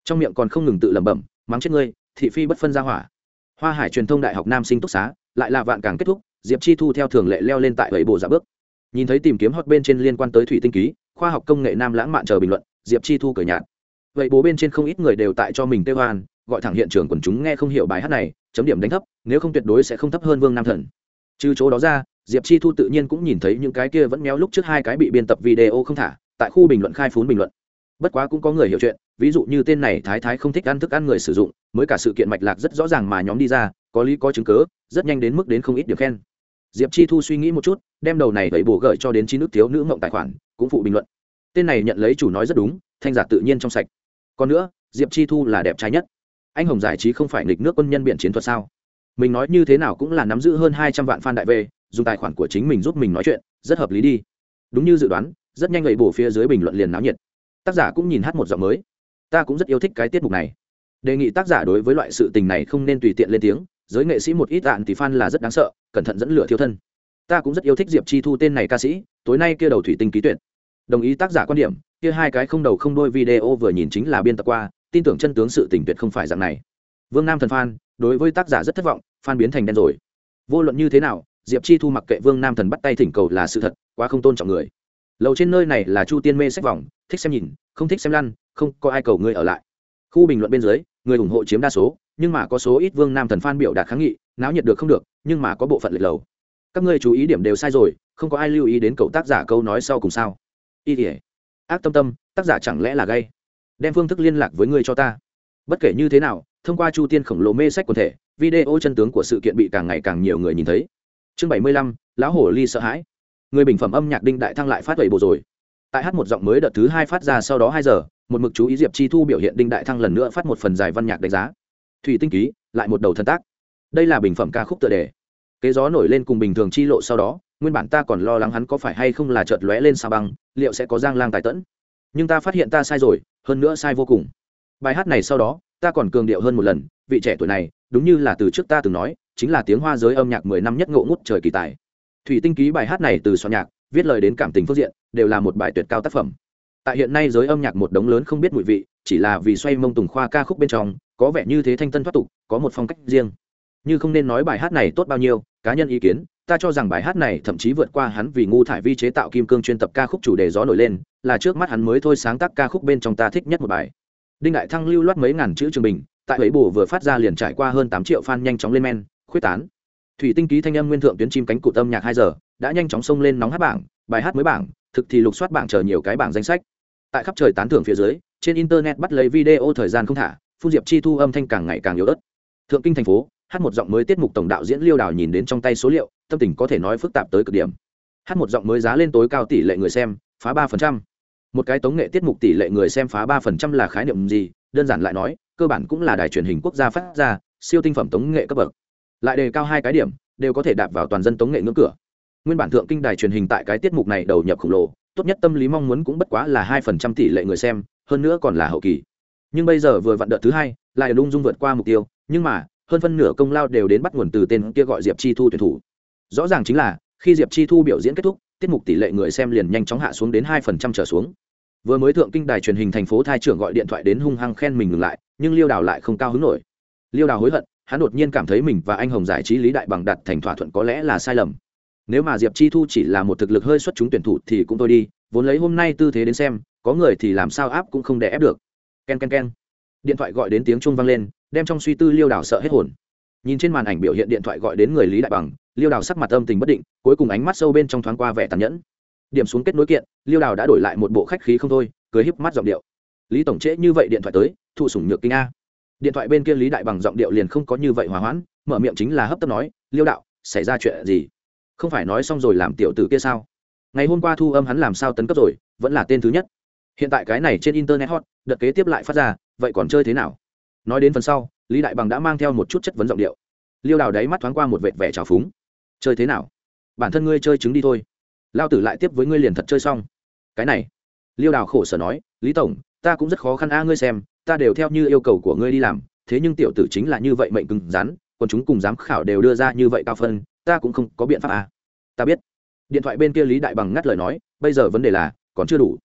Trong miệng còn không ngừng tự lẩm bẩm, mắng chết ngươi, thị phi bất phân ra hỏa. Hoa hải truyền thông đại học nam sinh túc xá, lại là vạn càng kết thúc, diệp chi thu theo thường lệ leo lên tại gậy bộ giả dạ bước. Nhìn thấy tìm kiếm hot bên trên liên quan tới thủy tinh ký, khoa học công nghệ nam lãng mạn chờ bình luận, diệp chi thu cởi nhạt. Vậy bố bên trên không ít người đều tại cho mình tê hoan gọi thẳng hiện trường quần chúng nghe không hiểu bài hát này, chấm điểm đánh thấp, nếu không tuyệt đối sẽ không thấp hơn vương nam thần. Trừ chỗ đó ra, diệp chi thu tự nhiên cũng nhìn thấy những cái kia vẫn méo lúc trước hai cái bị biên tập video không thả tại khu bình luận khai phún bình luận. Bất quá cũng có người hiểu chuyện, ví dụ như tên này thái thái không thích ăn thức ăn người sử dụng, mới cả sự kiện mạch lạc rất rõ ràng mà nhóm đi ra, có lý có chứng cớ rất nhanh đến mức đến không ít điểm khen. Diệp chi thu suy nghĩ một chút, đem đầu này đẩy bổ gợi cho đến chi nước thiếu nữ mộng tài khoản, cũng phụ bình luận. Tên này nhận lấy chủ nói rất đúng, thanh giả tự nhiên trong sạch. Còn nữa, diệp chi thu là đẹp trai nhất. Anh hồng giải trí không phải nghịch nước quân nhân biển chiến thuật sao? Mình nói như thế nào cũng là nắm giữ hơn hai trăm vạn fan đại v dùng tài khoản của chính mình giúp mình nói chuyện, rất hợp lý đi. Đúng như dự đoán rất nhanh gậy bổ phía dưới bình luận liền náo nhiệt. Tác giả cũng nhìn hát một giọng mới. Ta cũng rất yêu thích cái tiết mục này. Đề nghị tác giả đối với loại sự tình này không nên tùy tiện lên tiếng, giới nghệ sĩ một ít đạn thì fan là rất đáng sợ, cẩn thận dẫn lửa thiêu thân. Ta cũng rất yêu thích diệp chi thu tên này ca sĩ, tối nay kia đầu thủy tinh ký tuyển. đồng ý tác giả quan điểm, kia hai cái không đầu không đôi video vừa nhìn chính là biên tập qua, tin tưởng chân tướng sự tình tuyệt không phải dạng này. Vương nam thần phan đối với tác giả rất thất vọng phan biến thành đen rồi. Vô luận như thế nào, diệp chi thu mặc kệ vương nam thần bắt tay thỉnh cầu là sự thật, quá không tôn trọng người lầu trên nơi này là chu tiên mê sách vòng, thích xem nhìn, không thích xem lăn, không có ai cầu ngươi ở lại. Khu bình luận bên dưới, người ủng hộ chiếm đa số, nhưng mà có số ít vương nam thần phan biểu đạt kháng nghị, náo nhiệt được không được, nhưng mà có bộ phận lệch lầu. Các ngươi chú ý điểm đều sai rồi, không có ai lưu ý đến cậu tác giả câu nói sau cùng sao. Y ỉa ác tâm tâm, tác giả chẳng lẽ là gay? Đem phương thức liên lạc với ngươi cho ta. Bất kể như thế nào, thông qua chu tiên khổng lồ mê sách quần thể, video chân tướng của sự kiện bị càng ngày càng nhiều người nhìn thấy. Chương bảy mươi lăm, lão hổ ly sợ hãi người bình phẩm âm nhạc đinh đại thăng lại phát bảy bộ rồi. Tại hát một giọng mới đợt thứ hai phát ra sau đó hai giờ, một mực chú ý diệp chi thu biểu hiện đinh đại thăng lần nữa phát một phần dài văn nhạc đánh giá. Thủy tinh ký, lại một đầu thân tác. Đây là bình phẩm ca khúc tựa đề. Kế gió nổi lên cùng bình thường chi lộ sau đó, nguyên bản ta còn lo lắng hắn có phải hay không là chợt lóe lên sao băng, liệu sẽ có giang lang tài tẫn. Nhưng ta phát hiện ta sai rồi, hơn nữa sai vô cùng. Bài hát này sau đó, ta còn cường điệu hơn một lần, vị trẻ tuổi này, đúng như là từ trước ta từng nói, chính là tiếng hoa giới âm nhạc mười năm nhất ngộ ngút trời kỳ tài thủy tinh ký bài hát này từ soạn nhạc, viết lời đến cảm tình phương diện, đều là một bài tuyệt cao tác phẩm. Tại hiện nay giới âm nhạc một đống lớn không biết mùi vị, chỉ là vì xoay mông tùng khoa ca khúc bên trong, có vẻ như thế thanh tân thoát tục, có một phong cách riêng. Như không nên nói bài hát này tốt bao nhiêu, cá nhân ý kiến, ta cho rằng bài hát này thậm chí vượt qua hắn vì ngu thải vi chế tạo kim cương chuyên tập ca khúc chủ đề gió nổi lên, là trước mắt hắn mới thôi sáng tác ca khúc bên trong ta thích nhất một bài. Đinh đại thăng lưu loát mấy ngàn chữ trường bình, tại ấy bù vừa phát ra liền trải qua hơn tám triệu fan nhanh chóng lên men, khuyết tán thủy tinh ký thanh âm nguyên thượng tuyến chim cánh cụt âm nhạc hai giờ, đã nhanh chóng xông lên nóng hát bảng, bài hát mới bảng, thực thì lục soát bảng chờ nhiều cái bảng danh sách. Tại khắp trời tán thưởng phía dưới, trên internet bắt lấy video thời gian không thả, phun diệp chi thu âm thanh càng ngày càng yếu ớt. Thượng kinh thành phố, hát một giọng mới tiết mục tổng đạo diễn liêu đào nhìn đến trong tay số liệu, tâm tình có thể nói phức tạp tới cực điểm. Hát một giọng mới giá lên tối cao tỷ lệ người xem, phá ba phần trăm. Một cái tống nghệ tiết mục tỷ lệ người xem phá ba phần trăm là khái niệm gì? Đơn giản lại nói, cơ bản cũng là đài truyền hình quốc gia phát ra, siêu tinh phẩm tống nghệ cấp bậc lại đề cao hai cái điểm, đều có thể đạp vào toàn dân tống nghệ ngưỡng cửa. Nguyên bản thượng kinh đài truyền hình tại cái tiết mục này đầu nhập khổng lồ, tốt nhất tâm lý mong muốn cũng bất quá là hai phần trăm tỷ lệ người xem, hơn nữa còn là hậu kỳ. Nhưng bây giờ vừa vặn đợt thứ hai, lại lung dung vượt qua mục tiêu, nhưng mà, hơn phân nửa công lao đều đến bắt nguồn từ tên kia gọi diệp chi thu tuyển thủ. Rõ ràng chính là, khi diệp chi thu biểu diễn kết thúc, tiết mục tỷ lệ người xem liền nhanh chóng hạ xuống đến hai phần trăm trở xuống. Vừa mới thượng kinh đài truyền hình thành phố thai trưởng gọi điện thoại đến hung hăng khen mình ngừng lại, nhưng liêu đào lại không cao hứng nổi. Liêu đào hối hận hắn đột nhiên cảm thấy mình và anh hồng giải trí lý đại bằng đặt thành thỏa thuận có lẽ là sai lầm. Nếu mà diệp chi thu chỉ là một thực lực hơi xuất chúng tuyển thủ thì cũng thôi đi, vốn lấy hôm nay tư thế đến xem, có người thì làm sao áp cũng không đè ép được. K e n k e n k e n điện thoại gọi đến tiếng trung vang lên, đem trong suy tư liêu đào sợ hết hồn. Nhìn trên màn ảnh biểu hiện điện thoại gọi đến người lý đại bằng, liêu đào sắc mặt âm tình bất định, cuối cùng ánh mắt sâu bên trong thoáng qua vẻ tàn nhẫn. Điểm xuống kết nối kiện, liêu đào đã đổi lại một bộ khách khí không thôi, cười híp mắt giọng điệu. Lý tổng trễ như vậy điện thoại tới, thụ sủng nhược kinh a điện thoại bên kia lý đại bằng giọng điệu liền không có như vậy hòa hoãn, mở miệng chính là hấp tấp nói, liêu đạo, xảy ra chuyện gì? Không phải nói xong rồi làm tiểu tử kia sao? Ngày hôm qua thu âm hắn làm sao tấn cấp rồi, vẫn là tên thứ nhất. Hiện tại cái này trên internet hot, đợt kế tiếp lại phát ra, vậy còn chơi thế nào? Nói đến phần sau, lý đại bằng đã mang theo một chút chất vấn giọng điệu. Liêu đào đáy mắt thoáng qua một vệt vẻ trào phúng. Chơi thế nào? Bản thân ngươi chơi trứng đi thôi. Lao tử lại tiếp với ngươi liền thật chơi xong. Cái này, liêu đào khổ sở nói, lý tổng, ta cũng rất khó khăn a, ngươi xem ta đều theo như yêu cầu của ngươi đi làm, thế nhưng tiểu tử chính là như vậy mệnh cứng rắn, còn chúng cùng giám khảo đều đưa ra như vậy cao phân, ta cũng không có biện pháp à. ta biết. Điện thoại bên kia lý đại bằng ngắt lời nói, bây giờ vấn đề là, còn chưa đủ.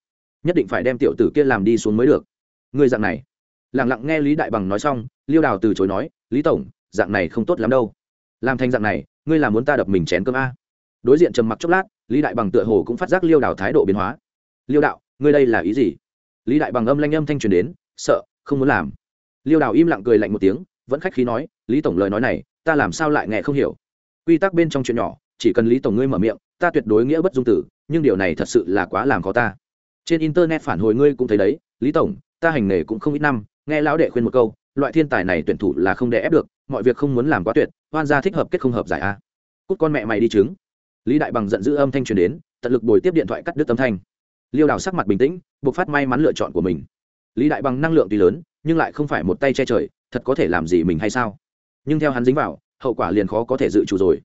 Nhất định phải đem tiểu tử kia làm đi xuống mới được. Ngươi dạng này. Lẳng lặng nghe lý đại bằng nói xong, liêu đào từ chối nói, lý tổng, dạng này không tốt lắm đâu. Làm thành dạng này, ngươi là muốn ta đập mình chén cơm a đối diện trầm mặc chốc lát, lý đại bằng tựa hồ cũng phát giác liêu đào thái độ biến hóa. Liêu đạo, ngươi đây là ý gì? Lý đại bằng âm lanh âm thanh truyền đến, sợ không muốn làm. Liêu đào im lặng cười lạnh một tiếng, vẫn khách khí nói, lý tổng lời nói này, ta làm sao lại nghe không hiểu? Quy tắc bên trong chuyện nhỏ, chỉ cần lý tổng ngươi mở miệng, ta tuyệt đối nghĩa bất dung tử, nhưng điều này thật sự là quá làm khó ta. Trên internet phản hồi ngươi cũng thấy đấy, lý tổng, ta hành nghề cũng không ít năm, nghe lão đệ khuyên một câu, loại thiên tài này tuyển thủ là không đè ép được, mọi việc không muốn làm quá tuyệt, hoan gia thích hợp kết không hợp giải a. Cút con mẹ mày đi chứng lý đại bằng giận dữ âm thanh truyền đến, tận lực bồi tiếp điện thoại cắt đứt âm thanh. Liêu đào sắc mặt bình tĩnh, buộc phát may mắn lựa chọn của mình lý đại bằng năng lượng tuy lớn, nhưng lại không phải một tay che trời, thật có thể làm gì mình hay sao? Nhưng theo hắn dính vào, hậu quả liền khó có thể dự trù rồi.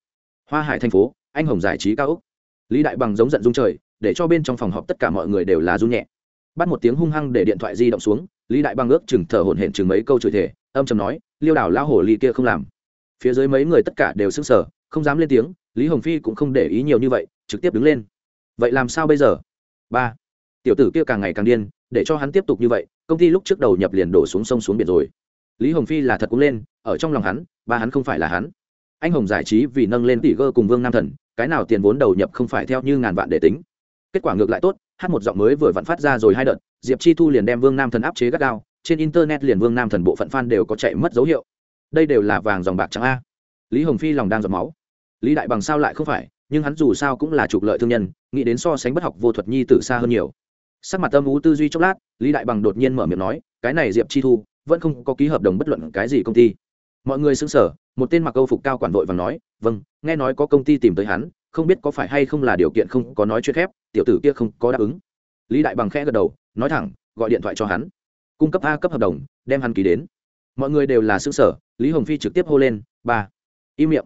Hoa hải thành phố, anh hồng giải trí cao úc lý đại bằng giống giận dung trời, để cho bên trong phòng họp tất cả mọi người đều là run nhẹ. Bắt một tiếng hung hăng để điện thoại di động xuống, lý đại bằng ước chừng thở hổn hển chừng mấy câu chửi thể âm chầm nói, liêu đảo lao hổ ly kia không làm. Phía dưới mấy người tất cả đều sững sờ, không dám lên tiếng, lý hồng phi cũng không để ý nhiều như vậy, trực tiếp đứng lên. Vậy làm sao bây giờ? Ba. Tiểu tử kia càng ngày càng điên, để cho hắn tiếp tục như vậy công ty lúc trước đầu nhập liền đổ xuống sông xuống biển rồi. Lý hồng phi là thật cũng lên, ở trong lòng hắn, ba hắn không phải là hắn. Anh hồng giải trí vì nâng lên tỷ gơ cùng vương nam thần, cái nào tiền vốn đầu nhập không phải theo như ngàn vạn để tính. Kết quả ngược lại tốt, hát một giọng mới vừa vặn phát ra rồi hai đợt, diệp chi thu liền đem vương nam thần áp chế gắt gao, trên internet liền vương nam thần bộ phận f a n đều có chạy mất dấu hiệu. Đây đều là vàng dòng bạc trắng a. Lý hồng phi lòng đang giọt máu. Lý đại bằng sao lại không phải, nhưng hắn dù sao cũng là trục lợi thương nhân, nghĩ đến so sánh bất học vô thuật nhi từ xa hơn nhiều sắc mặt tâm ú tư duy chốc lát, lý đại bằng đột nhiên mở miệng nói, cái này diệp chi thu, vẫn không có ký hợp đồng bất luận cái gì công ty. Mọi người xứng sở một tên mặc câu phục cao quản vội và nói vâng nghe nói có công ty tìm tới hắn, không biết có phải hay không là điều kiện không có nói chuyện khép, tiểu tử kia không có đáp ứng. Lý đại bằng khẽ gật đầu, nói thẳng, gọi điện thoại cho hắn, cung cấp a cấp hợp đồng, đem hắn ký đến. Mọi người đều là xứng sở lý hồng phi trực tiếp hô lên, ba, im miệng.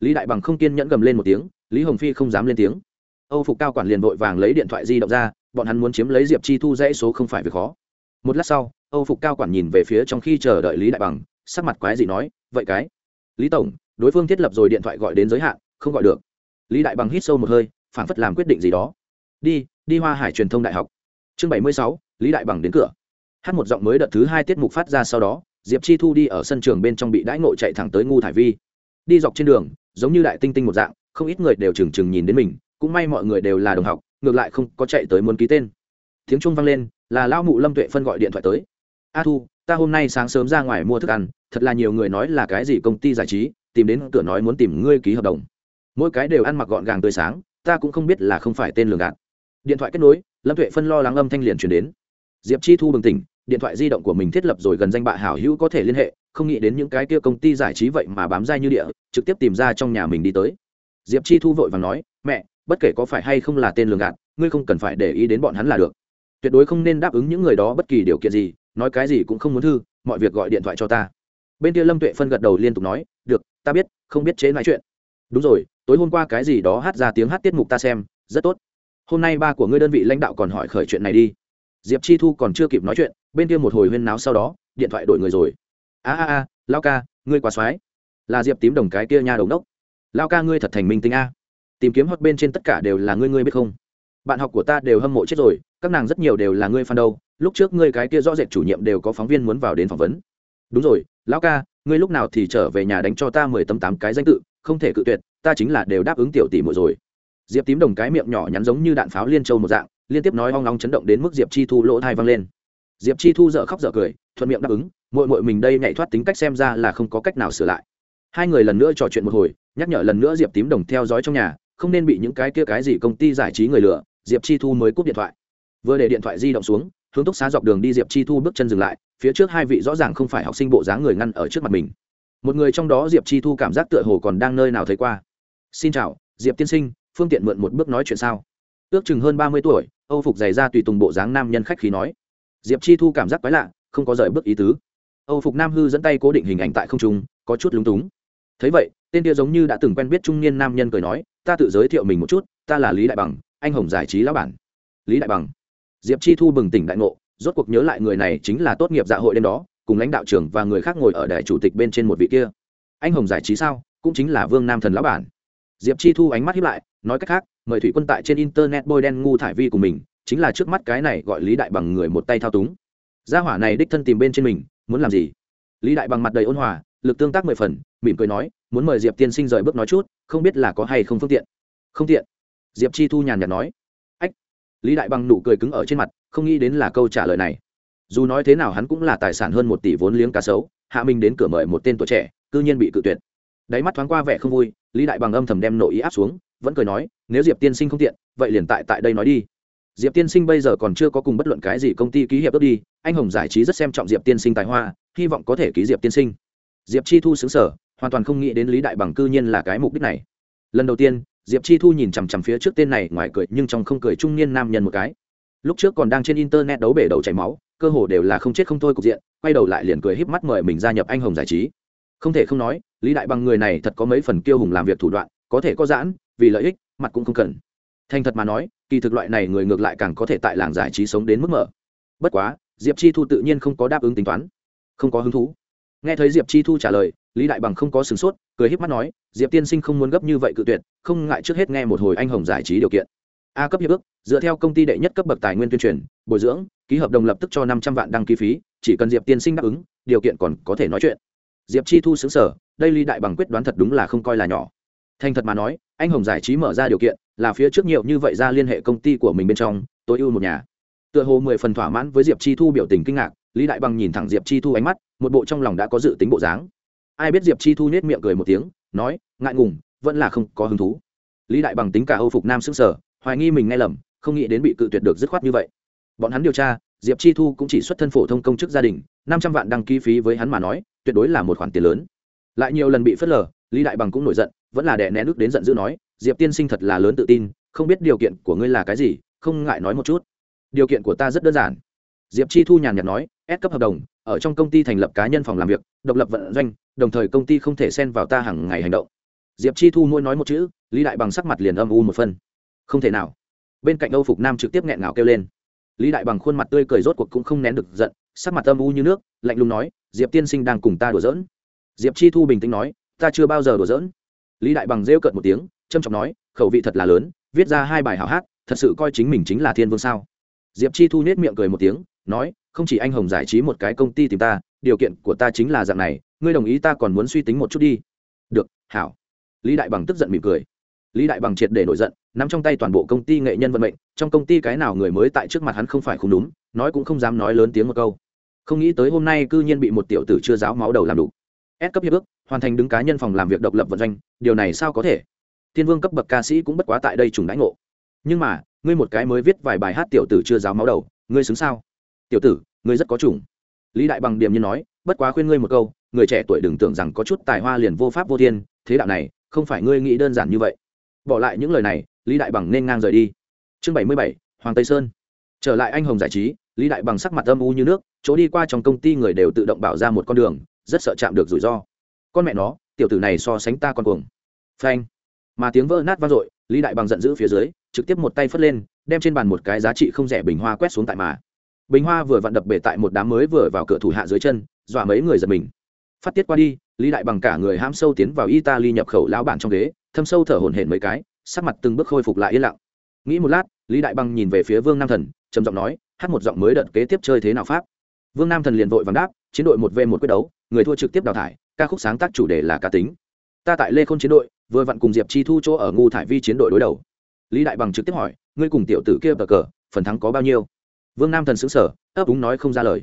Lý đại bằng không kiên nhẫn gầm lên một tiếng, lý hồng phi không dám lên tiếng. Âu phục cao quản liền vội vàng lấy điện thoại di động ra bọn hắn muốn chiếm lấy diệp chi thu dãy số không phải việc khó. Một lát sau, âu phục cao quản nhìn về phía trong khi chờ đợi lý đại bằng, sắc mặt quái gì nói, vậy cái, lý tổng, đối phương thiết lập rồi điện thoại gọi đến giới hạn, không gọi được. Lý đại bằng hít sâu một hơi, phản phất làm quyết định gì đó. Đi đi hoa hải truyền thông đại học. Chương bảy mươi sáu, lý đại bằng đến cửa. Hát một giọng mới đợt thứ hai tiết mục phát ra sau đó, diệp chi thu đi ở sân trường bên trong bị đãi ngộ chạy thẳng tới ngu thải vi. Đi dọc trên đường, giống như đại tinh tinh một dạng, không ít người đều trừng trừng nhìn đến mình, cũng may mọi người đều là đồng học ngược lại không có chạy tới muốn ký tên. Tiếng trung vang lên, là lão mụ lâm tuệ phân gọi điện thoại tới. A thu, ta hôm nay sáng sớm ra ngoài mua thức ăn, thật là nhiều người nói là cái gì công ty giải trí, tìm đến cửa nói muốn tìm ngươi ký hợp đồng. Mỗi cái đều ăn mặc gọn gàng tươi sáng, ta cũng không biết là không phải tên lường gạt. Điện thoại kết nối, lâm tuệ phân lo lắng âm thanh liền chuyển đến. Diệp chi thu bừng tỉnh, điện thoại di động của mình thiết lập rồi gần danh bạ hảo hữu có thể liên hệ, không nghĩ đến những cái kia công ty giải trí vậy mà bám dai như địa, trực tiếp tìm ra trong nhà mình đi tới. Diệp chi thu vội và nói, mẹ bất kể có phải hay không là tên lường gạt, ngươi không cần phải để ý đến bọn hắn là được. Tuyệt đối không nên đáp ứng những người đó bất kỳ điều kiện gì, nói cái gì cũng không muốn thư, mọi việc gọi điện thoại cho ta. Bên kia lâm tuệ phân gật đầu liên tục nói, được, ta biết, không biết chế nói chuyện. Đúng rồi, tối hôm qua cái gì đó hát ra tiếng hát tiết mục ta xem, rất tốt. Hôm nay ba của ngươi đơn vị lãnh đạo còn hỏi khởi chuyện này đi. Diệp chi thu còn chưa kịp nói chuyện, bên kia một hồi huyên náo sau đó, điện thoại đổi người rồi. A a a, lao ca, ngươi quá soái là diệp tím đồng cái kia nha đồng đốc. Lao ca, ngươi thật thành minh tính a tìm kiếm hot bên trên tất cả đều là ngươi ngươi biết không? Bạn học của ta đều hâm mộ chết rồi, các nàng rất nhiều đều là ngươi fan đâu. Lúc trước ngươi cái kia rõ rệt chủ nhiệm đều có phóng viên muốn vào đến phỏng vấn. Đúng rồi, lão ca, ngươi lúc nào thì trở về nhà đánh cho ta mười tấm tám cái danh tự, không thể cự tuyệt, ta chính là đều đáp ứng tiểu tỷ muội rồi. Diệp tím đồng cái miệng nhỏ nhắn giống như đạn pháo liên châu một dạng, liên tiếp nói hoang long chấn động đến mức diệp chi thu lỗ thai văng lên. Diệp chi thu dợ khóc dợ cười, thuận miệng đáp ứng mội mội mình đây nhảy thoát tính cách xem ra là không có cách nào sửa lại. Hai người lần nữa trò chuyện một hồi, nhắc nhở lần nữa diệp tím đồng theo dõi trong nhà không nên bị những cái kia cái gì công ty giải trí người lừa, diệp chi thu mới cúp điện thoại. Vừa để điện thoại di động xuống, hướng túc xá dọc đường đi diệp chi thu bước chân dừng lại, phía trước hai vị rõ ràng không phải học sinh bộ dáng người ngăn ở trước mặt mình. Một người trong đó diệp chi thu cảm giác tựa hồ còn đang nơi nào thấy qua. Xin chào, diệp tiên sinh, phương tiện mượn một bước nói chuyện sao? Ước chừng hơn ba mươi tuổi, âu phục dày ra tùy tùng bộ dáng nam nhân khách khí nói. Diệp chi thu cảm giác quái lạ, không có rời bước ý tứ. Âu phục nam hư dẫn tay cố định hình ảnh tại không trung, có chút lúng túng. Thấy vậy, tên kia giống như đã từng quen biết trung niên nam nhân cười nói ta tự giới thiệu mình một chút, ta là lý đại bằng, anh hồng giải trí lão bản. Lý đại bằng. Diệp chi thu bừng tỉnh đại ngộ, rốt cuộc nhớ lại người này chính là tốt nghiệp dạ hội đêm đó, cùng lãnh đạo trưởng và người khác ngồi ở đài chủ tịch bên trên một vị kia. Anh hồng giải trí sao? Cũng chính là vương nam thần lão bản. Diệp chi thu ánh mắt hiếp lại, nói cách khác, mời thủy quân tại trên internet bôi đen ngu thải vi của mình, chính là trước mắt cái này gọi lý đại bằng người một tay thao túng. Gia hỏa này đích thân tìm bên trên mình, muốn làm gì? Lý đại bằng mặt đầy ôn hòa, lực tương tác mười phần, mỉm cười nói muốn mời diệp tiên sinh rời bước nói chút không biết là có hay không phương tiện không tiện diệp chi thu nhàn nhạt nói ách lý đại bằng nụ cười cứng ở trên mặt không nghĩ đến là câu trả lời này dù nói thế nào hắn cũng là tài sản hơn một tỷ vốn liếng cá sấu hạ minh đến cửa mời một tên tuổi trẻ cư nhiên bị cự tuyệt đáy mắt thoáng qua vẻ không vui lý đại bằng âm thầm đem nội ý áp xuống vẫn cười nói nếu diệp tiên sinh không tiện vậy liền tại tại đây nói đi diệp tiên sinh bây giờ còn chưa có cùng bất luận cái gì công ty ký hiệp ước đi anh hồng giải trí rất xem trọng diệp tiên sinh tài hoa hy vọng có thể ký diệp tiên sinh diệp chi thu xứng sở hoàn toàn không nghĩ đến lý đại bằng cư nhiên là cái mục đích này. Lần đầu tiên, diệp chi thu nhìn chằm chằm phía trước tên này ngoài cười, nhưng trong không cười trung niên nam nhân một cái. Lúc trước còn đang trên internet đấu bể đầu chảy máu, cơ hồ đều là không chết không thôi cục diện, quay đầu lại liền cười híp mắt mời mình gia nhập anh hồng giải trí. Không thể không nói, lý đại bằng người này thật có mấy phần kiêu hùng làm việc thủ đoạn, có thể có giãn, vì lợi ích, mặt cũng không cần. Thành thật mà nói, kỳ thực loại này người ngược lại càng có thể tại làng giải trí sống đến mức mở. Bất quá, diệp chi thu tự nhiên không có đáp ứng tính toán, không có hứng thú nghe thấy diệp chi thu trả lời, lý đại bằng không có sửng sốt, cười híp mắt nói, diệp tiên sinh không muốn gấp như vậy cự tuyệt, không ngại trước hết nghe một hồi anh hồng giải trí điều kiện. A cấp hiệp ước, dựa theo công ty đệ nhất cấp bậc tài nguyên tuyên truyền, bồi dưỡng, ký hợp đồng lập tức cho năm trăm vạn đăng ký phí, chỉ cần diệp tiên sinh đáp ứng, điều kiện còn có thể nói chuyện. Diệp chi thu xứng sở đây lý đại bằng quyết đoán thật đúng là không coi là nhỏ. Thành thật mà nói, anh hồng giải trí mở ra điều kiện, là phía trước nhiều như vậy ra liên hệ công ty của mình bên trong, tối ưu một nhà. Tựa hồ mười phần thỏa mãn với diệp chi thu biểu tình kinh ngạc, lý đại bằng nhìn thẳng diệp chi thu ánh mắt một bộ trong lòng đã có dự tính bộ dáng. Ai biết diệp chi thu nết miệng cười một tiếng, nói, ngại ngùng, vẫn là không có hứng thú. Lý đại bằng tính cả âu phục nam xứng sở hoài nghi mình nghe lầm, không nghĩ đến bị cự tuyệt được dứt khoát như vậy. Bọn hắn điều tra, diệp chi thu cũng chỉ xuất thân phổ thông công chức gia đình, năm trăm vạn đăng ký phí với hắn mà nói, tuyệt đối là một khoản tiền lớn. Lại nhiều lần bị phớt lờ, lý đại bằng cũng nổi giận, vẫn là đè né nước đến giận dữ nói, diệp tiên sinh thật là lớn tự tin, không biết điều kiện của ngươi là cái gì, không ngại nói một chút. Điều kiện của ta rất đơn giản. Diệp chi thu nhàn nhạt nói ép cấp hợp đồng ở trong công ty thành lập cá nhân phòng làm việc, độc lập vận doanh, đồng thời công ty không thể xen vào ta hàng ngày hành động. Diệp chi thu mỗi nói một chữ, lý đại bằng sắc mặt liền âm u một phân không thể nào. Bên cạnh âu phục nam trực tiếp nghẹn ngào kêu lên. Lý đại bằng khuôn mặt tươi cười rốt cuộc cũng không nén được giận, sắc mặt âm u như nước, lạnh lùng nói, diệp tiên sinh đang cùng ta đùa giỡn. Diệp chi thu bình tĩnh nói, ta chưa bao giờ đùa giỡn. Lý đại bằng rêu cợt một tiếng trâm trọng nói, khẩu vị thật là lớn, viết ra hai bài hảo hát, thật sự coi chính mình chính là thiên vương sao. Diệp chi thu nết miệng cười một tiếng, nói không chỉ anh hồng giải trí một cái công ty tìm ta, điều kiện của ta chính là dạng này, ngươi đồng ý ta còn muốn suy tính một chút đi. Được, hảo. Lý đại bằng tức giận mỉm cười. Lý đại bằng triệt để nổi giận, nắm trong tay toàn bộ công ty nghệ nhân vận mệnh, trong công ty cái nào người mới tại trước mặt hắn không phải không đúng, nói cũng không dám nói lớn tiếng một câu. Không nghĩ tới hôm nay cư nhiên bị một tiểu tử chưa giáo máu đầu làm đủ. Ép cấp hiệp ước, hoàn thành đứng cá nhân phòng làm việc độc lập vận doanh, điều này sao có thể? Thiên vương cấp bậc ca sĩ cũng bất quá tại đây trùng đãi ngộ. Nhưng mà, ngươi một cái mới viết vài bài hát tiểu tử chưa giáo máu đầu, ngươi xứng sao? Tiểu tử, ngươi rất có chủng. Lý đại bằng điềm như nói, bất quá khuyên ngươi một câu, người trẻ tuổi đừng tưởng rằng có chút tài hoa liền vô pháp vô thiên, thế đạo này, không phải ngươi nghĩ đơn giản như vậy. Bỏ lại những lời này, lý đại bằng nên ngang rời đi. Chương bảy mươi bảy, hoàng tây sơn. Trở lại anh hồng giải trí, lý đại bằng sắc mặt âm u như nước, chỗ đi qua trong công ty người đều tự động bảo ra một con đường, rất sợ chạm được rủi ro. Con mẹ nó, tiểu tử này so sánh ta con cuồng. Phanh. Mà tiếng vỡ nát vang dội, lý đại bằng giận dữ phía dưới, trực tiếp một tay phất lên, đem trên bàn một cái giá trị không rẻ bình hoa quét xuống tại mà bình hoa vừa vặn đập bể tại một đám mới vừa vào cửa thủ hạ dưới chân, dọa mấy người giật mình. Phát tiết qua đi, lý đại bằng cả người ham sâu tiến vào italy nhập khẩu lão bản trong ghế, thâm sâu thở hổn hển mấy cái, sắc mặt từng bước khôi phục lại yên lặng. Nghĩ một lát, lý đại bằng nhìn về phía vương nam thần, trầm giọng nói, hát một giọng mới đợt kế tiếp chơi thế nào pháp? Vương nam thần liền vội vàng đáp, chiến đội một v một quyết đấu, người thua trực tiếp đào thải, ca khúc sáng tác chủ đề là cá tính. Ta tại lê khôn chiến đội, vừa vặn cùng diệp chi thu chỗ ở ngu thải vi chiến đội đối đầu. Lý đại bằng trực tiếp hỏi, ngươi cùng tiểu tử kia bờ cờ, phần thắng có bao nhiêu? Vương nam thần xứng sở ấp úng nói không ra lời.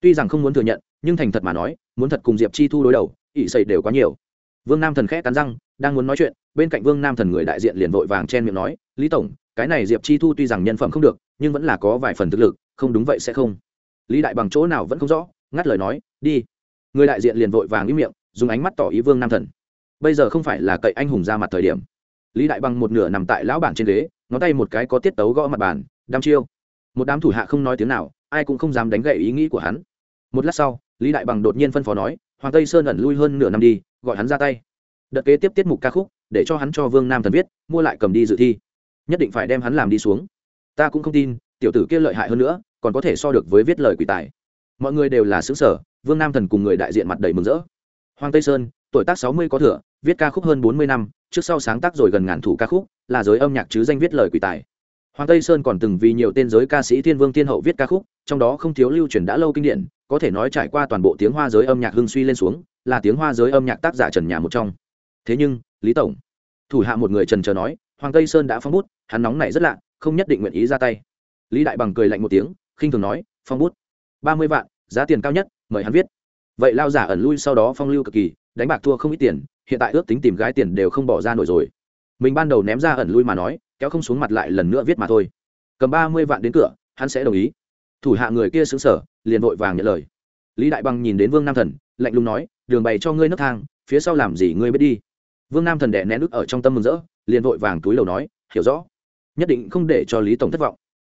Tuy rằng không muốn thừa nhận, nhưng thành thật mà nói, muốn thật cùng diệp chi thu đối đầu ỵ sậy đều quá nhiều. Vương nam thần khẽ cắn răng, đang muốn nói chuyện, bên cạnh vương nam thần người đại diện liền vội vàng chen miệng nói, lý tổng, cái này diệp chi thu tuy rằng nhân phẩm không được, nhưng vẫn là có vài phần thực lực, không đúng vậy sẽ không. Lý đại bằng chỗ nào vẫn không rõ, ngắt lời nói, đi. Người đại diện liền vội vàng ý miệng, dùng ánh mắt tỏ ý vương nam thần. Bây giờ không phải là cậy anh hùng ra mặt thời điểm. Lý đại bằng một nửa nằm tại lão bản trên ghế, ngón tay một cái có tiết tấu gõ mặt bàn, đăm chiêu một đám thủ hạ không nói tiếng nào, ai cũng không dám đánh gậy ý nghĩ của hắn. Một lát sau, lý đại bằng đột nhiên phân phó nói, hoàng tây sơn ẩn lui hơn nửa năm đi, gọi hắn ra tay. Đợt kế tiếp tiết mục ca khúc, để cho hắn cho vương nam thần viết, mua lại cầm đi dự thi. Nhất định phải đem hắn làm đi xuống. Ta cũng không tin, tiểu tử kia lợi hại hơn nữa, còn có thể so được với viết lời quỷ tài. Mọi người đều là xứ sở vương nam thần cùng người đại diện mặt đầy mừng rỡ. Hoàng tây sơn, tuổi tác sáu mươi có thừa, viết ca khúc hơn bốn mươi năm, trước sau sáng tác rồi gần ngàn thủ ca khúc, là giới âm nhạc chứ danh viết lời quỷ tài hoàng tây sơn còn từng vì nhiều tên giới ca sĩ thiên vương thiên hậu viết ca khúc, trong đó không thiếu lưu truyền đã lâu kinh điển, có thể nói trải qua toàn bộ tiếng hoa giới âm nhạc hưng suy lên xuống, là tiếng hoa giới âm nhạc tác giả trần nhà một trong. Thế nhưng, lý tổng, thủ hạ một người trần chờ nói, hoàng tây sơn đã phong bút, hắn nóng này rất lạ, không nhất định nguyện ý ra tay. Lý đại bằng cười lạnh một tiếng, khinh thường nói, phong bút, ba mươi vạn, giá tiền cao nhất, mời hắn viết. Vậy lao giả ẩn lui sau đó phong lưu cực kỳ, đánh bạc thua không ít tiền, hiện tại ước tính tìm gái tiền đều không bỏ ra nổi rồi. Mình ban đầu ném ra ẩn lui mà nói kéo không xuống mặt lại lần nữa viết mà thôi. Cầm ba mươi vạn đến cửa, hắn sẽ đồng ý. Thủ hạ người kia xứng sở liền vội vàng nhận lời. Lý đại bằng nhìn đến vương nam thần, lạnh lùng nói, đường bày cho ngươi nấc thang, phía sau làm gì ngươi biết đi. Vương nam thần đẻ nén ức ở trong tâm mừng rỡ, liền vội vàng túi lầu nói, hiểu rõ. Nhất định không để cho lý tổng thất vọng.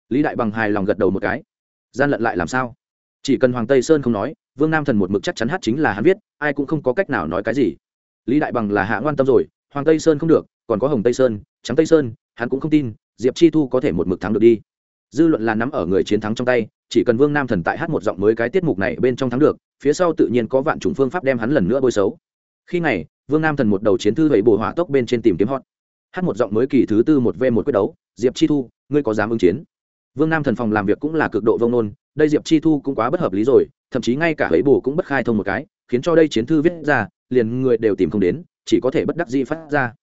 Lý đại bằng hài lòng gật đầu một cái. Gian lận lại làm sao? Chỉ cần hoàng tây sơn không nói, vương nam thần một mực chắc chắn hát chính là hắn viết, ai cũng không có cách nào nói cái gì. Lý đại bằng là hạ ngoan tâm rồi, hoàng tây sơn không được, còn có hồng tây sơn, trắng tây sơn hắn cũng không tin, diệp chi thu có thể một mực thắng được đi. Dư luận là nắm ở người chiến thắng trong tay, chỉ cần vương nam thần tại hát một giọng mới cái tiết mục này bên trong thắng được, phía sau tự nhiên có vạn chủng phương pháp đem hắn lần nữa bôi xấu. Khi này vương nam thần một đầu chiến thư vậy bổ hỏa tốc bên trên tìm kiếm hot. Hát một giọng mới kỳ thứ tư một v một quyết đấu, diệp chi thu, ngươi có dám ứng chiến? Vương nam thần phòng làm việc cũng là cực độ vông nôn đây diệp chi thu cũng quá bất hợp lý rồi, thậm chí ngay cả ấy bổ cũng bất khai thông một cái, khiến cho đây chiến thư viết ra, liền người đều tìm không đến, chỉ có thể bất đắc dĩ phát ra.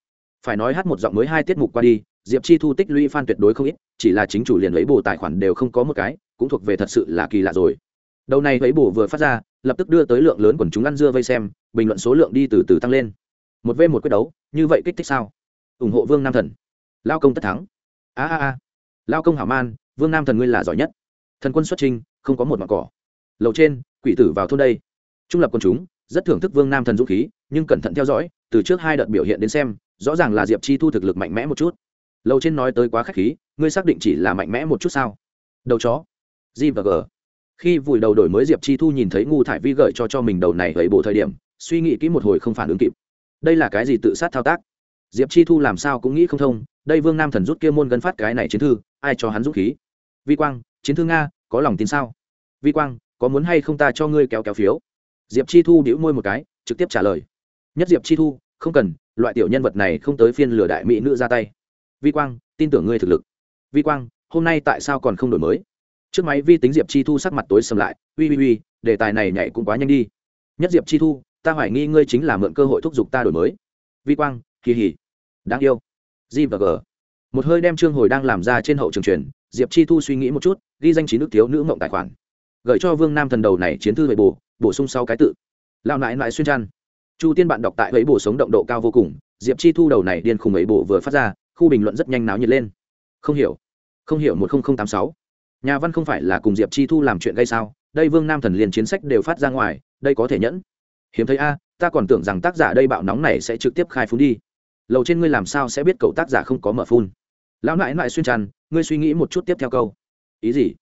Phải nói hát một giọng mới hai tiết mục qua đi diệp chi thu tích lũy fan tuyệt đối không ít, chỉ là chính chủ liền lấy bồ tài khoản đều không có một cái, cũng thuộc về thật sự là kỳ lạ rồi. Đầu này lấy bồ vừa phát ra, lập tức đưa tới lượng lớn quần chúng ăn dưa vây xem, bình luận số lượng đi từ từ tăng lên. Một v một quyết đấu, như vậy kích thích sao? Ủng hộ vương nam thần. Lao công tất thắng. A a a. Lao công hảo man, vương nam thần ngươi là giỏi nhất. Thần quân xuất trinh không có một mặt cỏ. Lầu trên, quỷ tử vào thôn đây. Trung lập quần chúng, rất thưởng thức vương nam thần dũng khí, nhưng cẩn thận theo dõi, từ trước hai đợt biểu hiện đến xem, rõ ràng là diệp chi thu thực lực mạnh mẽ một chút lầu trên nói tới quá k h á c h khí, ngươi xác định chỉ là mạnh mẽ một chút sao? Đầu chó. G và g. Khi vùi đầu đổi mới diệp chi thu nhìn thấy ngu thải vi gợi cho cho mình đầu này gậy bộ thời điểm, suy nghĩ kỹ một hồi không phản ứng kịp. Đây là cái gì tự sát thao tác? Diệp chi thu làm sao cũng nghĩ không thông, đây vương nam thần rút kia môn gân phát cái này chiến thư, ai cho hắn dũng khí? Vi quang, chiến thư nga, có lòng tin sao? Vi quang, có muốn hay không ta cho ngươi kéo kéo phiếu? Diệp chi thu đĩu môi một cái, trực tiếp trả lời. Nhất diệp chi thu, không cần, loại tiểu nhân vật này không tới phiên lừa đại mỹ nữ ra tay vi quang, tin tưởng ngươi thực lực. Vi quang, hôm nay tại sao còn không đổi mới? Trước máy vi tính diệp chi thu sắc mặt tối sầm lại ui ui ui đề tài này nhảy cũng quá nhanh đi. Nhất diệp chi thu, ta hoài nghi ngươi chính là mượn cơ hội thúc giục ta đổi mới. Vi quang, kỳ hỉ, đáng yêu. G và g. Một hơi đem trương hồi đang làm ra trên hậu trường truyền, diệp chi thu suy nghĩ một chút, ghi danh trí nước thiếu nữ mộng tài khoản. Gửi cho vương nam thần đầu này chiến thư về bổ bổ sung sau cái tự. Lao nại nại xuyên trăn. Chu tiên bạn đọc tại ấy bổ sống động độ cao vô cùng, diệp chi thu đầu này điên khùng ấy bổ vừa phát ra khu bình luận rất nhanh náo nhiệt lên. Không hiểu. Không hiểu một nghìn tám sáu. Nhà văn không phải là cùng diệp chi thu làm chuyện gây sao, đây vương nam thần liền chiến sách đều phát ra ngoài, đây có thể nhẫn. Hiếm thấy a, ta còn tưởng rằng tác giả đây bạo nóng này sẽ trực tiếp khai phun đi. Lầu trên ngươi làm sao sẽ biết cậu tác giả không có mở phun? Lão nại nại xuyên tràn, ngươi suy nghĩ một chút tiếp theo câu. Ý gì?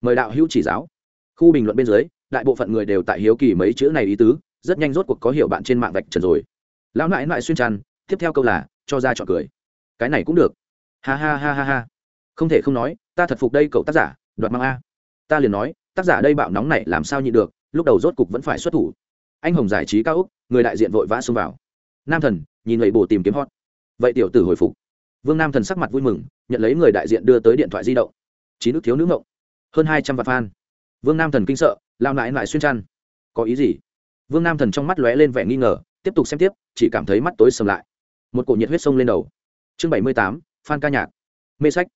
Mời đạo hữu chỉ giáo. Khu bình luận bên dưới, đại bộ phận người đều tại hiếu kỳ mấy chữ này ý tứ, rất nhanh rốt cuộc có hiểu bạn trên mạng vạch trần rồi. Lão nại nại xuyên tràn, tiếp theo câu là, cho ra chọn cười cái này cũng được. Ha ha ha ha ha. Không thể không nói, ta thật phục đây cậu tác giả, đoạt mang a. Ta liền nói, tác giả đây bạo nóng này làm sao nhịn được, lúc đầu rốt cục vẫn phải xuất thủ. Anh hồng giải trí cao úc, người đại diện vội vã xông vào. Nam thần, nhìn lầy bồ tìm kiếm hot. Vậy tiểu tử hồi phục. Vương nam thần sắc mặt vui mừng, nhận lấy người đại diện đưa tới điện thoại di động. Chín nước thiếu nữ ngộng. Hơn hai trăm vạn fan. Vương nam thần kinh sợ, lao nại lại xuyên chăn. Có ý gì? Vương nam thần trong mắt lóe lên vẻ nghi ngờ, tiếp tục xem tiếp, chỉ cảm thấy mắt tối sầm lại. Một cổ nhiệt huyết sông lên đầu chương bảy mươi tám, phan ca nhạc. Mê sách.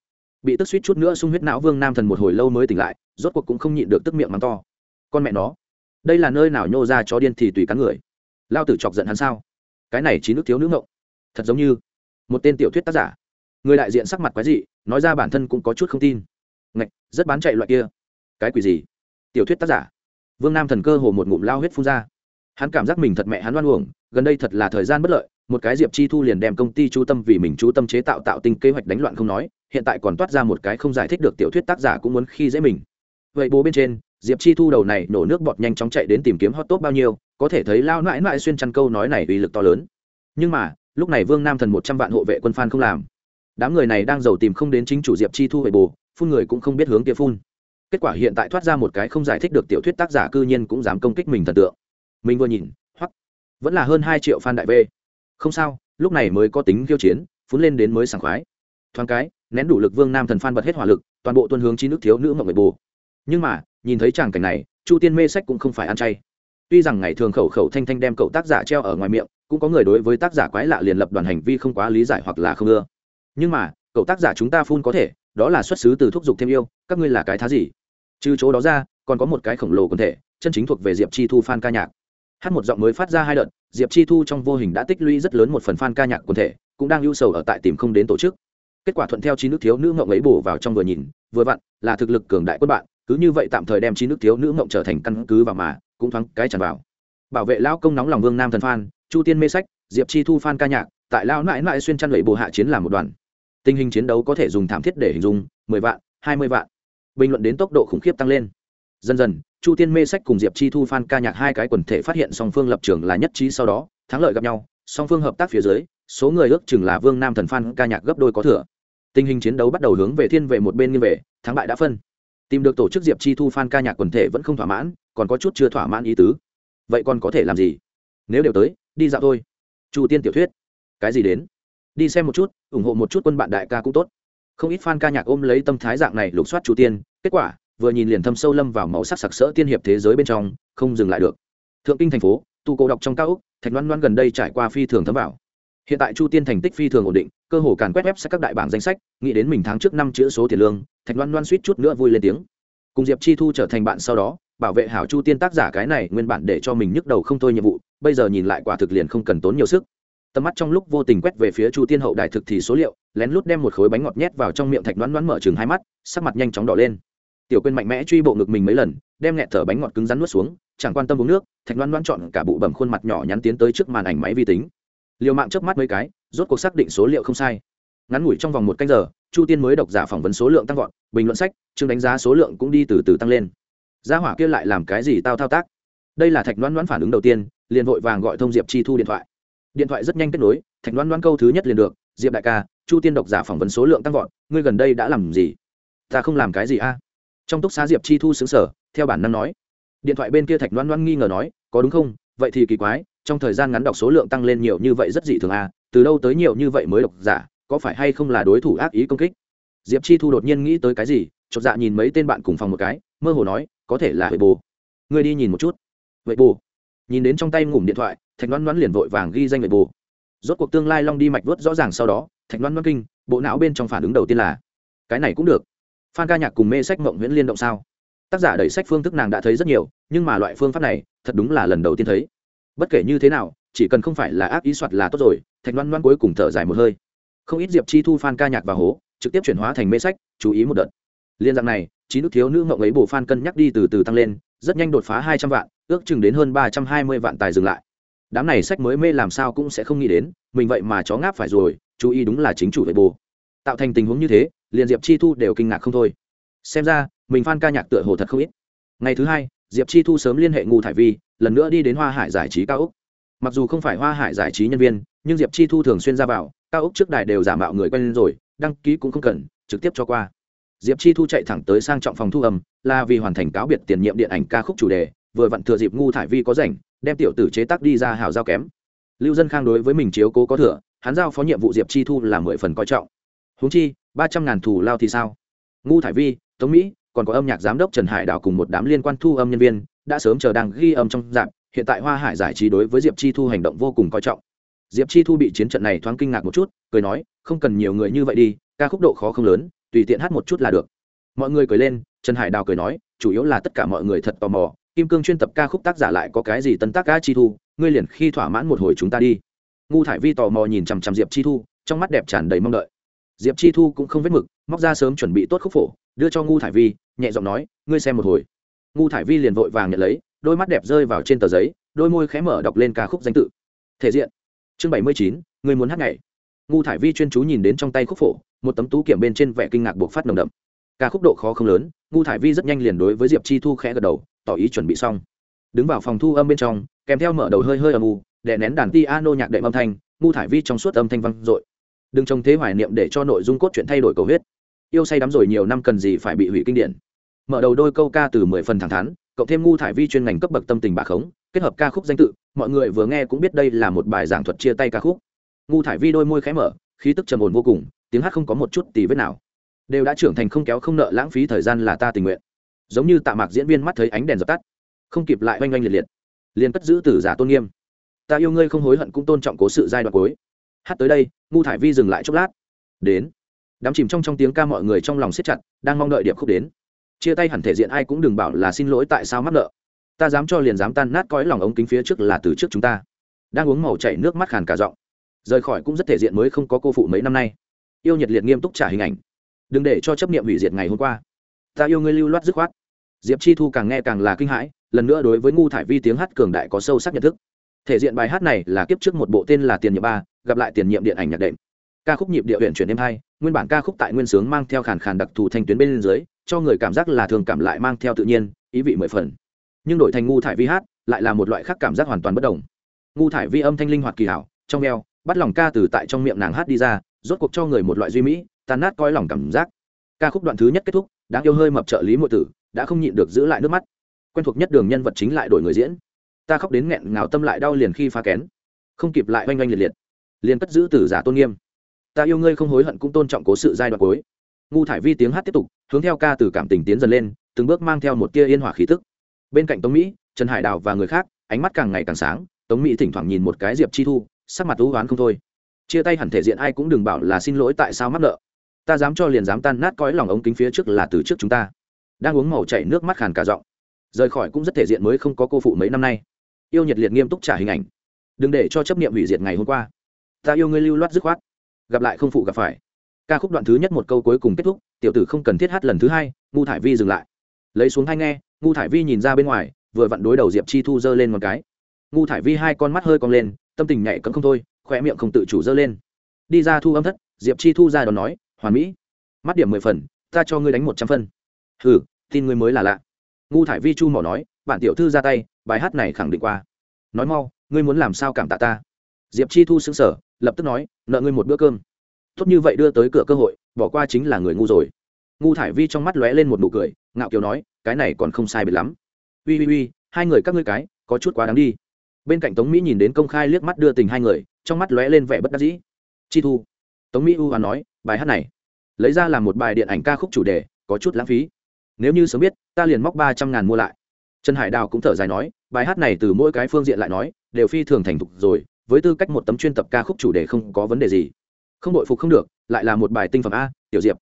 Bị tức suýt chút nữa sung huyết não vương nam thần một hồi lâu mới tỉnh lại, rốt cuộc cũng không nhịn được tức miệng mắng to. Con mẹ nó, đây là nơi nào nhô ra chó điên thì tùy cắn người. Lao tử chọc giận hắn sao? Cái này chỉ nước thiếu nữ ngộng. Thật giống như một tên tiểu thuyết tác giả. Người đại diện sắc mặt quái dị, nói ra bản thân cũng có chút không tin. Ngạch, rất bán chạy loại kia. Cái quỷ gì? Tiểu thuyết tác giả. Vương nam thần cơ hồ một ngụm lao huyết phun ra. Hắn cảm giác mình thật mẹ hắn oan uổng, gần đây thật là thời gian bất lợi một cái diệp chi thu liền đem công ty chú tâm vì mình chú tâm chế tạo tạo tinh kế hoạch đánh loạn không nói, hiện tại còn toát ra một cái không giải thích được tiểu thuyết tác giả cũng muốn khi dễ mình. Vậy bố bên trên, diệp chi thu đầu này nổ nước bọt nhanh chóng chạy đến tìm kiếm hot top bao nhiêu, có thể thấy lao mãi mãi xuyên chăn câu nói này uy lực to lớn. Nhưng mà, lúc này vương nam thần một trăm vạn hộ vệ quân phan không làm. Đám người này đang giàu tìm không đến chính chủ diệp chi thu vậy bồ, phun người cũng không biết hướng kia phun. Kết quả hiện tại thoát ra một cái không giải thích được tiểu thuyết tác giả cư nhiên cũng dám công kích mình thần tượng. Mình vừa nhìn hoặc vẫn là hơn hai triệu fan đại v không sao, lúc này mới có tính khiêu chiến phun lên đến mới sảng khoái. Thoáng cái, nén đủ lực vương nam thần phan bật hết hỏa lực, toàn bộ tuân hướng chi nước thiếu nữ mộng người bù. nhưng mà, nhìn thấy tràng cảnh này, chu tiên mê sách cũng không phải ăn chay. Tuy rằng ngày thường khẩu khẩu thanh thanh đem cậu tác giả treo ở ngoài miệng, cũng có người đối với tác giả quái lạ liền lập đoàn hành vi không quá lý giải hoặc là không ưa. Nhưng mà, cậu tác giả chúng ta phun có thể, đó là xuất xứ từ thúc giục thêm yêu, các ngươi là cái thá gì? Trừ chỗ đó ra, còn có một cái khổng lồ quần thể, chân chính thuộc về diệp chi thu phan ca nhạc hát một giọng mới phát ra hai đợt, diệp chi thu trong vô hình đã tích lũy rất lớn một phần f ca nhạc quần thể, cũng đang ưu sầu ở tại tìm không đến tổ chức. Kết quả thuận theo chi nước thiếu nữ ngộng ấy bổ vào trong vừa nhìn, vừa vặn, là thực lực cường đại quân bạn, cứ như vậy tạm thời đem chi nước thiếu nữ ngộng trở thành căn cứ vào mà, cũng thoáng cái tràn vào. Bảo vệ lao công nóng lòng vương nam thần phan chu tiên mê sách, diệp chi thu phan ca nhạc, tại lao mãi mãi xuyên chăn lẩy bồ hạ chiến làm một đoàn. Tình hình chiến đấu có thể dùng thảm thiết để hình dung, mười vạn, hai mươi vạn. Bình luận đến tốc độ khủng khiếp tăng lên. Dần dần chu tiên mê sách cùng diệp chi thu phan ca nhạc hai cái quần thể phát hiện song phương lập trường là nhất trí sau đó, thắng lợi gặp nhau, song phương hợp tác phía dưới, số người ước chừng là vương nam thần phan ca nhạc gấp đôi có thừa. Tình hình chiến đấu bắt đầu hướng về thiên về một bên như về, thắng bại đã phân. Tìm được tổ chức diệp chi thu phan ca nhạc quần thể vẫn không thỏa mãn, còn có chút chưa thỏa mãn ý tứ. Vậy còn có thể làm gì? Nếu đều tới, đi dạo thôi. Chu tiên tiểu thuyết. Cái gì đến? Đi xem một chút, ủng hộ một chút quân bạn đại ca cũng tốt. Không ít fan ca nhạc ôm lấy tâm thái dạng này lục soát chu tiên, kết quả vừa nhìn liền thâm sâu lâm vào màu sắc sặc sỡ tiên hiệp thế giới bên trong, không dừng lại được. Thượng kinh thành phố, tu cổ đọc trong cao úc, thạch loan loan gần đây trải qua phi thường thấm vào. Hiện tại chu tiên thành tích phi thường ổn định, cơ hồ càn quét web sẽ các đại bảng danh sách, nghĩ đến mình tháng trước năm chữ số tiền lương, thạch loan loan suýt chút nữa vui lên tiếng. Cùng diệp chi thu trở thành bạn sau đó, bảo vệ hảo chu tiên tác giả cái này nguyên bản để cho mình nhức đầu không thôi nhiệm vụ, bây giờ nhìn lại quả thực liền không cần tốn nhiều sức. Tầm mắt trong lúc vô tình quét về phía chu tiên hậu đại thực thì số liệu, lén lút đem một khối bánh ngọt nhét vào trong miệng thạch đoán đoán mở chừng hai mắt, sắc mặt nhanh chóng đỏ lên tiểu quên mạnh mẽ truy bộ ngực mình mấy lần, đem nghẹt thở bánh ngọt cứng rắn nuốt xuống, chẳng quan tâm uống nước, thạch loan loan chọn cả bụ bẩm khuôn mặt nhỏ nhắn tiến tới trước màn ảnh máy vi tính. Liều mạng trước mắt mấy cái, rốt cuộc xác định số liệu không sai. Ngắn ngủi trong vòng một canh giờ, chu tiên mới độc giả phỏng vấn số lượng tăng vọt, bình luận sách, chương đánh giá số lượng cũng đi từ từ tăng lên. Gia hỏa kia lại làm cái gì tao thao tác? Đây là thạch loan loan phản ứng đầu tiên, liền vội vàng gọi thông diệp chi thu điện thoại. Điện thoại rất nhanh kết nối, thạch loan loan câu thứ nhất liền được, diệp đại ca, chu tiên độc giả phỏng vấn số lượng tăng vọt, ngươi gần đây đã làm gì? Ta không làm cái gì a trong túc xá diệp chi thu xứng sở theo bản năng nói. Điện thoại bên kia thạch loan loan nghi ngờ nói, có đúng không? Vậy thì kỳ quái, trong thời gian ngắn đọc số lượng tăng lên nhiều như vậy rất dị thường à từ đâu tới nhiều như vậy mới độc giả, có phải hay không là đối thủ ác ý công kích? Diệp chi thu đột nhiên nghĩ tới cái gì, chột dạ nhìn mấy tên bạn cùng phòng một cái, mơ hồ nói, có thể là huệ bồ. Ngươi đi nhìn một chút. Vậy bồ? Nhìn đến trong tay ngủm điện thoại, thạch loan loan liền vội vàng ghi danh vậy bồ. Rốt cuộc tương lai long đi mạch vớt rõ ràng sau đó, thạch loan loan kinh, bộ não bên trong phản ứng đầu tiên là, cái này cũng được phan ca nhạc cùng mê sách mộng nguyễn liên động sao? Tác giả đẩy sách phương thức nàng đã thấy rất nhiều, nhưng mà loại phương pháp này, thật đúng là lần đầu tiên thấy. Bất kể như thế nào, chỉ cần không phải là ác ý soạt là tốt rồi, thạch Loan Loan cuối cùng thở dài một hơi. Không ít diệp chi thu, phan ca nhạc và hố, trực tiếp chuyển hóa thành mê sách, chú ý một đợt. Liên dạng này, chín nước thiếu nữ mộng ấy bổ phan cân nhắc đi từ từ tăng lên, rất nhanh đột phá hai trăm vạn, ước chừng đến hơn ba trăm hai mươi vạn tài dừng lại. Đám này sách mới mê làm sao cũng sẽ không nghĩ đến, mình vậy mà chó ngáp phải rồi, chú ý đúng là chính chủ vệ bồ tạo thành tình huống như thế liền diệp chi thu đều kinh ngạc không thôi. Xem ra, mình phan ca nhạc tựa hồ thật không ít. Ngày thứ hai, diệp chi thu sớm liên hệ ngụ thải vi, lần nữa đi đến hoa hải giải trí cao úc mặc dù không phải hoa hải giải trí nhân viên, nhưng diệp chi thu thường xuyên ra vào, cao úc trước đài đều giả mạo người quen lên rồi, đăng ký cũng không cần, trực tiếp cho qua. Diệp chi thu chạy thẳng tới sang trọng phòng thu âm, là vì hoàn thành cáo biệt tiền nhiệm điện ảnh ca khúc chủ đề, vừa vặn thừa dịp ngu thải vi có rảnh, đem tiểu tử chế tác đi ra hào giao kém. Lưu dân khang đối với mình chiếu cố có thừa, hắn giao phó nhiệm vụ diệp chi thu là mười phần coi trọng. Húng chi ba trăm ngàn thù lao thì sao? Ngu thải vi, tống mỹ, còn có âm nhạc giám đốc trần hải đào cùng một đám liên quan thu âm nhân viên, đã sớm chờ đang ghi âm trong dạp hiện tại hoa hải giải trí đối với diệp chi thu hành động vô cùng coi trọng. Diệp chi thu bị chiến trận này thoáng kinh ngạc một chút, cười nói, không cần nhiều người như vậy đi, ca khúc độ khó không lớn, tùy tiện hát một chút là được. Mọi người cười lên, trần hải đào cười nói, chủ yếu là tất cả mọi người thật tò mò, kim cương chuyên tập ca khúc tác giả lại có cái gì tân tác ca chi thu, ngươi liền khi thỏa mãn một hồi chúng ta đi. Ngu thải vi tò mò nhìn chằm chằm diệp chi thu, trong mắt đẹp tràn đầy mong đợi diệp chi thu cũng không vết mực, móc ra sớm chuẩn bị tốt khúc phổ, đưa cho ngu thải vi, nhẹ giọng nói, ngươi xem một hồi. Ngu thải vi liền vội vàng nhận lấy, đôi mắt đẹp rơi vào trên tờ giấy, đôi môi khẽ mở đọc lên ca khúc danh tự. Thể diện. Chương bảy mươi chín, ngươi muốn hát ngày ngu thải vi chuyên chú nhìn đến trong tay khúc phổ, một tấm tú kiểm bên trên vẻ kinh ngạc buộc phát nồng đậm. Ca khúc độ khó không lớn, ngu thải vi rất nhanh liền đối với diệp chi thu khẽ gật đầu, tỏ ý chuẩn bị xong. Đứng vào phòng thu âm bên trong, kèm theo mở đầu hơi hơi âm u để nén đàn piano nhạc đệm âm thanh, ngu thải vi trong suốt âm thanh vang dội đừng trông thế hoài niệm để cho nội dung cốt truyện thay đổi cầu huyết. Yêu say đắm rồi nhiều năm cần gì phải bị hủy kinh điển. Mở đầu đôi câu ca từ mười phần thẳng thắn, cộng thêm ngu thải vi chuyên ngành cấp bậc tâm tình bà khống, kết hợp ca khúc danh tự, mọi người vừa nghe cũng biết đây là một bài giảng thuật chia tay ca khúc. Ngu thải vi đôi môi khẽ mở, khí tức trầm ổn vô cùng, tiếng hát không có một chút tì vết nào. Đều đã trưởng thành không kéo không nợ lãng phí thời gian là ta tình nguyện. Giống như tạ mạc diễn viên mắt thấy ánh đèn dập tắt, không kịp lại oanh oanh liệt liệt, liền cất giữ từ giả tôn nghiêm. Ta yêu ngươi không hối hận cũng tôn trọng cố sự giai đoạn cuối hát tới đây, ngu thải vi dừng lại chốc lát. Đến. Đám chìm trong trong tiếng ca mọi người trong lòng siết chặt, đang mong đợi điệp khúc đến. Chia tay hẳn thể diện ai cũng đừng bảo là xin lỗi tại sao mắc nợ. Ta dám cho liền dám tan nát cõi lòng ống kính phía trước là từ trước chúng ta. Đang uống màu chảy nước mắt khàn cả giọng. Rời khỏi cũng rất thể diện mới không có cô phụ mấy năm nay. Yêu nhiệt liệt nghiêm túc trả hình ảnh. Đừng để cho chấp niệm hủy diệt ngày hôm qua. Ta yêu ngươi lưu loát dứt khoát. Diệp chi thu càng nghe càng là kinh hãi, lần nữa đối với ngu thải vi tiếng hát cường đại có sâu sắc nhận thức. Thể diện bài hát này là kiếp trước một bộ tên là tiền nhiệm ba gặp lại tiền nhiệm điện ảnh nhạc đệm. Ca khúc nhịp điệu huyện chuyển đêm hai nguyên bản ca khúc tại nguyên sướng mang theo khàn khàn đặc thù thanh tuyến bên dưới, cho người cảm giác là thường cảm lại mang theo tự nhiên, ý vị mười phần. Nhưng đổi thành ngu thải vi hát, lại là một loại khác cảm giác hoàn toàn bất đồng. Ngu thải vi âm thanh linh hoạt kỳ hảo, trong veo bắt lòng ca từ tại trong miệng nàng hát đi ra, rốt cuộc cho người một loại duy mỹ tàn nát coi lòng cảm giác. Ca khúc đoạn thứ nhất kết thúc, đáng yêu hơi mập trợ lý mộ tử, đã không nhịn được giữ lại nước mắt. Quen thuộc nhất đường nhân vật chính lại đổi người diễn. Ta khóc đến nghẹn ngào tâm lại đau liền khi phá kén. Không kịp lại oanh oanh liệt liệt liền cất giữ tử giả tôn nghiêm. Ta yêu ngươi không hối hận cũng tôn trọng cố sự giai đoạn cuối. Ngu thải vi tiếng hát tiếp tục, hướng theo ca từ cảm tình tiến dần lên, từng bước mang theo một tia yên hỏa khí tức. Bên cạnh tống mỹ, trần hải đào và người khác, ánh mắt càng ngày càng sáng, tống mỹ thỉnh thoảng nhìn một cái diệp chi thu, sắc mặt thú oán không thôi. Chia tay hẳn thể diện ai cũng đừng bảo là xin lỗi tại sao mắc nợ. Ta dám cho liền dám tan nát cõi lòng ống kính phía trước là từ trước chúng ta. Đang uống màu chảy nước mắt khàn cả giọng. Rời khỏi cũng rất thể diện mới không có cô phụ mấy năm nay. Yêu nhiệt liệt nghiêm túc trả hình ảnh. Đừng để cho chấp niệm hủy diệt ngày hôm qua ta yêu ngươi lưu loát dứt khoát. Gặp lại không phụ gặp phải. Ca khúc đoạn thứ nhất một câu cuối cùng kết thúc, tiểu tử không cần thiết hát lần thứ hai, ngu thải vi dừng lại. Lấy xuống hai nghe, ngu thải vi nhìn ra bên ngoài, vừa vặn đối đầu diệp chi thu giơ lên một cái. Ngu thải vi hai con mắt hơi cong lên, tâm tình nhảy cấm không thôi khỏe miệng không tự chủ giơ lên. Đi ra thu âm thất, diệp chi thu ra đón nói, hoàn mỹ, mắt điểm mười phần, ta cho ngươi đánh một trăm phân. Ừ tin ngươi mới là lạ. Ngu thải vi chu mỏ nói, bản tiểu thư ra tay, bài hát này khẳng định qua. Nói mau, ngươi muốn làm sao cảm tạ ta? Diệp chi thu xứng sở lập tức nói, nợ ngươi một bữa cơm. Tốt như vậy đưa tới cửa cơ hội, bỏ qua chính là người ngu rồi. Ngu thải vi trong mắt lóe lên một nụ cười, ngạo kiều nói, cái này còn không sai biệt lắm. Ui ui ui hai người các ngươi cái, có chút quá đáng đi. Bên cạnh tống mỹ nhìn đến công khai liếc mắt đưa tình hai người, trong mắt lóe lên vẻ bất đắc dĩ. Chi thu. Tống mỹ u hoàn nói, bài hát này, lấy ra làm một bài điện ảnh ca khúc chủ đề, có chút lãng phí. Nếu như sớm biết, ta liền móc ba trăm ngàn mua lại. Trần hải đào cũng thở dài nói, bài hát này từ mỗi cái phương diện lại nói, đều phi thường thành thục rồi với tư cách một tấm chuyên tập ca khúc chủ đề không có vấn đề gì. Không đội phục không được, lại là một bài tinh phẩm a, tiểu diệp.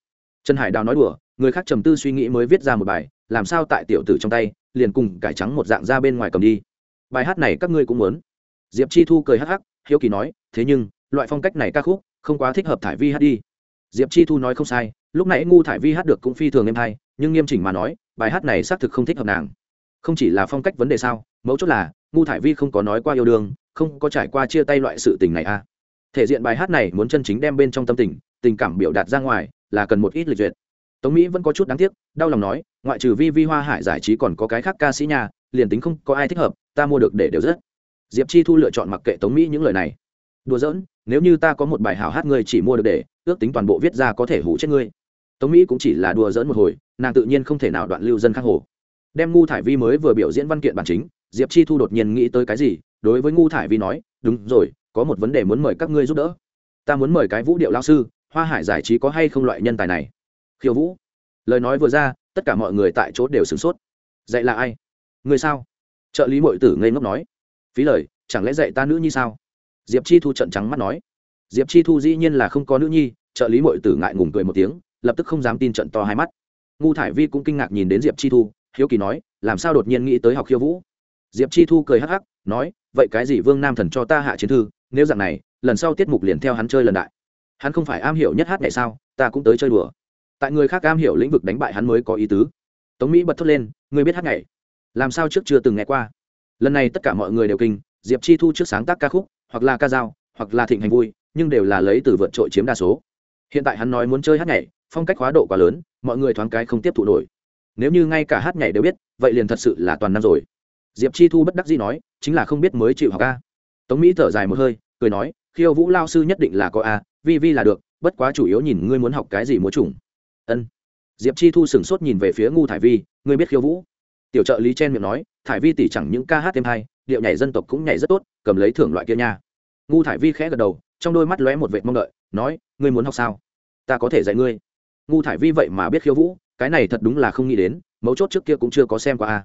Trần hải đào nói đùa, người khác trầm tư suy nghĩ mới viết ra một bài, làm sao tại tiểu tử trong tay, liền cùng cải trắng một dạng ra bên ngoài cầm đi. Bài hát này các ngươi cũng muốn. Diệp chi thu cười hắc hắc, hiếu kỳ nói, thế nhưng, loại phong cách này ca khúc, không quá thích hợp thải vi hát đi. Diệp chi thu nói không sai, lúc nãy ngu thải vi hát được cũng phi thường em hay, nhưng nghiêm chỉnh mà nói, bài hát này xác thực không thích hợp nàng. Không chỉ là phong cách vấn đề sao mấu chốt là, ngu thải vi không có nói qua yêu đương, không có trải qua chia tay loại sự tình này a à. thể diện bài hát này muốn chân chính đem bên trong tâm tình tình cảm biểu đạt ra ngoài, là cần một ít lịch duyệt. Tống mỹ vẫn có chút đáng tiếc, đau lòng nói, ngoại trừ vi vi hoa hải giải trí còn có cái khác ca sĩ nhà liền tính không có ai thích hợp, ta mua được để đều rất. Diệp chi thu lựa chọn mặc kệ tống mỹ những lời này. Đùa giỡn, nếu như ta có một bài hảo hát ngươi chỉ mua được để, ước tính toàn bộ viết ra có thể hủ chết ngươi. Tống mỹ cũng chỉ là đùa giỡn một hồi, nàng tự nhiên không thể nào đoạn lưu dân khang hồ. Đem ngu thải vi mới vừa biểu diễn văn kiện bản chính diệp chi thu đột nhiên nghĩ tới cái gì, đối với ngu thải vi nói, đúng rồi, có một vấn đề muốn mời các ngươi giúp đỡ. Ta muốn mời cái vũ điệu lao sư, hoa hải giải trí có hay không loại nhân tài này? Khiêu vũ. Lời nói vừa ra, tất cả mọi người tại chỗ đều sửng sốt. Dạy là ai? Người sao? Trợ lý mội tử ngây ngốc nói. Phí lời, chẳng lẽ dạy ta nữ nhi sao? Diệp chi thu trận trắng mắt nói. Diệp chi thu dĩ nhiên là không có nữ nhi, trợ lý mội tử ngại ngùng cười một tiếng, lập tức không dám tin trận to hai mắt. Ngu thải vi cũng kinh ngạc nhìn đến diệp chi thu, hiếu kỳ nói, làm sao đột nhiên nghĩ tới học khiêu vũ? Diệp chi thu cười hắc hắc, nói, vậy cái gì vương nam thần cho ta hạ chiến thư, nếu dạng này, lần sau tiết mục liền theo hắn chơi lần đại. Hắn không phải am hiểu nhất hát ngày sao, ta cũng tới chơi đùa. Tại người khác am hiểu lĩnh vực đánh bại hắn mới có ý tứ. Tống mỹ bật thốt lên người biết hát ngày làm sao trước chưa từng nghe qua? Lần này tất cả mọi người đều kinh, diệp chi thu trước sáng tác ca khúc, hoặc là ca dao, hoặc là thịnh hành vui, nhưng đều là lấy từ vượt trội chiếm đa số. Hiện tại hắn nói muốn chơi hát nhảy, phong cách hóa độ quá lớn, mọi người thoáng cái không tiếp thụ nổi. Nếu như ngay cả hát nhảy đều biết, vậy liền thật sự là toàn năm rồi diệp chi thu bất đắc dĩ nói, chính là không biết mới chịu học a. Tống mỹ thở dài một hơi, cười nói, khiêu vũ lao sư nhất định là có a, vi vi là được, bất quá chủ yếu nhìn ngươi muốn học cái gì múa chủng. Ân. Diệp chi thu sửng sốt nhìn về phía ngu thải vi, ngươi biết khiêu vũ? Tiểu trợ lý chen miệng nói, thải vi tỷ chẳng những ca hát thêm hay, điệu nhảy dân tộc cũng nhảy rất tốt, cầm lấy thưởng loại kia nha. Ngu thải vi khẽ gật đầu, trong đôi mắt lóe một vệt mong đợi, nói, ngươi muốn học sao? Ta có thể dạy ngươi. Ngu thải vi vậy mà biết khiêu vũ, cái này thật đúng là không nghĩ đến, mấu chốt trước kia cũng chưa có xem qua a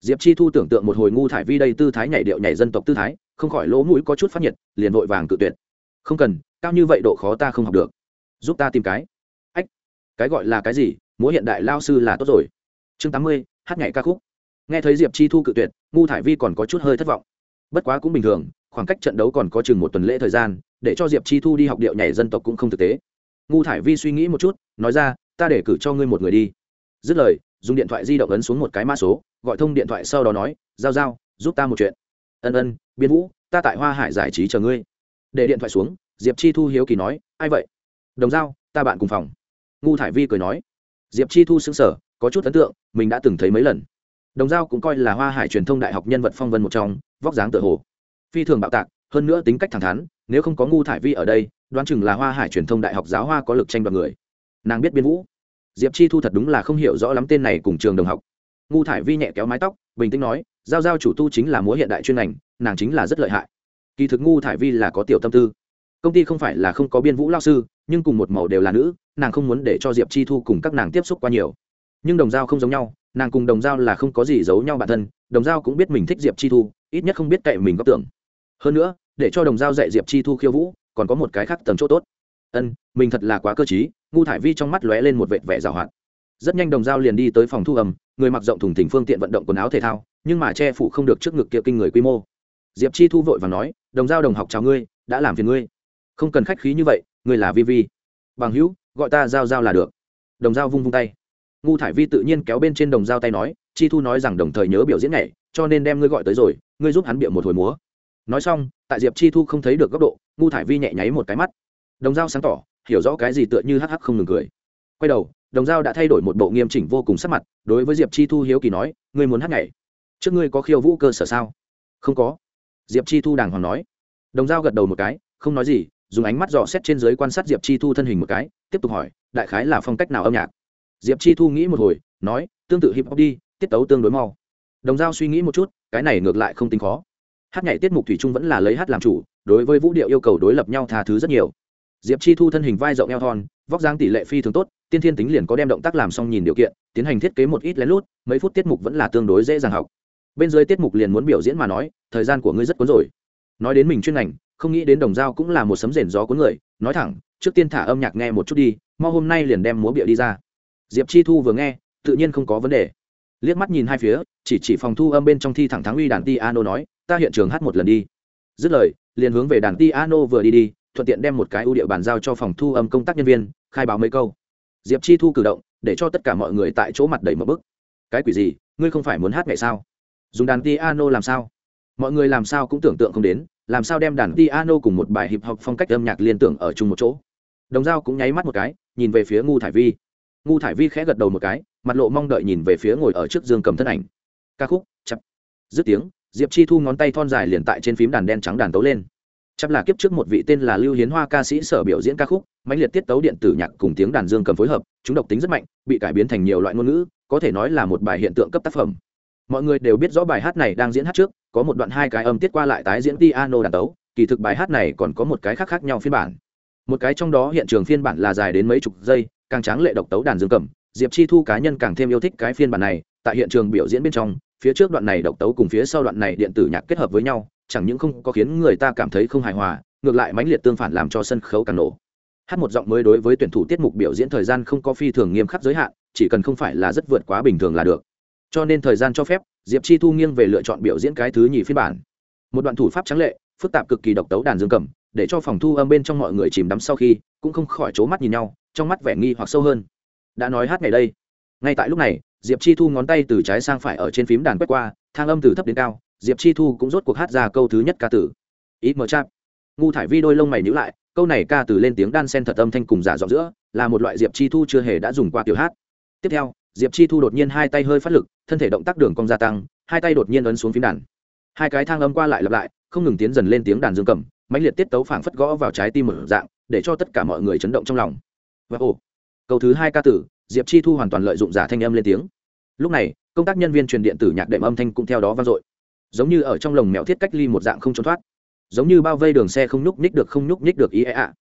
diệp chi thu tưởng tượng một hồi ngu thải vi đây tư thái nhảy điệu nhảy dân tộc tư thái, không khỏi lỗ mũi có chút phát nhiệt, liền vội vàng cự tuyệt. Không cần, cao như vậy độ khó ta không học được. Giúp ta tìm cái. Ách, cái gọi là cái gì? Múa hiện đại lao sư là tốt rồi. Chương tám mươi, hát nhảy ca khúc. Nghe thấy diệp chi thu cự tuyệt, ngu thải vi còn có chút hơi thất vọng. Bất quá cũng bình thường, khoảng cách trận đấu còn có chừng một tuần lễ thời gian, để cho diệp chi thu đi học điệu nhảy dân tộc cũng không thực tế. Ngu thải vi suy nghĩ một chút, nói ra, ta để cử cho ngươi một người đi. Dứt lời dùng điện thoại di động ấn xuống một cái mã số, gọi thông điện thoại sau đó nói, giao giao, giúp ta một chuyện. Ân ân, biên vũ, ta tại hoa hải giải trí chờ ngươi. Để điện thoại xuống, diệp chi thu hiếu kỳ nói, ai vậy? Đồng giao, ta bạn cùng phòng. Ngu thải vi cười nói, diệp chi thu xứng sở có chút ấn tượng, mình đã từng thấy mấy lần. Đồng giao cũng coi là hoa hải truyền thông đại học nhân vật phong vân một trong, vóc dáng tựa hồ phi thường bạo tạc, hơn nữa tính cách thẳng thắn, nếu không có ngu thải vi ở đây, đoán chừng là hoa hải truyền thông đại học giáo hoa có lực tranh đoạt người. Nàng biết biên vũ diệp chi thu thật đúng là không hiểu rõ lắm tên này cùng trường đồng học. Ngu thải vi nhẹ kéo mái tóc, bình tĩnh nói, giao giao chủ tu chính là múa hiện đại chuyên ngành, nàng chính là rất lợi hại. Kỳ thực ngu thải vi là có tiểu tâm tư. Công ty không phải là không có biên vũ lao sư, nhưng cùng một màu đều là nữ, nàng không muốn để cho diệp chi thu cùng các nàng tiếp xúc qua nhiều. Nhưng đồng giao không giống nhau, nàng cùng đồng giao là không có gì giấu nhau bản thân, đồng giao cũng biết mình thích diệp chi thu, ít nhất không biết cậy mình góp tưởng. Hơn nữa, để cho đồng giao dạy diệp chi thu khiêu vũ, còn có một cái khác tầm chỗ tốt. Ân, mình thật là quá cơ t ngu thải vi trong mắt lóe lên một vệt vẻ giảo hoạt. Rất nhanh đồng giao liền đi tới phòng thu âm, người mặc rộng thùng thỉnh phương tiện vận động quần áo thể thao, nhưng mà che phủ không được trước ngực kia kinh người quy mô. Diệp chi thu vội và nói, đồng giao đồng học chào ngươi, đã làm phiền ngươi. Không cần khách khí như vậy, ngươi là vi vi. Bằng hữu, gọi ta giao giao là được. Đồng giao vung vung tay. Ngu thải vi tự nhiên kéo bên trên đồng giao tay nói, chi thu nói rằng đồng thời nhớ biểu diễn này cho nên đem ngươi gọi tới rồi, ngươi giúp hắn bịa một hồi múa. Nói xong, tại diệp chi thu không thấy được góc độ, ngu thải vi nhẹ nháy một cái mắt. Đồng giao sáng tỏ hiểu rõ cái gì tựa như hắc hắc không ngừng cười. Quay đầu, đồng dao đã thay đổi một bộ nghiêm chỉnh vô cùng sắc mặt, đối với diệp chi thu hiếu kỳ nói, ngươi muốn hát nhảy? Trước ngươi có khiêu vũ cơ sở sao? Không có. Diệp chi thu đàng hoàng nói. Đồng dao gật đầu một cái, không nói gì, dùng ánh mắt dò xét trên giới quan sát diệp chi thu thân hình một cái, tiếp tục hỏi, đại khái là phong cách nào âm nhạc? Diệp chi thu nghĩ một hồi, nói, tương tự hip hop đi, tiết tấu tương đối mau. Đồng dao suy nghĩ một chút, cái này ngược lại không tính khó. Hát nhảy tiết mục thủy chung vẫn là lấy hát làm chủ, đối với vũ điệu yêu cầu đối lập nhau tha thứ rất nhiều diệp chi thu thân hình vai rộng eo thon, vóc dáng tỷ lệ phi thường tốt, tiên thiên tính liền có đem động tác làm xong nhìn điều kiện, tiến hành thiết kế một ít lén lút, mấy phút tiết mục vẫn là tương đối dễ dàng học. Bên dưới tiết mục liền muốn biểu diễn mà nói, thời gian của ngươi rất cuốn rồi. Nói đến mình chuyên ngành, không nghĩ đến đồng dao cũng là một sấm rền gió cuốn người, nói thẳng, trước tiên thả âm nhạc nghe một chút đi, mau hôm nay liền đem múa bịa đi ra. Diệp chi thu vừa nghe, tự nhiên không có vấn đề. Liếc mắt nhìn hai phía, chỉ chỉ phòng thu âm bên trong thi thẳng thắng uy đàn ti ano nói, ta hiện trường hát một lần đi. Dứt lời, liền hướng về đàn ti ano vừa đi đi thuận tiện đem một cái ưu địa bàn giao cho phòng thu âm công tác nhân viên, khai báo mấy câu. Diệp chi thu cử động, để cho tất cả mọi người tại chỗ mặt đầy một bức. Cái quỷ gì? Ngươi không phải muốn hát ngày sao? Dùng đàn piano làm sao? Mọi người làm sao cũng tưởng tượng không đến, làm sao đem đàn piano cùng một bài hip hop phong cách âm nhạc liên tưởng ở chung một chỗ. Đồng dao cũng nháy mắt một cái, nhìn về phía ngu thải vi. Ngu thải vi khẽ gật đầu một cái, mặt lộ mong đợi nhìn về phía ngồi ở trước dương cầm thân ảnh. Ca khúc chập dứt tiếng, diệp chi thu ngón tay thon dài liền tại trên phím đàn đen trắng đàn tấu lên chắc là kiếp trước một vị tên là lưu hiến hoa ca sĩ sở biểu diễn ca khúc, mãnh liệt tiết tấu điện tử nhạc cùng tiếng đàn dương cầm phối hợp, chúng độc tính rất mạnh, bị cải biến thành nhiều loại ngôn ngữ, có thể nói là một bài hiện tượng cấp tác phẩm. Mọi người đều biết rõ bài hát này đang diễn hát trước, có một đoạn hai cái âm tiết qua lại tái diễn piano đàn tấu, kỳ thực bài hát này còn có một cái khác khác nhau phiên bản. Một cái trong đó hiện trường phiên bản là dài đến mấy chục giây, càng tráng lệ độc tấu đàn dương cầm, diệp chi thu cá nhân càng thêm yêu thích cái phiên bản này, tại hiện trường biểu diễn bên trong phía trước đoạn này độc tấu cùng phía sau đoạn này điện tử nhạc kết hợp với nhau, chẳng những không có khiến người ta cảm thấy không hài hòa, ngược lại mãnh liệt tương phản làm cho sân khấu càng nổ. Hát một giọng mới đối với tuyển thủ tiết mục biểu diễn thời gian không có phi thường nghiêm khắc giới hạn, chỉ cần không phải là rất vượt quá bình thường là được. Cho nên thời gian cho phép, diệp chi thu nghiêng về lựa chọn biểu diễn cái thứ nhì phiên bản. Một đoạn thủ pháp trắng lệ, phức tạp cực kỳ độc tấu đàn dương cầm, để cho phòng thu âm bên trong mọi người chìm đắm sau khi, cũng không khỏi c mắt nhìn nhau, trong mắt vẻ nghi hoặc sâu hơn. Đã nói hát ngày đây. Ngay tại lúc này diệp chi thu ngón tay từ trái sang phải ở trên phím đàn quét qua, thang âm từ thấp đến cao, diệp chi thu cũng rốt cuộc hát ra câu thứ nhất ca tử ít mờ chạp. Ngu thải vi đôi lông mày nhữ lại, câu này ca từ lên tiếng đan sen thật âm thanh cùng giả dọc giữa, là một loại diệp chi thu chưa hề đã dùng qua tiểu hát. Tiếp theo, diệp chi thu đột nhiên hai tay hơi phát lực, thân thể động tác đường cong gia tăng, hai tay đột nhiên ấn xuống phím đàn. Hai cái thang âm qua lại lặp lại, không ngừng tiến dần lên tiếng đàn dương cầm, mãnh liệt tiết tấu phảng phất gõ vào trái tim một dạng, để cho tất cả mọi người chấn động trong lòng. Và ồ, câu thứ hai ca tử diệp chi thu hoàn toàn lợi dụng giả thanh âm lên tiếng. Lúc này, công tác nhân viên truyền điện tử nhạc đệm âm thanh cũng theo đó vang dội. Giống như ở trong lồng mèo thiết cách ly một dạng không trốn thoát. Giống như bao vây đường xe không nhúc nhích được không nhúc nhích được ý ế ạ.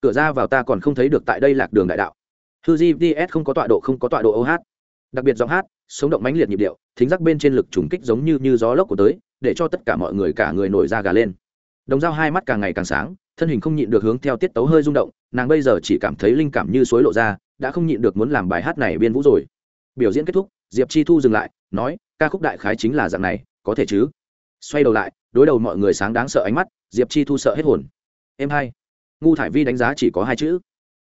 Cửa ra vào ta còn không thấy được tại đây lạc đường đại đạo. Hư gps không có tọa độ không có tọa độ ô hát. Đặc biệt giọng hát, sống động mãnh liệt nhịp điệu, thính giác bên trên lực trùng kích giống như như gió lốc của tới, để cho tất cả mọi người cả người nổi da gà lên. Đồng dao hai mắt càng ngày càng sáng, thân hình không nhịn được hướng theo tiết tấu hơi rung động, nàng bây giờ chỉ cảm thấy linh cảm như suối lộ ra đã không nhịn được muốn làm bài hát này biên vũ rồi. Biểu diễn kết thúc, diệp chi thu dừng lại, nói, ca khúc đại khái chính là dạng này, có thể chứ? Xoay đầu lại, đối đầu mọi người sáng đáng sợ ánh mắt, diệp chi thu sợ hết hồn. Em hai, ngu thải vi đánh giá chỉ có hai chữ.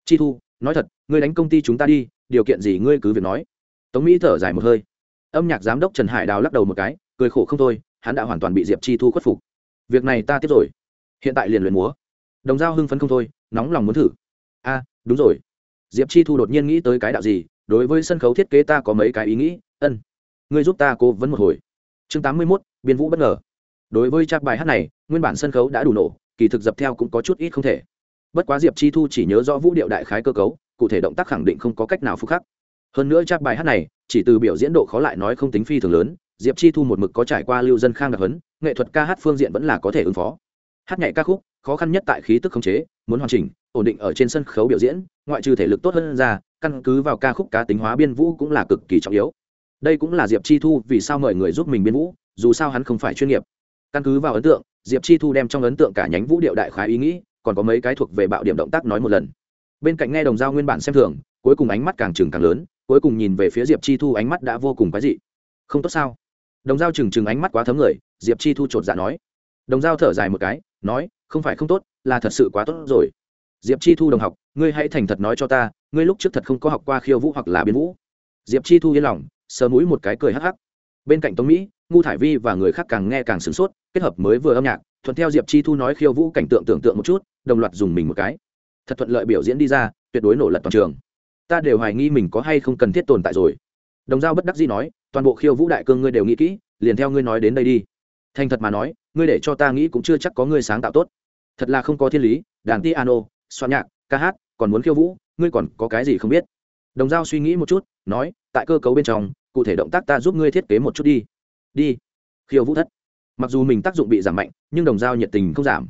Chi thu, nói thật, ngươi đánh công ty chúng ta đi, điều kiện gì ngươi cứ việc nói. Tống mỹ thở dài một hơi. Âm nhạc giám đốc trần hải đào lắc đầu một cái, cười khổ không thôi, hắn đã hoàn toàn bị diệp chi thu khuất phục. Việc này ta tiếp rồi, hiện tại liền luyện múa. Đồng giao hưng phấn không thôi, nóng lòng muốn thử. A, đúng rồi diệp chi thu đột nhiên nghĩ tới cái đạo gì, đối với sân khấu thiết kế ta có mấy cái ý nghĩ, ân, ngươi giúp ta cố vấn một hồi. Chương tám mươi mốt, biên vũ bất ngờ. Đối với chắc bài hát này, nguyên bản sân khấu đã đủ nổ, kỳ thực dập theo cũng có chút ít không thể. Bất quá diệp chi thu chỉ nhớ rõ vũ điệu đại khái cơ cấu, cụ thể động tác khẳng định không có cách nào phúc khắc. Hơn nữa chắc bài hát này, chỉ từ biểu diễn độ khó lại nói không tính phi thường lớn, diệp chi thu một mực có trải qua lưu dân khang đặc hấn nghệ thuật ca hát phương diện vẫn là có thể ứng phó. Hát nhảy ca khúc, khó khăn nhất tại khí tức khống chế muốn hoàn chỉnh, ổn định ở trên sân khấu biểu diễn, ngoại trừ thể lực tốt hơn ra, căn cứ vào ca khúc cá tính hóa biên vũ cũng là cực kỳ trọng yếu. Đây cũng là diệp chi thu vì sao mời người giúp mình biên vũ, dù sao hắn không phải chuyên nghiệp. Căn cứ vào ấn tượng, diệp chi thu đem trong ấn tượng cả nhánh vũ điệu đại khái ý nghĩ, còn có mấy cái thuộc về bạo điểm động tác nói một lần. Bên cạnh nghe đồng giao nguyên bản xem thường, cuối cùng ánh mắt càng trừng càng lớn, cuối cùng nhìn về phía diệp chi thu ánh mắt đã vô cùng quái dị. Không tốt sao? Đồng giao trừng trừng ánh mắt quá thấm người, diệp chi thu chột dạ nói. Đồng giao thở dài một cái, nói không phải không tốt, là thật sự quá tốt rồi. Diệp chi thu đồng học, ngươi hãy thành thật nói cho ta, ngươi lúc trước thật không có học qua khiêu vũ hoặc là biến vũ. Diệp chi thu yên lòng, sờ mũi một cái cười hắc hắc. Bên cạnh tống mỹ, ngu thải vi và người khác càng nghe càng sửng sốt, kết hợp mới vừa âm nhạc, thuận theo diệp chi thu nói khiêu vũ cảnh tượng tưởng tượng một chút, đồng loạt dùng mình một cái. Thật thuận lợi biểu diễn đi ra, tuyệt đối nổ lật toàn trường. Ta đều hoài nghi mình có hay không cần thiết tồn tại rồi. Đồng giao bất đắc dĩ nói, toàn bộ khiêu vũ đại cương ngươi đều nghĩ kỹ, liền theo ngươi nói đến đây đi. Thành thật mà nói, ngươi để cho ta nghĩ cũng chưa chắc có ngươi sáng tạo tốt thật là không có thiên lý, đàn piano, soạn nhạc, ca hát, còn muốn khiêu vũ, ngươi còn có cái gì không biết? Đồng giao suy nghĩ một chút, nói, tại cơ cấu bên trong, cụ thể động tác ta giúp ngươi thiết kế một chút đi. Đi. Khiêu vũ thất. Mặc dù mình tác dụng bị giảm mạnh, nhưng đồng giao nhiệt tình không giảm.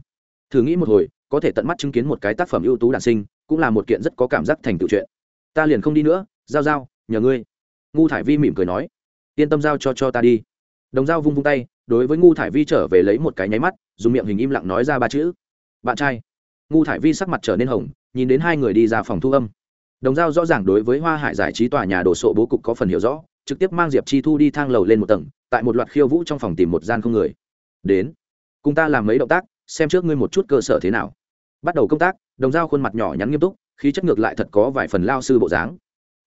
Thử nghĩ một hồi, có thể tận mắt chứng kiến một cái tác phẩm ưu tú đản sinh, cũng là một kiện rất có cảm giác thành tựu chuyện. Ta liền không đi nữa, giao giao, nhờ ngươi. Ngu thải vi mỉm cười nói. Yên tâm giao, cho cho ta đi. Đồng giao vung vung tay, đối với ngu thải vi trở về lấy một cái nháy mắt, dùng miệng hình im lặng nói ra ba chữ bạn trai. Ngu thải vi sắc mặt trở nên hồng, nhìn đến hai người đi ra phòng thu âm. Đồng giao rõ ràng đối với hoa hải giải trí tòa nhà đồ sộ bố cục có phần hiểu rõ, trực tiếp mang diệp chi thu đi thang lầu lên một tầng, tại một loạt khiêu vũ trong phòng tìm một gian không người. Đến, cùng ta làm mấy động tác, xem trước ngươi một chút cơ sở thế nào. Bắt đầu công tác, đồng giao khuôn mặt nhỏ nhắn nghiêm túc, khí chất ngược lại thật có vài phần lao sư bộ dáng.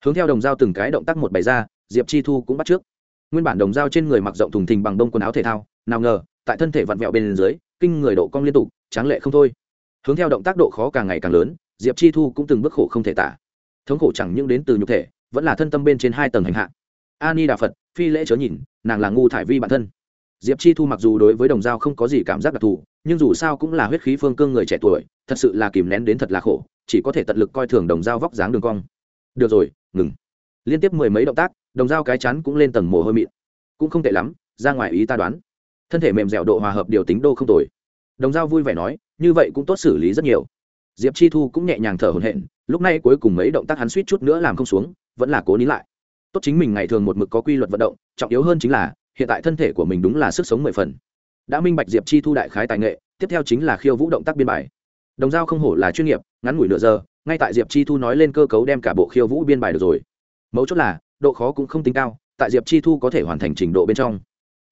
Hướng theo đồng giao từng cái động tác một bày ra, diệp chi thu cũng bắt trước. Nguyên bản đồng dao trên người mặc rộng thùng thình bằng đông quần áo thể thao, nào ngờ, tại thân thể vặn vẹo bên dưới kinh người độ cong liên tục, tráng lệ không thôi. Hướng theo động tác độ khó càng ngày càng lớn, diệp chi thu cũng từng bước khổ không thể tả. Thống khổ chẳng những đến từ nhục thể, vẫn là thân tâm bên trên hai tầng hành hạ. Ani đà phật, phi lễ chớ nhìn, nàng là ngu thải vi bản thân. Diệp chi thu mặc dù đối với đồng dao không có gì cảm giác đặc thù, nhưng dù sao cũng là huyết khí phương cương người trẻ tuổi, thật sự là kìm nén đến thật là khổ, chỉ có thể tận lực coi thường đồng dao vóc dáng đường cong. Được rồi, ngừng. Liên tiếp mười mấy động tác, đồng dao cái chắn cũng lên tầng mồ hôi mịn. Cũng không tệ lắm, ra ngoài ý ta đoán thân thể mềm dẻo độ hòa hợp điều tính đô không tồi. Đồng dao vui vẻ nói, như vậy cũng tốt xử lý rất nhiều. Diệp chi thu cũng nhẹ nhàng thở hổn hển, lúc này cuối cùng mấy động tác hắn suýt chút nữa làm không xuống, vẫn là cố nín lại. Tốt chính mình ngày thường một mực có quy luật vận động, trọng yếu hơn chính là, hiện tại thân thể của mình đúng là sức sống mười phần. Đã minh bạch diệp chi thu đại khái tài nghệ, tiếp theo chính là khiêu vũ động tác biên bài. Đồng giao không hổ là chuyên nghiệp, ngắn ngủi nửa giờ, ngay tại diệp chi thu nói lên cơ cấu đem cả bộ khiêu vũ biên bài được rồi. Mấu chốt là, độ khó cũng không tính cao, tại diệp chi thu có thể hoàn thành trình độ bên trong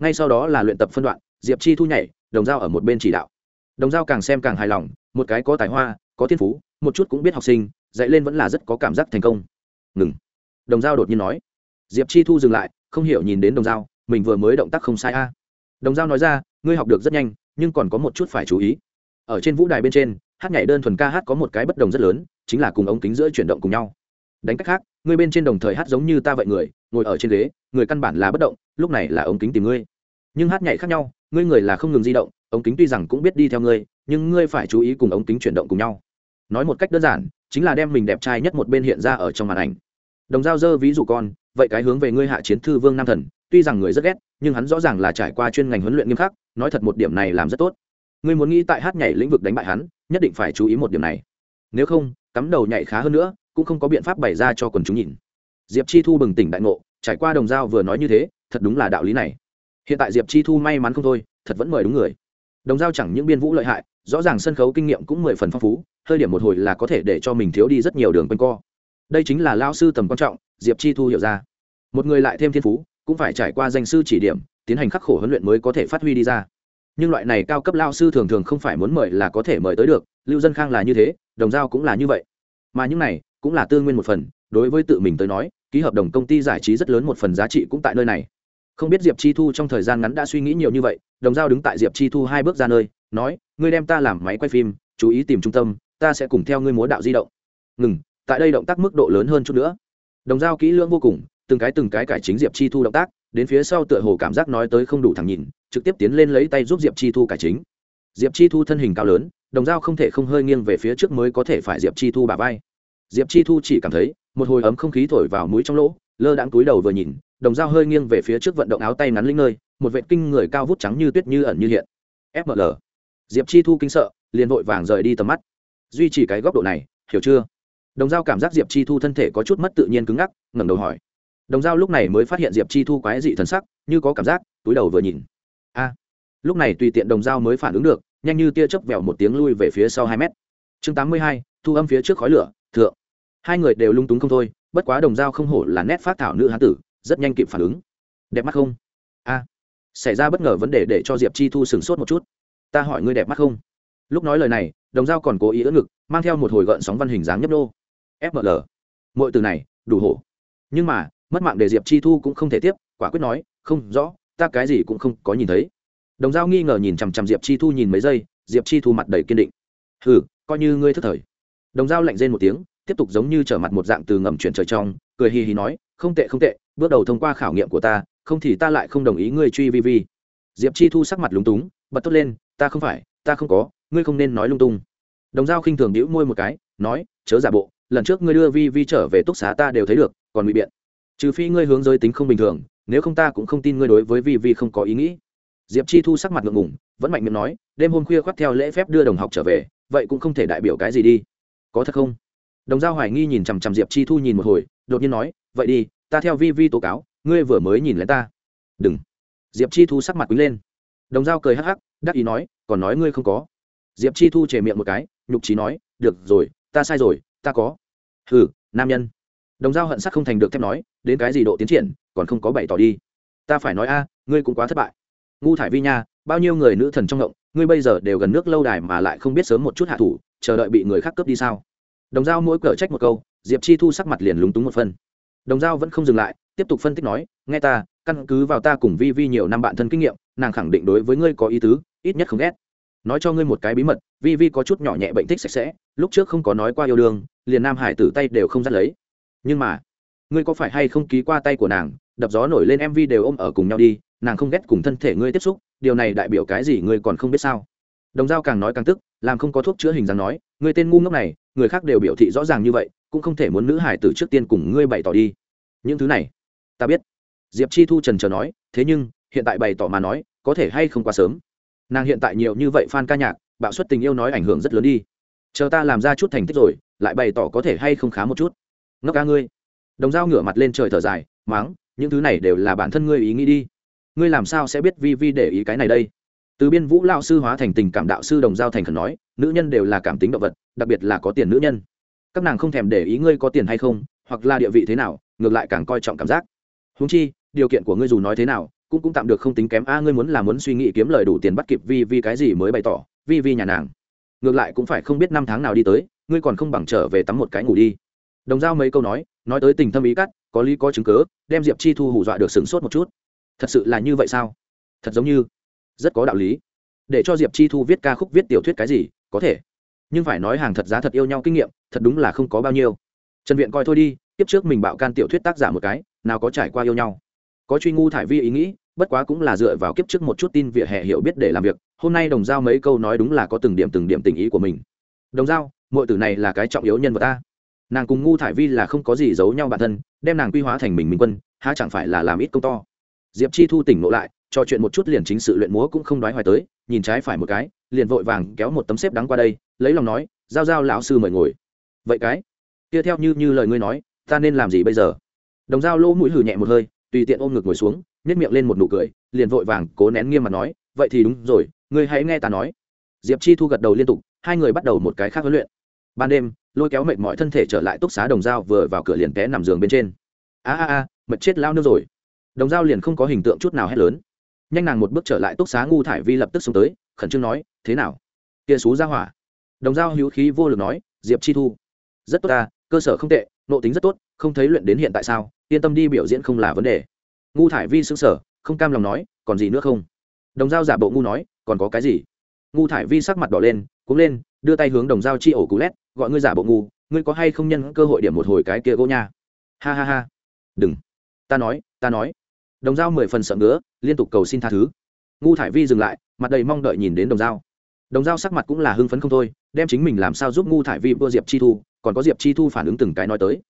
ngay sau đó là luyện tập phân đoạn, diệp chi thu nhảy, đồng giao ở một bên chỉ đạo. Đồng giao càng xem càng hài lòng, một cái có tài hoa, có thiên phú, một chút cũng biết học sinh, dạy lên vẫn là rất có cảm giác thành công. Ngừng. Đồng giao đột nhiên nói. Diệp chi thu dừng lại, không hiểu nhìn đến đồng giao mình vừa mới động tác không sai a. Đồng giao nói ra, ngươi học được rất nhanh, nhưng còn có một chút phải chú ý. Ở trên vũ đài bên trên, hát nhảy đơn thuần ca hát có một cái bất đồng rất lớn, chính là cùng ống kính giữa chuyển động cùng nhau. Đánh cách khác, ngươi bên trên đồng thời hát giống như ta vậy người, ngồi ở trên ghế, người căn bản là bất động, lúc này là ống kính tìm ngươi nhưng hát nhảy khác nhau, ngươi người là không ngừng di động, ống kính tuy rằng cũng biết đi theo ngươi, nhưng ngươi phải chú ý cùng ống kính chuyển động cùng nhau. Nói một cách đơn giản, chính là đem mình đẹp trai nhất một bên hiện ra ở trong màn ảnh. Đồng giao dơ ví dụ con, vậy cái hướng về ngươi hạ chiến thư vương nam thần, tuy rằng người rất ghét, nhưng hắn rõ ràng là trải qua chuyên ngành huấn luyện nghiêm khắc, nói thật một điểm này làm rất tốt. Ngươi muốn nghĩ tại hát nhảy lĩnh vực đánh bại hắn, nhất định phải chú ý một điểm này. Nếu không, cắm đầu nhảy khá hơn nữa, cũng không có biện pháp bày ra cho quần chúng nhìn. Diệp chi thu bừng tỉnh đại ngộ, trải qua đồng giao vừa nói như thế, thật đúng là đạo lý này hiện tại diệp chi thu may mắn không thôi, thật vẫn mời đúng người. Đồng giao chẳng những biên vũ lợi hại, rõ ràng sân khấu kinh nghiệm cũng mười phần phong phú, hơi điểm một hồi là có thể để cho mình thiếu đi rất nhiều đường quanh co. Đây chính là lao sư tầm quan trọng, diệp chi thu hiểu ra. Một người lại thêm thiên phú, cũng phải trải qua danh sư chỉ điểm, tiến hành khắc khổ huấn luyện mới có thể phát huy đi ra. Nhưng loại này cao cấp lao sư thường thường không phải muốn mời là có thể mời tới được, lưu dân khang là như thế, đồng giao cũng là như vậy. Mà những này, cũng là tư nguyên một phần, đối với tự mình tới nói, ký hợp đồng công ty giải trí rất lớn một phần giá trị cũng tại nơi này không biết diệp chi thu trong thời gian ngắn đã suy nghĩ nhiều như vậy, đồng giao đứng tại diệp chi thu hai bước ra nơi, nói, ngươi đem ta làm máy quay phim, chú ý tìm trung tâm, ta sẽ cùng theo ngươi múa đạo di động. Ngừng, tại đây động tác mức độ lớn hơn chút nữa. Đồng giao kỹ lưỡng vô cùng, từng cái từng cái cải chính diệp chi thu động tác, đến phía sau tựa hồ cảm giác nói tới không đủ thẳng nhìn, trực tiếp tiến lên lấy tay giúp diệp chi thu cải chính. Diệp chi thu thân hình cao lớn, đồng dao không thể không hơi nghiêng về phía trước mới có thể phải diệp chi thu bà vai. Diệp chi thu chỉ cảm thấy, một hồi ấm không khí thổi vào mũi trong lỗ, lơ đãng túi đầu vừa nhìn đồng dao hơi nghiêng về phía trước vận động áo tay ngắn linh nơi, một vệ kinh người cao vút trắng như tuyết như ẩn như hiện. Fml diệp chi thu kinh sợ, liền vội vàng rời đi tầm mắt. Duy trì cái góc độ này, hiểu chưa? Đồng dao cảm giác diệp chi thu thân thể có chút mất tự nhiên cứng ngắc, ngẩng đầu hỏi. Đồng dao lúc này mới phát hiện diệp chi thu quái dị thần sắc, như có cảm giác, túi đầu vừa nhìn. A. Lúc này tùy tiện đồng dao mới phản ứng được, nhanh như tia chớp vèo một tiếng lui về phía sau hai mét. Chương tám mươi hai, thu âm phía trước khói lửa, thượng. Hai người đều lung túng không thôi, bất quá đồng dao không hổ là nét phát thảo nữ hán tử rất nhanh kịp phản ứng. Đẹp mắt không? A. Xảy ra bất ngờ vấn đề để cho diệp chi thu sửng sốt một chút. Ta hỏi ngươi đẹp mắt không? Lúc nói lời này, đồng dao còn cố ý ưỡn ngực, mang theo một hồi gợn sóng văn hình dáng nhấp nô. Fml mọi từ này, đủ hổ. Nhưng mà, mất mạng để diệp chi thu cũng không thể tiếp, quả quyết nói, không rõ, ta cái gì cũng không có nhìn thấy. Đồng dao nghi ngờ nhìn chằm chằm diệp chi thu nhìn mấy giây, diệp chi thu mặt đầy kiên định. Hừ, coi như ngươi thức thời. Đồng dao lạnh rên một tiếng, tiếp tục giống như trở mặt một dạng từ ngầm chuyển trời trong, cười hì hì nói, không tệ không tệ bước đầu thông qua khảo nghiệm của ta, không thì ta lại không đồng ý ngươi truy vi vi. Diệp chi thu sắc mặt lúng túng, bật tốt lên, ta không phải, ta không có, ngươi không nên nói lung tung. Đồng dao khinh thường đĩu môi một cái, nói, chớ giả bộ, lần trước ngươi đưa vi vi trở về túc xá ta đều thấy được, còn bị biện. Trừ phi ngươi hướng giới tính không bình thường, nếu không ta cũng không tin ngươi đối với vi vi không có ý nghĩ. Diệp chi thu sắc mặt ngượng ngủng vẫn mạnh miệng nói, đêm hôm khuya khoác theo lễ phép đưa đồng học trở về, vậy cũng không thể đại biểu cái gì đi. Có thật không? Đồng giao hoài nghi nhìn chằm chằm diệp chi thu nhìn một hồi, đột nhiên nói, vậy đi ta theo vi vi tố cáo ngươi vừa mới nhìn lấy ta. Đừng. Diệp chi thu sắc mặt quý lên. Đồng giao cười hắc hắc đắc ý nói còn nói ngươi không có. Diệp chi thu chề miệng một cái nhục trí nói được rồi ta sai rồi ta có. Hừ, nam nhân. Đồng giao hận sắc không thành được thép nói đến cái gì độ tiến triển còn không có bày tỏ đi. Ta phải nói a ngươi cũng quá thất bại. Ngu thải vi nha bao nhiêu người nữ thần trong động ngươi bây giờ đều gần nước lâu đài mà lại không biết sớm một chút hạ thủ chờ đợi bị người khác cướp đi sao? Đồng giao mỗi cờ trách một câu diệp chi thu sắc mặt liền lúng túng một phân đồng giao vẫn không dừng lại, tiếp tục phân tích nói, nghe ta, căn cứ vào ta cùng vi vi nhiều năm bạn thân kinh nghiệm, nàng khẳng định đối với ngươi có ý tứ, ít nhất không ghét. Nói cho ngươi một cái bí mật, vi vi có chút nhỏ nhẹ bệnh thích sạch sẽ, lúc trước không có nói qua yêu đương, liền nam hải tử tay đều không dắt lấy. Nhưng mà, ngươi có phải hay không ký qua tay của nàng, đập gió nổi lên mv đều ôm ở cùng nhau đi, nàng không ghét cùng thân thể ngươi tiếp xúc, điều này đại biểu cái gì ngươi còn không biết sao? Đồng dao càng nói càng tức, làm không có thuốc chữa hình dáng nói người tên ngu ngốc này, người khác đều biểu thị rõ ràng như vậy cũng không thể muốn nữ hải tử trước tiên cùng ngươi bày tỏ đi. Những thứ này, ta biết. Diệp chi thu trần trờ nói, thế nhưng, hiện tại bày tỏ mà nói, có thể hay không quá sớm. Nàng hiện tại nhiều như vậy f a n ca nhạc, bạo suất tình yêu nói ảnh hưởng rất lớn đi. Chờ ta làm ra chút thành tích rồi, lại bày tỏ có thể hay không khá một chút. Ngốc ca ngươi. Đồng dao ngửa mặt lên trời thở dài, máng, những thứ này đều là bản thân ngươi ý nghĩ đi. Ngươi làm sao sẽ biết vi vi để ý cái này đây? Từ biên vũ lao sư hóa thành tình cảm đạo sư đồng giao thành khẩn nói, nữ nhân đều là cảm tính động vật, đặc biệt là có tiền nữ nhân các nàng không thèm để ý ngươi có tiền hay không, hoặc là địa vị thế nào, ngược lại càng coi trọng cảm giác. Húng chi, điều kiện của ngươi dù nói thế nào, cũng cũng tạm được không tính kém. A, ngươi muốn là muốn suy nghĩ kiếm lời đủ tiền bắt kịp vi vi cái gì mới bày tỏ, vi vi nhà nàng. Ngược lại cũng phải không biết năm tháng nào đi tới, ngươi còn không bằng trở về tắm một cái ngủ đi. Đồng giao mấy câu nói nói tới tình thâm ý cắt, có lý có chứng cớ, đem diệp chi thu hù dọa được sửng sốt một chút. Thật sự là như vậy sao? Thật giống như, rất có đạo lý. Để cho diệp chi thu viết ca khúc, viết tiểu thuyết cái gì, có thể nhưng phải nói hàng thật giá thật yêu nhau kinh nghiệm, thật đúng là không có bao nhiêu. Trần viện coi thôi đi, tiếp trước mình bạo can tiểu thuyết tác giả một cái, nào có trải qua yêu nhau. Có truy ngu thải vi ý nghĩ, bất quá cũng là dựa vào kiếp trước một chút tin vỉa hè hiểu biết để làm việc, hôm nay đồng giao mấy câu nói đúng là có từng điểm từng điểm tình ý của mình. Đồng giao mọi tử này là cái trọng yếu nhân vật ta. Nàng cùng ngu thải vi là không có gì giấu nhau bản thân, đem nàng quy hóa thành mình minh quân, há chẳng phải là làm ít công to. Diệp chi thu tỉnh ngộ lại, trò chuyện một chút liền chính sự luyện múa cũng không đoái hoài tới, nhìn trái phải một cái liền vội vàng kéo một tấm xếp đắng qua đây, lấy lòng nói, giao giao lão sư mời ngồi. Vậy cái, kia theo như như lời ngươi nói, ta nên làm gì bây giờ? Đồng dao lỗ mũi hử nhẹ một hơi, tùy tiện ôm ngực ngồi xuống nhét miệng lên một nụ cười, liền vội vàng cố nén nghiêm mặt nói, vậy thì đúng rồi, ngươi hãy nghe ta nói. Diệp chi thu gật đầu liên tục, hai người bắt đầu một cái khác huấn luyện. Ban đêm, lôi kéo mệt mọi thân thể trở lại túc xá đồng dao vừa vào cửa liền té nằm giường bên trên. A a a, mệt chết lao nước rồi. Đồng dao liền không có hình tượng chút nào hét lớn. Nhanh nàng một bước trở lại túc xá ngu thải vi lập tức xuống tới khẩn trương nói, thế nào? Kia xú ra hỏa. Đồng Giao hữu khí vô lực nói, diệp chi thu, rất tốt ta, cơ sở không tệ nộ tính rất tốt, không thấy luyện đến hiện tại sao? Yên tâm đi, biểu diễn không là vấn đề. Ngu thải vi xứng sở không cam lòng nói, còn gì nữa không? Đồng Giao giả bộ ngu nói, còn có cái gì? Ngu thải vi sắc mặt đỏ lên cũng lên, đưa tay hướng đồng Giao chi ổ cú lét, gọi ngươi giả bộ ngu, ngươi có hay không nhân cơ hội điểm một hồi cái kia gỗ nha? Ha ha ha. Đừng. Ta nói ta nói. Đồng Giao mười phần sợ ngứa, liên tục cầu xin tha thứ ngu thải vi dừng lại, mặt đầy mong đợi nhìn đến đồng dao đồng dao sắc mặt cũng là hưng phấn không thôi, đem chính mình làm sao giúp ngu thải vi vua diệp chi thu, còn có diệp chi thu phản ứng từng cái nói tới.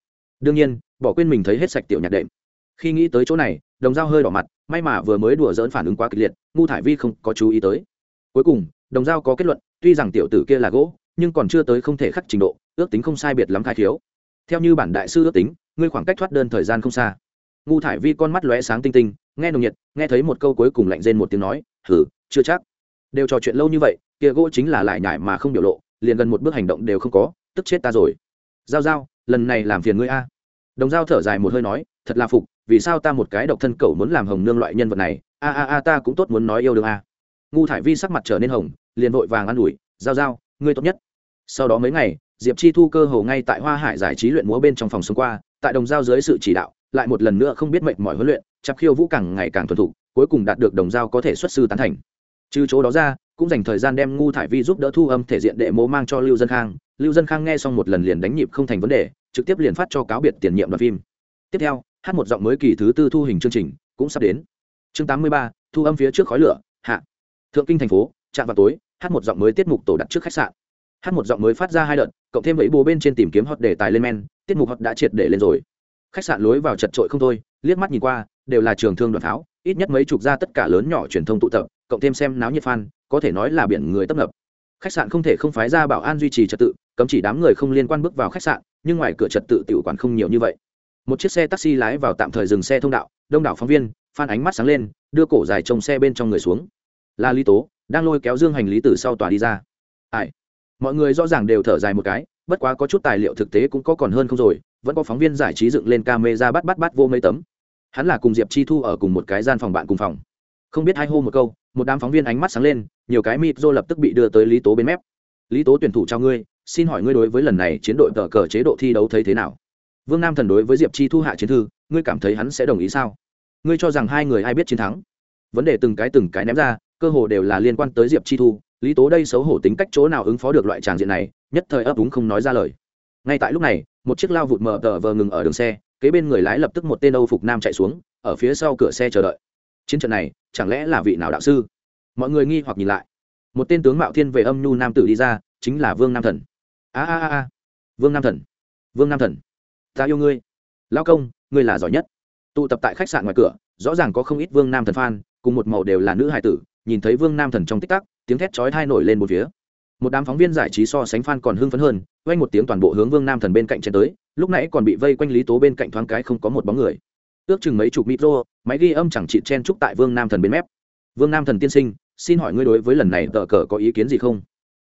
Đương nhiên, bỏ quên mình thấy hết sạch tiểu nhạc đệm. Khi nghĩ tới chỗ này, đồng dao hơi đỏ mặt, may mà vừa mới đùa dỡn phản ứng quá kịch liệt, ngu thải vi không có chú ý tới. Cuối cùng, đồng dao có kết luận, tuy rằng tiểu tử kia là gỗ, nhưng còn chưa tới không thể khắc trình độ, ước tính không sai biệt lắm khai thiếu. Theo như bản đại sư ước tính, ngươi khoảng cách thoát đơn thời gian không xa. Ngu thải vi con mắt lóe sáng tinh tinh nghe nồng nhiệt, nghe thấy một câu cuối cùng lạnh rên một tiếng nói, hử, chưa chắc. Đều trò chuyện lâu như vậy, kia gỗ chính là lại nhải mà không biểu lộ, liền gần một bước hành động đều không có, tức chết ta rồi. Giao giao, lần này làm phiền ngươi a. Đồng giao thở dài một hơi nói, thật là phục, vì sao ta một cái độc thân cẩu muốn làm hồng nương loại nhân vật này? A a a, ta cũng tốt muốn nói yêu đương a. Ngu thải vi sắc mặt trở nên hồng, liền vội vàng ă n ủi, giao giao, ngươi tốt nhất. Sau đó mấy ngày, diệp chi thu cơ hồ ngay tại hoa hải giải trí luyện múa bên trong phòng xung qua, tại đồng giao dưới sự chỉ đạo lại một lần nữa không biết mệnh mọi huấn luyện chắc khiêu vũ càng ngày càng thuần thục, cuối cùng đạt được đồng giao có thể xuất sư tán thành. Trừ chỗ đó ra, cũng dành thời gian đem ngu thải vi giúp đỡ thu âm thể diện đệ mố mang cho lưu dân khang. Lưu dân khang nghe xong một lần liền đánh nhịp không thành vấn đề, trực tiếp liền phát cho cáo biệt tiền nhiệm đoàn phim. Tiếp theo, hát một giọng mới kỳ thứ tư thu hình chương trình, cũng sắp đến. Chương tám mươi ba, thu âm phía trước khói lửa, hạ. Thượng kinh thành phố chạm vào tối, hát một giọng mới tiết mục tổ đặt trước khách sạn. Hát một giọng mới phát ra hai đợt, cộng thêm mấy bố bên trên tìm kiếm hot đề tài lên men, tiết mục hot đã triệt để lên rồi khách sạn lối vào chật trội không thôi liếc mắt nhìn qua đều là trường thương đoàn tháo ít nhất mấy chục gia tất cả lớn nhỏ truyền thông tụ tập cộng thêm xem náo nhiệt phan, có thể nói là biển người tấp nập. Khách sạn không thể không phái ra bảo an duy trì trật tự cấm chỉ đám người không liên quan bước vào khách sạn nhưng ngoài cửa trật tự tiểu quản không nhiều như vậy. Một chiếc xe taxi lái vào tạm thời dừng xe thông đạo đông đảo phóng viên phan ánh mắt sáng lên đưa cổ dài trông xe bên trong người xuống. La lý tố đang lôi kéo dương hành lý từ sau tòa đi ra. Ai? Mọi người rõ ràng đều thở dài một cái bất quá có chút tài liệu thực tế cũng có còn hơn không rồi, vẫn có phóng viên giải trí dựng lên camera bắt bắt bắt vô mấy tấm. Hắn là cùng diệp chi thu ở cùng một cái gian phòng bạn cùng phòng. Không biết hai hô một câu, một đám phóng viên ánh mắt sáng lên, nhiều cái mịp dô lập tức bị đưa tới lý tố bên mép. Lý tố tuyển thủ cho ngươi, xin hỏi ngươi đối với lần này chiến đội tờ cờ chế độ thi đấu thấy thế nào? Vương nam thần đối với diệp chi thu hạ chiến thư, ngươi cảm thấy hắn sẽ đồng ý sao? Ngươi cho rằng hai người ai biết chiến thắng? Vấn đề từng cái từng cái ném ra, cơ hồ đều là liên quan tới diệp chi thu lý tố đây xấu hổ tính cách chỗ nào ứng phó được loại tràng diện này, nhất thời ấp úng không nói ra lời. Ngay tại lúc này, một chiếc lao vụt mờ tờ vờ ngừng ở đường xe, kế bên người lái lập tức một tên âu phục nam chạy xuống, ở phía sau cửa xe chờ đợi. Chiến trận này, chẳng lẽ là vị nào đạo sư? Mọi người nghi hoặc nhìn lại. Một tên tướng mạo thiên về âm nhu nam tử đi ra, chính là vương nam thần. A a a vương nam thần. Vương nam thần. Ta yêu ngươi. Lao công, ngươi là giỏi nhất. Tụ tập tại khách sạn ngoài cửa, rõ ràng có không ít vương nam thần phan cùng một màu đều là nữ hài tử, nhìn thấy vương nam thần trong tích tắc tiếng thét chói tai nổi lên một phía. Một đám phóng viên giải trí so sánh phan còn hưng phấn hơn quanh một tiếng toàn bộ hướng vương nam thần bên cạnh chen tới, lúc nãy còn bị vây quanh lý tố bên cạnh thoáng cái không có một bóng người. Ước chừng mấy chục micro, máy ghi âm chẳng chịu chen trúc tại vương nam thần bên mép. Vương nam thần tiên sinh, xin hỏi ngươi đối với lần này tờ cờ có ý kiến gì không?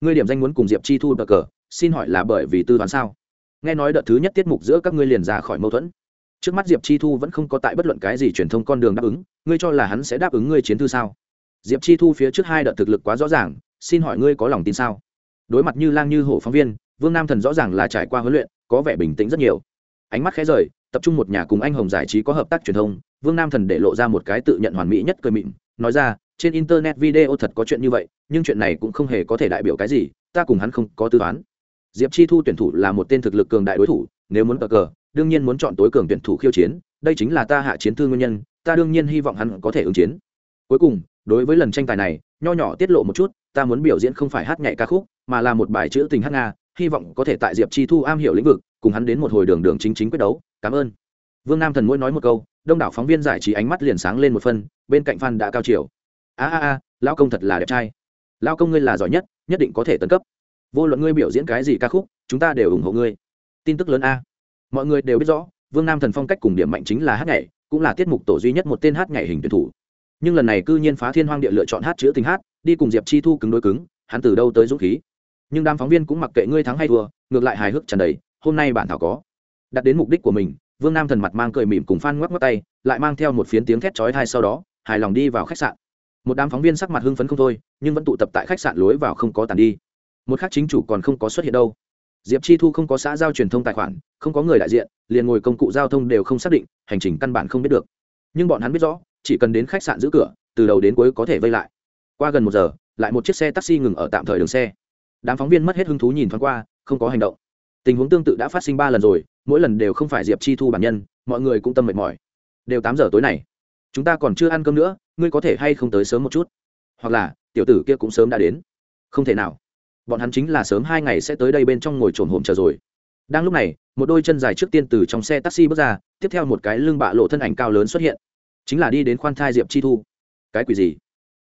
Ngươi điểm danh muốn cùng diệp chi thu tờ cờ, xin hỏi là bởi vì tư toán sao? Nghe nói đợt thứ nhất tiết mục giữa các ngươi liền ra khỏi mâu thuẫn. Trước mắt diệp chi thu vẫn không có tại bất luận cái gì truyền thông con đường đáp ứng, ngươi cho là hắn sẽ đáp ứng ngươi chiến thư sao? Diệp chi thu phía trước hai đợt thực lực quá rõ ràng, xin hỏi ngươi có lòng tin sao? Đối mặt như lang như hổ phóng viên, vương nam thần rõ ràng là trải qua huấn luyện, có vẻ bình tĩnh rất nhiều. Ánh mắt khẽ rời, tập trung một nhà cùng anh hồng giải trí có hợp tác truyền thông, vương nam thần để lộ ra một cái tự nhận hoàn mỹ nhất cười mịn, nói ra, trên internet video thật có chuyện như vậy, nhưng chuyện này cũng không hề có thể đại biểu cái gì, ta cùng hắn không có tư toán. Diệp chi thu tuyển thủ là một tên thực lực cường đại đối thủ, nếu muốn cờ cờ, đương nhiên muốn chọn tối cường tuyển thủ khiêu chiến, đây chính là ta hạ chiến thư nguyên nhân, ta đương nhiên hy vọng hắn có thể ứng chiến. Cuối cùng đối với lần tranh tài này, nho nhỏ tiết lộ một chút, ta muốn biểu diễn không phải hát nhạy ca khúc, mà là một bài chữ tình hát nga, hy vọng có thể tại diệp chi thu am hiểu lĩnh vực, cùng hắn đến một hồi đường đường chính chính quyết đấu. Cảm ơn. Vương nam thần mỗi nói một câu, đông đảo phóng viên giải trí ánh mắt liền sáng lên một phân bên cạnh phan đã cao chiều. A a a lao công thật là đẹp trai. Lao công ngươi là giỏi nhất nhất định có thể tấn cấp. Vô luận ngươi biểu diễn cái gì ca khúc, chúng ta đều ủng hộ ngươi. Tin tức lớn a. Mọi người đều biết rõ, vương nam thần phong cách cùng điểm mạnh chính là hát nhảy, cũng là tiết mục tổ duy nhất một tên hát nhảy hình tuyển thủ nhưng lần này cư nhiên phá thiên hoang địa lựa chọn hát chữ tình hát, đi cùng diệp chi thu cứng đối cứng, hắn từ đâu tới dũng khí? Nhưng đám phóng viên cũng mặc kệ ngươi thắng hay thua, ngược lại hài hước tràn đầy, hôm nay bản thảo có. Đặt đến mục đích của mình, vương nam thần mặt mang cười mỉm cùng phan ngoắc ngoắc tay, lại mang theo một phiến tiếng thét chói thai sau đó, hài lòng đi vào khách sạn. Một đám phóng viên sắc mặt hưng phấn không thôi, nhưng vẫn tụ tập tại khách sạn lối vào không có tàn đi. Một khác chính chủ còn không có xuất hiện đâu. Diệp chi thu không có xã giao truyền thông tài khoản, không có người đại diện, liền ngồi công cụ giao thông đều không xác định, hành trình căn bản không biết được. Nhưng bọn hắn biết rõ chỉ cần đến khách sạn giữ cửa, từ đầu đến cuối có thể vây lại. Qua gần một giờ, lại một chiếc xe taxi ngừng ở tạm thời đường xe. Đám phóng viên mất hết hứng thú nhìn thoáng qua, không có hành động. Tình huống tương tự đã phát sinh ba lần rồi, mỗi lần đều không phải diệp chi thu bản nhân, mọi người cũng tâm mệt mỏi. Đều tám giờ tối này. Chúng ta còn chưa ăn cơm nữa, ngươi có thể hay không tới sớm một chút? Hoặc là, tiểu tử kia cũng sớm đã đến. Không thể nào. Bọn hắn chính là sớm hai ngày sẽ tới đây bên trong ngồi trồn hổm chờ rồi. Đang lúc này, một đôi chân dài trước tiên từ trong xe taxi bước ra, tiếp theo một cái lưng bạ lộ thân ảnh cao lớn xuất hiện chính là đi đến khoan thai diệp chi thu. Cái quỷ gì?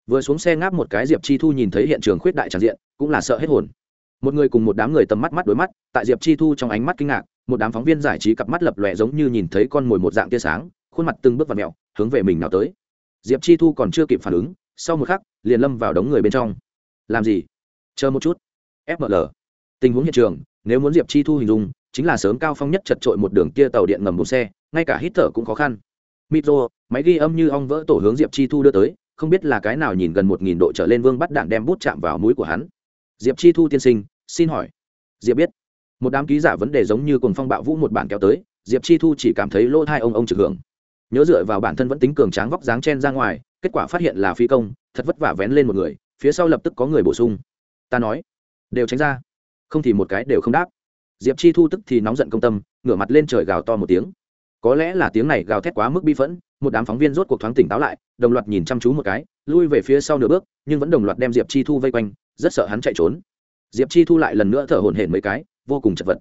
Vừa xuống xe ngáp một cái diệp chi thu nhìn thấy hiện trường khuyết đại tràn diện, cũng là sợ hết hồn. Một người cùng một đám người tầm mắt mắt đối mắt, tại diệp chi thu trong ánh mắt kinh ngạc, một đám phóng viên giải trí cặp mắt lập lòe giống như nhìn thấy con mồi một dạng tia sáng, khuôn mặt từng bước vào mẹo hướng về mình nào tới. Diệp chi thu còn chưa kịp phản ứng, sau một khắc, liền lâm vào đống người bên trong. Làm gì? Chờ một chút. Fml tình huống hiện trường, nếu muốn diệp chi thu hình dung, chính là sớm cao phong nhất chật trội một đường kia tàu điện ngầm một xe, ngay cả hít thở cũng khó khăn micro máy ghi âm như ong vỡ tổ hướng diệp chi thu đưa tới, không biết là cái nào nhìn gần một nghìn độ trở lên vương bắt đạn đem bút chạm vào mũi của hắn. Diệp chi thu tiên sinh, xin hỏi. Diệp biết. Một đám ký giả vấn đề giống như cùng phong bạo vũ một bản kéo tới, diệp chi thu chỉ cảm thấy lỗ thai ông ông trực hưởng. Nhớ dựa vào bản thân vẫn tính cường tráng vóc dáng chen ra ngoài, kết quả phát hiện là phi công, thật vất vả vén lên một người, phía sau lập tức có người bổ sung. Ta nói. Đều tránh ra. Không thì một cái đều không đáp. Diệp chi thu tức thì nóng giận công tâm, ngửa mặt lên trời gào to một tiếng có lẽ là tiếng này gào thét quá mức bi phẫn, một đám phóng viên rốt cuộc thoáng tỉnh táo lại, đồng loạt nhìn chăm chú một cái, lui về phía sau nửa bước, nhưng vẫn đồng loạt đem diệp chi thu vây quanh, rất sợ hắn chạy trốn. Diệp chi thu lại lần nữa thở hổn hển mấy cái, vô cùng chật vật.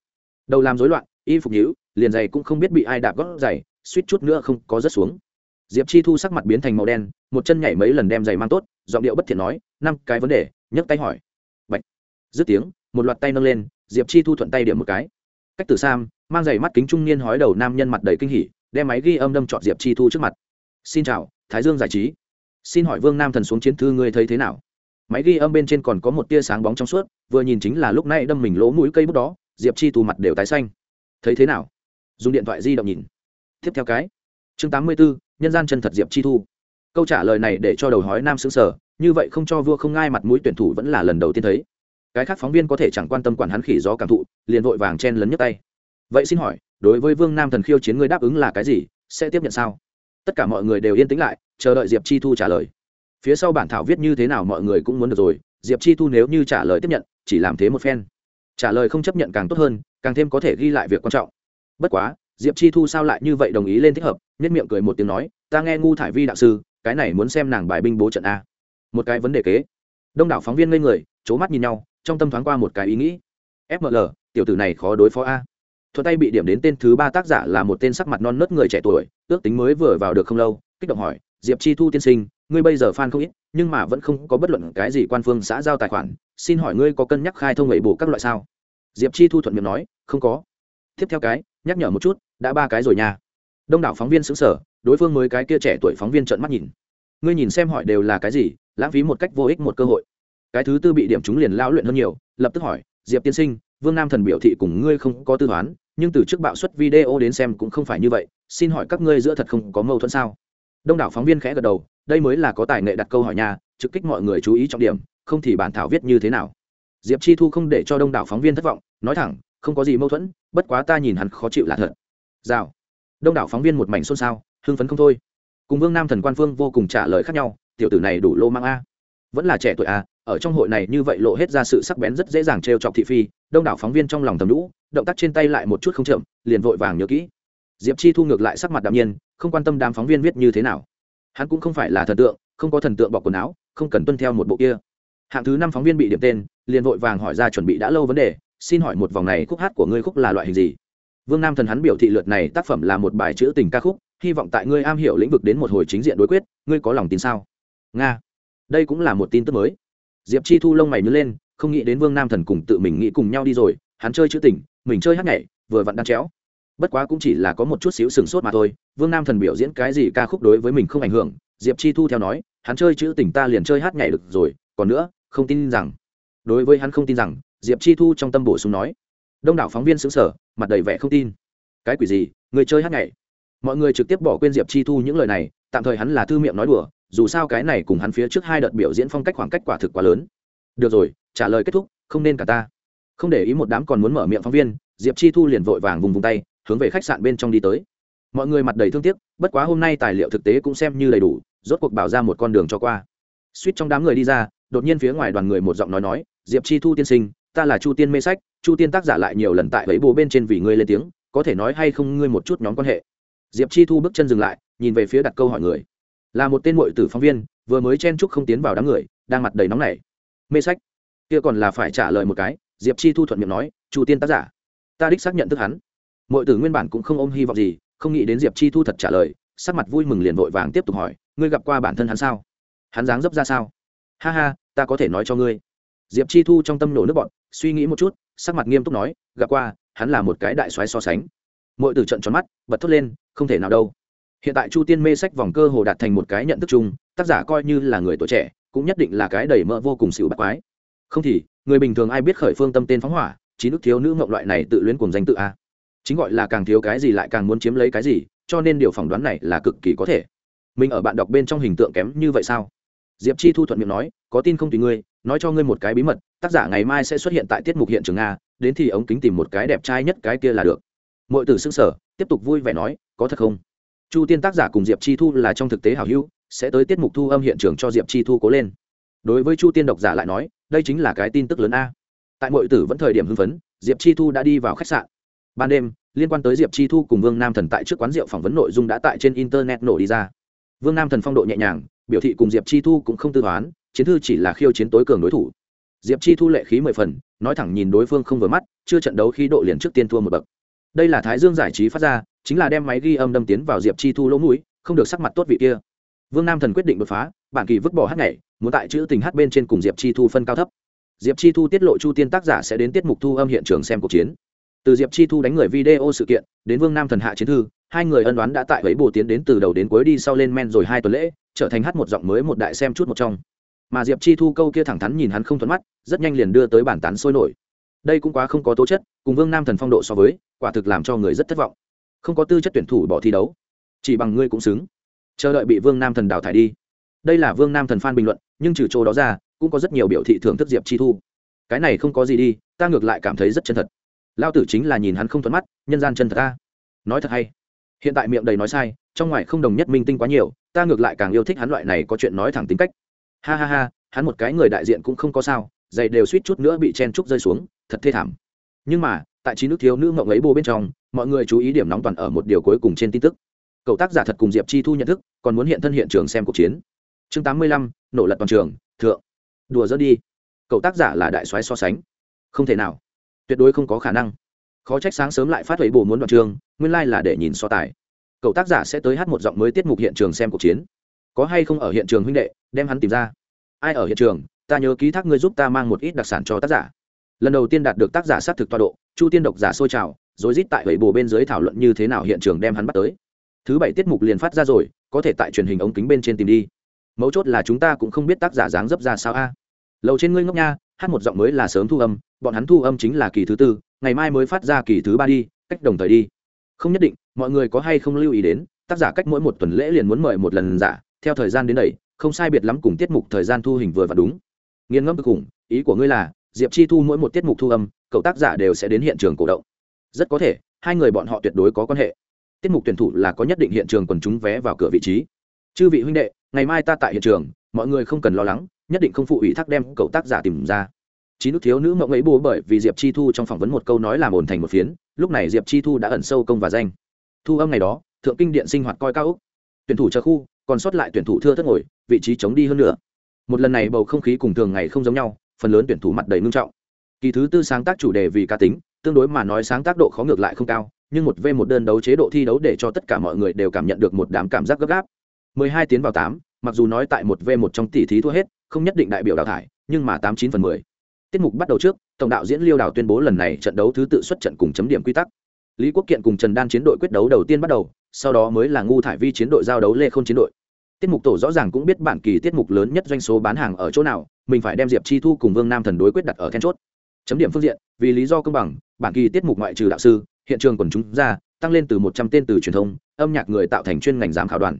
Đầu làm rối loạn, y phục nhữ liền giày cũng không biết bị ai đạp gót giày, suýt chút nữa không có rớt xuống. Diệp chi thu sắc mặt biến thành màu đen, một chân nhảy mấy lần đem giày mang tốt, giọng điệu bất thiện nói, năm, cái vấn đề, nhấc tay hỏi. Bạch. dứt tiếng, một loạt tay nâng lên, diệp chi thu thuận tay điểm một cái. Cách từ sam mang giày mắt kính trung niên hói đầu nam nhân mặt đầy kinh hỉ, đem máy ghi âm đâm trọt diệp chi thu trước mặt. Xin chào, thái dương giải trí. Xin hỏi vương nam thần xuống chiến thư ngươi thấy thế nào? Máy ghi âm bên trên còn có một tia sáng bóng trong suốt, vừa nhìn chính là lúc này đâm mình lỗ mũi cây bút đó, diệp chi thu mặt đều tái xanh. Thấy thế nào? Dùng điện thoại di động nhìn. Tiếp theo cái. Chương tám mươi bốn nhân gian chân thật diệp chi thu. Câu trả lời này để cho đầu hói nam xứng sở như vậy không cho vua không ngai mặt mũi tuyển thủ vẫn là lần đầu tiên thấy. Cái khác phóng viên có thể chẳng quan tâm quản hắn khỉ gió cảm thụ, liền vội vàng chen lấn nhấc tay vậy xin hỏi, đối với vương nam thần khiêu chiến ngươi đáp ứng là cái gì? Sẽ tiếp nhận sao? Tất cả mọi người đều yên tĩnh lại, chờ đợi diệp chi thu trả lời. Phía sau bản thảo viết như thế nào mọi người cũng muốn được rồi, diệp chi thu nếu như trả lời tiếp nhận, chỉ làm thế một phen. Trả lời không chấp nhận càng tốt hơn, càng thêm có thể ghi lại việc quan trọng. Bất quá, diệp chi thu sao lại như vậy đồng ý lên thích hợp, nhất miệng cười một tiếng nói, ta nghe ngu thải vi đạo sư, cái này muốn xem nàng bài binh bố trận a. Một cái vấn đề kế. Đông đảo phóng viên ngây người c h ố mắt nhìn nhau, trong tâm thoáng qua một cái ý nghĩ. Fml tiểu tử này khó đối phó a thuận tay bị điểm đến tên thứ ba tác giả là một tên sắc mặt non nớt người trẻ tuổi, ước tính mới vừa vào được không lâu, kích động hỏi, diệp chi thu tiên sinh, ngươi bây giờ fan không ít, nhưng mà vẫn không có bất luận cái gì quan phương xã giao tài khoản, xin hỏi ngươi có cân nhắc khai thông lệ bù các loại sao? Diệp chi thu thuận miệng nói, không có. Tiếp theo cái, nhắc nhở một chút, đã ba cái rồi nha. Đông đảo phóng viên xứng sở đối phương mới cái kia trẻ tuổi phóng viên trợn mắt nhìn. Ngươi nhìn xem hỏi đều là cái gì, lãng phí một cách vô ích một cơ hội. Cái thứ tư bị điểm chúng liền lão luyện hơn nhiều, lập tức hỏi, diệp tiên sinh vương nam thần biểu thị cùng ngươi không có tư toán, nhưng từ trước bạo xuất video đến xem cũng không phải như vậy, xin hỏi các ngươi giữa thật không có mâu thuẫn sao? Đông đảo phóng viên khẽ gật đầu, đây mới là có tài nghệ đặt câu hỏi nhà, trực kích mọi người chú ý trọng điểm, không thì bản thảo viết như thế nào? Diệp chi thu không để cho đông đảo phóng viên thất vọng, nói thẳng, không có gì mâu thuẫn, bất quá ta nhìn hắn khó chịu là thật. Rào. Đông đảo phóng viên một mảnh xôn xao, hưng phấn không thôi. Cùng vương nam thần quan phương vô cùng trả lời khác nhau, tiểu tử này đủ lô mang a. Vẫn là trẻ tuổi a, ở trong hội này như vậy lộ hết ra sự sắc bén rất dễ dàng trêu chọc thị phi đông đảo phóng viên trong lòng tầm lũ, động tác trên tay lại một chút không chậm, liền vội vàng nhớ kỹ. Diệp chi thu ngược lại sắc mặt đạm nhiên, không quan tâm đám phóng viên viết như thế nào. Hắn cũng không phải là thần tượng, không có thần tượng bọc quần áo, không cần tuân theo một bộ kia. Hạng thứ năm phóng viên bị điểm tên, liền vội vàng hỏi ra chuẩn bị đã lâu vấn đề, xin hỏi một vòng này khúc hát của ngươi khúc là loại hình gì? Vương nam thần hắn biểu thị lượt này tác phẩm là một bài chữ tình ca khúc, hy vọng tại ngươi am hiểu lĩnh vực đến một hồi chính diện đối quyết, ngươi có lòng tin sao? Nga, đây cũng là một tin tức mới. Diệp chi thu lông mày nhớ lên không nghĩ đến vương nam thần cùng tự mình nghĩ cùng nhau đi rồi, hắn chơi chữ tình, mình chơi hát nhảy, vừa vặn đan chéo. Bất quá cũng chỉ là có một chút xíu sừng sốt mà thôi, vương nam thần biểu diễn cái gì ca khúc đối với mình không ảnh hưởng, diệp chi thu theo nói, hắn chơi chữ tình ta liền chơi hát nhảy được rồi, còn nữa, không tin rằng. Đối với hắn không tin rằng, diệp chi thu trong tâm bổ sung nói, đông đảo phóng viên xứng sở mặt đầy vẻ không tin. Cái quỷ gì, người chơi hát nhảy? Mọi người trực tiếp bỏ quên diệp chi thu những lời này, tạm thời hắn là thư miệng nói đùa, dù sao cái này cùng hắn phía trước hai đợt biểu diễn phong cách khoảng cách quả thực quá lớn được rồi, trả lời kết thúc, không nên cả ta. Không để ý một đám còn muốn mở miệng phóng viên, diệp chi thu liền vội vàng vùng vùng tay, hướng về khách sạn bên trong đi tới. Mọi người mặt đầy thương tiếc, bất quá hôm nay tài liệu thực tế cũng xem như đầy đủ, rốt cuộc bảo ra một con đường cho qua. Suýt trong đám người đi ra, đột nhiên phía ngoài đoàn người một giọng nói nói, diệp chi thu tiên sinh, ta là chu tiên mê sách, chu tiên tác giả lại nhiều lần tại ấy bồ bên trên vì ngươi lên tiếng, có thể nói hay không ngươi một chút nhóm quan hệ. Diệp chi thu bước chân dừng lại, nhìn về phía đặt câu hỏi người. Là một tên mội tử phóng viên, vừa mới chen chúc không tiến vào đám người, đang mặt đầy nóng nảy mê sách. Kia còn là phải trả lời một cái, diệp chi thu thuận miệng nói, chu tiên tác giả, ta đích xác nhận thức hắn. Mọi tử nguyên bản cũng không ôm hy vọng gì, không nghĩ đến diệp chi thu thật trả lời, sắc mặt vui mừng liền vội vàng tiếp tục hỏi, ngươi gặp qua bản thân hắn sao? Hắn dáng dấp ra sao? Ha ha, ta có thể nói cho ngươi. Diệp chi thu trong tâm nổ nước bọn suy nghĩ một chút, sắc mặt nghiêm túc nói, gặp qua, hắn là một cái đại soái so sánh. Mọi tử trận tròn mắt, bật thốt lên, không thể nào đâu. Hiện tại chu tiên mê sách vòng cơ hồ đạt thành một cái nhận thức chung, tác giả coi như là người tuổi trẻ cũng nhất định là cái đầy mỡ vô cùng xỉu bạc quái. Không thì người bình thường ai biết khởi phương tâm tên phóng hỏa chín nước thiếu nữ mộng loại này tự luyến cùng danh tự a. Chính gọi là càng thiếu cái gì lại càng muốn chiếm lấy cái gì cho nên điều phỏng đoán này là cực kỳ có thể. Mình ở bạn đọc bên trong hình tượng kém như vậy sao? Diệp chi thu thuận miệng nói có tin không tùy ngươi nói cho ngươi một cái bí mật tác giả ngày mai sẽ xuất hiện tại tiết mục hiện trường a, đến thì ống kính tìm một cái đẹp trai nhất cái kia là được. Mọi từ xưng sở tiếp tục vui vẻ nói có thật không? Chu tiên tác giả cùng diệp chi thu là trong thực tế hảo hữu sẽ tới tiết mục thu âm hiện trường cho diệp chi thu cố lên. Đối với chu tiên độc giả lại nói, đây chính là cái tin tức lớn a. Tại mọi tử vẫn thời điểm hưng phấn, diệp chi thu đã đi vào khách sạn. Ban đêm, liên quan tới diệp chi thu cùng vương nam thần tại trước quán rượu phỏng vấn nội dung đã tại trên internet nổ đi ra. Vương nam thần phong độ nhẹ nhàng, biểu thị cùng diệp chi thu cũng không tư toán, chiến thư chỉ là khiêu chiến tối cường đối thủ. Diệp chi thu lệ khí mười phần, nói thẳng nhìn đối phương không vừa mắt, chưa trận đấu khi độ liền trước tiên thua một bậc. Đây là thái dương giải trí phát ra, chính là đem máy ghi âm đâm tiến vào diệp chi thu lỗ mũi, không được sắc mặt tốt vị kia vương nam thần quyết định đột phá, bản kỳ vứt bỏ hát nhảy, muốn tại chữ tình hát bên trên cùng diệp chi thu phân cao thấp. Diệp chi thu tiết lộ chu tiên tác giả sẽ đến tiết mục thu âm hiện trường xem cuộc chiến. Từ diệp chi thu đánh người video sự kiện, đến vương nam thần hạ chiến thư, hai người ân đoán đã tại ấy bồ tiến đến từ đầu đến cuối đi sau lên men rồi hai tuần lễ, trở thành hát một giọng mới một đại xem chút một trong. Mà diệp chi thu câu kia thẳng thắn nhìn hắn không thuận mắt, rất nhanh liền đưa tới bản tán sôi nổi. Đây cũng quá không có tố chất, cùng vương nam thần phong độ so với, quả thực làm cho người rất thất vọng. Không có tư chất tuyển thủ bỏ thi đấu, chỉ bằng ngươi cũng xứng chờ đợi bị vương nam thần đào thải đi. Đây là vương nam thần phan bình luận, nhưng trừ chỗ đó ra, cũng có rất nhiều biểu thị thưởng thức diệp chi thu. Cái này không có gì đi, ta ngược lại cảm thấy rất chân thật. Lao tử chính là nhìn hắn không thuận mắt, nhân gian chân thật ta. Nói thật hay. Hiện tại miệng đầy nói sai, trong ngoài không đồng nhất minh tinh quá nhiều, ta ngược lại càng yêu thích hắn loại này có chuyện nói thẳng tính cách. Ha ha ha, hắn một cái người đại diện cũng không có sao, giày đều suýt chút nữa bị chen trúc rơi xuống, thật thê thảm. Nhưng mà, tại trí nước thiếu nữ mộng ấy bô bên trong, mọi người chú ý điểm nóng toàn ở một điều cuối cùng trên tin tức cậu tác giả thật cùng diệp chi thu nhận thức, còn muốn hiện thân hiện trường xem cuộc chiến. Chương tám mươi lăm, nổ lật toàn trường, thượng. Đùa dỡ đi. Cậu tác giả là đại soái so sánh. Không thể nào. Tuyệt đối không có khả năng. Khó trách sáng sớm lại phát huệ bồ muốn đoạn trường, nguyên lai、like、là để nhìn so tài. Cậu tác giả sẽ tới hát một giọng mới tiết mục hiện trường xem cuộc chiến. Có hay không ở hiện trường huynh đệ, đem hắn tìm ra. Ai ở hiện trường, ta nhớ ký thác ngươi giúp ta mang một ít đặc sản cho tác giả. Lần đầu tiên đạt được tác giả xác thực toa độ, chu tiên độc giả sôi trào rồi rít tại huệ bồ bên dưới thảo luận như thế nào hiện trường đem hắn bắt tới thứ bảy tiết mục liền phát ra rồi, có thể tại truyền hình ống kính bên trên tìm đi. Mấu chốt là chúng ta cũng không biết tác giả dáng dấp ra sao a. Lầu trên ngươi ngốc nha, hát một giọng mới là sớm thu âm, bọn hắn thu âm chính là kỳ thứ tư, ngày mai mới phát ra kỳ thứ ba đi, cách đồng thời đi. Không nhất định, mọi người có hay không lưu ý đến, tác giả cách mỗi một tuần lễ liền muốn mời một lần giả, theo thời gian đến đây, không sai biệt lắm cùng tiết mục thời gian thu hình vừa và đúng. Nghiên ngẫm cực khủng, ý của ngươi là, diệp chi thu mỗi một tiết mục thu âm, cậu tác giả đều sẽ đến hiện trường cổ động. Rất có thể, hai người bọn họ tuyệt đối có quan hệ tiết mục tuyển thủ là có nhất định hiện trường quần chúng vé vào cửa vị trí. Chư vị huynh đệ, ngày mai ta tại hiện trường, mọi người không cần lo lắng, nhất định không phụ ủy thác đem cậu tác giả tìm ra. Chín nước thiếu nữ mộng ấy bố bởi vì diệp chi thu trong phỏng vấn một câu nói làm ồn thành một phiến, lúc này diệp chi thu đã ẩn sâu công và danh. Thu âm ngày đó, thượng kinh điện sinh hoạt coi cao úc. Tuyển thủ chờ khu, còn sót lại tuyển thủ thưa thất ngồi, vị trí chống đi hơn nữa một lần này bầu không khí cùng thường ngày không giống nhau, phần lớn tuyển thủ mặt đầy ngưng trọng. Kỳ thứ tư sáng tác chủ đề vì cá tính, tương đối mà nói sáng tác độ khó ngược lại không cao nhưng một v một đơn đấu chế độ thi đấu để cho tất cả mọi người đều cảm nhận được một đám cảm giác gấp gáp. 12 tiến vào 8, mặc dù nói tại một v một trong tỷ thí thua hết không nhất định đại biểu đào thải nhưng mà tám chín phần mười. Tiết mục bắt đầu trước tổng đạo diễn liêu đào tuyên bố lần này trận đấu thứ tự xuất trận cùng chấm điểm quy tắc. Lý quốc kiện cùng trần đan chiến đội quyết đấu đầu tiên bắt đầu sau đó mới là ngu thải vi chiến đội giao đấu lê không chiến đội. Tiết mục tổ rõ ràng cũng biết bản kỳ tiết mục lớn nhất doanh số bán hàng ở chỗ nào mình phải đem diệp chi thu cùng vương nam thần đối quyết đặt ở then chốt. Chấm điểm phương diện vì lý do công bằng bản kỳ tiết mục ngoại trừ đạo sư hiện trường quần chúng ra, tăng lên từ một trăm tên từ truyền thông, âm nhạc người tạo thành chuyên ngành giám khảo đoàn.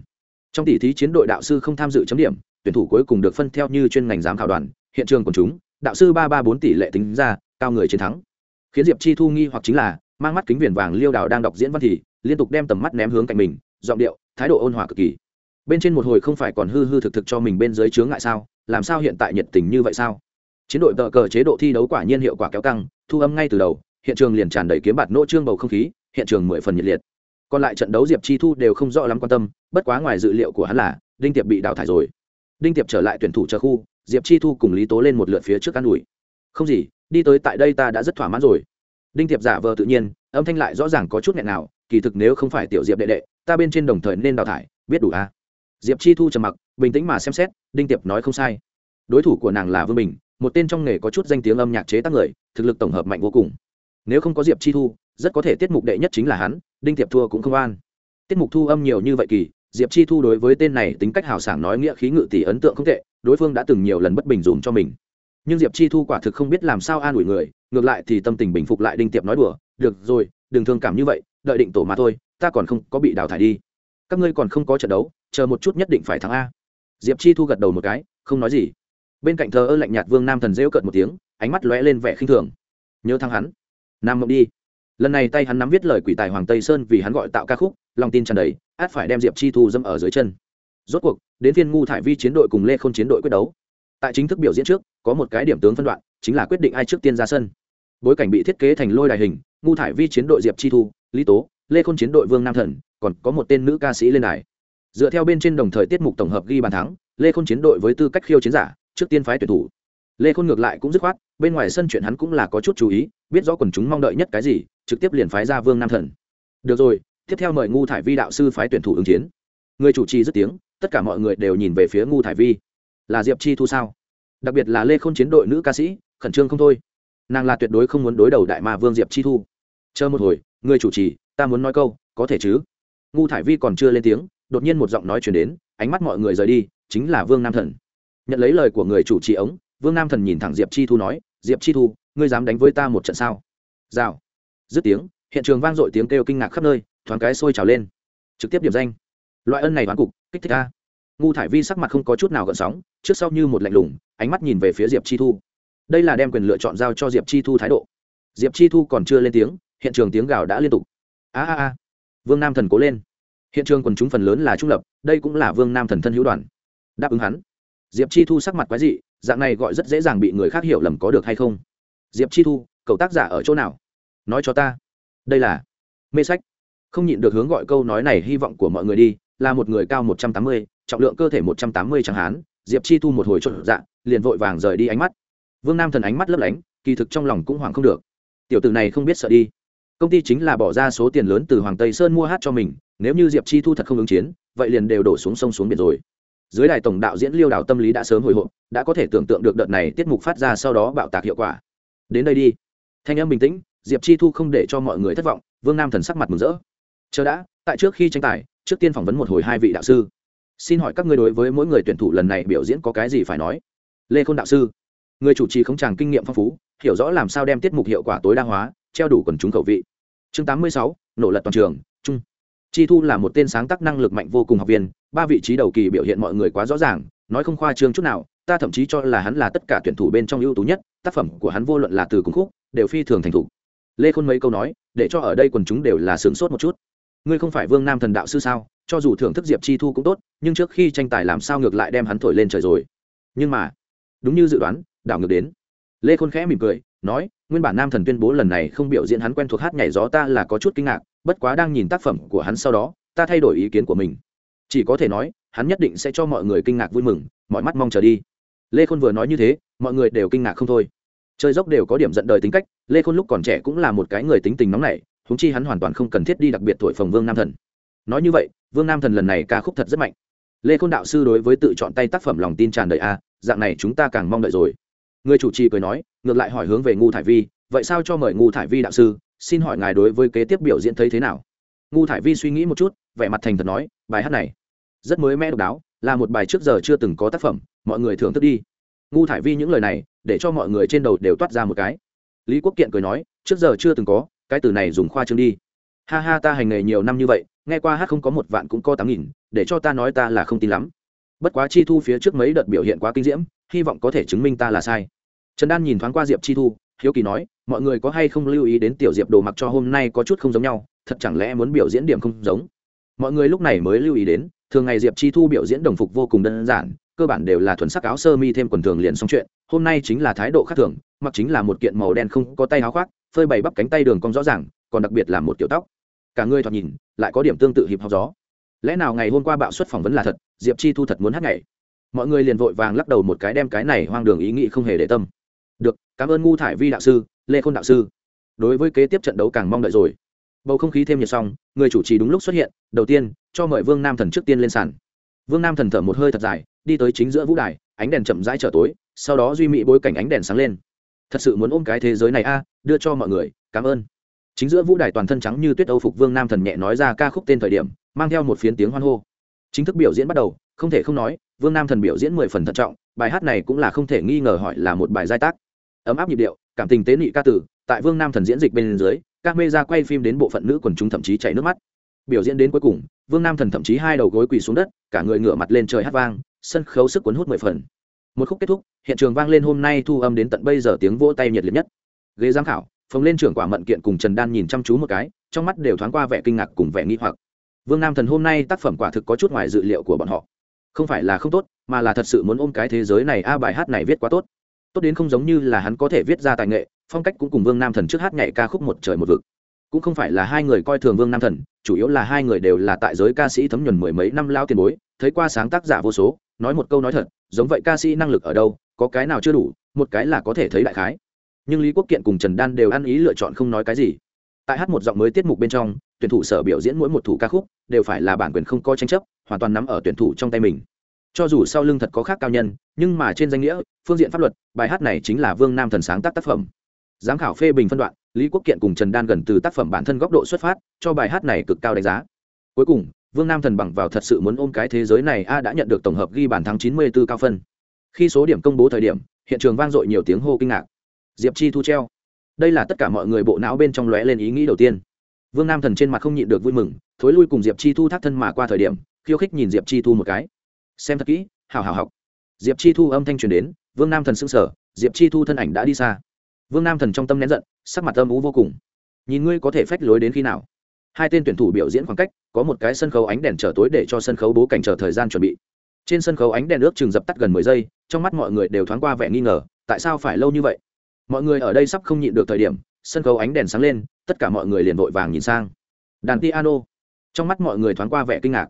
Trong tỷ thí chiến đội đạo sư không tham dự chấm điểm, tuyển thủ cuối cùng được phân theo như chuyên ngành giám khảo đoàn, hiện trường quần chúng, đạo sư ba ba bốn tỷ lệ tính ra, cao người chiến thắng. Khiến diệp chi thu nghi hoặc chính là, mang mắt kính viền vàng liêu đào đang đọc diễn văn thì, liên tục đem tầm mắt ném hướng cạnh mình, giọng điệu, thái độ ôn hòa cực kỳ. Bên trên một hồi không phải còn hư hư thực thực cho mình bên dưới chướng ngại sao, làm sao hiện tại nhiệt tình như vậy sao? Chiến đội tờ cờ chế độ thi đấu quả nhiên hiệu quả kéo căng, thu âm ngay từ đầu hiện trường liền tràn đầy kiếm bạt nỗ trương bầu không khí, hiện trường mười phần nhiệt liệt. Còn lại trận đấu diệp chi thu đều không rõ lắm quan tâm, bất quá ngoài dự liệu của hắn là đinh tiệp bị đào thải rồi. Đinh tiệp trở lại tuyển thủ chờ khu, diệp chi thu cùng lý tố lên một lượt phía trước ă n ủi. Không gì, đi tới tại đây ta đã rất thỏa mãn rồi. Đinh tiệp giả vờ tự nhiên, âm thanh lại rõ ràng có chút nghẹn nào kỳ thực nếu không phải tiểu diệp đệ đệ, ta bên trên đồng thời nên đào thải, biết đủ à? Diệp chi thu trầm mặc, bình tĩnh mà xem xét, đinh tiệp nói không sai. Đối thủ của nàng là vương bình, một tên trong nghề có chút danh tiếng âm nhạc chế tác người, thực lực tổng hợp mạnh vô cùng nếu không có diệp chi thu, rất có thể tiết mục đệ nhất chính là hắn, đinh tiệp thua cũng không an tiết mục thu âm nhiều như vậy kỳ, diệp chi thu đối với tên này tính cách hào sảng nói nghĩa khí ngự tỷ ấn tượng không tệ, đối phương đã từng nhiều lần bất bình dùm cho mình. Nhưng diệp chi thu quả thực không biết làm sao an ủi người, ngược lại thì tâm tình bình phục lại đinh tiệp nói đùa, được rồi, đừng thương cảm như vậy, đợi định tổ mà thôi, ta còn không có bị đào thải đi. Các ngươi còn không có trận đấu, chờ một chút nhất định phải thắng a. Diệp chi thu gật đầu một cái, không nói gì. Bên cạnh thờ ơ lạnh nhạt vương nam thần rêu cợt một tiếng, ánh mắt lóe lên vẻ khinh thường. Nhớ thắng hắn nam mộng đi. Lần này tay hắn nắm viết lời quỷ tài hoàng tây sơn vì hắn gọi tạo ca khúc, lòng tin tràn đầy, át phải đem diệp chi thu dâm ở dưới chân. Rốt cuộc, đến phiên ngu thải vi chiến đội cùng lê k h ô n chiến đội quyết đấu. Tại chính thức biểu diễn trước, có một cái điểm tướng phân đoạn, chính là quyết định ai trước tiên ra sân. Bối cảnh bị thiết kế thành lôi đài hình, ngu thải vi chiến đội diệp chi thu, lý tố, lê k h ô n chiến đội vương nam thần, còn có một tên nữ ca sĩ lên đài. Dựa theo bên trên đồng thời tiết mục tổng hợp ghi bàn thắng, lê k h ô n chiến đội với tư cách khiêu chiến giả, trước tiên phái tuyển thủ. Lê khôn ngược lại cũng dứt khoát bên ngoài sân chuyện hắn cũng là có chút chú ý, biết rõ quần chúng mong đợi nhất cái gì, trực tiếp liền phái ra vương nam thần. Được rồi, tiếp theo mời ngu thải vi đạo sư phái tuyển thủ ứng chiến. Người chủ trì dứt tiếng, tất cả mọi người đều nhìn về phía ngu thải vi. Là diệp chi thu sao? Đặc biệt là lê k h ô n chiến đội nữ ca sĩ, khẩn trương không thôi. Nàng là tuyệt đối không muốn đối đầu đại ma vương diệp chi thu. Chờ một hồi, người chủ trì, ta muốn nói câu, có thể chứ? Ngu thải vi còn chưa lên tiếng, đột nhiên một giọng nói chuyển đến, ánh mắt mọi người rời đi, chính là vương nam thần. Nhận lấy lời của người chủ trì ống, vương nam thần nhìn thẳng diệp chi thu nói diệp chi thu, ngươi dám đánh với ta một trận sao? Rào. Dứt tiếng, hiện trường vang dội tiếng kêu kinh ngạc khắp nơi, thoáng cái sôi trào lên. Trực tiếp điểm danh. Loại ân này đoán cục, kích thích ta. ngu thải vi sắc mặt không có chút nào gợn sóng, trước sau như một lạnh lùng, ánh mắt nhìn về phía diệp chi thu. Đây là đem quyền lựa chọn giao cho diệp chi thu thái độ. Diệp chi thu còn chưa lên tiếng, hiện trường tiếng gào đã liên tục. A a a. Vương nam thần cố lên. Hiện trường quần chúng phần lớn là trung lập, đây cũng là vương nam thần thân hữu đoàn. Đáp ứng hắn. Diệp chi thu sắc mặt quái dị dạng này gọi rất dễ dàng bị người khác hiểu lầm có được hay không. Diệp chi thu, cậu tác giả ở chỗ nào? Nói cho ta. Đây là mê sách. Không nhịn được hướng gọi câu nói này, hy vọng của mọi người đi. Là một người cao một trăm tám mươi, trọng lượng cơ thể một trăm tám mươi chẳng hán diệp chi thu một hồi trộn dạ liền vội vàng rời đi ánh mắt. Vương nam thần ánh mắt lấp lánh, kỳ thực trong lòng cũng hoảng không được. Tiểu tử này không biết sợ đi. Công ty chính là bỏ ra số tiền lớn từ hoàng tây sơn mua hát cho mình. Nếu như diệp chi thu thật không ứng chiến, vậy liền đều đổ xuống sông xuống biển rồi dưới đài tổng đạo diễn liêu đào tâm lý đã sớm hồi hộp, đã có thể tưởng tượng được đợt này tiết mục phát ra sau đó bạo tạc hiệu quả. Đến đây đi. Thanh em bình tĩnh, diệp chi thu không để cho mọi người thất vọng, vương nam thần sắc mặt mừng rỡ. Chờ đã, tại trước khi tranh tài, trước tiên phỏng vấn một hồi hai vị đạo sư. Xin hỏi các ngươi đối với mỗi người tuyển thủ lần này biểu diễn có cái gì phải nói? Lê khôn đạo sư, người chủ trì không tràng kinh nghiệm phong phú, hiểu rõ làm sao đem tiết mục hiệu quả tối đa hóa, treo đủ quần chúng khẩu vị. Chương tám mươi sáu, nổ lật toàn trường chi thu là một tên sáng tác năng lực mạnh vô cùng học viên, ba vị trí đầu kỳ biểu hiện mọi người quá rõ ràng, nói không khoa trương chút nào, ta thậm chí cho là hắn là tất cả tuyển thủ bên trong ưu tú nhất, tác phẩm của hắn vô luận là từ cùng khúc, đều phi thường thành thục. Lê khôn mấy câu nói, để cho ở đây quần chúng đều là sướng sốt một chút. Ngươi không phải vương nam thần đạo sư sao? Cho dù thưởng thức diệp chi thu cũng tốt, nhưng trước khi tranh tài làm sao ngược lại đem hắn thổi lên trời rồi? Nhưng mà, đúng như dự đoán, đảo ngược đến. Lê khôn khẽ mỉm cười, nói, nguyên bản nam thần tuyên bố lần này không biểu diễn hắn quen thuộc hát nhảy gió ta là có chút kinh ngạc bất quá đang nhìn tác phẩm của hắn sau đó, ta thay đổi ý kiến của mình. Chỉ có thể nói, hắn nhất định sẽ cho mọi người kinh ngạc vui mừng, mọi mắt mong chờ đi. Lê khôn vừa nói như thế, mọi người đều kinh ngạc không thôi. Chơi dốc đều có điểm giận đời tính cách, lê khôn lúc còn trẻ cũng là một cái người tính tình nóng nảy húng chi hắn hoàn toàn không cần thiết đi đặc biệt thổi phồng vương nam thần. Nói như vậy, vương nam thần lần này ca khúc thật rất mạnh. Lê khôn đạo sư đối với tự chọn tay tác phẩm lòng tin tràn đầy a, dạng này chúng ta càng mong đợi rồi. Người chủ trì cười nói, ngược lại hỏi hướng về ngu thải vi, vậy sao cho mời ngu thải vi đạo sư? Xin hỏi ngài đối với kế tiếp biểu diễn thấy thế nào? Ngu thải vi suy nghĩ một chút, vẻ mặt thành thật nói, bài hát này rất mới mẻ độc đáo, là một bài trước giờ chưa từng có tác phẩm, mọi người thưởng thức đi. Ngu thải vi những lời này, để cho mọi người trên đầu đều toát ra một cái. Lý quốc kiện cười nói, trước giờ chưa từng có, cái từ này dùng khoa trương đi. Ha ha, ta hành nghề nhiều năm như vậy, nghe qua hát không có một vạn cũng có tám nghìn, để cho ta nói ta là không tin lắm. Bất quá chi thu phía trước mấy đợt biểu hiện quá kinh diễm, hy vọng có thể chứng minh ta là sai. Trần đan nhìn thoáng qua diệp chi thu, hiếu kỳ nói mọi người có hay không lưu ý đến tiểu diệp đồ mặc cho hôm nay có chút không giống nhau, thật chẳng lẽ muốn biểu diễn điểm không giống? Mọi người lúc này mới lưu ý đến, thường ngày diệp chi thu biểu diễn đồng phục vô cùng đơn giản, cơ bản đều là thuần sắc áo sơ mi thêm quần thường liền xong chuyện, hôm nay chính là thái độ khác thường, mặc chính là một kiện màu đen không có tay áo khoác, phơi bày bắp cánh tay đường cong rõ ràng, còn đặc biệt là một kiểu tóc. Cả người thoạt nhìn, lại có điểm tương tự hiệp học gió. Lẽ nào ngày hôm qua bạo suất phỏng vấn là thật, diệp chi thu thật muốn hát ngày mọi người liền vội vàng lắc đầu một cái đem cái này hoang đường ý nghĩ không hề để tâm. Được, cảm ơn ngu thải vi đạo sư lê khôn đạo sư. Đối với kế tiếp trận đấu càng mong đợi rồi. Bầu không khí thêm nhiệt xong, người chủ trì đúng lúc xuất hiện, đầu tiên, cho mời vương nam thần trước tiên lên sàn. Vương nam thần thở một hơi thật dài, đi tới chính giữa vũ đài, ánh đèn chậm rãi trở tối, sau đó duy mỹ bối cảnh ánh đèn sáng lên. Thật sự muốn ôm cái thế giới này a, đưa cho mọi người, cảm ơn. Chính giữa vũ đài toàn thân trắng như tuyết âu phục vương nam thần nhẹ nói ra ca khúc tên thời điểm, mang theo một phiến tiếng hoan hô. Chính thức biểu diễn bắt đầu, không thể không nói, vương nam thần biểu diễn mười phần thận trọng, bài hát này cũng là không thể nghi ngờ hỏi là một bài giai tác ấm áp nhịp điệu, cảm tình tế nị ca tử, tại vương nam thần diễn dịch bên dưới, các mê ra quay phim đến bộ phận nữ quần chúng thậm chí chảy nước mắt. Biểu diễn đến cuối cùng, vương nam thần thậm chí hai đầu gối quỳ xuống đất, cả người ngửa mặt lên trời hát vang, sân khấu sức cuốn hút mười phần. Một khúc kết thúc, hiện trường vang lên hôm nay thu âm đến tận bây giờ tiếng vỗ tay nhiệt liệt nhất. Ghế giám khảo, phóng lên trưởng quả mận kiện cùng trần đan nhìn chăm chú một cái, trong mắt đều thoáng qua vẻ kinh ngạc cùng vẻ nghi hoặc. Vương nam thần hôm nay tác phẩm quả thực có chút ngoài dự liệu của bọn họ. Không phải là không tốt, mà là thật sự muốn ôm cái thế giới này, a, bài hát này viết quá tốt tốt đến không giống như là hắn có thể viết ra tài nghệ, phong cách cũng cùng vương nam thần trước hát nhảy ca khúc một trời một vực. Cũng không phải là hai người coi thường vương nam thần, chủ yếu là hai người đều là tại giới ca sĩ thấm nhuần mười mấy năm lao tiền bối, thấy qua sáng tác giả vô số, nói một câu nói thật, giống vậy ca sĩ năng lực ở đâu, có cái nào chưa đủ, một cái là có thể thấy đại khái. Nhưng lý quốc kiện cùng trần đan đều ăn ý lựa chọn không nói cái gì. Tại hát một giọng mới tiết mục bên trong, tuyển thủ sở biểu diễn mỗi một thủ ca khúc, đều phải là bản quyền không có tranh chấp, hoàn toàn nắm ở tuyển thủ trong tay mình cho dù sau lưng thật có khác cao nhân, nhưng mà trên danh nghĩa, phương diện pháp luật, bài hát này chính là vương nam thần sáng tác tác phẩm. Giám khảo phê bình phân đoạn, lý quốc kiện cùng trần đan gần từ tác phẩm bản thân góc độ xuất phát, cho bài hát này cực cao đánh giá. Cuối cùng, vương nam thần bằng vào thật sự muốn ôm cái thế giới này, a đã nhận được tổng hợp ghi bàn thắng chín mươi 94 cao phân. Khi số điểm công bố thời điểm, hiện trường vang dội nhiều tiếng hô kinh ngạc. Diệp chi thu treo. Đây là tất cả mọi người bộ não bên trong lóe lên ý nghĩ đầu tiên. Vương nam thần trên mặt không nhịn được vui mừng, thối lui cùng diệp chi thu thác thân mà qua thời điểm, khiêu khích nhìn diệp chi thu một cái xem thật kỹ hào hào học. Diệp chi thu âm thanh truyền đến, vương nam thần s ư n g sở diệp chi thu thân ảnh đã đi xa. Vương nam thần trong tâm nén giận, sắc mặt âm ú vô cùng. Nhìn ngươi có thể phách lối đến khi nào? Hai tên tuyển thủ biểu diễn khoảng cách, có một cái sân khấu ánh đèn trở tối để cho sân khấu bố cảnh chờ thời gian chuẩn bị. Trên sân khấu ánh đèn ước chừng dập tắt gần mười giây, trong mắt mọi người đều thoáng qua vẻ nghi ngờ, tại sao phải lâu như vậy? Mọi người ở đây sắp không nhịn được thời điểm, sân khấu ánh đèn sáng lên, tất cả mọi người liền vội vàng nhìn sang. Đàn piano trong mắt mọi người thoáng qua vẻ kinh ngạc.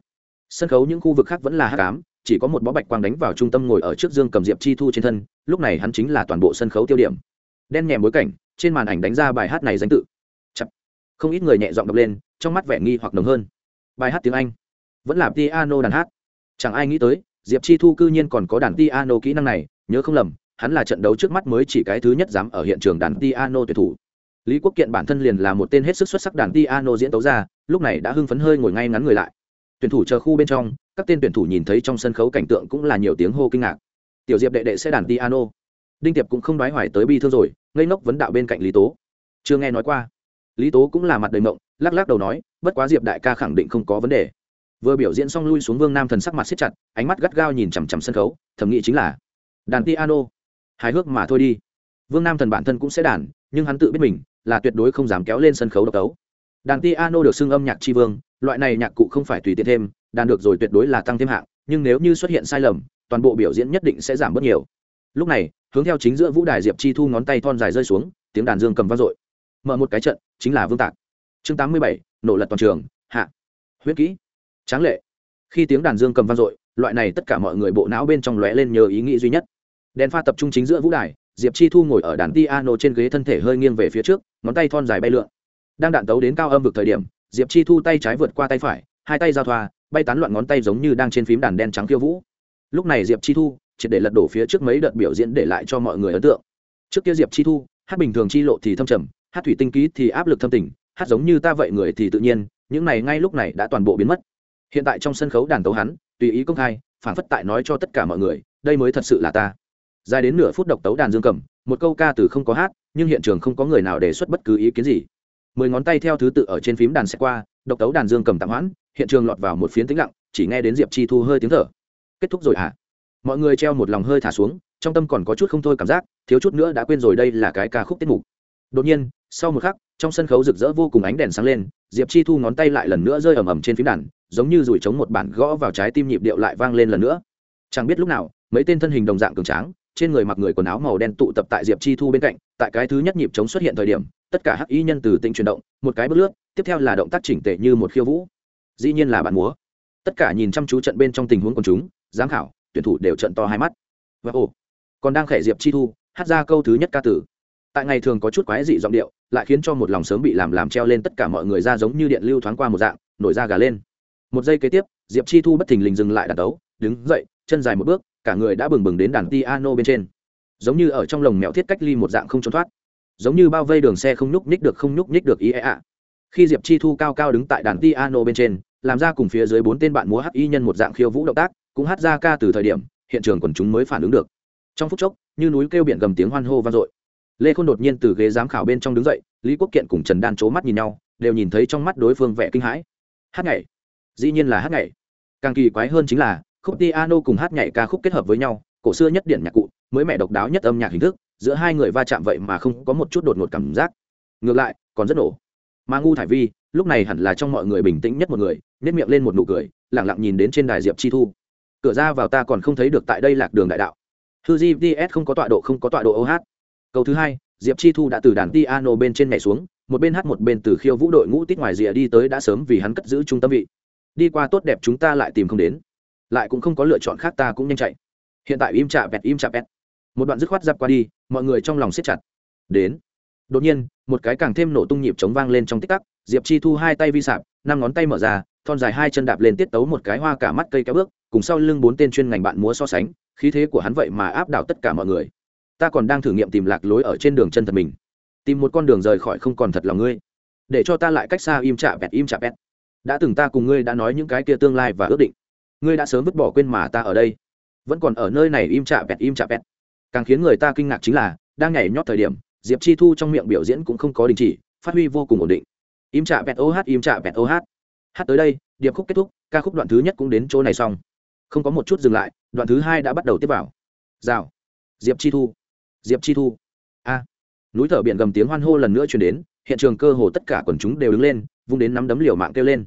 Sân khấu những khu vực khác vẫn là hát cám chỉ có một bó bạch quang đánh vào trung tâm ngồi ở trước dương cầm diệp chi thu trên thân, lúc này hắn chính là toàn bộ sân khấu tiêu điểm. Đen nhèm bối cảnh, trên màn ảnh đánh ra bài hát này danh tự. Chập. không ít người nhẹ giọng đọc lên, trong mắt vẻ nghi hoặc nồng hơn. Bài hát tiếng anh. Vẫn là piano đàn hát. Chẳng ai nghĩ tới, diệp chi thu cư nhiên còn có đàn piano kỹ năng này, nhớ không lầm, hắn là trận đấu trước mắt mới chỉ cái thứ nhất dám ở hiện trường đàn piano tuyệt thủ. Lý quốc kiện bản thân liền là một tên hết sức xuất sắc đàn piano diễn tấu ra lúc này đã hưng phấn hơi ngồi ngay ngắn người lại. Tuyển thủ chờ khu bên trong các tên tuyển thủ nhìn thấy trong sân khấu cảnh tượng cũng là nhiều tiếng hô kinh ngạc. Tiểu diệp đệ đệ sẽ đàn piano. Đinh tiệp cũng không đoái hoài tới bi thương rồi, ngây ngốc vấn đạo bên cạnh lý tố. Chưa nghe nói qua. Lý tố cũng là mặt đầy mộng, lắc lắc đầu nói, bất quá diệp đại ca khẳng định không có vấn đề. Vừa biểu diễn xong lui xuống vương nam thần sắc mặt siết chặt, ánh mắt gắt gao nhìn chằm chằm sân khấu thầm nghĩ chính là, đàn piano. Hài hước mà thôi đi. Vương nam thần bản thân cũng sẽ đàn, nhưng hắn tự biết mình, là tuyệt đối không dám kéo lên sân khấu độc tấu đàn piano được xưng âm nhạc tri vương, loại này nhạc cụ không phải tùy tiện thêm đàn được rồi tuyệt đối là tăng thêm hạng, nhưng nếu như xuất hiện sai lầm, toàn bộ biểu diễn nhất định sẽ giảm bớt nhiều. Lúc này, hướng theo chính giữa vũ đài diệp chi thu ngón tay thon dài rơi xuống, tiếng đàn dương cầm vang dội. Mở một cái trận, chính là vương tạc. Chương tám mươi bảy, nổ lật toàn trường, hạ. Huyết kỹ. Tráng lệ. Khi tiếng đàn dương cầm vang dội, loại này tất cả mọi người bộ não bên trong lóe lên nhờ ý nghĩ duy nhất. Đèn pha tập trung chính giữa vũ đài, diệp chi thu ngồi ở đàn piano trên ghế thân thể hơi nghiêng về phía trước, ngón tay thon dài bay lượn. Đang đạn tấu đến cao âm vực thời điểm, diệp chi thu tay trái vượt qua tay phải, hai tay giao thoa bay tán loạn ngón tay giống như đang trên phím đàn đen trắng khiêu vũ. Lúc này diệp chi thu triệt để lật đổ phía trước mấy đợt biểu diễn để lại cho mọi người ấn tượng. Trước kia diệp chi thu, hát bình thường chi lộ thì thâm trầm, hát thủy tinh ký thì áp lực thâm tình, hát giống như ta vậy người thì tự nhiên, những này ngay lúc này đã toàn bộ biến mất. Hiện tại trong sân khấu đàn tấu hắn, tùy ý công khai phản phất tại nói cho tất cả mọi người, đây mới thật sự là ta. Dài đến nửa phút độc tấu đàn dương cầm, một câu ca từ không có hát, nhưng hiện trường không có người nào đề xuất bất cứ ý kiến gì. Mười ngón tay theo thứ tự ở trên phím đàn xe qua độc tấu đàn dương cầm tạm hoãn, hiện trường lọt vào một phiến tĩnh lặng, chỉ nghe đến diệp chi thu hơi tiếng thở. Kết thúc rồi hả? À? mọi người treo một lòng hơi thả xuống, trong tâm còn có chút không thôi cảm giác, thiếu chút nữa đã quên rồi đây là cái ca khúc tiết mục. Đột nhiên, sau một khắc, trong sân khấu rực rỡ vô cùng ánh đèn sáng lên, diệp chi thu ngón tay lại lần nữa rơi ầm ầm trên phím đàn, giống như rủi trống một bản gõ vào trái tim nhịp điệu lại vang lên lần nữa. Chẳng biết lúc nào, mấy tên thân hình đồng dạng cường tráng, trên người mặc người quần áo màu đen tụ tập tại diệp chi thu bên cạnh, tại cái thứ nhất nhịp trống xuất hiện thời điểm tất cả hắc y nhân từ tinh chuyển động, một cái bước lướt, tiếp theo là động tác chỉnh tệ như một khiêu vũ. Dĩ nhiên là bạn múa. Tất cả nhìn chăm chú trận bên trong tình huống quần chúng, giám khảo, tuyển thủ đều trận to hai mắt. Và ồ, còn đang khẽ diệp chi thu, hát ra câu thứ nhất ca tử. Tại ngày thường có chút quái dị giọng điệu, lại khiến cho một lòng sớm bị làm làm treo lên tất cả mọi người ra giống như điện lưu thoáng qua một dạng, nổi da gà lên. Một giây kế tiếp, diệp chi thu bất thình lình dừng lại đàn đấu, đứng dậy, chân dài một bước, cả người đã bừng bừng đến đàn piano bên trên. Giống như ở trong lồng mèo thiết cách ly một dạng không trốn thoát giống như bao vây đường xe không nhúc nhích được không nhúc nhích được ý ạ khi diệp chi thu cao cao đứng tại đàn piano bên trên, làm ra cùng phía dưới bốn tên bạn múa hát y nhân một dạng khiêu vũ động tác, cũng hát ra ca từ thời điểm, hiện trường quần chúng mới phản ứng được. Trong phút chốc, như núi kêu biển gầm tiếng hoan hô vang dội. Lê khôn đột nhiên từ ghế giám khảo bên trong đứng dậy, lý quốc kiện cùng trần đan c mắt nhìn nhau, đều nhìn thấy trong mắt đối phương vẻ kinh hãi. Hát nhảy. Dĩ nhiên là hát nhảy. Càng kỳ quái hơn chính là, khúc piano cùng hát nhảy ca khúc kết hợp với nhau, cổ xưa nhất điện nhạc cụ, mới mẹ độc đáo nhất âm nhạc hình thức giữa hai người va chạm vậy mà không có một chút đột ngột cảm giác. Ngược lại, còn rất nổ. Mà ngu thải vi, lúc này hẳn là trong mọi người bình tĩnh nhất một người nếp miệng lên một nụ cười lẳng lặng nhìn đến trên đài diệp chi thu. Cửa ra vào ta còn không thấy được tại đây lạc đường đại đạo. Hư di không có tọa độ, không có tọa độ ô hát. Câu thứ hai, diệp chi thu đã từ đàn piano bên trên nhảy xuống, một bên hát một bên từ khiêu vũ đội ngũ tít ngoài rìa đi tới đã sớm vì hắn cất giữ trung tâm vị. Đi qua tốt đẹp chúng ta lại tìm không đến. Lại cũng không có lựa chọn khác ta cũng nhanh chạy. Hiện tại im chạ bẹt im chạ bẹt một đoạn dứt khoát giáp qua đi, mọi người trong lòng siết chặt. Đến, đột nhiên, một cái càng thêm nổ tung nhịp chống vang lên trong tích tắc, diệp chi thu hai tay vi sạp, năm ngón tay mở ra, thon dài hai chân đạp lên tiết tấu một cái hoa cả mắt cây kéo bước, cùng sau lưng bốn tên chuyên ngành bạn múa so sánh, khí thế của hắn vậy mà áp đảo tất cả mọi người. Ta còn đang thử nghiệm tìm lạc lối ở trên đường chân thật mình. Tìm một con đường rời khỏi không còn thật lòng ngươi. Để cho ta lại cách xa im chạ bẹt im chạ bẹt đã từng ta cùng ngươi đã nói những cái kia tương lai và ước định. Ngươi đã sớm vứt bỏ quên mà ta ở đây. Vẫn còn ở nơi này im chạ bẹt im chạ bẹt càng khiến người ta kinh ngạc chính là, đang nhảy nhót thời điểm, diệp chi thu trong miệng biểu diễn cũng không có đình chỉ, phát huy vô cùng ổn định. Im chạ bẹt oh im trạ vẹt oh hát. Tới đây, điệp khúc kết thúc, ca khúc đoạn thứ nhất cũng đến chỗ này xong. Không có một chút dừng lại, đoạn thứ hai đã bắt đầu tiếp vào. Rào. Diệp chi thu. Diệp chi thu. A. Núi thở biển gầm tiếng hoan hô lần nữa chuyển đến, hiện trường cơ hồ tất cả quần chúng đều đứng lên, vung đến nắm đấm liều mạng kêu lên.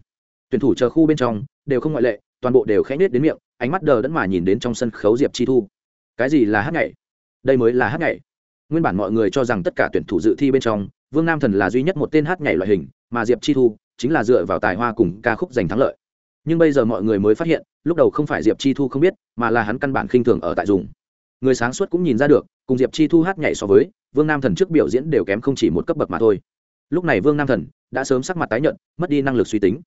Tuyển thủ chờ khu bên trong, đều không ngoại lệ, toàn bộ đều khẽ nết đến miệng, ánh mắt đờ đẫn mà nhìn đến trong sân khấu diệp chi thu. Cái gì là hát nhảy? Đây mới là hát nhảy. Nguyên bản mọi người cho rằng tất cả tuyển thủ dự thi bên trong, vương nam thần là duy nhất một tên hát nhảy loại hình, mà diệp chi thu chính là dựa vào tài hoa cùng ca khúc giành thắng lợi. Nhưng bây giờ mọi người mới phát hiện, lúc đầu không phải diệp chi thu không biết, mà là hắn căn bản khinh thường ở tại dùng. Người sáng suốt cũng nhìn ra được, cùng diệp chi thu hát nhảy so với, vương nam thần trước biểu diễn đều kém không chỉ một cấp bậc mà thôi. Lúc này vương nam thần đã sớm sắc mặt tái nhận mất đi năng lực suy tính.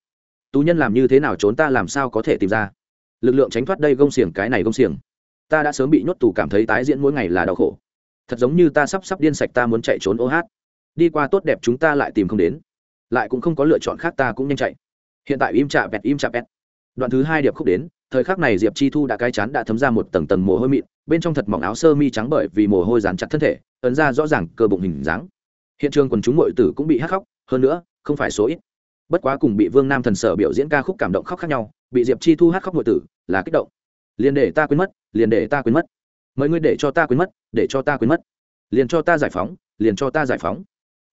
Tú nhân làm như thế nào trốn ta làm sao có thể tìm ra? Lực lượng tránh thoát đây gông xiềng, cái này gông xiềng ta đã sớm bị nhốt tù cảm thấy tái diễn mỗi ngày là đau khổ. Thật giống như ta sắp sắp điên sạch ta muốn chạy trốn ô hát. Đi qua tốt đẹp chúng ta lại tìm không đến. Lại cũng không có lựa chọn khác ta cũng nhanh chạy. Hiện tại im chạ bẹt, im chạ bẹt. Đoạn thứ hai điệp khúc đến, thời khắc này diệp chi thu đã cái chán đã thấm ra một tầng tầng mồ hôi mịn, bên trong thật mỏng áo sơ mi trắng bởi vì mồ hôi dán chặt thân thể, ấn ra rõ ràng cơ bụng hình dáng. Hiện trường quần chúng mọi tử cũng bị hắc khóc, hơn nữa, không phải số ít. Bất quá cùng bị vương nam thần sở biểu diễn ca khúc cảm động khóc khác nhau, bị diệp chi thu hát khóc mọi tử là kích động liền để ta quên mất, liền để ta quên mất. Mời ngươi để cho ta quên mất, để cho ta quên mất. Liền cho ta giải phóng, liền cho ta giải phóng.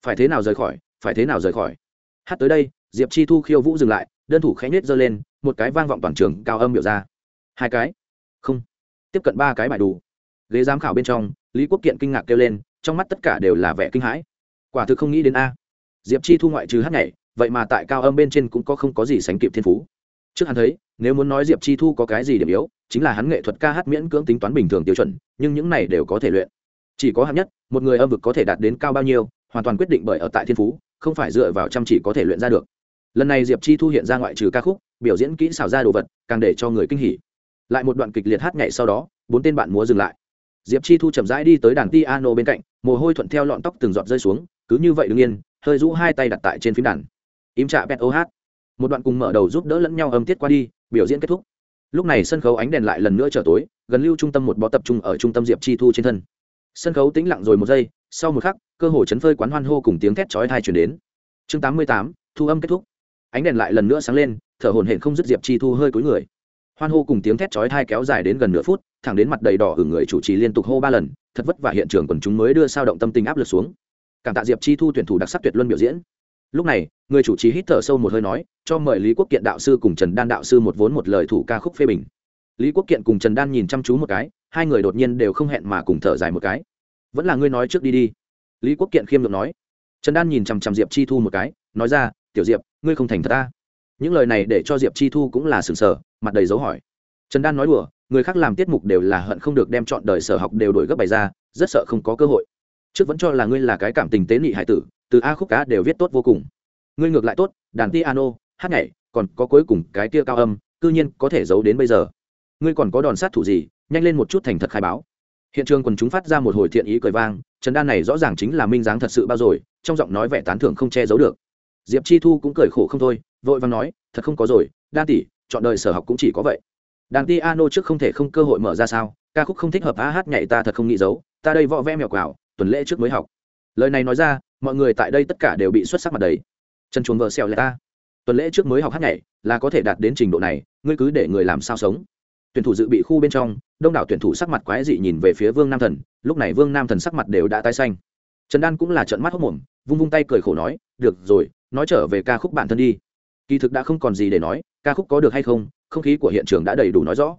Phải thế nào rời khỏi, phải thế nào rời khỏi. Hát tới đây, diệp chi thu khiêu vũ dừng lại, đơn thủ khẽ nhết giơ lên, một cái vang vọng toàn trường cao âm biểu ra. Hai cái. Không. Tiếp cận ba cái bài đủ. Ghế giám khảo bên trong, lý quốc kiện kinh ngạc kêu lên, trong mắt tất cả đều là vẻ kinh hãi. Quả thực không nghĩ đến a. Diệp chi thu ngoại trừ hát nhảy, vậy mà tại cao âm bên trên cũng có không có gì sánh kịp thiên phú trước hắn thấy, nếu muốn nói diệp chi thu có cái gì điểm yếu, chính là hắn nghệ thuật ca hát miễn cưỡng tính toán bình thường tiêu chuẩn, nhưng những này đều có thể luyện. Chỉ có hạng nhất, một người âm vực có thể đạt đến cao bao nhiêu, hoàn toàn quyết định bởi ở tại thiên phú, không phải dựa vào chăm chỉ có thể luyện ra được. Lần này diệp chi thu hiện ra ngoại trừ ca khúc, biểu diễn kỹ xảo ra đồ vật, càng để cho người kinh hỉ. Lại một đoạn kịch liệt hát nhảy sau đó, bốn tên bạn múa dừng lại. Diệp chi thu chậm rãi đi tới đàn piano bên cạnh, mồ hôi thuận theo lọn tóc từng giọt rơi xuống, cứ như vậy đ ứ n g yên, hơi rũ hai tay đặt tại trên phím đàn. Im trạ pet hát một đoạn cùng mở đầu giúp đỡ lẫn nhau âm tiết qua đi, biểu diễn kết thúc. Lúc này sân khấu ánh đèn lại lần nữa trở tối, gần lưu trung tâm một bó tập trung ở trung tâm diệp chi thu trên thân. Sân khấu tĩnh lặng rồi một giây, sau một khắc, cơ hồ chấn phơi quán hoan hô cùng tiếng thét chói thai chuyển đến. Chương tám mươi tám, thu âm kết thúc. Ánh đèn lại lần nữa sáng lên, thở hồn hển không dứt diệp chi thu hơi cúi người. Hoan hô cùng tiếng thét chói thai kéo dài đến gần nửa phút, thẳng đến mặt đầy đỏ hưởng người chủ trì liên tục hô ba lần, thật vất vả hiện trường quần chúng mới đưa sao động tâm tình áp lực xuống. Cảm tạ diệp chi thu tuyển thủ đặc sắc tuyệt luân biểu diễn. Lúc này, người chủ trì hít thở sâu một hơi nói cho mời lý quốc kiện đạo sư cùng trần đan đạo sư một vốn một lời thủ ca khúc phê bình. Lý quốc kiện cùng trần đan nhìn chăm chú một cái, hai người đột nhiên đều không hẹn mà cùng thở dài một cái. Vẫn là ngươi nói trước đi đi. Lý quốc kiện khiêm được nói. Trần đan nhìn chằm chằm diệp chi thu một cái, nói ra, tiểu diệp, ngươi không thành thật ta. Những lời này để cho diệp chi thu cũng là sừng sờ mặt đầy dấu hỏi. Trần đan nói đùa, người khác làm tiết mục đều là hận không được đem chọn đời sở học đều đổi gấp bài ra, rất sợ không có cơ hội. Trước vẫn cho là ngươi là cái cảm tình tế nị hải tử, từ a khúc cá đều viết tốt vô cùng. Ngươi ngược lại tốt, đàn piano hát nhảy, còn có cuối cùng cái kia cao âm, cư nhiên có thể giấu đến bây giờ. Ngươi còn có đòn sát thủ gì? Nhanh lên một chút thành thật khai báo. Hiện trường quần chúng phát ra một hồi thiện ý cười vang, trần đan này rõ ràng chính là minh dáng thật sự bao rồi, trong giọng nói vẻ tán thưởng không che giấu được. Diệp chi thu cũng cười khổ không thôi, vội vàng nói, thật không có rồi, đan tỷ, chọn đời sở học cũng chỉ có vậy. Đàn ti ano trước không thể không cơ hội mở ra sao, ca khúc không thích hợp a hát nhảy ta thật không nghĩ giấu, ta đây võ vẽ mèo quào, tuần lễ trước mới học. Lời này nói ra, mọi người tại đây tất cả đều bị xuất sắc mặt đầy. Chân chuồng vợ xèo là ta tuần lễ trước mới học hát nhảy, là có thể đạt đến trình độ này, ngươi cứ để người làm sao sống. Tuyển thủ dự bị khu bên trong, đông đảo tuyển thủ sắc mặt quái dị nhìn về phía vương nam thần, lúc này vương nam thần sắc mặt đều đã tái xanh. Trần đan cũng là trận mắt hốc mồm, vung vung tay cười khổ nói, được rồi, nói trở về ca khúc bản thân đi. Kỳ thực đã không còn gì để nói, ca khúc có được hay không không khí của hiện trường đã đầy đủ nói rõ.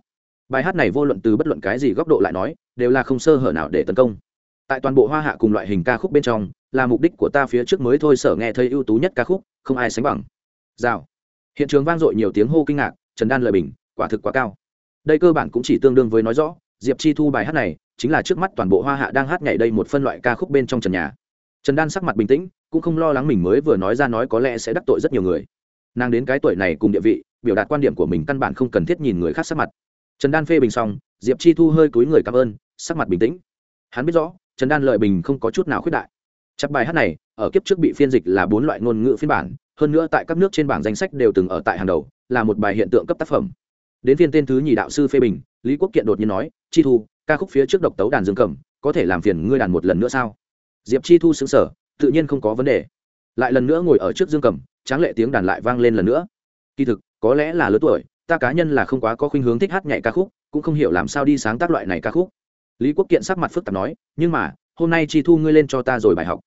Bài hát này vô luận từ bất luận cái gì góc độ lại nói, đều là không sơ hở nào để tấn công. Tại toàn bộ hoa hạ cùng loại hình ca khúc bên trong, là mục đích của ta phía trước mới thôi sở nghe thấy ưu tú nhất ca khúc, không ai sánh bằng rào hiện trường vang dội nhiều tiếng hô kinh ngạc, trần đan lời bình, quả thực quá cao. Đây cơ bản cũng chỉ tương đương với nói rõ, diệp chi thu bài hát này, chính là trước mắt toàn bộ hoa hạ đang hát nhảy đây một phân loại ca khúc bên trong trần nhà. Trần đan sắc mặt bình tĩnh, cũng không lo lắng mình mới vừa nói ra nói có lẽ sẽ đắc tội rất nhiều người. Nàng đến cái tuổi này cùng địa vị, biểu đạt quan điểm của mình căn bản không cần thiết nhìn người khác sắc mặt. Trần đan phê bình xong, diệp chi thu hơi cúi người cảm ơn, sắc mặt bình tĩnh. Hắn biết rõ, trần đan lợi bình không có chút nào khuyết đại. Chắc bài hát này, ở kiếp trước bị phiên dịch là bốn loại ngôn ngữ phiên bản hơn nữa tại các nước trên bảng danh sách đều từng ở tại hàng đầu, là một bài hiện tượng cấp tác phẩm. Đến phiên tên thứ nhì đạo sư phê bình, lý quốc kiện đột nhiên nói, chi thu, ca khúc phía trước độc tấu đàn dương cầm, có thể làm phiền ngươi đàn một lần nữa sao? Diệp chi thu xứng sở tự nhiên không có vấn đề. Lại lần nữa ngồi ở trước dương cầm, tráng lệ tiếng đàn lại vang lên lần nữa. Kỳ thực, có lẽ là lớn tuổi, ta cá nhân là không quá có khuynh hướng thích hát nhảy ca khúc, cũng không hiểu làm sao đi sáng tác loại này ca khúc. Lý quốc kiện sắc mặt phức tạp nói, nhưng mà, hôm nay chi thu ngươi lên cho ta rồi bài học.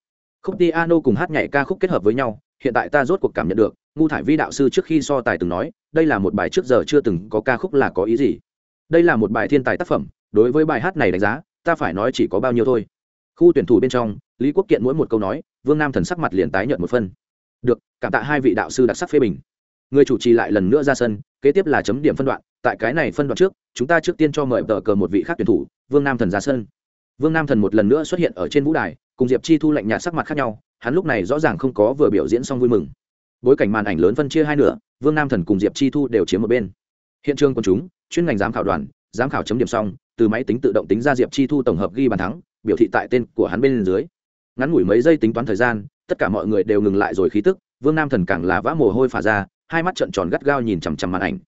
Khúc piano cùng hát nhảy ca khúc kết hợp với nhau hiện tại ta rốt cuộc cảm nhận được, ngu thải vi đạo sư trước khi so tài từng nói, đây là một bài trước giờ chưa từng có ca khúc là có ý gì. Đây là một bài thiên tài tác phẩm, đối với bài hát này đánh giá, ta phải nói chỉ có bao nhiêu thôi. Khu tuyển thủ bên trong, lý quốc kiện mỗi một câu nói, vương nam thần sắc mặt liền tái nhận một phân. Được, cảm tạ hai vị đạo sư đặc sắc phê bình. Người chủ trì lại lần nữa ra sân, kế tiếp là chấm điểm phân đoạn, tại cái này phân đoạn trước, chúng ta trước tiên cho mời tờ cờ một vị khác tuyển thủ, vương nam thần ra sân. Vương nam thần một lần nữa xuất hiện ở trên vũ đài, cùng diệp chi thu lạnh nhạt sắc mặt khác nhau hắn lúc này rõ ràng không có vừa biểu diễn xong vui mừng. Bối cảnh màn ảnh lớn phân chia hai nửa, vương nam thần cùng diệp chi thu đều chiếm một bên. Hiện trường quần chúng, chuyên ngành giám khảo đoàn, giám khảo chấm điểm xong, từ máy tính tự động tính ra diệp chi thu tổng hợp ghi bàn thắng, biểu thị tại tên của hắn bên dưới. Ngắn ngủi mấy giây tính toán thời gian, tất cả mọi người đều ngừng lại rồi khí tức, vương nam thần càng là vã mồ hôi phả ra, hai mắt trợn tròn gắt gao nhìn chằm chằm màn ảnh.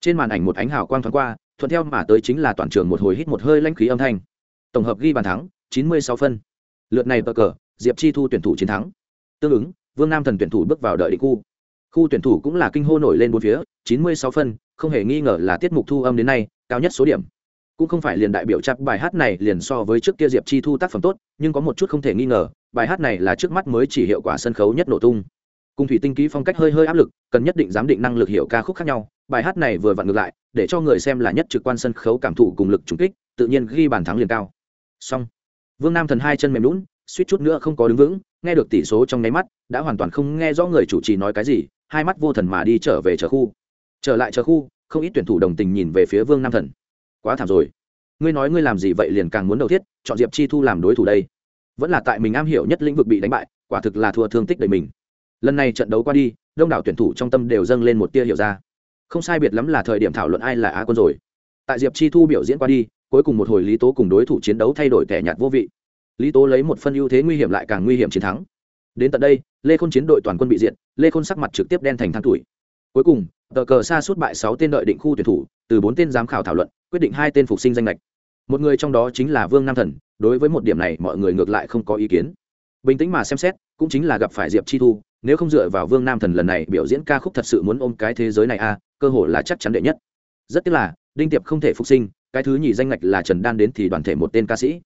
Trên màn ảnh một ánh hào quang thoáng qua, thuận theo mà tới chính là toàn trường một hồi hít một hơi lanh khí âm thanh. Tổng hợp ghi bàn thắng, chín mươi sáu phân. Lượt này bờ cờ diệp chi thu tuyển thủ chiến thắng. Tương ứng, vương nam thần tuyển thủ bước vào đợi định khu. Khu tuyển thủ cũng là kinh hô nổi lên bốn phía, chín mươi sáu phân, không hề nghi ngờ là tiết mục thu âm đến nay, cao nhất số điểm. Cũng không phải liền đại biểu chặt bài hát này liền so với trước kia diệp chi thu tác phẩm tốt, nhưng có một chút không thể nghi ngờ, bài hát này là trước mắt mới chỉ hiệu quả sân khấu nhất nổ tung. Cùng thủy tinh ký phong cách hơi hơi áp lực, cần nhất định giám định năng lực hiểu ca khúc khác nhau, bài hát này vừa vặn ngược lại, để cho người xem là nhất trực quan sân khấu cảm thụ cùng lực trùng kích, tự nhiên ghi bàn thắng liền cao. Song vương nam thần hai chân mềm lún suýt chút nữa không có đứng vững, nghe được tỷ số trong nháy mắt, đã hoàn toàn không nghe rõ người chủ trì nói cái gì, hai mắt vô thần mà đi trở về chờ khu. Trở lại chờ khu, không ít tuyển thủ đồng tình nhìn về phía vương nam thần. Quá thảm rồi. Ngươi nói ngươi làm gì vậy liền càng muốn đầu thiết, chọn diệp chi thu làm đối thủ đây. Vẫn là tại mình am hiểu nhất lĩnh vực bị đánh bại, quả thực là thua thương tích đầy mình. Lần này trận đấu qua đi, đông đảo tuyển thủ trong tâm đều dâng lên một tia hiểu ra. Không sai biệt lắm là thời điểm thảo luận ai là á quân rồi. Tại diệp chi thu biểu diễn qua đi, cuối cùng một hồi lý tố cùng đối thủ chiến đấu thay đổi kẻ nhạt vô vị lý tố lấy một phân ưu thế nguy hiểm lại càng nguy hiểm chiến thắng. Đến tận đây, lê khôn chiến đội toàn quân bị diện lê khôn sắc mặt trực tiếp đen thành thang tuổi cuối cùng, tờ cờ xa suốt bại sáu tên đợi định khu tuyển thủ, từ bốn tên giám khảo thảo luận, quyết định hai tên phục sinh danh lệch một người trong đó chính là vương nam thần, đối với một điểm này mọi người ngược lại không có ý kiến. Bình tĩnh mà xem xét, cũng chính là gặp phải diệp chi thu, nếu không dựa vào vương nam thần lần này biểu diễn ca khúc thật sự muốn ôm cái thế giới này a cơ hội là chắc chắn đệ nhất. Rất tiếc là, đinh tiệp không thể phục sinh, cái thứ nhì danh ngạch là trần đan đến thì đoàn thể một tên ca sĩ.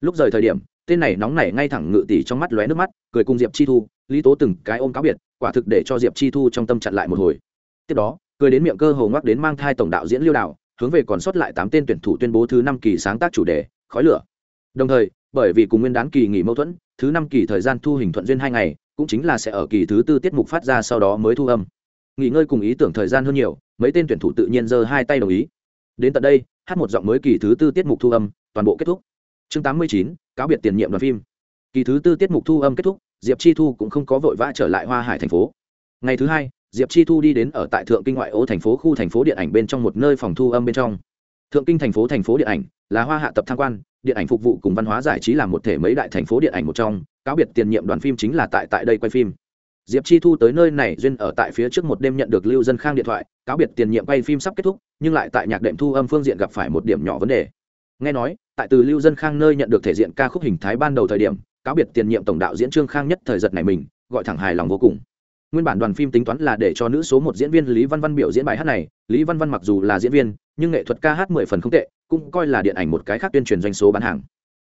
Lúc rời thời điểm tên này nóng nảy ngay thẳng ngự tỷ trong mắt lóe nước mắt, cười cùng diệp chi thu, lý tố từng cái ôm cáo biệt, quả thực để cho diệp chi thu trong tâm chặn lại một hồi. Tiếp đó, cười đến miệng cơ hồ ngoắc đến mang thai tổng đạo diễn liêu đạo hướng về còn sót lại tám tên tuyển thủ tuyên bố thứ năm kỳ sáng tác chủ đề, khói lửa. Đồng thời, bởi vì cùng nguyên đán kỳ nghỉ mâu thuẫn, thứ năm kỳ thời gian thu hình thuận duyên hai ngày, cũng chính là sẽ ở kỳ thứ tư tiết mục phát ra sau đó mới thu âm. Nghỉ ngơi cùng ý tưởng thời gian hơn nhiều, mấy tên tuyển thủ tự nhiên giơ hai tay đồng ý. Đến tận đây, hát một giọng mới kỳ thứ tư tiết mục thu âm, toàn bộ kết thúc. Chương tám mươi chín cáo biệt tiền nhiệm đoàn phim. Kỳ thứ tư tiết mục thu âm kết thúc, diệp chi thu cũng không có vội vã trở lại hoa hải thành phố. Ngày thứ hai, diệp chi thu đi đến ở tại thượng kinh ngoại ô thành phố khu thành phố điện ảnh bên trong một nơi phòng thu âm bên trong. Thượng kinh thành phố thành phố điện ảnh là hoa hạ tập tham quan, điện ảnh phục vụ cùng văn hóa giải trí là một thể mấy đại thành phố điện ảnh một trong, cáo biệt tiền nhiệm đoàn phim chính là tại tại đây quay phim. Diệp chi thu tới nơi này duyên ở tại phía trước một đêm nhận được lưu dân khang điện thoại, cáo biệt tiền nhiệm quay phim sắp kết thúc, nhưng lại tại nhạc đệm thu âm phương diện gặp phải một điểm nhỏ vấn đề nghe nói, tại từ lưu dân khang nơi nhận được thể diện ca khúc hình thái ban đầu thời điểm, cáo biệt tiền nhiệm tổng đạo diễn trương khang nhất thời giật này mình, gọi thẳng hài lòng vô cùng. Nguyên bản đoàn phim tính toán là để cho nữ số một diễn viên lý văn văn biểu diễn bài hát này, lý văn văn mặc dù là diễn viên, nhưng nghệ thuật ca hát mười phần không tệ, cũng coi là điện ảnh một cái khác tuyên truyền doanh số bán hàng.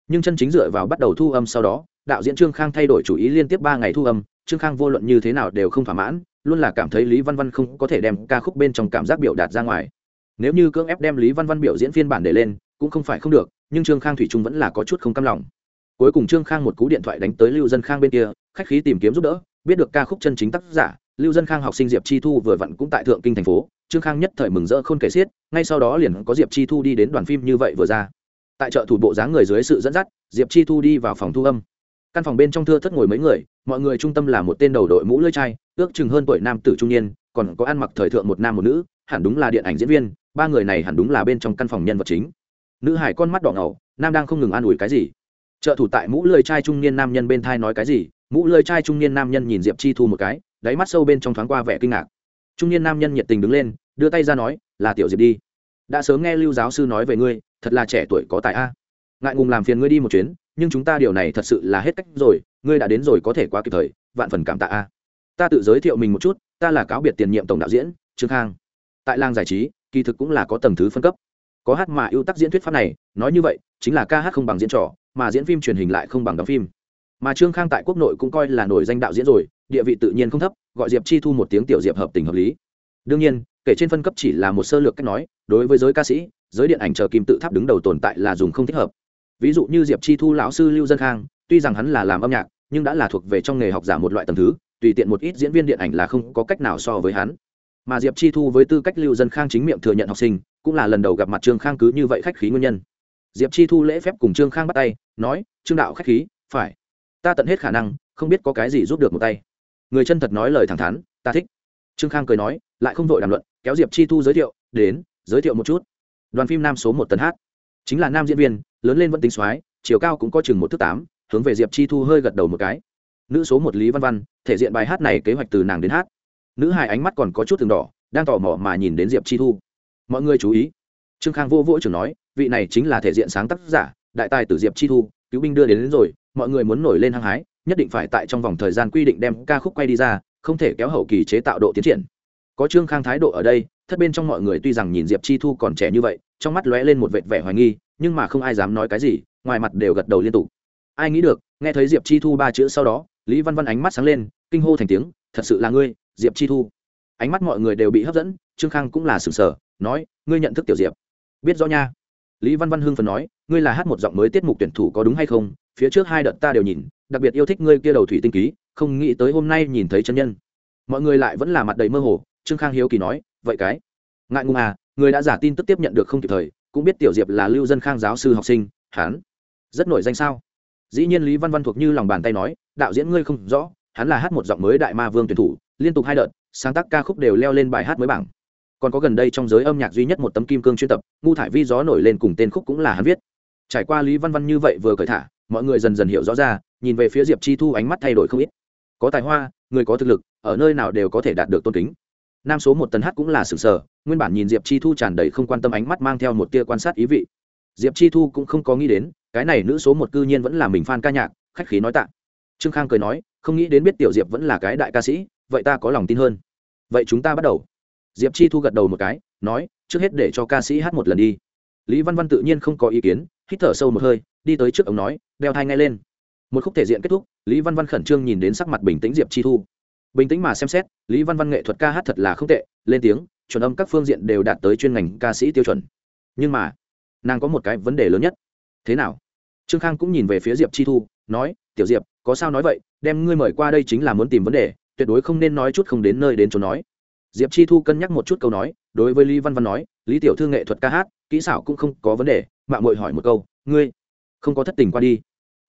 Nhưng chân chính dựa vào bắt đầu thu âm sau đó, đạo diễn trương khang thay đổi chủ ý liên tiếp ba ngày thu âm, trương khang vô luận như thế nào đều không thỏa mãn, luôn là cảm thấy lý văn văn không có thể đem ca khúc bên trong cảm giác biểu đạt ra ngoài. Nếu như cưỡng ép đem lý văn văn biểu diễn phiên bản để lên cũng không phải không được, nhưng trương khang thủy trung vẫn là có chút không cam lòng. Cuối cùng trương khang một cú điện thoại đánh tới lưu dân khang bên kia, khách khí tìm kiếm giúp đỡ, biết được ca khúc chân chính tác giả, lưu dân khang học sinh diệp chi thu vừa vặn cũng tại thượng kinh thành phố, trương khang nhất thời mừng rỡ không kể xiết, ngay sau đó liền có diệp chi thu đi đến đoàn phim như vậy vừa ra. Tại chợ thủ bộ dáng người dưới sự dẫn dắt, diệp chi thu đi vào phòng thu âm. Căn phòng bên trong thưa thất ngồi mấy người, mọi người trung tâm là một tên đầu đội mũ lưỡi chai, ước chừng hơn tuổi nam tử trung niên, còn có ăn mặc thời thượng một nam một nữ, hẳn đúng là điện ảnh diễn viên, ba người này hẳn đúng là bên trong căn phòng nhân vật chính nữ hải con mắt đỏ ngầu, nam đang không ngừng an ủi cái gì. Trợ thủ tại mũ lơi trai trung niên nam nhân bên thai nói cái gì? Mũ lơi trai trung niên nam nhân nhìn diệp chi thu một cái, đáy mắt sâu bên trong thoáng qua vẻ kinh ngạc. Trung niên nam nhân nhiệt tình đứng lên, đưa tay ra nói, là tiểu diệp đi. Đã sớm nghe lưu giáo sư nói về ngươi, thật là trẻ tuổi có tài a. Ngại ngùng làm phiền ngươi đi một chuyến, nhưng chúng ta điều này thật sự là hết cách rồi, ngươi đã đến rồi có thể quá kịp thời, vạn phần cảm tạ a. Ta tự giới thiệu mình một chút, ta là cáo biệt tiền nhiệm tổng đạo diễn, trương khang. Tại làng giải trí, kỳ thực cũng là có tầng thứ phân cấp có hát mà ưu tắc diễn thuyết pháp này, nói như vậy, chính là ca hát không bằng diễn trò, mà diễn phim truyền hình lại không bằng đóng phim. Mà trương khang tại quốc nội cũng coi là nổi danh đạo diễn rồi, địa vị tự nhiên không thấp, gọi diệp chi thu một tiếng tiểu diệp hợp tình hợp lý. Đương nhiên, kể trên phân cấp chỉ là một sơ lược cách nói, đối với giới ca sĩ, giới điện ảnh chờ kim tự tháp đứng đầu tồn tại là dùng không thích hợp. Ví dụ như diệp chi thu lão sư lưu dân khang, tuy rằng hắn là làm âm nhạc, nhưng đã là thuộc về trong nghề học giả một loại tầm thứ, tùy tiện một ít diễn viên điện ảnh là không có cách nào so với hắn mà diệp chi thu với tư cách lưu dân khang chính miệng thừa nhận học sinh, cũng là lần đầu gặp mặt trương khang cứ như vậy khách khí nguyên nhân. Diệp chi thu lễ phép cùng trương khang bắt tay, nói, trương đạo khách khí, phải. Ta tận hết khả năng, không biết có cái gì giúp được một tay. Người chân thật nói lời thẳng thắn, ta thích. Trương khang cười nói, lại không vội đàm luận, kéo diệp chi thu giới thiệu, đến, giới thiệu một chút. Đoàn phim nam số một tấn hát chính là nam diễn viên, lớn lên vẫn tính soái, chiều cao cũng có chừng một thước tám, hướng về diệp chi thu hơi gật đầu một cái. Nữ số một lý văn văn, thể diện bài hát này kế hoạch từ nàng đến hát nữ hài ánh mắt còn có chút thường đỏ đang tò mò mà nhìn đến diệp chi thu. Mọi người chú ý. Trương khang vô vỗ trưởng nói vị này chính là thể diện sáng tác giả đại tài tử diệp chi thu cứu binh đưa đến, đến rồi mọi người muốn nổi lên hăng hái nhất định phải tại trong vòng thời gian quy định đem ca khúc quay đi ra không thể kéo hậu kỳ chế tạo độ tiến triển. Có trương khang thái độ ở đây thất bên trong mọi người tuy rằng nhìn diệp chi thu còn trẻ như vậy trong mắt lóe lên một vệt vẻ hoài nghi nhưng mà không ai dám nói cái gì ngoài mặt đều gật đầu liên tục. Ai nghĩ được nghe thấy diệp chi thu ba chữ sau đó lý văn văn ánh mắt sáng lên kinh hô thành tiếng thật sự là ngươi diệp chi thu. Ánh mắt mọi người đều bị hấp dẫn, trương khang cũng là sừng sờ nói, ngươi nhận thức tiểu diệp? Biết rõ nha. Lý văn văn hưng phần nói, ngươi là hát một giọng mới tiết mục tuyển thủ có đúng hay không? Phía trước hai đợt ta đều nhìn, đặc biệt yêu thích ngươi kia đầu thủy tinh ký, không nghĩ tới hôm nay nhìn thấy chân nhân. Mọi người lại vẫn là mặt đầy mơ hồ, trương khang hiếu kỳ nói, vậy cái, ngại ngùng à người đã giả tin tức tiếp nhận được không kịp thời, cũng biết tiểu diệp là lưu dân khang giáo sư học sinh hán rất nổi danh sao? Dĩ nhiên lý văn văn thuộc như lòng bàn tay nói, đạo diễn ngươi không rõ hắn là hát một giọng mới đại ma vương tuyển thủ, liên tục hai đợt, sáng tác ca khúc đều leo lên bài hát mới bảng. Còn có gần đây trong giới âm nhạc duy nhất một tấm kim cương chuyên tập, ngu thải vi gió nổi lên cùng tên khúc cũng là hắn viết. Trải qua lý văn văn như vậy vừa cởi thả, mọi người dần dần hiểu rõ ra, nhìn về phía diệp chi thu ánh mắt thay đổi không ít. Có tài hoa, người có thực lực, ở nơi nào đều có thể đạt được tôn kính. Nam số một tấn hát cũng là sừng sờ, nguyên bản nhìn diệp chi thu tràn đầy không quan tâm ánh mắt mang theo một tia quan sát ý vị. Diệp chi thu cũng không có nghĩ đến, cái này nữ số một cư nhiên vẫn là mình f ca nhạc, khách khí nói tạ trương khang cười nói, không nghĩ đến biết tiểu diệp vẫn là cái đại ca sĩ, vậy ta có lòng tin hơn. Vậy chúng ta bắt đầu. Diệp chi thu gật đầu một cái, nói, trước hết để cho ca sĩ hát một lần đi. Lý văn văn tự nhiên không có ý kiến, hít thở sâu một hơi, đi tới trước ông nói, đeo thai ngay lên. Một khúc thể diện kết thúc, lý văn văn khẩn trương nhìn đến sắc mặt bình tĩnh diệp chi thu. Bình tĩnh mà xem xét, lý văn văn nghệ thuật ca hát thật là không tệ, lên tiếng, chuẩn âm các phương diện đều đạt tới chuyên ngành ca sĩ tiêu chuẩn. Nhưng mà, nàng có một cái vấn đề lớn nhất. Thế nào? Trương khang cũng nhìn về phía diệp chi thu, nói, tiểu diệp có sao nói vậy, đem ngươi mời qua đây chính là muốn tìm vấn đề, tuyệt đối không nên nói chút không đến nơi đến chỗ nói. Diệp chi thu cân nhắc một chút câu nói, đối với lý văn văn nói, lý tiểu thư nghệ thuật ca hát, kỹ xảo cũng không có vấn đề mạng mội hỏi một câu, ngươi không có thất tình qua đi?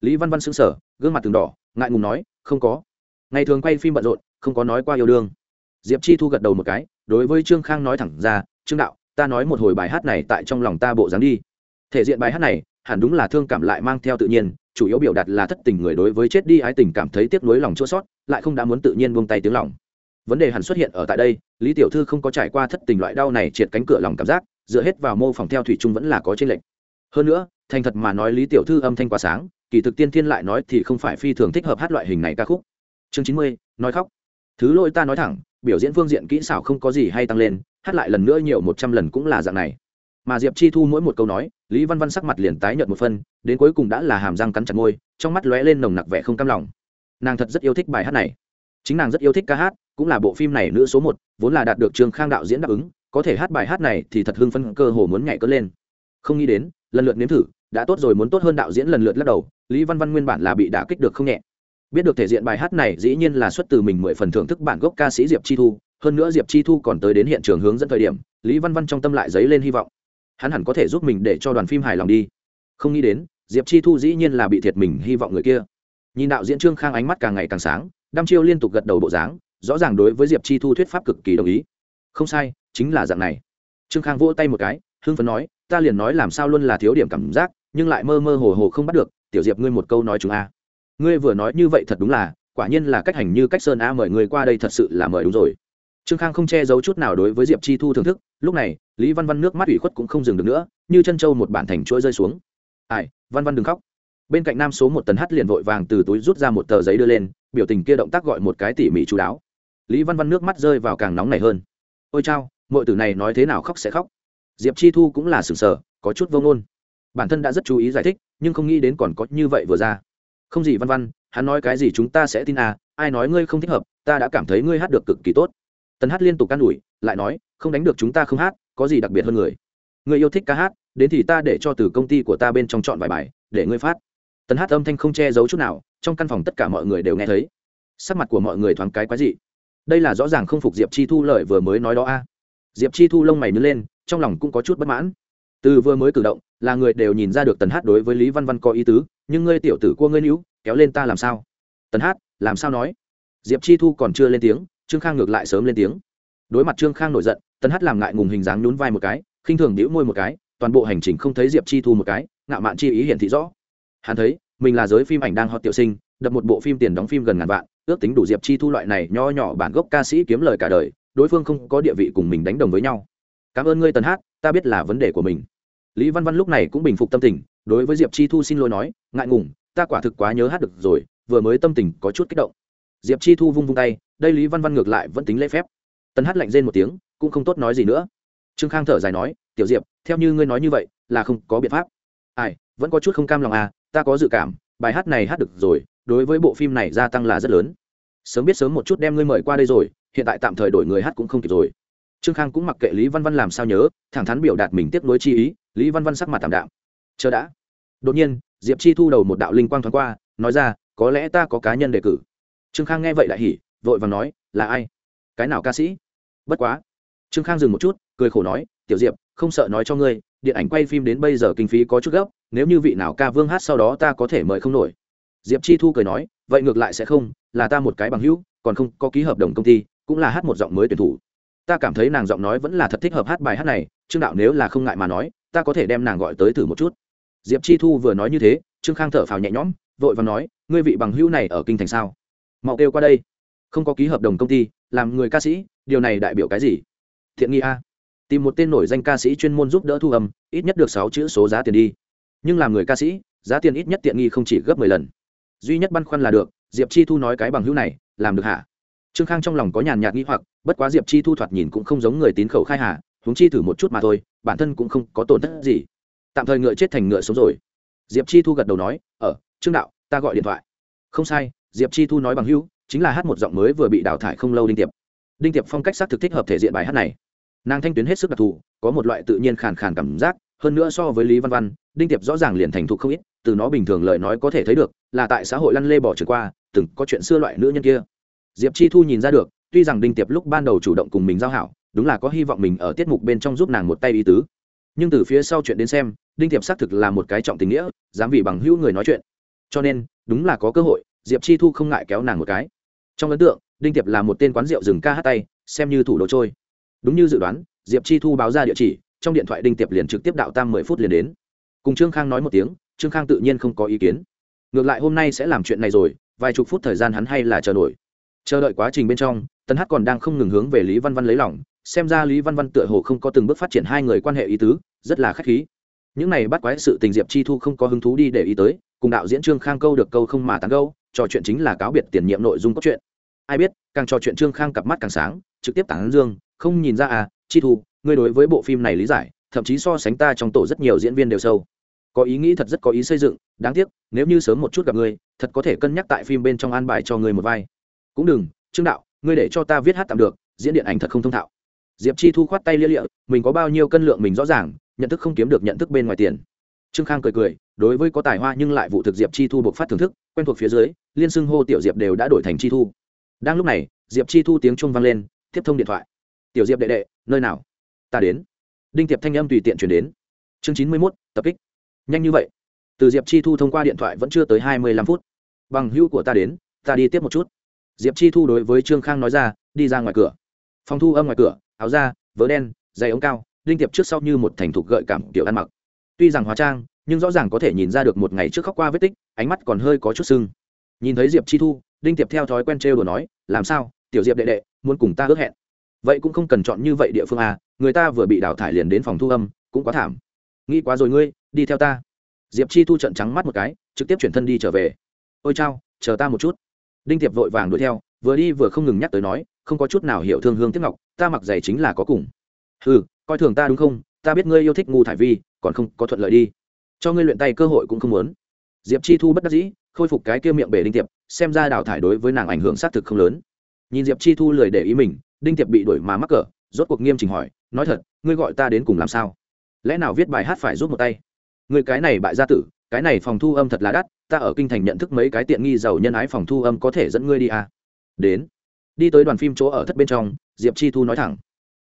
Lý văn văn xứng sở gương mặt từng đỏ, ngại ngùng nói, không có. Ngày thường quay phim bận rộn, không có nói qua yêu đương. Diệp chi thu gật đầu một cái, đối với trương khang nói thẳng ra, trương đạo, ta nói một hồi bài hát này tại trong lòng ta bộ dáng đi. Thể diện bài hát này, hẳn đúng là thương cảm lại mang theo tự nhiên chủ yếu biểu đạt là thất tình người đối với chết đi ái tình cảm thấy tiếc nuối lòng chua sót, lại không đã muốn tự nhiên buông tay tiếng lòng. Vấn đề hẳn xuất hiện ở tại đây, lý tiểu thư không có trải qua thất tình loại đau này triệt cánh cửa lòng cảm giác, dựa hết vào mô phỏng theo thủy chung vẫn là có trên lệnh hơn nữa, thành thật mà nói lý tiểu thư âm thanh quá sáng, kỳ thực tiên thiên lại nói thì không phải phi thường thích hợp hát loại hình này ca khúc. Chương chín mươi, nói khóc. Thứ lỗi ta nói thẳng, biểu diễn phương diện kỹ xảo không có gì hay tăng lên, hát lại lần nữa nhiều một trăm lần cũng là dạng này. Mà diệp chi thu mỗi một câu nói lý văn văn sắc mặt liền tái nhợt một phân, đến cuối cùng đã là hàm răng cắn chặt môi, trong mắt lóe lên nồng nặc vẻ không cam lòng. Nàng thật rất yêu thích bài hát này. Chính nàng rất yêu thích ca hát, cũng là bộ phim này nữ số một, vốn là đạt được trường khang đạo diễn đáp ứng, có thể hát bài hát này thì thật hưng phân cơ hồ muốn nhảy cất lên. Không nghĩ đến, lần lượt nếm thử, đã tốt rồi muốn tốt hơn đạo diễn lần lượt lắc đầu, lý văn văn nguyên bản là bị đả kích được không nhẹ. Biết được thể diện bài hát này dĩ nhiên là xuất từ mình mười phần thưởng thức bản gốc ca sĩ diệp chi thu, hơn nữa diệp chi thu còn tới đến hiện trường hướng dẫn thời điểm, lý văn văn trong tâm lại dấy lên hy vọng hắn hẳn có thể giúp mình để cho đoàn phim hài lòng đi. Không nghĩ đến, diệp chi thu dĩ nhiên là bị thiệt mình hy vọng người kia. Nhìn đạo diễn trương khang ánh mắt càng ngày càng sáng, đăm chiêu liên tục gật đầu bộ dáng, rõ ràng đối với diệp chi thu thuyết pháp cực kỳ đồng ý. Không sai, chính là dạng này. Trương khang vỗ tay một cái, hưng phấn nói, ta liền nói làm sao luôn là thiếu điểm cảm giác, nhưng lại mơ mơ hồ hồ không bắt được, tiểu diệp ngươi một câu nói chúng a. Ngươi vừa nói như vậy thật đúng là, quả nhiên là cách hành như cách sơn a, mời người qua đây thật sự là mời đúng rồi trương khang không che giấu chút nào đối với diệp chi thu thưởng thức, lúc này, lý văn văn nước mắt ủy khuất cũng không dừng được nữa, như chân trâu một bản thành chuỗi rơi xuống. Ai, văn văn đừng khóc. Bên cạnh nam số một tấn hát liền vội vàng từ túi rút ra một tờ giấy đưa lên, biểu tình kia động tác gọi một cái tỉ mỉ chú đáo. Lý văn văn nước mắt rơi vào càng nóng này hơn. Ôi chao mọi tử này nói thế nào khóc sẽ khóc? Diệp chi thu cũng là sừng sờ, có chút vô ngôn. Bản thân đã rất chú ý giải thích, nhưng không nghĩ đến còn có như vậy vừa ra. Không gì văn văn, hắn nói cái gì chúng ta sẽ tin à ai nói ngươi không thích hợp, ta đã cảm thấy ngươi hát được cực kỳ tốt tần hát liên tục can ủi, lại nói, không đánh được chúng ta không hát, có gì đặc biệt hơn người? Người yêu thích ca hát, đến thì ta để cho từ công ty của ta bên trong chọn vài bài, để ngươi phát. Tần hát âm thanh không che giấu chút nào, trong căn phòng tất cả mọi người đều nghe thấy. Sắc mặt của mọi người thoáng cái quái dị. Đây là rõ ràng không phục diệp chi thu lợi vừa mới nói đó a. Diệp chi thu lông mày nứt lên, trong lòng cũng có chút bất mãn. Từ vừa mới cử động, là người đều nhìn ra được tần hát đối với lý văn văn có ý tứ, nhưng ngươi tiểu tử cua ngươi níu, kéo lên ta làm sao? Tần hát, làm sao nói? Diệp chi thu còn chưa lên tiếng trương khang ngược lại sớm lên tiếng. Đối mặt trương khang nổi giận, tần hát làm ngại ngùng hình dáng nhún vai một cái, khinh thường đĩu môi một cái, toàn bộ hành trình không thấy diệp chi thu một cái, ngạo mạn chi ý hiển thị rõ. Hắn thấy, mình là giới phim ảnh đang họ tiểu sinh, đập một bộ phim tiền đóng phim gần ngàn vạn, ước tính đủ diệp chi thu loại này nho nhỏ bản gốc ca sĩ kiếm lời cả đời, đối phương không có địa vị cùng mình đánh đồng với nhau. Cảm ơn ngươi, tần hát ta biết là vấn đề của mình. Lý văn văn lúc này cũng bình phục tâm tình, đối với diệp chi thu xin lỗi nói, ngại ngùng, ta quả thực quá nhớ hát được rồi, vừa mới tâm tình có chút kích động. Diệp chi thu vung vung tay đây lý văn văn ngược lại vẫn tính lễ phép tần hát lạnh rên một tiếng cũng không tốt nói gì nữa trương khang thở dài nói tiểu diệp theo như ngươi nói như vậy là không có biện pháp ai vẫn có chút không cam lòng à ta có dự cảm bài hát này hát được rồi đối với bộ phim này gia tăng là rất lớn sớm biết sớm một chút đem ngươi mời qua đây rồi hiện tại tạm thời đổi người hát cũng không kịp rồi trương khang cũng mặc kệ lý văn văn làm sao nhớ thẳng thắn biểu đạt mình tiếp nối chi ý lý văn văn sắc mặt tạm đạm chờ đã đột nhiên diệp chi thu đầu một đạo linh quang thoáng qua nói ra có lẽ ta có cá nhân đề cử trương khang nghe vậy lại hỉ vội vàng nói, là ai? Cái nào ca sĩ? Bất quá. Trương khang dừng một chút, cười khổ nói, tiểu diệp, không sợ nói cho ngươi, điện ảnh quay phim đến bây giờ kinh phí có chút gấp, nếu như vị nào ca vương hát sau đó ta có thể mời không nổi. Diệp chi thu cười nói, vậy ngược lại sẽ không, là ta một cái bằng hữu, còn không có ký hợp đồng công ty, cũng là hát một giọng mới tuyển thủ. Ta cảm thấy nàng giọng nói vẫn là thật thích hợp hát bài hát này, trương đạo nếu là không ngại mà nói, ta có thể đem nàng gọi tới thử một chút. Diệp chi thu vừa nói như thế, trương khang thở phào nhẹ nhõm, vội và nói, ngươi vị bằng hữu này ở kinh thành sao? Mau kêu qua đây không có ký hợp đồng công ty, làm người ca sĩ, điều này đại biểu cái gì? Thiện nghi a. Tìm một tên nổi danh ca sĩ chuyên môn giúp đỡ thu âm, ít nhất được sáu chữ số giá tiền đi. Nhưng làm người ca sĩ, giá tiền ít nhất tiện nghi không chỉ gấp mười lần. Duy nhất băn khoăn là được, diệp chi thu nói cái bằng hữu này, làm được hả? Trương khang trong lòng có nhàn nhạt nghĩ hoặc, bất quá diệp chi thu thoạt nhìn cũng không giống người tín khẩu khai hà, huống chi thử một chút mà thôi, bản thân cũng không có tổn thất gì. Tạm thời ngựa chết thành ngựa sống rồi. Diệp chi thu gật đầu nói ở trương đạo, ta gọi điện thoại. Không sai, diệp chi thu nói bằng hữu chính là hát một giọng mới vừa bị đào thải không lâu đinh tiệp. Đinh tiệp phong cách s á thực thích hợp thể diện bài hát này. Nàng thanh tuyến hết sức đặc thù, có một loại tự nhiên khàn khàn cảm giác, hơn nữa so với lý văn văn, đinh tiệp rõ ràng liền thành thục không ít, từ nó bình thường lời nói có thể thấy được, là tại xã hội lăn lê bỏ trượt qua, từng có chuyện xưa loại nữ nhân kia. Diệp chi thu nhìn ra được, tuy rằng đinh tiệp lúc ban đầu chủ động cùng mình giao hảo, đúng là có hy vọng mình ở tiết mục bên trong giúp nàng một tay ý tứ. Nhưng từ phía sau chuyện đến xem, đinh tiệp xác thực là một cái trọng tình nghĩa, dám vì bằng hữu người nói chuyện. Cho nên, đúng là có cơ hội, diệp chi thu không ngại kéo nàng một cái trong ấn tượng, đinh tiệp là một tên quán rượu rừng ca hát tay, xem như thủ đồ trôi. Đúng như dự đoán, diệp chi thu báo ra địa chỉ, trong điện thoại đinh tiệp liền trực tiếp đạo tam mười phút liền đến. Cùng trương khang nói một tiếng, trương khang tự nhiên không có ý kiến. Ngược lại hôm nay sẽ làm chuyện này rồi, vài chục phút thời gian hắn hay là chờ nổi. Chờ đợi quá trình bên trong tân hát còn đang không ngừng hướng về lý văn văn lấy lòng, xem ra lý văn văn tựa hồ không có từng bước phát triển hai người quan hệ ý tứ, rất là k h á c h khí. Những này bắt quái sự tình diệp chi thu không có hứng thú đi để ý tới, cùng đạo diễn trương khang câu được câu không mà tán câu trò chuyện chính là cáo biệt tiền nhiệm nội dung cốt truyện. Ai biết, càng trò chuyện trương khang cặp mắt càng sáng, trực tiếp tán dương, không nhìn ra à chi thu, ngươi đối với bộ phim này lý giải, thậm chí so sánh ta trong tổ rất nhiều diễn viên đều sâu. Có ý nghĩ thật rất có ý xây dựng, đáng tiếc, nếu như sớm một chút gặp ngươi, thật có thể cân nhắc tại phim bên trong an bài cho ngươi một vai. Cũng đừng, trương đạo, ngươi để cho ta viết hát tạm được, diễn điện ảnh thật không thông thạo. Diệp chi thu khoát tay lia lịa, mình có bao nhiêu cân lượng mình rõ ràng, nhận thức không kiếm được nhận thức bên ngoài tiền. Trương khang cười cười, đối với có tài hoa nhưng lại vụ thực diệp chi thu buộc phát thưởng thức, quen thuộc phía dưới liên xưng hô tiểu diệp đều đã đổi thành chi thu. Đang lúc này, diệp chi thu tiếng trung vang lên, tiếp thông điện thoại. Tiểu diệp đệ đệ, nơi nào? Ta đến. Đinh tiệp thanh âm tùy tiện chuyển đến. Chương chín mươi mốt, tập kích. Nhanh như vậy. Từ diệp chi thu thông qua điện thoại vẫn chưa tới hai mươi lăm phút. Bằng hữu của ta đến, ta đi tiếp một chút. Diệp chi thu đối với trương khang nói ra, đi ra ngoài cửa. Phòng thu âm ngoài cửa, áo da, vớ đen, giày ống cao, đinh tiệp trước sau như một thành thục gợi cảm kiểu ăn mặc. Tuy rằng hóa trang, nhưng rõ ràng có thể nhìn ra được một ngày trước khóc qua vết tích, ánh mắt còn hơi có chút sưng nhìn thấy diệp chi thu, đinh tiệp theo thói quen trêu đồ nói, làm sao, tiểu diệp đệ đệ, muốn cùng ta ước hẹn? Vậy cũng không cần chọn như vậy địa phương à người ta vừa bị đào thải liền đến phòng thu âm, cũng quá thảm. Nghĩ quá rồi ngươi, đi theo ta. Diệp chi thu trận trắng mắt một cái, trực tiếp chuyển thân đi trở về. Ôi chao, chờ ta một chút. Đinh tiệp vội vàng đuổi theo, vừa đi vừa không ngừng nhắc tới nói, không có chút nào hiểu thương hương tiếp ngọc, ta mặc giày chính là có cùng. Ừ coi thường ta đúng không? Ta biết ngươi yêu thích ngu thải vi, còn không có thuận lợi đi. Cho ngươi luyện tay cơ hội cũng không muốn. Diệp chi thu bất đắc dĩ khôi phục cái kia miệng bể đinh tiệp, xem ra đào thải đối với nàng ảnh hưởng xác thực không lớn. Nhìn diệp chi thu lười để ý mình, đinh tiệp bị đuổi mà mắc cỡ, rốt cuộc nghiêm chỉnh hỏi, nói thật, ngươi gọi ta đến cùng làm sao? Lẽ nào viết bài hát phải giúp một tay? Người cái này bại gia tử, cái này phòng thu âm thật là đắt, ta ở kinh thành nhận thức mấy cái tiện nghi giàu nhân ái phòng thu âm có thể dẫn ngươi đi à. đến, đi tới đoàn phim chỗ ở thất bên trong, diệp chi thu nói thẳng.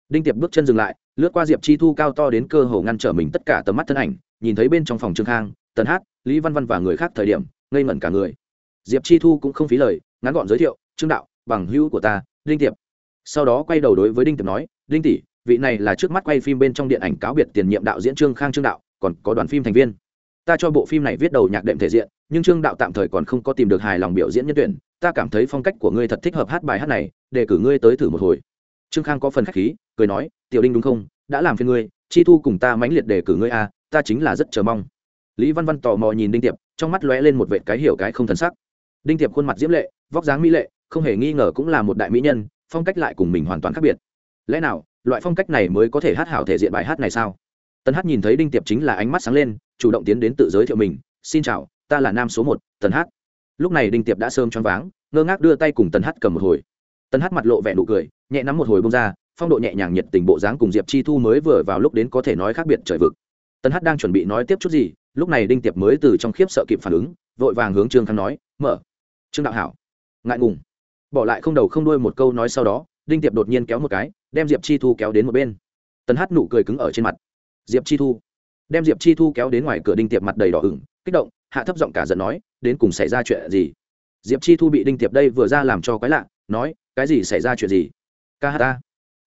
Đinh tiệp bước chân dừng lại, lướt qua diệp chi thu cao to đến cơ hồ ngăn trở mình tất cả tầm mắt thân ảnh, nhìn thấy bên trong phòng trương khang, tần hát, lý văn văn và người khác thời điểm ngây ngẩn cả người. Diệp chi thu cũng không phí lời ngắn gọn giới thiệu trương đạo bằng hữu của ta đinh tiệp. Sau đó quay đầu đối với đinh tiệp nói đinh tỷ vị này là trước mắt quay phim bên trong điện ảnh cáo biệt tiền nhiệm đạo diễn trương khang trương đạo còn có đoàn phim thành viên. Ta cho bộ phim này viết đầu nhạc đệm thể diện nhưng trương đạo tạm thời còn không có tìm được hài lòng biểu diễn nhân tuyển. Ta cảm thấy phong cách của ngươi thật thích hợp hát bài hát này để cử ngươi tới thử một hồi. Trương khang có phần khách khí cười nói tiểu đinh đúng không? Đã làm phiền ngươi chi thu cùng ta mãnh liệt để cử ngươi a à, ta chính là rất chờ mong. Lý văn văn tò mò nhìn đinh tiệp trong mắt lóe lên một vệt cái hiểu cái không thần sắc. Đinh tiệp khuôn mặt diễm lệ, vóc dáng mỹ lệ, không hề nghi ngờ cũng là một đại mỹ nhân, phong cách lại cùng mình hoàn toàn khác biệt. Lẽ nào, loại phong cách này mới có thể hát hảo thể diện bài hát này sao? Tần hát nhìn thấy đinh tiệp chính là ánh mắt sáng lên, chủ động tiến đến tự giới thiệu mình, xin chào, ta là nam số một, tần hát lúc này đinh tiệp đã sơm choáng váng, ngơ ngác đưa tay cùng tần hát cầm một hồi. Tần hát mặt lộ vẻ nụ cười, nhẹ nắm một hồi bông ra, phong độ nhẹ nhàng nhiệt tình bộ dáng cùng diệp chi thu mới vừa vào lúc đến có thể nói khác biệt trời vực. Tần hát đang chuẩn bị nói tiếp chút gì lúc này đinh tiệp mới từ trong khiếp sợ kịp phản ứng, vội vàng hướng trương khang nói, mở. Trương đạo hảo. Ngại ngùng. Bỏ lại không đầu không đuôi một câu nói sau đó, đinh tiệp đột nhiên kéo một cái, đem diệp chi thu kéo đến một bên. Tần hát nụ cười cứng ở trên mặt. Diệp chi thu. Đem diệp chi thu kéo đến ngoài cửa đinh tiệp mặt đầy đỏ ửng, kích động, hạ thấp giọng cả giận nói, đến cùng xảy ra chuyện gì? Diệp chi thu bị đinh tiệp đây vừa ra làm cho quái lạ, nói, cái gì xảy ra chuyện gì? Ca hát ta.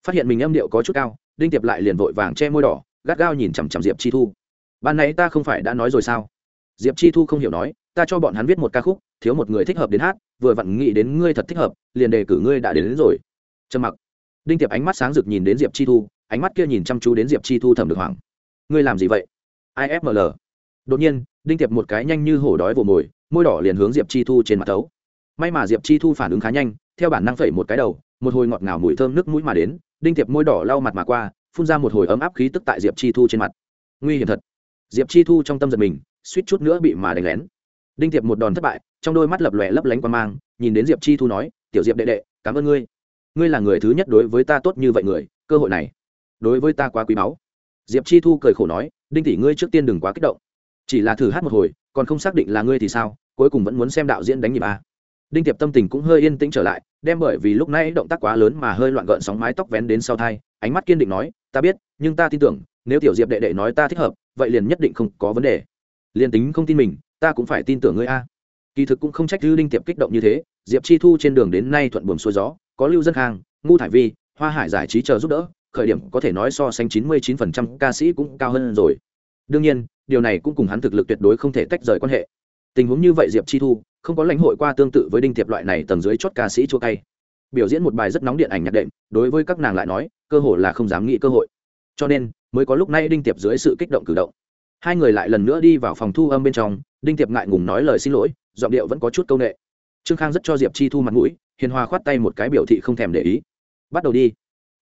Phát hiện mình âm điệu có chút cao, đinh tiệp lại liền vội vàng che môi đỏ, gắt gao nhìn chằm chằm diệp chi thu ban nãy ta không phải đã nói rồi sao? Diệp chi thu không hiểu nói ta cho bọn hắn viết một ca khúc thiếu một người thích hợp đến hát vừa vặn nghĩ đến ngươi thật thích hợp liền đề cử ngươi đã đến, đến rồi. Trầm mặc. Đinh tiệp ánh mắt sáng rực nhìn đến diệp chi thu ánh mắt kia nhìn chăm chú đến diệp chi thu thẩm được hoảng. Ngươi làm gì vậy? Ifml đột nhiên đinh tiệp một cái nhanh như hổ đói vồ mồi môi đỏ liền hướng diệp chi thu trên mặt thấu. May mà diệp chi thu phản ứng khá nhanh theo bản năng phẩy một cái đầu một hồi ngọt ngào mùi thơm nước mũi mà đến đinh tiệp môi đỏ lau mặt mà qua phun ra một hồi ấm áp khí tức tại diệp chi thu trên mặt. Nguy hiểm thật diệp chi thu trong tâm giật mình, suýt chút nữa bị mà đánh lén. Đinh tiệp một đòn thất bại, trong đôi mắt lập lòe lấp lánh qua mang, nhìn đến diệp chi thu nói, tiểu diệp đệ đệ, cảm ơn ngươi. Ngươi là người thứ nhất đối với ta tốt như vậy người, cơ hội này, đối với ta quá quý báu. Diệp chi thu cười khổ nói, đinh tỷ ngươi trước tiên đừng quá kích động. Chỉ là thử hát một hồi, còn không xác định là ngươi thì sao, cuối cùng vẫn muốn xem đạo diễn đánh nhịp a. Đinh tiệp tâm tình cũng hơi yên tĩnh trở lại, đem bởi vì lúc nãy động tác quá lớn mà hơi loạn gợn sóng mái tóc vén đến sau thai, ánh mắt kiên định nói, ta biết, nhưng ta tin tưởng, nếu tiểu diệp đệ đệ nói ta thích hợp vậy liền nhất định không có vấn đề. Liền tính không tin mình, ta cũng phải tin tưởng ngươi a. Kỳ thực cũng không trách dư linh tiệp kích động như thế, diệp chi thu trên đường đến nay thuận buồm xuôi gió, có lưu dân hàng ngu thải vi, hoa hải giải trí chờ giúp đỡ, khởi điểm có thể nói so sánh chín mươi chín phần trăm ca sĩ cũng cao hơn rồi. Đương nhiên, điều này cũng cùng hắn thực lực tuyệt đối không thể tách rời quan hệ. Tình huống như vậy diệp chi thu, không có lãnh hội qua tương tự với đinh tiệp loại này tầng dưới chót ca sĩ chua cay. Biểu diễn một bài rất nóng điện ảnh nhạc đệm, đối với các nàng lại nói, cơ hội là không dám nghĩ cơ hội cho nên mới có lúc nay đinh tiệp dưới sự kích động cử động. Hai người lại lần nữa đi vào phòng thu âm bên trong, đinh tiệp ngại ngùng nói lời xin lỗi, giọng điệu vẫn có chút c â u n ệ trương khang rất cho diệp chi thu mặt mũi, hiền hòa khoát tay một cái biểu thị không thèm để ý. Bắt đầu đi.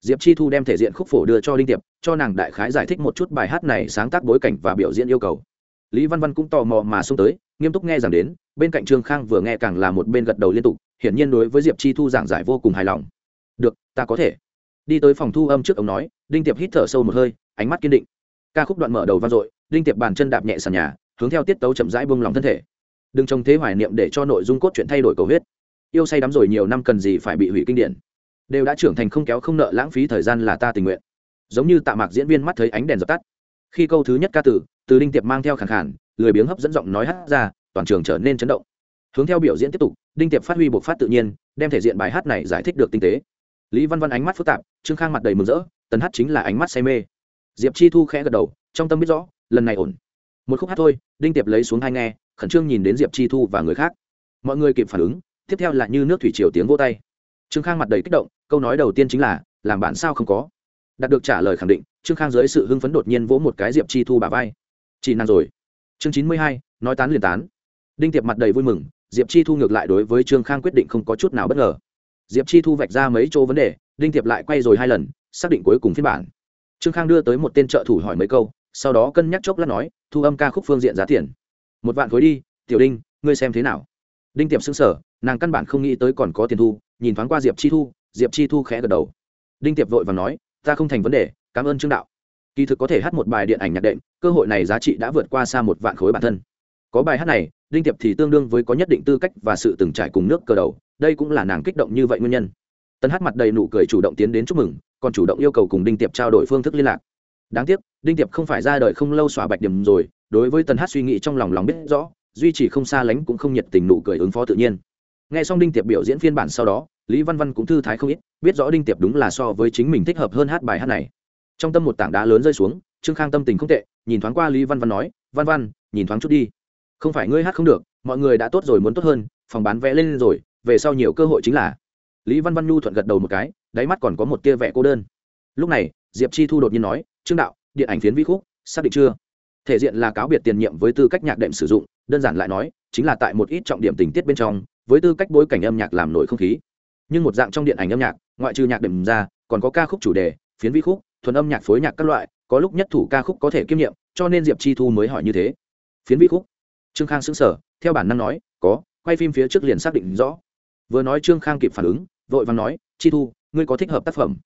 Diệp chi thu đem thể diện khúc phổ đưa cho đinh tiệp, cho nàng đại khái giải thích một chút bài hát này sáng tác bối cảnh và biểu diễn yêu cầu. Lý văn văn cũng tò mò mà xông tới, nghiêm túc nghe rằng đến, bên cạnh trương khang vừa nghe càng là một bên gật đầu liên tục, hiển nhiên đối với diệp chi thu giảng giải vô cùng hài lòng. Được, ta có thể. Đi tới phòng thu âm trước ông nói đinh tiệp hít thở sâu một hơi, ánh mắt kiên định. Ca khúc đoạn mở đầu vang dội, đinh tiệp bàn chân đạp nhẹ sàn nhà, hướng theo tiết tấu chậm rãi bông lòng thân thể. Đừng trông thế hoài niệm để cho nội dung cốt truyện thay đổi cầu huyết. Yêu say đắm rồi nhiều năm cần gì phải bị hủy kinh điển. Đều đã trưởng thành không kéo không nợ lãng phí thời gian là ta tình nguyện. Giống như tạ mạc diễn viên mắt thấy ánh đèn dập tắt. Khi câu thứ nhất ca tử từ đinh tiệp mang theo khẳng khản lười biếng hấp dẫn giọng nói hát ra, toàn trường trở nên chấn động. Hướng theo biểu diễn tiếp tục, đinh tiệp phát huy bộc phát tự nhiên, đem thể diện bài hát này giải thích được tinh tế. Lý văn văn ánh mắt phức tạp, trương khang mặt đầy mừng rỡ tần hát chính là ánh mắt say mê. Diệp chi thu khẽ gật đầu, trong tâm biết rõ, lần này ổn. Một khúc hát thôi, đinh tiệp lấy xuống hai nghe, khẩn trương nhìn đến diệp chi thu và người khác. Mọi người kịp phản ứng, tiếp theo là như nước thủy triều tiếng vô tay. Trương khang mặt đầy kích động, câu nói đầu tiên chính là, làm bạn sao không có? Đạt được trả lời khẳng định, trương khang dưới sự hưng phấn đột nhiên vỗ một cái diệp chi thu bà vai. Chỉ năng rồi. Chương chín mươi hai, nói tán liền tán. Đinh tiệp mặt đầy vui mừng, diệp chi thu ngược lại đối với trương khang quyết định không có chút nào bất ngờ. Diệp chi thu vạch ra mấy chỗ vấn đề, đinh tiệp lại quay rồi hai lần xác định cuối cùng phiên bản. Trương khang đưa tới một tên trợ thủ hỏi mấy câu, sau đó cân nhắc chốc lát nói, thu âm ca khúc phương diện giá tiền. Một vạn khối đi, tiểu đinh, ngươi xem thế nào? Đinh tiệp xứng sở nàng căn bản không nghĩ tới còn có tiền thu, nhìn thoáng qua diệp chi thu, diệp chi thu khẽ gật đầu. Đinh tiệp vội và nói, ta không thành vấn đề, cảm ơn trương đạo. Kỳ thực có thể hát một bài điện ảnh nhạc đệm, cơ hội này giá trị đã vượt qua xa một vạn khối bản thân. Có bài hát này, đinh tiệp thì tương đương với có nhất định tư cách và sự từng trải cùng nước cờ đầu, đây cũng là nàng kích động như vậy nguyên nhân. Tân hát mặt đầy nụ cười chủ động tiến đến chúc mừng còn chủ động yêu cầu cùng đinh tiệp trao đổi phương thức liên lạc. Đáng tiếc, đinh tiệp không phải ra đời không lâu xóa bạch điểm rồi, đối với tần hát suy nghĩ trong lòng lòng biết rõ, duy chỉ không xa lánh cũng không nhiệt tình nụ cười ứng phó tự nhiên. Nghe xong đinh tiệp biểu diễn phiên bản sau đó, lý văn văn cũng thư thái không ít, biết rõ đinh tiệp đúng là so với chính mình thích hợp hơn hát bài hát này. Trong tâm một tảng đá lớn rơi xuống, trương khang tâm tình không tệ, nhìn thoáng qua lý văn văn nói, văn văn, nhìn thoáng chút đi. Không phải ngươi hát không được, mọi người đã tốt rồi muốn tốt hơn, phòng bán vẽ lên rồi, về sau nhiều cơ hội chính là. Lý văn văn nhu thuận gật đầu một cái đáy mắt còn có một tia vẻ cô đơn. Lúc này, diệp chi thu đột nhiên nói, trương đạo, điện ảnh phiến vi khúc, xác định chưa? Thể diện là cáo biệt tiền nhiệm với tư cách nhạc đệm sử dụng, đơn giản lại nói, chính là tại một ít trọng điểm tình tiết bên trong, với tư cách bối cảnh âm nhạc làm nổi không khí. Nhưng một dạng trong điện ảnh âm nhạc, ngoại trừ nhạc đệm ra, còn có ca khúc chủ đề, phiến vi khúc, thuần âm nhạc phối nhạc các loại, có lúc nhất thủ ca khúc có thể kiêm nhiệm, cho nên diệp chi thu mới hỏi như thế. Phiến vi khúc? Trương khang xứng sở theo bản năng nói, có, quay phim phía trước liền xác định rõ. Vừa nói trương khang kịp phản ứng, vội vàng nói, chi thu ngươi có thích hợp tác phẩm?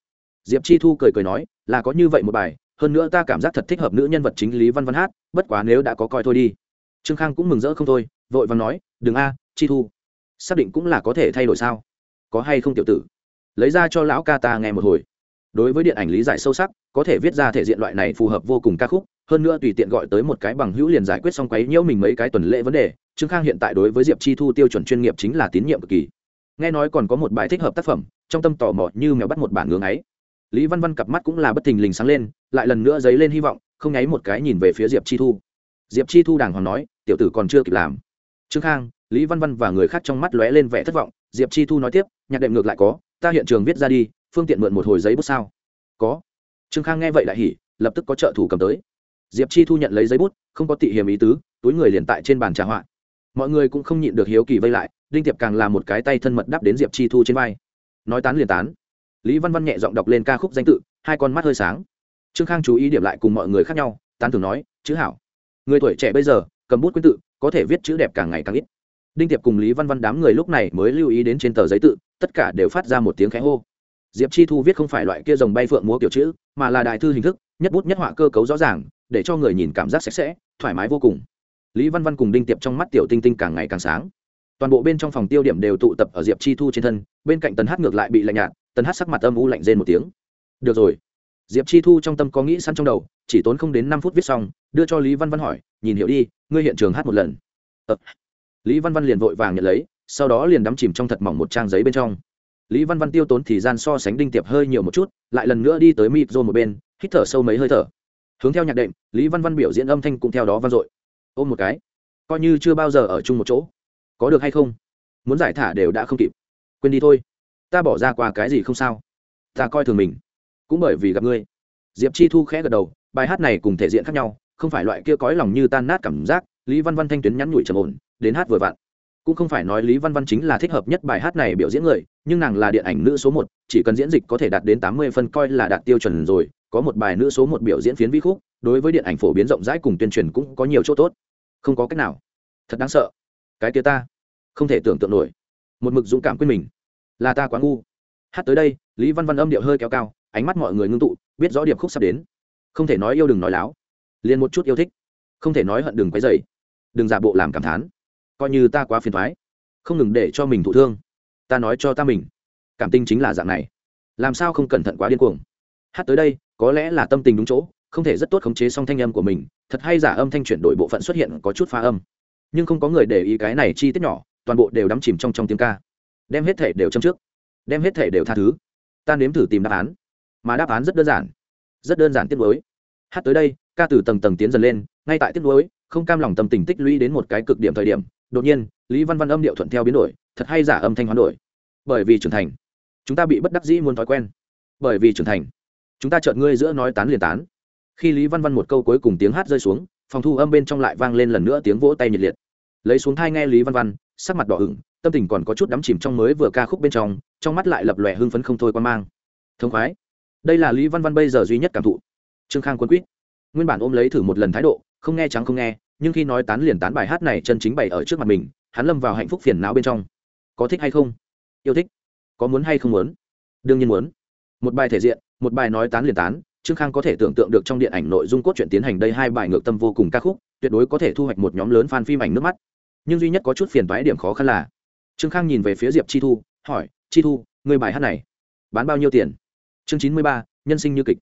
Diệp chi thu cười cười nói, là có như vậy một bài, hơn nữa ta cảm giác thật thích hợp nữ nhân vật chính lý văn văn hát, bất quá nếu đã có coi thôi đi. Trương khang cũng mừng rỡ không thôi, vội và nói, đừng a, chi thu, xác định cũng là có thể thay đổi sao? Có hay không tiểu tử? Lấy ra cho lão ca ta nghe một hồi. Đối với điện ảnh lý giải sâu sắc, có thể viết ra thể diện loại này phù hợp vô cùng ca khúc, hơn nữa tùy tiện gọi tới một cái bằng hữu liền giải quyết xong quấy nhiễu mình mấy cái tuần lễ vấn đề, trương khang hiện tại đối với diệp chi thu tiêu chuẩn chuyên nghiệp chính là tín nhiệm cực kỳ. Nghe nói còn có một bài thích hợp tác phẩm trong tâm tò mò như mèo bắt một bản ngưỡng ấy. Lý văn văn cặp mắt cũng là bất thình lình sáng lên, lại lần nữa dấy lên hy vọng, không nháy một cái nhìn về phía diệp chi thu. Diệp chi thu đàng hoàng nói, tiểu tử còn chưa kịp làm. Trương khang, lý văn văn và người khác trong mắt lóe lên vẻ thất vọng. Diệp chi thu nói tiếp, nhạc đệm ngược lại có, ta hiện trường viết ra đi, phương tiện mượn một hồi giấy bút sao? Có. Trương khang nghe vậy lại hỉ, lập tức có trợ thủ cầm tới. Diệp chi thu nhận lấy giấy bút, không có tị hiểm ý tứ, túi người liền tại trên bàn trà họa mọi người cũng không nhịn được hiếu kỳ vây lại, đinh tiệp càng là một cái tay thân mật đắp đến diệp chi thu trên vai nói tán liền tán. Lý văn văn nhẹ giọng đọc lên ca khúc danh tự, hai con mắt hơi sáng. Trương khang chú ý điểm lại cùng mọi người khác nhau, tán thường nói, chữ hảo. Người tuổi trẻ bây giờ, cầm bút quyến tự, có thể viết chữ đẹp càng ngày càng ít. Đinh tiệp cùng lý văn văn đám người lúc này mới lưu ý đến trên tờ giấy tự, tất cả đều phát ra một tiếng khẽ hô. Diệp chi thu viết không phải loại kia dòng bay phượng múa kiểu chữ, mà là đại thư hình thức, nhất bút nhất họa cơ cấu rõ ràng, để cho người nhìn cảm giác sạch sẽ, thoải mái vô cùng. Lý văn văn cùng đinh tiệp trong mắt tiểu tinh tinh càng ngày càng sáng toàn bộ bên trong phòng tiêu điểm đều tụ tập ở diệp chi thu trên thân, bên cạnh tần hát ngược lại bị lạnh nhạt, tần hát sắc mặt âm u lạnh rên một tiếng. Được rồi. Diệp chi thu trong tâm có nghĩ săn trong đầu, chỉ tốn không đến năm phút viết xong, đưa cho lý văn văn hỏi, nhìn hiểu đi, ngươi hiện trường hát một lần. Ờ. lý văn văn liền vội vàng nhận lấy, sau đó liền đắm chìm trong thật mỏng một trang giấy bên trong. Lý văn văn tiêu tốn thì gian so sánh đinh tiệp hơi nhiều một chút, lại lần nữa đi tới mịp rô một bên, hít thở sâu mấy hơi thở. Hướng theo nhạc đệm, lý văn văn biểu diễn âm thanh cũng theo đó vang dội. Ôm một cái. Coi như chưa bao giờ ở chung một chỗ có được hay không? Muốn giải thả đều đã không kịp. Quên đi thôi. Ta bỏ ra qua cái gì không sao? Ta coi thường mình. Cũng bởi vì gặp ngươi. Diệp chi thu khẽ gật đầu, bài hát này cùng thể diện khác nhau, không phải loại kia cõi lòng như tan nát cảm giác, lý văn văn thanh tuyến nhắn nhủi trầm ổn, đến hát vừa vặn. Cũng không phải nói lý văn văn chính là thích hợp nhất bài hát này biểu diễn người, nhưng nàng là điện ảnh nữ số một, chỉ cần diễn dịch có thể đạt đến tám mươi phân coi là đạt tiêu chuẩn rồi, có một bài nữ số một biểu diễn phiến vi khúc, đối với điện ảnh phổ biến rộng rãi cùng tuyên truyền cũng có nhiều chỗ tốt. Không có cách nào. Thật đáng sợ. Cái kia ta không thể tưởng tượng nổi. Một mực dũng cảm quên mình. Là ta quá ngu. Hát tới đây, lý văn văn âm điệu hơi kéo cao, ánh mắt mọi người ngưng tụ, biết rõ điệp khúc sắp đến. Không thể nói yêu đừng nói láo. Liền một chút yêu thích. Không thể nói hận đừng quấy dày đừng giả bộ làm cảm thán. Coi như ta quá phiền thoái. Không ngừng để cho mình thụ thương. Ta nói cho ta mình. Cảm tình chính là dạng này. Làm sao không cẩn thận quá điên cuồng? Hát tới đây, có lẽ là tâm tình đúng chỗ, không thể rất tốt khống chế song thanh âm của mình. Thật hay giả âm thanh chuyển đổi bộ phận xuất hiện có chút pha âm. Nhưng không có người để ý cái này chi tiết nhỏ toàn bộ đều đắm chìm trong trong tiếng ca. Đem hết thể đều châm trước. Đem hết thể đều tha thứ. Ta nếm thử tìm đáp án. Mà đáp án rất đơn giản. Rất đơn giản tiếc lối hát tới đây, ca từ tầng tầng tiến dần lên, ngay tại tiết lối không cam lòng tâm tình tích lũy đến một cái cực điểm thời điểm, đột nhiên, lý văn văn âm điệu thuận theo biến đổi, thật hay giả âm thanh hoán đổi. Bởi vì trưởng thành, chúng ta bị bất đắc dĩ muốn thói quen. Bởi vì trưởng thành, chúng ta chợt ngươi giữa nói tán liền tán. Khi lý văn văn một câu cuối cùng tiếng hát rơi xuống, phòng thu âm bên trong lại vang lên lần nữa tiếng vỗ tay nhiệt liệt. Lấy xuống thai nghe lý văn văn sắc mặt đỏ ửng, tâm tình còn có chút đắm chìm trong mới vừa ca khúc bên trong trong mắt lại lập lòe hưng phấn không thôi quan mang. Thông khoái. Đây là lý văn văn bây giờ duy nhất cảm thụ. Trương khang quân quýt. Nguyên bản ôm lấy thử một lần thái độ, không nghe trắng không nghe, nhưng khi nói tán liền tán bài hát này chân chính bày ở trước mặt mình, hắn lâm vào hạnh phúc phiền não bên trong. Có thích hay không? Yêu thích. Có muốn hay không muốn? Đương nhiên muốn. Một bài thể diện, một bài nói tán liền tán, trương khang có thể tưởng tượng được trong điện ảnh nội dung cốt truyện tiến hành đây hai bài ngược tâm vô cùng ca khúc, tuyệt đối có thể thu hoạch một nhóm lớn fan phim ảnh nước mắt nhưng duy nhất có chút phiền toái điểm khó khăn là, trương khang nhìn về phía diệp chi thu, hỏi, chi thu người bài hát này bán bao nhiêu tiền? Chương chín mươi ba, nhân sinh như kịch.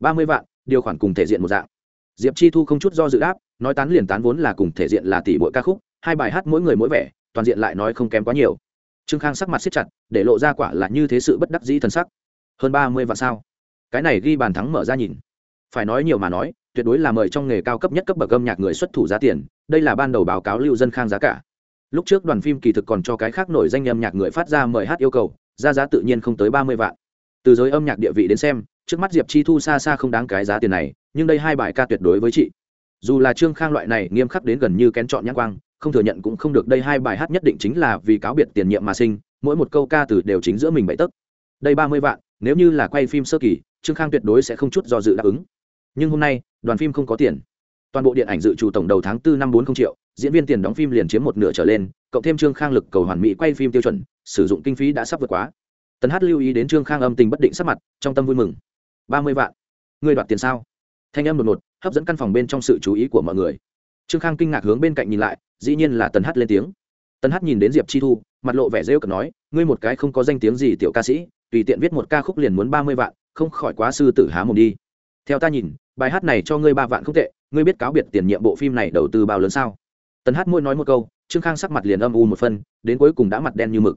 ba mươi vạn, điều khoản cùng thể diện một dạng. Diệp chi thu không chút do dự đáp, nói tán liền tán vốn là cùng thể diện là tỷ bội ca khúc, hai bài hát mỗi người mỗi vẻ, toàn diện lại nói không kém quá nhiều. Trương khang sắc mặt siết chặt, để lộ ra quả là như thế sự bất đắc dĩ t sắc. Hơn ba mươi vạn sao? Cái này ghi bàn thắng mở ra nhìn. Phải nói nhiều mà nói tuyệt đối là mời trong nghề cao cấp nhất cấp bậc âm nhạc người xuất thủ giá tiền, đây là ban đầu báo cáo lưu dân khang giá cả. Lúc trước đoàn phim kỳ thực còn cho cái khác nổi danh âm nhạc người phát ra mời hát yêu cầu, ra giá tự nhiên không tới ba mươi vạn. Từ giới âm nhạc địa vị đến xem, trước mắt diệp chi thu xa xa không đáng cái giá tiền này, nhưng đây hai bài ca tuyệt đối với chị. Dù là trương khang loại này nghiêm khắc đến gần như kén chọn nhãn quang, không thừa nhận cũng không được đây hai bài hát nhất định chính là vì cáo biệt tiền nhiệm mà sinh, mỗi một câu ca từ đều chính giữa mình bậy tấc. Đây ba mươi vạn, nếu như là quay phim sơ kỳ, trương khang tuyệt đối sẽ không chút do dự đáp ứng nhưng hôm nay, đoàn phim không có tiền. Toàn bộ điện ảnh dự trù tổng đầu tháng tư năm bốn không triệu, diễn viên tiền đóng phim liền chiếm một nửa trở lên, cộng thêm trương khang lực cầu hoàn mỹ quay phim tiêu chuẩn, sử dụng kinh phí đã sắp vượt quá. Tấn hát lưu ý đến trương khang âm tình bất định sắc mặt, trong tâm vui mừng. Ba mươi vạn. Người đoạt tiền sao? Thanh âm đột ngột, hấp dẫn căn phòng bên trong sự chú ý của mọi người. Trương khang kinh ngạc hướng bên cạnh nhìn lại, dĩ nhiên là tần hát lên tiếng. Tần hát nhìn đến diệp chi thu, mặt lộ vẻ rêu cực nói, ngươi một cái không có danh tiếng gì tiểu ca sĩ, tùy tiện viết một ca khúc liền muốn ba mươi vạn, không khỏi quá sư tử há mồm đi theo ta nhìn, bài hát này cho ngươi ba vạn không tệ, ngươi biết cáo biệt tiền nhiệm bộ phim này đầu tư bao lớn sao? Tần hát môi nói một câu, trương khang sắc mặt liền âm u một phân đến cuối cùng đã mặt đen như mực.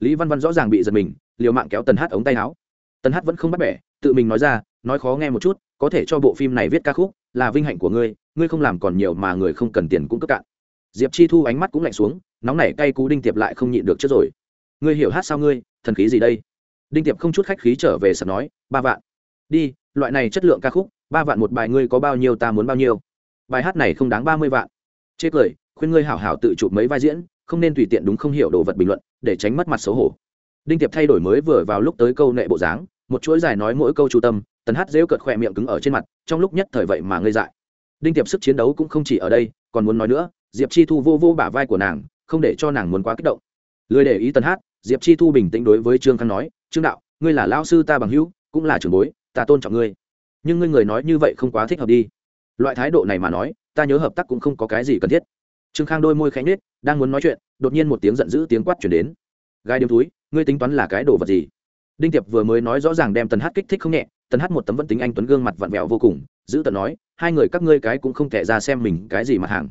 Lý văn văn rõ ràng bị giật mình, liều mạng kéo tần hát ống tay áo. Tần hát vẫn không bắt bẻ, tự mình nói ra, nói khó nghe một chút, có thể cho bộ phim này viết ca khúc, là vinh hạnh của ngươi ngươi không làm còn nhiều mà người không cần tiền cũng cất cạn. Diệp chi thu ánh mắt cũng lạnh xuống, nóng nảy cay cú đinh tiệp lại không nhịn được trước rồi. Ngươi hiểu hát sao ngươi, thần khí gì đây? Đinh tiệp không chút khách khí trở về sập nói, ba vạn. Đi loại này chất lượng ca khúc, ba vạn một bài ngươi có bao nhiêu ta muốn bao nhiêu. Bài hát này không đáng ba mươi vạn. Chê cười, khuyên ngươi hảo hảo tự chụp mấy vai diễn, không nên tùy tiện đúng không hiểu đồ vật bình luận, để tránh mất mặt xấu hổ. Đinh tiệp thay đổi mới vừa vào lúc tới câu nệ bộ dáng, một chuỗi dài nói mỗi câu chú tâm, tần hát rêu cợt khỏe miệng cứng ở trên mặt, trong lúc nhất thời vậy mà ngây dại. Đinh tiệp sức chiến đấu cũng không chỉ ở đây, còn muốn nói nữa, diệp chi thu vô vô bả vai của nàng, không để cho nàng muốn quá kích động. Lười để ý tần hát diệp chi thu bình tĩnh đối với trương khang nói, trương đạo, ngươi là lao sư ta bằng hữu, cũng là trưởng bối ta tôn trọng ngươi. Nhưng ngươi người nói như vậy không quá thích hợp đi. Loại thái độ này mà nói, ta nhớ hợp tác cũng không có cái gì cần thiết. Trương khang đôi môi khánh nhết đang muốn nói chuyện, đột nhiên một tiếng giận dữ tiếng quát chuyển đến. Gai điếm túi, ngươi tính toán là cái đồ vật gì? Đinh tiệp vừa mới nói rõ ràng đem tần hát kích thích không nhẹ, tần hát một tấm vẫn tính anh tuấn gương mặt vặn vẹo vô cùng, giữ tần nói, hai người các ngươi cái cũng không thể ra xem mình cái gì mặt hàng.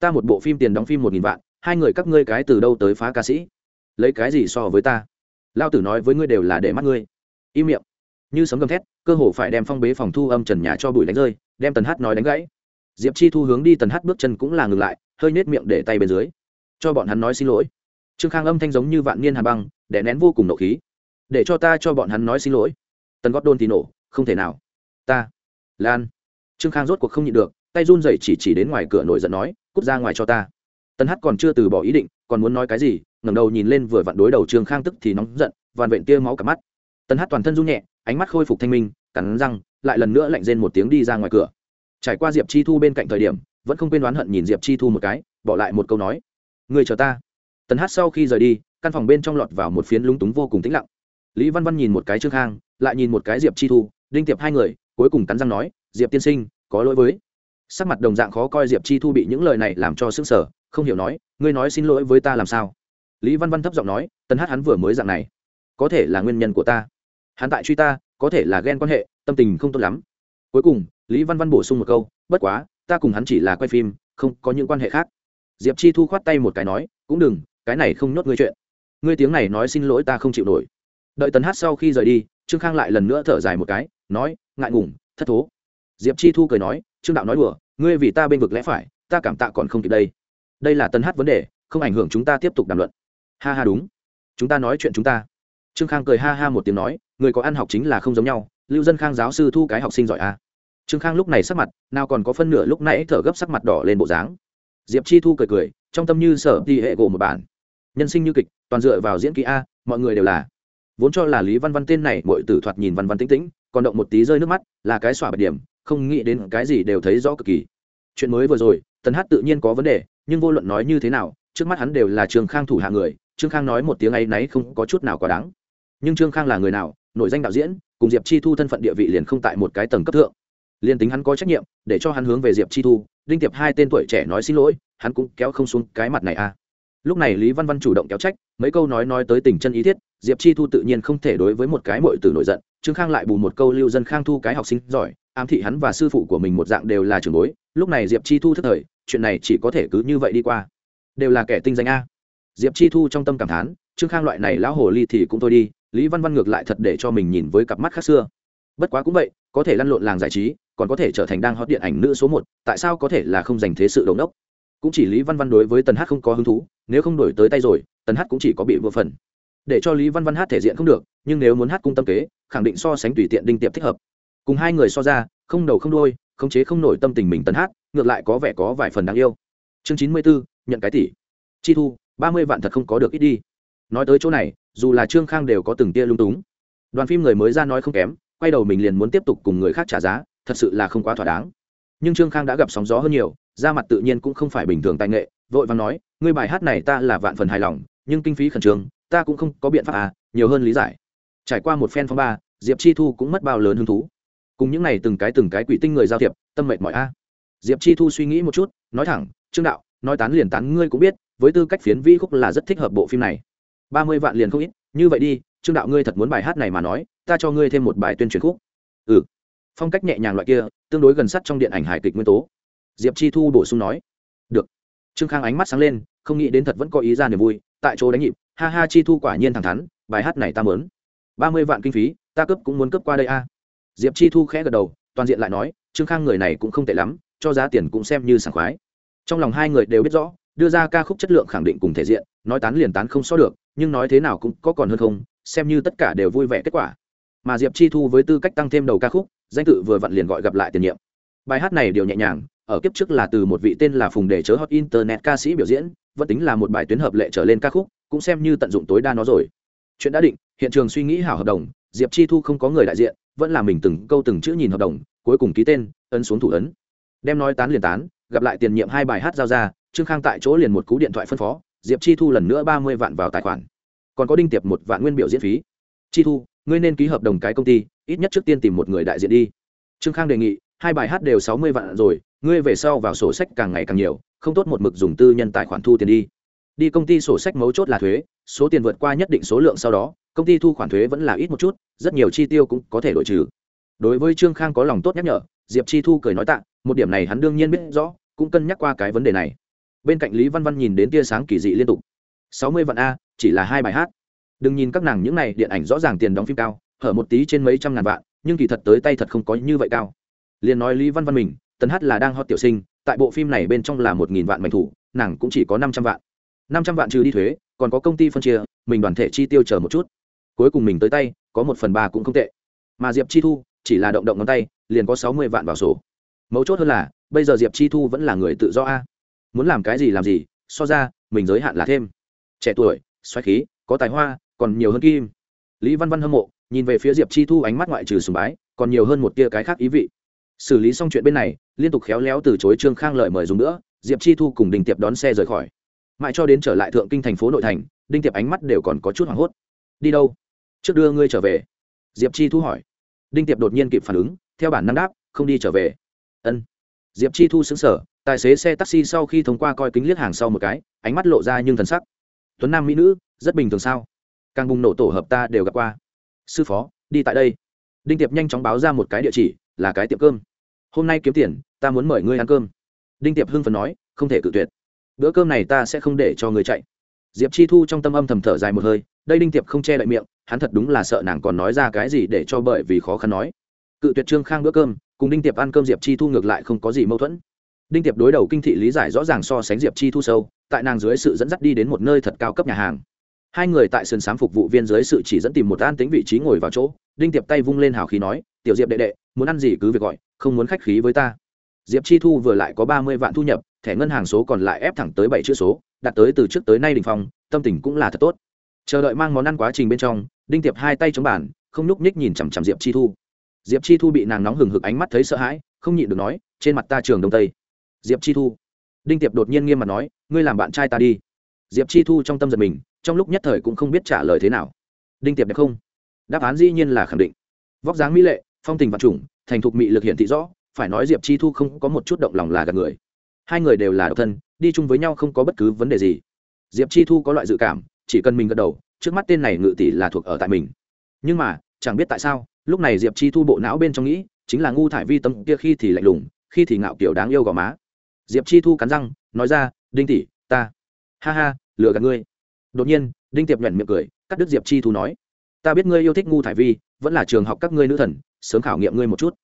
Ta một bộ phim tiền đóng phim một nghìn vạn, hai người các ngươi cái từ đâu tới phá ca sĩ? Lấy cái gì so với ta? Lao tử nói với ngươi đều là để mắt ngươi. Im miệng như sấm gầm thét, cơ hồ phải đem phong bế phòng thu âm trần nhà cho bụi đánh rơi, đem tần hát nói đánh gãy. Diệp chi thu hướng đi tần hát bước chân cũng là ngừng lại, hơi nết miệng để tay bên dưới. Cho bọn hắn nói xin lỗi. Trương khang âm thanh giống như vạn niên hà băng để nén vô cùng nộ khí. Để cho ta cho bọn hắn nói xin lỗi. Tần gót đôn thì nổ, không thể nào. Ta, lan. Trương khang rốt cuộc không nhịn được, tay run rẩy chỉ chỉ đến ngoài cửa nổi giận nói, cút ra ngoài cho ta. Tần hát còn chưa từ bỏ ý định, còn muốn nói cái gì, ngẩng đầu nhìn lên vừa vặn đối đầu trương khang tức thì nóng giận vằn vện tia máu cả mắt tần hát toàn thân run nhẹ, ánh mắt khôi phục thanh minh, cắn răng, lại lần nữa lạnh rên một tiếng đi ra ngoài cửa. Trải qua diệp chi thu bên cạnh thời điểm, vẫn không quên đoán hận nhìn diệp chi thu một cái, bỏ lại một câu nói. Người chờ ta. Tần hát sau khi rời đi, căn phòng bên trong lọt vào một phiến lúng túng vô cùng tĩnh lặng. Lý văn văn nhìn một cái trương khang, lại nhìn một cái diệp chi thu, đinh tiệp hai người, cuối cùng cắn răng nói, diệp tiên sinh, có lỗi với. Sắc mặt đồng dạng khó coi diệp chi thu bị những lời này làm cho s ư n g sở không hiểu nói, ngươi nói xin lỗi với ta làm sao? Lý văn văn thấp giọng nói, tần hát hắn vừa mới dạng này, có thể là nguyên nhân của ta hắn tại truy ta, có thể là ghen quan hệ, tâm tình không tốt lắm. Cuối cùng, lý văn văn bổ sung một câu, bất quá, ta cùng hắn chỉ là quay phim, không có những quan hệ khác. Diệp chi thu khoát tay một cái nói, cũng đừng, cái này không nhốt ngươi chuyện. Ngươi tiếng này nói xin lỗi ta không chịu nổi. Đợi tấn hát sau khi rời đi, trương khang lại lần nữa thở dài một cái, nói, ngại ngùng, thất thố. Diệp chi thu cười nói, trương đạo nói đùa, ngươi vì ta bên vực lẽ phải, ta cảm tạ còn không kịp đây. Đây là tấn hát vấn đề, không ảnh hưởng chúng ta tiếp tục đàm luận. Ha ha đúng. Chúng ta nói chuyện chúng ta trương khang cười ha ha một tiếng nói, người có ăn học chính là không giống nhau, lưu dân khang giáo sư thu cái học sinh giỏi à. trương khang lúc này sắc mặt, nào còn có phân nửa lúc nãy thở gấp sắc mặt đỏ lên bộ dáng. Diệp chi thu cười cười, trong tâm như sở thì hệ gỗ một bản. Nhân sinh như kịch, toàn dựa vào diễn kỹ a, mọi người đều là. Vốn cho là lý văn văn tên này mọi tử thoạt nhìn văn văn tĩnh tĩnh, còn động một tí rơi nước mắt, là cái xỏa bạch điểm, không nghĩ đến cái gì đều thấy rõ cực kỳ. Chuyện mới vừa rồi, tần hát tự nhiên có vấn đề, nhưng vô luận nói như thế nào, trước mắt hắn đều là trương khang thủ hạ người, trương khang nói một tiếng ấy náy không có chút nào quá đáng nhưng trương khang là người nào, nội danh đạo diễn, cùng diệp chi thu thân phận địa vị liền không tại một cái tầng cấp thượng. Liền tính hắn có trách nhiệm, để cho hắn hướng về diệp chi thu, đinh tiệp hai tên tuổi trẻ nói xin lỗi, hắn cũng kéo không xuống cái mặt này à. Lúc này lý văn văn chủ động kéo trách, mấy câu nói nói tới tình chân ý thiết, diệp chi thu tự nhiên không thể đối với một cái mội từ nổi giận, trương khang lại bù một câu lưu dân khang thu cái học sinh giỏi, ám thị hắn và sư phụ của mình một dạng đều là trường bối, lúc này diệp chi thu thức thời, chuyện này chỉ có thể cứ như vậy đi qua. Đều là kẻ tinh danh a. Diệp chi thu trong tâm cảm thán, trương khang loại này lão hồ ly thì cũng thôi đi lý văn văn ngược lại thật để cho mình nhìn với cặp mắt khác xưa. Bất quá cũng vậy, có thể lăn lộn làng giải trí, còn có thể trở thành đang hot điện ảnh nữ số một, tại sao có thể là không dành thế sự đống đốc cũng chỉ lý văn văn đối với tần hát không có hứng thú, nếu không đổi tới tay rồi, tần hát cũng chỉ có bị vừa phần. Để cho lý văn văn hát thể diện không được, nhưng nếu muốn hát cung tâm kế, khẳng định so sánh tùy tiện đinh tiệp thích hợp. Cùng hai người so ra, không đầu không đôi khống chế không nổi tâm tình mình tần hát ngược lại có vẻ có vài phần đáng yêu. Chương chín mươi bốn nhận cái tỷ. Chi thu, ba mươi vạn thật không có được ít đi. Nói tới chỗ này dù là trương khang đều có từng tia lung túng. Đoàn phim người mới ra nói không kém, quay đầu mình liền muốn tiếp tục cùng người khác trả giá, thật sự là không quá thỏa đáng. Nhưng trương khang đã gặp sóng gió hơn nhiều ra mặt tự nhiên cũng không phải bình thường tài nghệ, vội vàng nói, ngươi bài hát này ta là vạn phần hài lòng, nhưng kinh phí khẩn trương, ta cũng không có biện pháp à nhiều hơn lý giải. Trải qua một phen phong ba, diệp chi thu cũng mất bao lớn hứng thú. Cùng những này từng cái từng cái quỷ tinh người giao thiệp, tâm mệnh mọi a. Diệp chi thu suy nghĩ một chút, nói thẳng, trương đạo, nói tán liền tán ngươi cũng biết, với tư cách phiến vi khúc là rất thích hợp bộ phim này ba mươi vạn liền không ít, như vậy đi, trương đạo ngươi thật muốn bài hát này mà nói, ta cho ngươi thêm một bài tuyên truyền khúc. Ừ. Phong cách nhẹ nhàng loại kia, tương đối gần sắt trong điện ảnh hài kịch nguyên tố. Diệp chi thu bổ sung nói. Được. Trương khang ánh mắt sáng lên, không nghĩ đến thật vẫn có ý ra niềm vui, tại chỗ đánh nhịp, ha ha chi thu quả nhiên thẳng thắn, bài hát này ta mớn ba mươi vạn kinh phí, ta cướp cũng muốn cướp qua đây a. Diệp chi thu khẽ gật đầu, toàn diện lại nói, trương khang người này cũng không tệ lắm, cho giá tiền cũng xem như sảng khoái. Trong lòng hai người đều biết rõ đưa ra ca khúc chất lượng khẳng định cùng thể diện, nói tán liền tán không so được, nhưng nói thế nào cũng có còn hơn không, xem như tất cả đều vui vẻ kết quả. Mà diệp chi thu với tư cách tăng thêm đầu ca khúc, danh tự vừa vặn liền gọi gặp lại tiền nhiệm. Bài hát này điều nhẹ nhàng, ở kiếp trước là từ một vị tên là phùng để chớ hot internet ca sĩ biểu diễn, vẫn tính là một bài tuyến hợp lệ trở lên ca khúc, cũng xem như tận dụng tối đa nó rồi. Chuyện đã định, hiện trường suy nghĩ hảo hợp đồng, diệp chi thu không có người đại diện, vẫn là mình từng câu từng chữ nhìn hợp đồng, cuối cùng ký tên, ấn xuống thủ ấn. Đem nói tán liền tán, gặp lại tiền nhiệm hai bài hát giao ra trương khang tại chỗ liền một cú điện thoại phân phó, diệp chi thu lần nữa ba mươi vạn vào tài khoản. Còn có đinh tiệp một vạn nguyên biểu diễn phí. Chi thu, ngươi nên ký hợp đồng cái công ty, ít nhất trước tiên tìm một người đại diện đi. Trương khang đề nghị, hai bài hát đều sáu mươi vạn rồi, ngươi về sau vào sổ sách càng ngày càng nhiều, không tốt một mực dùng tư nhân tài khoản thu tiền đi. Đi công ty sổ sách mấu chốt là thuế, số tiền vượt qua nhất định số lượng sau đó, công ty thu khoản thuế vẫn là ít một chút, rất nhiều chi tiêu cũng có thể đổi trừ. Đối với trương khang có lòng tốt nhắc nhở, diệp chi thu cười nói tạ, một điểm này hắn đương nhiên biết rõ, cũng cân nhắc qua cái vấn đề này bên cạnh lý văn văn nhìn đến tia sáng kỳ dị liên tục. Sáu mươi vạn a, chỉ là hai bài hát. Đừng nhìn các nàng những này, điện ảnh rõ ràng tiền đóng phim cao, hở một tí trên mấy trăm ngàn vạn, nhưng kỳ thật tới tay thật không có như vậy cao. Liền nói lý văn văn mình, tần hát là đang hot tiểu sinh, tại bộ phim này bên trong là một nghìn vạn mảnh thủ, nàng cũng chỉ có năm trăm vạn. Năm trăm vạn trừ đi thuế, còn có công ty phân chia, mình đoàn thể chi tiêu chờ một chút. Cuối cùng mình tới tay, có một phần ba cũng không tệ. Mà diệp chi thu, chỉ là động động ngón tay, liền có sáu mươi vạn vào sổ. Mấu chốt hơn là, bây giờ diệp chi thu vẫn là người tự do a muốn làm cái gì làm gì, so ra, mình giới hạn là thêm. Trẻ tuổi, xoáy khí, có tài hoa, còn nhiều hơn kim. Lý văn văn hâm mộ, nhìn về phía diệp chi thu ánh mắt ngoại trừ sùng bái, còn nhiều hơn một tia cái khác ý vị. Xử lý xong chuyện bên này, liên tục khéo léo từ chối trương khang lợi mời dùng nữa, diệp chi thu cùng đình tiệp đón xe rời khỏi. Mãi cho đến trở lại thượng kinh thành phố nội thành, đinh tiệp ánh mắt đều còn có chút hoảng hốt. Đi đâu? Trước đưa ngươi trở về. Diệp chi thu hỏi. Đinh tiệp đột nhiên kịp phản ứng, theo bản năng đáp, không đi trở về. Ân. Diệp chi thu xứng sở tài xế xe taxi sau khi thông qua coi kính liếc hàng sau một cái, ánh mắt lộ ra nhưng thần sắc. Tuấn nam mỹ nữ, rất bình thường sao? Càng bùng nổ tổ hợp ta đều gặp qua. Sư phó, đi tại đây. Đinh tiệp nhanh chóng báo ra một cái địa chỉ, là cái tiệm cơm. Hôm nay kiếm tiền, ta muốn mời ngươi ăn cơm. Đinh tiệp hưng phần nói, không thể cự tuyệt. Bữa cơm này ta sẽ không để cho người chạy. Diệp chi thu trong tâm âm thầm thở dài một hơi, đây đinh tiệp không che đậy miệng, hắn thật đúng là sợ nàng còn nói ra cái gì để cho bởi vì khó khăn nói. Cự tuyệt trương khang bữa cơm, cùng đinh tiệp ăn cơm diệp chi thu ngược lại không có gì mâu thuẫn đinh tiệp đối đầu kinh thị lý giải rõ ràng so sánh diệp chi thu sâu, tại nàng dưới sự dẫn dắt đi đến một nơi thật cao cấp nhà hàng. Hai người tại sườn sám phục vụ viên dưới sự chỉ dẫn tìm một an tính vị trí ngồi vào chỗ, đinh tiệp tay vung lên hào khí nói, tiểu diệp đệ đệ, muốn ăn gì cứ việc gọi, không muốn khách khí với ta. Diệp chi thu vừa lại có ba mươi vạn thu nhập, thẻ ngân hàng số còn lại ép thẳng tới bảy chữ số, đạt tới từ trước tới nay đình phong, tâm tình cũng là thật tốt. Chờ đợi mang món ăn quá trình bên trong, đinh tiệp hai tay chống bàn, không nhúc nhích nhìn chằm chằm diệp chi thu. Diệp chi thu bị nàng nóng hừng hực ánh mắt thấy sợ hãi, không nhịn được nói, trên mặt ta trường đông tây diệp chi thu. Đinh tiệp đột nhiên nghiêm mặt nói, ngươi làm bạn trai ta đi. Diệp chi thu trong tâm giật mình, trong lúc nhất thời cũng không biết trả lời thế nào. Đinh tiệp đẹp không? Đáp án dĩ nhiên là khẳng định. Vóc dáng mỹ lệ, phong tình vật chủng thành thục mỹ lực hiện thị rõ, phải nói diệp chi thu không có một chút động lòng là gạt người. Hai người đều là độc thân, đi chung với nhau không có bất cứ vấn đề gì. Diệp chi thu có loại dự cảm, chỉ cần mình gật đầu, trước mắt tên này ngự tỷ là thuộc ở tại mình. Nhưng mà, chẳng biết tại sao, lúc này diệp chi thu bộ não bên trong nghĩ, chính là ngu thải vi tâm kia khi thì lạnh lùng, khi thì ngạo kiểu đáng yêu gò má diệp chi thu cắn răng, nói ra, đinh tỷ, ta. Ha ha, lừa gạt ngươi. Đột nhiên, đinh tiệp nhuận miệng cười, cắt đứt diệp chi thu nói, ta biết ngươi yêu thích ngu thải vi, vẫn là trường học các ngươi nữ thần, sớm khảo nghiệm ngươi một chút.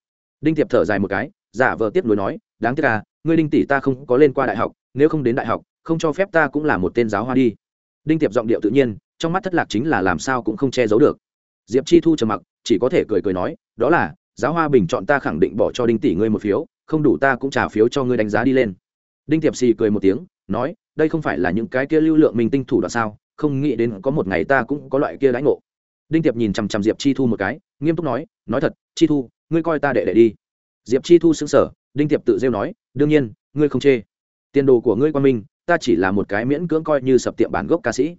Đinh tiệp thở dài một cái, giả vờ tiếp nối nói, đáng tiếc à ngươi đinh tỷ ta không có lên qua đại học, nếu không đến đại học, không cho phép ta cũng là một tên giáo hoa đi. Đinh tiệp giọng điệu tự nhiên, trong mắt thất lạc chính là làm sao cũng không che giấu được. Diệp chi thu trầm mặc, chỉ có thể cười cười nói, đó là, giáo hoa bình chọn ta khẳng định bỏ cho đinh tỷ ngươi một phiếu không đủ ta cũng trả phiếu cho ngươi đánh giá đi lên. Đinh tiệp xì cười một tiếng, nói, đây không phải là những cái kia lưu lượng mình tinh thủ đoạn sao, không nghĩ đến có một ngày ta cũng có loại kia lãnh ngộ. Đinh tiệp nhìn chằm chằm diệp chi thu một cái, nghiêm túc nói nói thật, chi thu, ngươi coi ta đệ đệ đi. Diệp chi thu xứng sở đinh tiệp tự rêu nói, đương nhiên, ngươi không chê. Tiền đồ của ngươi quan minh ta chỉ là một cái miễn cưỡng coi như sập tiệm bản gốc ca sĩ.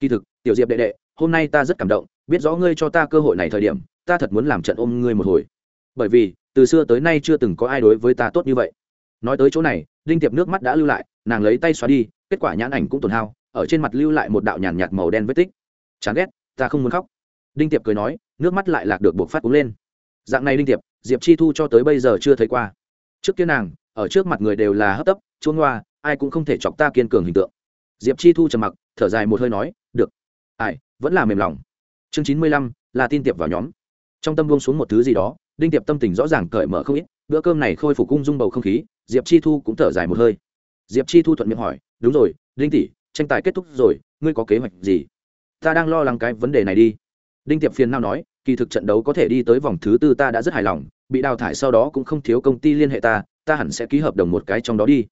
Kỳ thực, tiểu diệp đệ đệ, hôm nay ta rất cảm động, biết rõ ngươi cho ta cơ hội này thời điểm, ta thật muốn làm trận ôm ngươi một hồi bởi vì, từ xưa tới nay chưa từng có ai đối với ta tốt như vậy. Nói tới chỗ này, đinh tiệp nước mắt đã lưu lại, nàng lấy tay xóa đi, kết quả nhãn ảnh cũng tổn hao, ở trên mặt lưu lại một đạo nhàn nhạt màu đen vết tích. Chán ghét, ta không muốn khóc. Đinh tiệp cười nói, nước mắt lại lạc được buộc phát cúng lên. Dạng này đinh tiệp, diệp chi thu cho tới bây giờ chưa thấy qua. Trước kia nàng, ở trước mặt người đều là hấp tấp, chuông hoa, ai cũng không thể chọc ta kiên cường hình tượng. Diệp chi thu trầm mặc, thở dài một hơi nói, được. Ai, vẫn là mềm lòng. Chương chín mươi lăm, là tin tiệp vào nhóm. Trong tâm buông xuống một thứ gì đó đinh tiệp tâm tình rõ ràng cởi mở không ít, bữa cơm này khôi phục cung dung bầu không khí, diệp chi thu cũng thở dài một hơi. Diệp chi thu thuận miệng hỏi, đúng rồi, đinh tỷ, tranh tài kết thúc rồi, ngươi có kế hoạch gì? Ta đang lo lắng cái vấn đề này đi. Đinh tiệp phiền nào nói, kỳ thực trận đấu có thể đi tới vòng thứ tư ta đã rất hài lòng, bị đào thải sau đó cũng không thiếu công ty liên hệ ta ta hẳn sẽ ký hợp đồng một cái trong đó đi.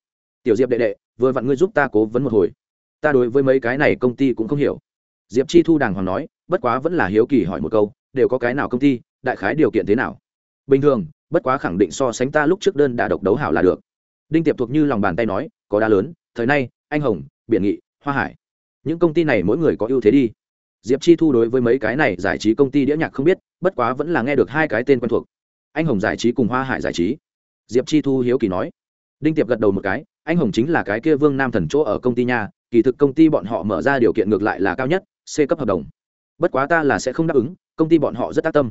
Tiểu diệp đệ đệ, vừa vặn ngươi giúp ta cố vấn một hồi. Ta đối với mấy cái này công ty cũng không hiểu. Diệp chi thu đàng hoàng nói, bất quá vẫn là hiếu kỳ hỏi một câu, đều có cái nào công ty, đại khái điều kiện thế nào? Bình thường, bất quá khẳng định so sánh ta lúc trước đơn đà độc đấu hảo là được. Đinh tiệp thuộc như lòng bàn tay nói, có đá lớn, thời nay, anh hồng biển nghị, hoa hải. Những công ty này mỗi người có ưu thế đi. Diệp chi thu đối với mấy cái này giải trí công ty đĩa nhạc không biết, bất quá vẫn là nghe được hai cái tên quen thuộc. Anh hồng giải trí cùng hoa hải giải trí. Diệp chi thu hiếu kỳ nói. Đinh tiệp gật đầu một cái, anh hồng chính là cái kia vương nam thần chỗ ở công ty nha, kỳ thực công ty bọn họ mở ra điều kiện ngược lại là cao nhất, c cấp hợp đồng. Bất quá ta là sẽ không đáp ứng, công ty bọn họ rất tác tâm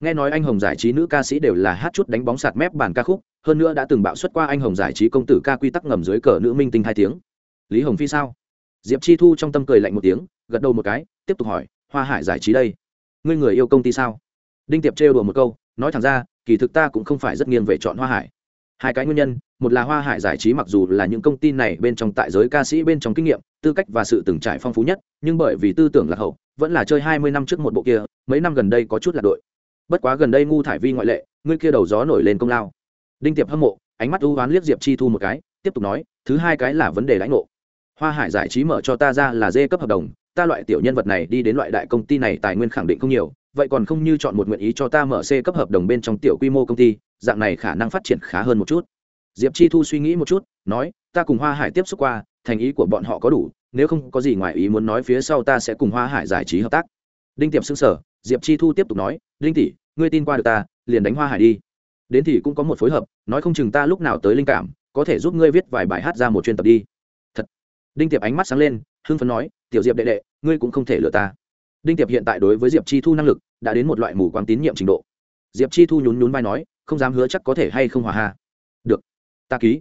nghe nói anh hồng giải trí nữ ca sĩ đều là hát chút đánh bóng sạt mép bản ca khúc, hơn nữa đã từng bạo xuất qua anh hồng giải trí công tử ca quy tắc ngầm dưới cờ nữ minh tinh hai tiếng. Lý hồng phi sao? Diệp chi thu trong tâm cười lạnh một tiếng, gật đầu một cái, tiếp tục hỏi, hoa hải giải trí đây, ngươi người yêu công ty sao? Đinh tiệp trêu đùa một câu, nói thẳng ra, kỳ thực ta cũng không phải rất nghiêng về chọn hoa hải. Hai cái nguyên nhân, một là hoa hải giải trí mặc dù là những công ty này bên trong tại giới ca sĩ bên trong kinh nghiệm, tư cách và sự từng trải phong phú nhất, nhưng bởi vì tư tưởng lạc hậu, vẫn là chơi hai mươi năm trước một bộ kia, mấy năm gần đây có chút lạc đội bất quá gần đây ngu thải vi ngoại lệ, ngươi kia đầu gió nổi lên công lao. Đinh tiệp hâm mộ, ánh mắt ưu oán liếc diệp chi thu một cái, tiếp tục nói, thứ hai cái là vấn đề lãnh ngộ. Hoa hải giải trí mở cho ta ra là dê cấp hợp đồng, ta loại tiểu nhân vật này đi đến loại đại công ty này tài nguyên khẳng định không nhiều, vậy còn không như chọn một nguyện ý cho ta mở c cấp hợp đồng bên trong tiểu quy mô công ty, dạng này khả năng phát triển khá hơn một chút. Diệp chi thu suy nghĩ một chút, nói, ta cùng hoa hải tiếp xúc qua, thành ý của bọn họ có đủ, nếu không có gì ngoài ý muốn nói phía sau ta sẽ cùng hoa hải giải trí hợp tác. Đinh tiệp xưng sở diệp chi thu tiếp tục nói đinh tỷ, ngươi tin qua được ta, liền đánh hoa hải đi. Đến thì cũng có một phối hợp, nói không chừng ta lúc nào tới linh cảm, có thể giúp ngươi viết vài bài hát ra một chuyên tập đi. Thật. Đinh tiệp ánh mắt sáng lên, hưng phấn nói, tiểu diệp đệ đệ, ngươi cũng không thể lừa ta. Đinh tiệp hiện tại đối với diệp chi thu năng lực, đã đến một loại mù quáng tín nhiệm trình độ. Diệp chi thu nhún nhún vai nói, không dám hứa chắc có thể hay không hòa hà được. Ta ký.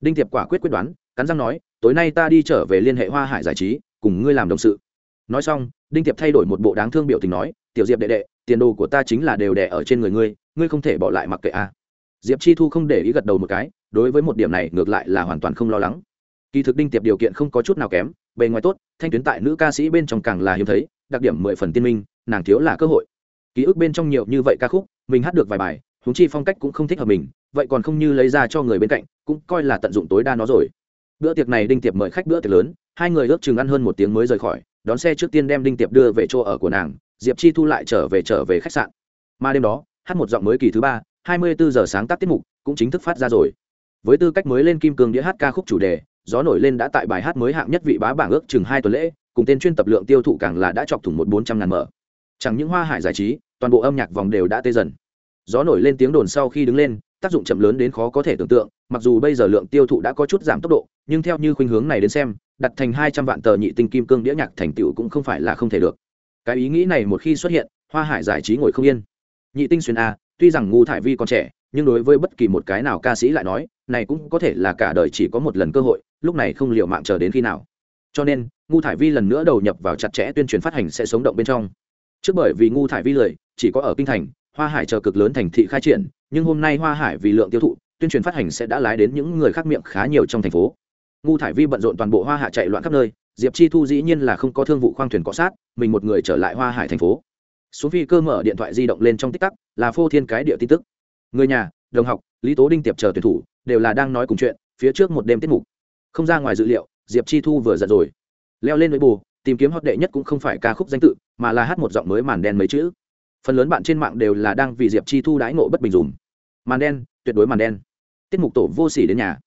Đinh tiệp quả quyết quyết đoán, cắn răng nói, tối nay ta đi trở về liên hệ hoa hải giải trí, cùng ngươi làm đồng sự nói xong, đinh tiệp thay đổi một bộ đáng thương biểu tình nói, tiểu diệp đệ đệ, tiền đồ của ta chính là đều đẻ ở trên người ngươi ngươi không thể bỏ lại mặc kệ a. Diệp chi thu không để ý gật đầu một cái, đối với một điểm này ngược lại là hoàn toàn không lo lắng. Kỳ thực đinh tiệp điều kiện không có chút nào kém, bề ngoài tốt, thanh tuyến tại nữ ca sĩ bên trong càng là hiếm thấy, đặc điểm mười phần tiên minh, nàng thiếu là cơ hội. Ký ức bên trong nhiều như vậy ca khúc, mình hát được vài bài húng chi phong cách cũng không thích hợp mình, vậy còn không như lấy ra cho người bên cạnh, cũng coi là tận dụng tối đa nó rồi. Bữa tiệc này đinh tiệp mời khách bữa tiệc lớn, hai người ước chừng ăn hơn một tiếng mới rời khỏi đón xe trước tiên đem đinh tiệp đưa về chỗ ở của nàng, diệp chi thu lại trở về trở về khách sạn. Mà đêm đó, hát một giọng mới kỳ thứ ba, hai mươi bốn giờ sáng tác tiết mục cũng chính thức phát ra rồi. Với tư cách mới lên kim cương đĩa hát ca khúc chủ đề, gió nổi lên đã tại bài hát mới hạng nhất vị bá bảng ước chừng hai tuần lễ, cùng tên chuyên tập lượng tiêu thụ càng là đã chọc thủng một bốn trăm ngàn mở. Chẳng những hoa hải giải trí, toàn bộ âm nhạc vòng đều đã tê dần. Gió nổi lên tiếng đồn sau khi đứng lên, tác dụng chậm lớn đến khó có thể tưởng tượng, mặc dù bây giờ lượng tiêu thụ đã có chút giảm tốc độ, nhưng theo như khuynh hướng này đến xem đặt thành hai trăm vạn tờ nhị tinh kim cương đĩa nhạc thành tựu cũng không phải là không thể được. Cái ý nghĩ này một khi xuất hiện, hoa hải giải trí ngồi không yên. Nhị tinh xuyên a, tuy rằng ngu thải vi còn trẻ, nhưng đối với bất kỳ một cái nào ca sĩ lại nói, này cũng có thể là cả đời chỉ có một lần cơ hội, lúc này không liệu mạng chờ đến khi nào. Cho nên, ngu thải vi lần nữa đầu nhập vào chặt chẽ tuyên truyền phát hành sẽ sống động bên trong. Trước bởi vì ngu thải vi lười chỉ có ở kinh thành, hoa hải chờ cực lớn thành thị khai triển, nhưng hôm nay hoa hải vì lượng tiêu thụ, tuyên truyền phát hành sẽ đã lái đến những người khác miệng khá nhiều trong thành phố ngu thải vi bận rộn toàn bộ hoa hạ chạy loạn khắp nơi, diệp chi thu dĩ nhiên là không có thương vụ khoang thuyền cọ sát, mình một người trở lại hoa hải thành phố. Xuống phi cơ mở điện thoại di động lên trong tích tắc, là phô thiên cái địa tin tức. Người nhà, đồng học, lý tố đinh tiệp chờ tuyển thủ, đều là đang nói cùng chuyện, phía trước một đêm tiết mục. Không ra ngoài dự liệu, diệp chi thu vừa giận rồi. Leo lên với bù tìm kiếm hot đệ nhất cũng không phải ca khúc danh tự, mà là hát một giọng mới màn đen mấy chữ. Phần lớn bạn trên mạng đều là đang vì diệp chi thu đãi ngộ bất bình dùm. Màn đen, tuyệt đối màn đen. Tiết mục tổ vô s ỉ đến nhà.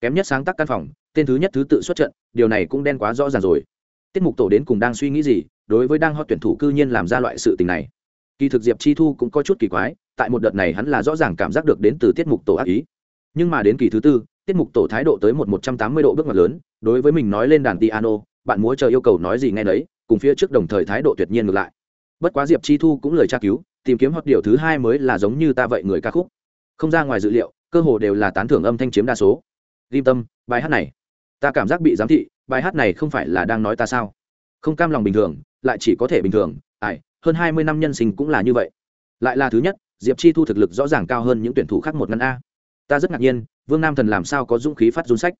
Kém nhất sáng tác căn phòng tên thứ nhất thứ tự xuất trận điều này cũng đen quá rõ ràng rồi. Tiết mục tổ đến cùng đang suy nghĩ gì đối với đang hot tuyển thủ cư nhiên làm ra loại sự tình này. Kỳ thực diệp chi thu cũng có chút kỳ quái tại một đợt này hắn là rõ ràng cảm giác được đến từ tiết mục tổ ác ý. Nhưng mà đến kỳ thứ tư tiết mục tổ thái độ tới một một trăm tám mươi độ bước ngoặt lớn đối với mình nói lên đàn piano bạn múa chờ yêu cầu nói gì nghe đấy, cùng phía trước đồng thời thái độ tuyệt nhiên ngược lại. Bất quá diệp chi thu cũng lời tra cứu tìm kiếm hoặc điều thứ hai mới là giống như ta vậy người ca khúc. Không ra ngoài dự liệu cơ hồ đều là tán thưởng âm thanh chiếm đa số. Ghim tâm bài hát này ta cảm giác bị giám thị, bài hát này không phải là đang nói ta sao? Không cam lòng bình thường, lại chỉ có thể bình thường, ai, hơn hai mươi năm nhân sinh cũng là như vậy. Lại là thứ nhất, diệp chi thu thực lực rõ ràng cao hơn những tuyển thủ khác một ngăn a. Ta rất ngạc nhiên, vương nam thần làm sao có dũng khí phát run sách?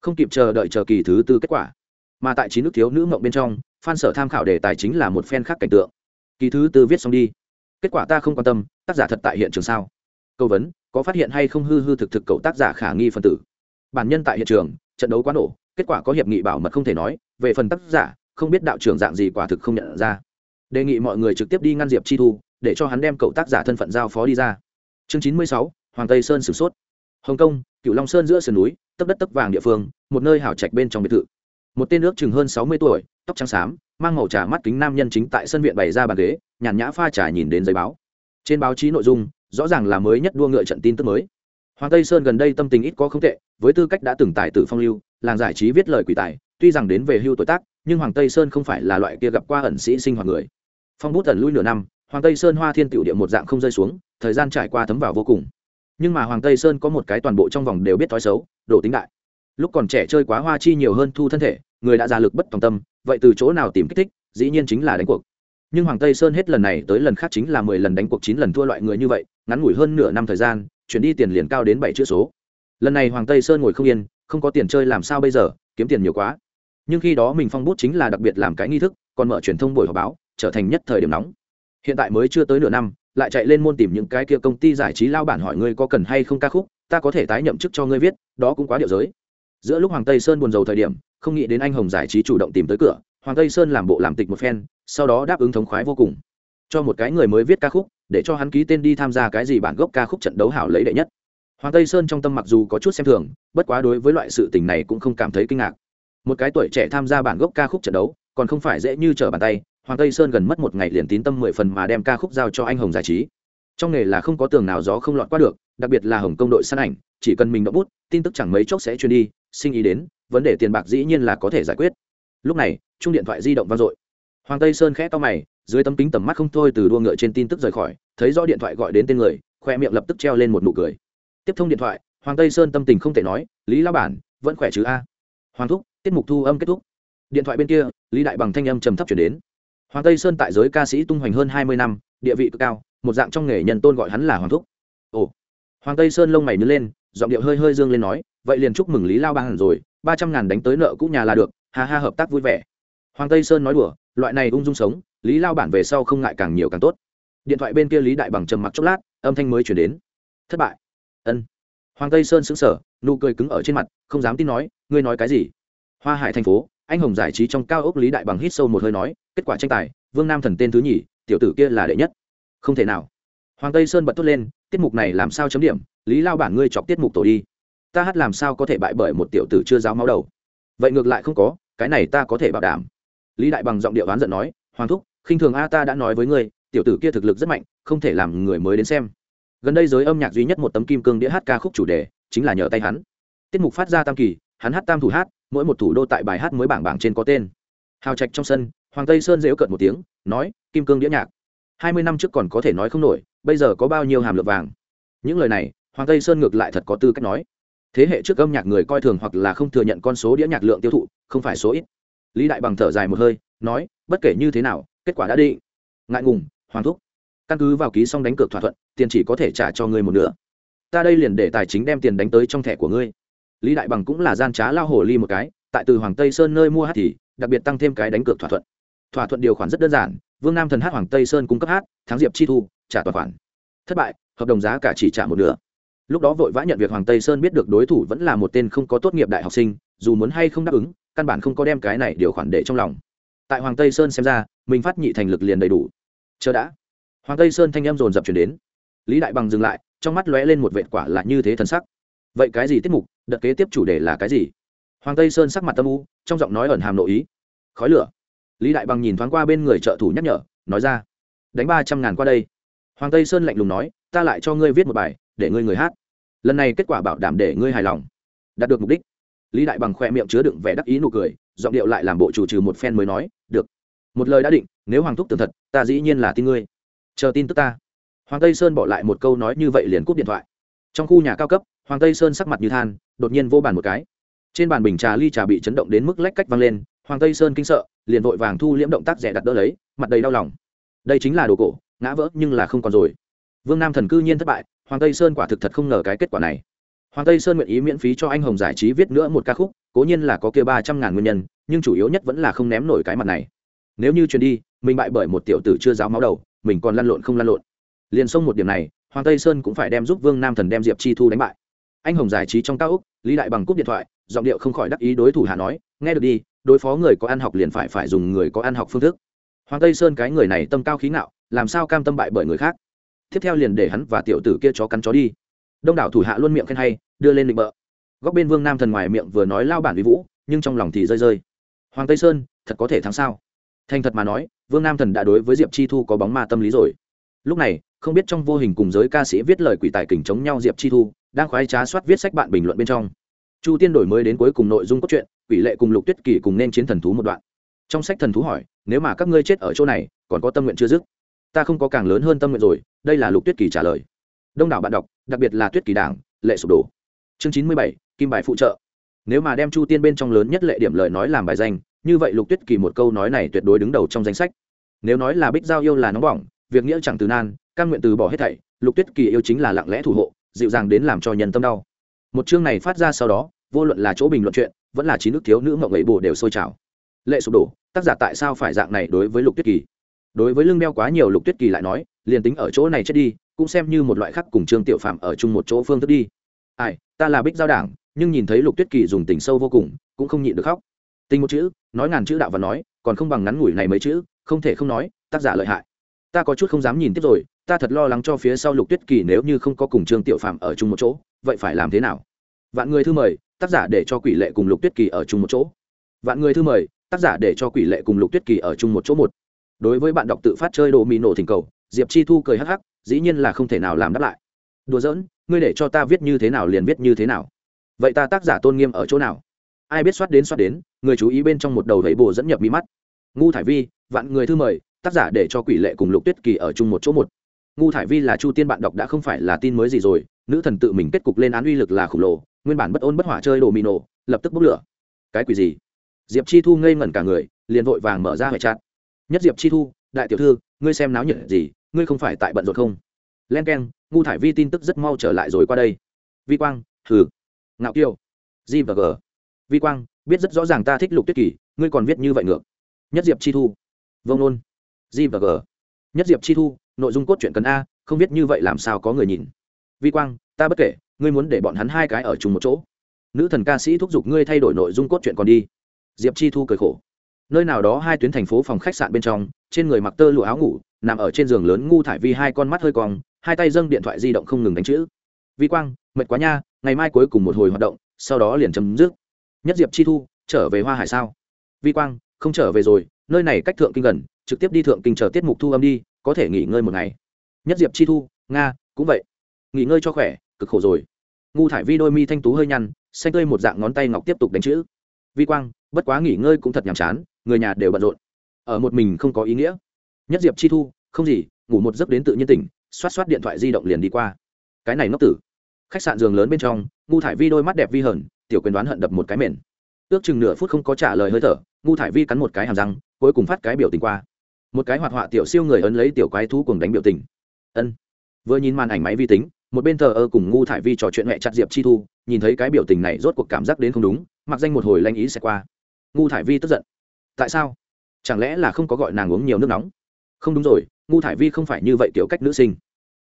Không kịp chờ đợi chờ kỳ thứ tư kết quả. Mà tại chín nước thiếu nữ mộng bên trong phan sở tham khảo đề tài chính là một phen khác cảnh tượng. Kỳ thứ tư viết xong đi. Kết quả ta không quan tâm, tác giả thật tại hiện trường sao? Câu vấn, có phát hiện hay không? Hư hư thực thực cậu tác giả khả nghi phân tử. Bản nhân tại hiện trường trận đấu quá nổ, kết quả có hiệp nghị bảo mật không thể nói, về phần tác giả, không biết đạo trưởng dạng gì quả thực không nhận ra. Đề nghị mọi người trực tiếp đi ngăn diệp chi thu, để cho hắn đem cậu tác giả thân phận giao phó đi ra. Chương chín mươi sáu, hoàng tây sơn sửng sốt. Hồng kông cựu long sơn giữa sườn núi, tấp đất tấp vàng địa phương, một nơi hảo trạch bên trong biệt thự. Một tên nước chừng hơn sáu mươi tuổi, tóc trắng xám, mang màu trà mắt kính nam nhân chính tại sân viện bày ra bàn ghế, nhàn nhã pha trà nhìn đến giấy báo. Trên báo chí nội dung, rõ ràng là mới nhất đua ngựa trận tin tức mới hoàng tây sơn gần đây tâm tình ít có không tệ, với tư cách đã từng tài tử phong lưu, làng giải trí viết lời quỷ tài, tuy rằng đến về hưu tuổi tác, nhưng hoàng tây sơn không phải là loại kia gặp qua ẩn sĩ sinh hoạt người. Phong bút ẩn lui nửa năm, hoàng tây sơn hoa thiên tiểu địa một dạng không rơi xuống, thời gian trải qua thấm vào vô cùng. Nhưng mà hoàng tây sơn có một cái toàn bộ trong vòng đều biết thói xấu đổ tính đại. Lúc còn trẻ chơi quá hoa chi nhiều hơn thu thân thể, người đã già lực bất tòng tâm, vậy từ chỗ nào tìm kích thích, dĩ nhiên chính là đánh cuộc. Nhưng hoàng tây sơn hết lần này tới lần khác chính là mười lần đánh cuộc chín lần thua loại người như vậy, ngắn ngủi hơn nửa năm thời gian chuyển đi tiền liền cao đến bảy chữ số. Lần này hoàng tây sơn ngồi không yên, không có tiền chơi làm sao bây giờ, kiếm tiền nhiều quá. Nhưng khi đó mình phong bút chính là đặc biệt làm cái nghi thức, còn mở truyền thông buổi họp báo, trở thành nhất thời điểm nóng. Hiện tại mới chưa tới nửa năm, lại chạy lên môn tìm những cái kia công ty giải trí lao bản hỏi ngươi có cần hay không ca khúc, ta có thể tái nhậm chức cho ngươi viết, đó cũng quá điệu giới. Giữa lúc hoàng tây sơn buồn rầu thời điểm, không nghĩ đến anh hồng giải trí chủ động tìm tới cửa, hoàng tây sơn làm bộ làm tịch một phen, sau đó đáp ứng thống khoái vô cùng cho một cái người mới viết ca khúc, để cho hắn ký tên đi tham gia cái gì bản gốc ca khúc trận đấu hảo lấy đệ nhất. Hoàng tây sơn trong tâm mặc dù có chút xem thường, bất quá đối với loại sự tình này cũng không cảm thấy kinh ngạc. Một cái tuổi trẻ tham gia bản gốc ca khúc trận đấu, còn không phải dễ như trở bàn tay, hoàng tây sơn gần mất một ngày liền tín tâm mười phần mà đem ca khúc giao cho anh hồng giải trí. Trong nghề là không có tường nào gió không lọt qua được, đặc biệt là hồng công đội săn ảnh, chỉ cần mình đ bút, tin tức chẳng mấy chốc sẽ truyền đi sinh ý đến, vấn đề tiền bạc dĩ nhiên là có thể giải quyết. Lúc này, chung điện thoại di động vang dội. Hoàng tây sơn khẽ to mày dưới tấm kính tầm mắt không thôi từ đua ngựa trên tin tức rời khỏi, thấy rõ điện thoại gọi đến tên người, khoe miệng lập tức treo lên một nụ cười. Tiếp thông điện thoại, hoàng tây sơn tâm tình không thể nói, lý lao bản, vẫn khỏe chứ a? Hoàng thúc, tiết mục thu âm kết thúc. Điện thoại bên kia, lý đại bằng thanh âm trầm thấp chuyển đến. Hoàng tây sơn tại giới ca sĩ tung hoành hơn hai mươi năm, địa vị cực cao, một dạng trong nghề nhân tôn gọi hắn là hoàng thúc. Ồ. Hoàng tây sơn lông mày nhớ lên, giọng điệu hơi hơi dương lên nói, vậy liền chúc mừng lý lao bằng rồi, ba trăm ngàn đánh tới nợ cũ nhà là được hà ha hợp tác vui vẻ. Hoàng tây sơn nói đùa, loại này ung dung sống lý lao bản về sau không ngại càng nhiều càng tốt. Điện thoại bên kia lý đại bằng trầm mặc chốc lát, âm thanh mới chuyển đến. Thất bại. Ân. Hoàng tây sơn sững sờ, nụ cười cứng ở trên mặt, không dám tin nói, ngươi nói cái gì? Hoa hải thành phố, anh hồng giải trí trong cao ốc lý đại bằng hít sâu một hơi nói, kết quả tranh tài, vương nam thần tên thứ nhì, tiểu tử kia là đệ nhất. Không thể nào. Hoàng tây sơn bật thốt lên, tiết mục này làm sao chấm điểm? Lý lao bản ngươi chọc tiết mục tổ đi. Ta hát làm sao có thể bại bởi một tiểu tử chưa giáo máu đầu? Vậy ngược lại không có, cái này ta có thể bảo đảm. Lý đại bằng giọng điệu oán giận nói, hoàng thúc khinh thường a, ta đã nói với ngươi, tiểu tử kia thực lực rất mạnh, không thể làm người mới đến xem. Gần đây giới âm nhạc duy nhất một tấm kim cương đĩa hát ca khúc chủ đề, chính là nhờ tay hắn. Tiết mục phát ra tam kỳ, hắn hát tam thủ hát, mỗi một thủ đô tại bài hát mới bảng bảng trên có tên. Hào trạch trong sân, hoàng tây sơn dễu cợt một tiếng, nói, kim cương đĩa nhạc. Hai mươi năm trước còn có thể nói không nổi, bây giờ có bao nhiêu hàm lượng vàng? Những lời này, hoàng tây sơn ngược lại thật có tư cách nói. Thế hệ trước âm nhạc người coi thường hoặc là không thừa nhận con số đĩa nhạc lượng tiêu thụ, không phải số ít. Lý đại bằng thở dài một hơi, nói, bất kể như thế nào kết quả đã định, ngại ngùng hoàng thúc. Căn cứ vào ký xong đánh cược thỏa thuận tiền chỉ có thể trả cho ngươi một nửa. Ta đây liền để tài chính đem tiền đánh tới trong thẻ của ngươi. Lý đại bằng cũng là gian trá lao hồ ly một cái tại từ hoàng tây sơn nơi mua hát thì đặc biệt tăng thêm cái đánh cược thỏa thuận. Thỏa thuận điều khoản rất đơn giản vương nam thần hát hoàng tây sơn cung cấp hát thắng diệp chi thu trả toàn khoản. Thất bại hợp đồng giá cả chỉ trả một nửa. Lúc đó vội vã nhận việc hoàng tây sơn biết được đối thủ vẫn là một tên không có tốt nghiệp đại học sinh dù muốn hay không đáp ứng căn bản không có đem cái này điều khoản để trong lòng. Tại hoàng tây sơn xem ra mình phát nhị thành lực liền đầy đủ. Chờ đã. Hoàng tây sơn thanh em dồn dập chuyển đến. Lý đại bằng dừng lại, trong mắt lóe lên một vệ quả là như thế thần sắc. Vậy cái gì tiết mục? Đợt kế tiếp chủ đề là cái gì? Hoàng tây sơn sắc mặt tâm u, trong giọng nói ẩn hàm nội ý. Khói lửa. Lý đại bằng nhìn thoáng qua bên người trợ thủ nhắc nhở, nói ra. Đánh ba trăm ngàn qua đây. Hoàng tây sơn lạnh lùng nói, ta lại cho ngươi viết một bài, để ngươi người hát. Lần này kết quả bảo đảm để ngươi hài lòng. Đạt được mục đích. Lý đại bằng khoe miệng chứa đựng vẻ đắc ý nụ cười, giọng điệu lại làm bộ chủ trừ một phen mới nói một lời đã định, nếu hoàng thúc tường thật, ta dĩ nhiên là tin ngươi. Chờ tin tức ta. Hoàng tây sơn bỏ lại một câu nói như vậy liền cúp điện thoại. Trong khu nhà cao cấp, hoàng tây sơn sắc mặt như than, đột nhiên vô bàn một cái. Trên bàn bình trà ly trà bị chấn động đến mức lách cách văng lên, hoàng tây sơn kinh sợ, liền vội vàng thu liễm động tác rẻ đặt đỡ lấy, mặt đầy đau lòng. Đây chính là đồ cổ, ngã vỡ nhưng là không còn rồi. Vương nam thần cư nhiên thất bại, hoàng tây sơn quả thực thật không ngờ cái kết quả này. Hoàng tây sơn nguyện ý miễn phí cho anh hồng giải trí viết nữa một ca khúc, cố nhiên là có kia ba trăm ngàn nguyên nhân, nhưng chủ yếu nhất vẫn là không ném nổi cái mặt này nếu như truyền đi, mình bại bởi một tiểu tử chưa giáo máu đầu, mình còn lăn lộn không lăn lộn. Liền xông một điểm này, hoàng tây sơn cũng phải đem giúp vương nam thần đem diệp chi thu đánh bại. Anh hồng giải trí trong cao úc lý đại bằng cúp điện thoại, giọng điệu không khỏi đắc ý đối thủ hạ nói, nghe được đi, đối phó người có ăn học liền phải phải dùng người có ăn học phương thức. Hoàng tây sơn cái người này tâm cao khí ngạo, làm sao cam tâm bại bởi người khác? Tiếp theo liền để hắn và tiểu tử kia chó cắn chó đi. Đông đảo thủ hạ luôn miệng khen hay, đưa lên định bợ. Góc bên vương nam thần ngoài miệng vừa nói lao bản vi vũ, nhưng trong lòng thì rơi rơi. Hoàng tây sơn, thật có thể thắng sao? Thành thật mà nói, vương nam thần đã đối với diệp chi thu có bóng ma tâm lý rồi. Lúc này, không biết trong vô hình cùng giới ca sĩ viết lời quỷ tài kình chống nhau diệp chi thu, đang khoái trá soát viết sách bạn bình luận bên trong. Chu tiên đổi mới đến cuối cùng nội dung cốt truyện, quỷ lệ cùng lục tuyết kỳ cùng nên chiến thần thú một đoạn. Trong sách thần thú hỏi, nếu mà các ngươi chết ở chỗ này, còn có tâm nguyện chưa dứt? Ta không có càng lớn hơn tâm nguyện rồi, đây là lục tuyết kỳ trả lời. Đông đảo bạn đọc, đặc biệt là tuyết kỳ đảng, lệ sụp đổ. Chương chín mươi bảy, kim bài phụ trợ. Nếu mà đem chu tiên bên trong lớn nhất lệ điểm lời nói làm bài danh như vậy lục tuyết kỳ một câu nói này tuyệt đối đứng đầu trong danh sách. Nếu nói là bích giao yêu là nóng bỏng, việc nghĩa chẳng từ nan căn nguyện từ bỏ hết thảy, lục tuyết kỳ yêu chính là lặng lẽ thủ hộ, dịu dàng đến làm cho nhân tâm đau. Một chương này phát ra sau đó, vô luận là chỗ bình luận chuyện, vẫn là chín nước thiếu nữ mộng ấy bồ đều sôi trào. Lệ sụp đổ, tác giả tại sao phải dạng này đối với lục tuyết kỳ? Đối với lương đeo quá nhiều lục tuyết kỳ lại nói, liền tính ở chỗ này chết đi, cũng xem như một loại khác cùng trương tiểu phạm ở chung một chỗ phương thức đi. Ai, ta là bích giao đảng, nhưng nhìn thấy lục tuyết kỳ dùng tình sâu vô cùng, cũng không nhịn được khóc tình một chữ, nói ngàn chữ đạo và nói, còn không bằng ngắn ngủi này mấy chữ, không thể không nói, tác giả lợi hại. Ta có chút không dám nhìn tiếp rồi, ta thật lo lắng cho phía sau lục tuyết kỳ nếu như không có cùng trương tiểu phạm ở chung một chỗ, vậy phải làm thế nào? Vạn người thư mời, tác giả để cho quỷ lệ cùng lục tuyết kỳ ở chung một chỗ. Vạn người thư mời, tác giả để cho quỷ lệ cùng lục tuyết kỳ ở chung một chỗ một. Đối với bạn đọc tự phát chơi đồ mì nổ thỉnh cầu, diệp chi thu cười hắc hắc, dĩ nhiên là không thể nào làm đáp lại. Đùa giỡn, ngươi để cho ta viết như thế nào liền viết như thế nào. Vậy ta tác giả tôn nghiêm ở chỗ nào? Ai biết soát đến soát đến, người chú ý bên trong một đầu vẫy bồ dẫn nhập mi mắt. Ngu thải vi, vạn người thư mời, tác giả để cho quỷ lệ cùng lục tuyết kỳ ở chung một chỗ một. Ngu thải vi là chu tiên bạn đọc đã không phải là tin mới gì rồi, nữ thần tự mình kết cục lên án uy lực là khổng lồ, nguyên bản bất ôn bất hỏa chơi đồ mì nổ lập tức bốc lửa. Cái quỷ gì? Diệp chi thu ngây ngẩn cả người, liền vội vàng mở ra hệ chặt nhất diệp chi thu, đại tiểu thư, ngươi xem náo nhiệt gì, ngươi không phải tại bận rộn không? Len k e n ngu thải vi tin tức rất mau trở lại rồi qua đây. Vi quang thử ngạo kiêu g và g vi quang, biết rất rõ ràng ta thích lục tuyết kỳ, ngươi còn viết như vậy ngược. Nhất diệp chi thu. Vông nôn. G và g. Nhất diệp chi thu, nội dung cốt truyện cần a, không biết như vậy làm sao có người nhìn. Vi quang, ta bất kể, ngươi muốn để bọn hắn hai cái ở chung một chỗ. Nữ thần ca sĩ thúc giục ngươi thay đổi nội dung cốt truyện còn đi. Diệp chi thu cười khổ. Nơi nào đó hai tuyến thành phố phòng khách sạn bên trong, trên người mặc tơ lụa áo ngủ, nằm ở trên giường lớn ngu thải vi hai con mắt hơi cong, hai tay dâng điện thoại di động không ngừng đánh chữ. Vi quang, mệt quá nha, ngày mai cuối cùng một hồi hoạt động, sau đó liền chấm dứt nhất diệp chi thu, trở về hoa hải sao? Vi quang, không trở về rồi, nơi này cách thượng kinh gần, trực tiếp đi thượng kinh chờ tiết mục thu âm đi, có thể nghỉ ngơi một ngày. Nhất diệp chi thu, nga, cũng vậy. Nghỉ ngơi cho khỏe, cực khổ rồi. Ngu thải vi đôi mi thanh tú hơi nhăn, xanh tươi một dạng ngón tay ngọc tiếp tục đánh chữ. Vi quang, bất quá nghỉ ngơi cũng thật nhàm chán, người nhà đều bận rộn. Ở một mình không có ý nghĩa. Nhất diệp chi thu, không gì, ngủ một giấc đến tự nhiên tỉnh, xoát xoát điện thoại di động liền đi qua. Cái này ngốc tử khách sạn giường lớn bên trong ngu thải vi đôi mắt đẹp vi hờn, tiểu quyền đoán hận đập một cái mền. Ước chừng nửa phút không có trả lời hơi thở ngu thải vi cắn một cái hàm răng cuối cùng phát cái biểu tình qua. Một cái hoạt họa tiểu siêu người ấn lấy tiểu quái thú cùng đánh biểu tình. Ân. Vừa nhìn màn ảnh máy vi tính một bên thờ ơ cùng ngu thải vi trò chuyện mẹ chặt diệp chi thu nhìn thấy cái biểu tình này rốt cuộc cảm giác đến không đúng mặc danh một hồi lanh ý sẽ qua. Ngu thải vi tức giận. Tại sao? Chẳng lẽ là không có gọi nàng uống nhiều nước nóng? Không đúng rồi ngu thải vi không phải như vậy kiểu cách nữ sinh.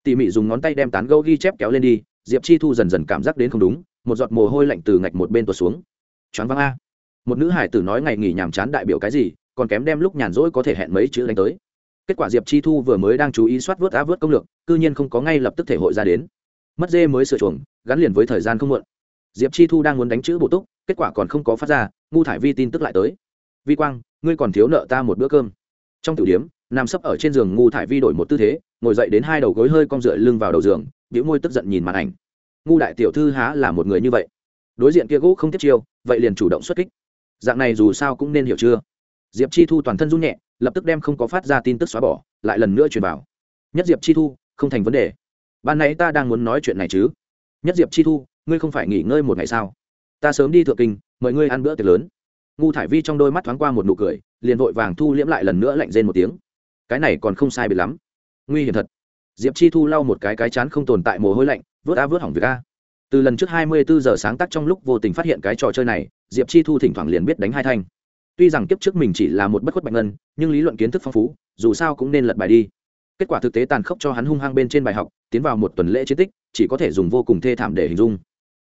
Tỉ mỉ dùng ngón tay đem tán gâu ghi chép kéo lên đi diệp chi thu dần dần cảm giác đến không đúng, một giọt mồ hôi lạnh từ ngạch một bên tuột xuống. Choáng văng a. Một nữ hải tử nói ngày nghỉ nhàm chán đại biểu cái gì, còn kém đem lúc nhàn rỗi có thể hẹn mấy chữ đánh tới. Kết quả diệp chi thu vừa mới đang chú ý soát vớt á vớt công lược, cư nhiên không có ngay lập tức thể hội ra đến. Mất dê mới sửa chuồng, gắn liền với thời gian không muộn. Diệp chi thu đang muốn đánh chữ bổ túc, kết quả còn không có phát ra, ngu thải vi tin tức lại tới. Vi quang, ngươi còn thiếu nợ ta một bữa cơm. Trong tiểu điếm nằm sấp ở trên giường ngu thải vi đổi một tư thế, ngồi dậy đến hai đầu gối hơi cong dựa lưng vào đầu giường biểu môi tức giận nhìn màn ảnh. Ngu đại tiểu thư há là một người như vậy? Đối diện kia gỗ không tiếp chiêu, vậy liền chủ động xuất kích. Dạng này dù sao cũng nên hiểu chưa? Diệp chi thu toàn thân run nhẹ, lập tức đem không có phát ra tin tức xóa bỏ, lại lần nữa truyền vào. Nhất diệp chi thu, không thành vấn đề. Ban nãy ta đang muốn nói chuyện này chứ? Nhất diệp chi thu, ngươi không phải nghỉ ngơi một ngày sao? Ta sớm đi thượng kinh, mời ngươi ăn bữa tiệc lớn. Ngu thải vi trong đôi mắt thoáng qua một nụ cười, liền vội vàng thu liễm lại lần nữa lạnh rên một tiếng. Cái này còn không sai bị lắm. Nguy hiểm thật diệp chi thu lau một cái cái chán không tồn tại mồ hôi lạnh vớt a vớt hỏng việc a. Từ lần trước hai mươi bốn giờ sáng tác trong lúc vô tình phát hiện cái trò chơi này diệp chi thu thỉnh thoảng liền biết đánh hai thanh. Tuy rằng kiếp trước mình chỉ là một bất khuất bạch ngân nhưng lý luận kiến thức phong phú dù sao cũng nên lật bài đi. Kết quả thực tế tàn khốc cho hắn hung hăng bên trên bài học tiến vào một tuần lễ chiến tích chỉ có thể dùng vô cùng thê thảm để hình dung.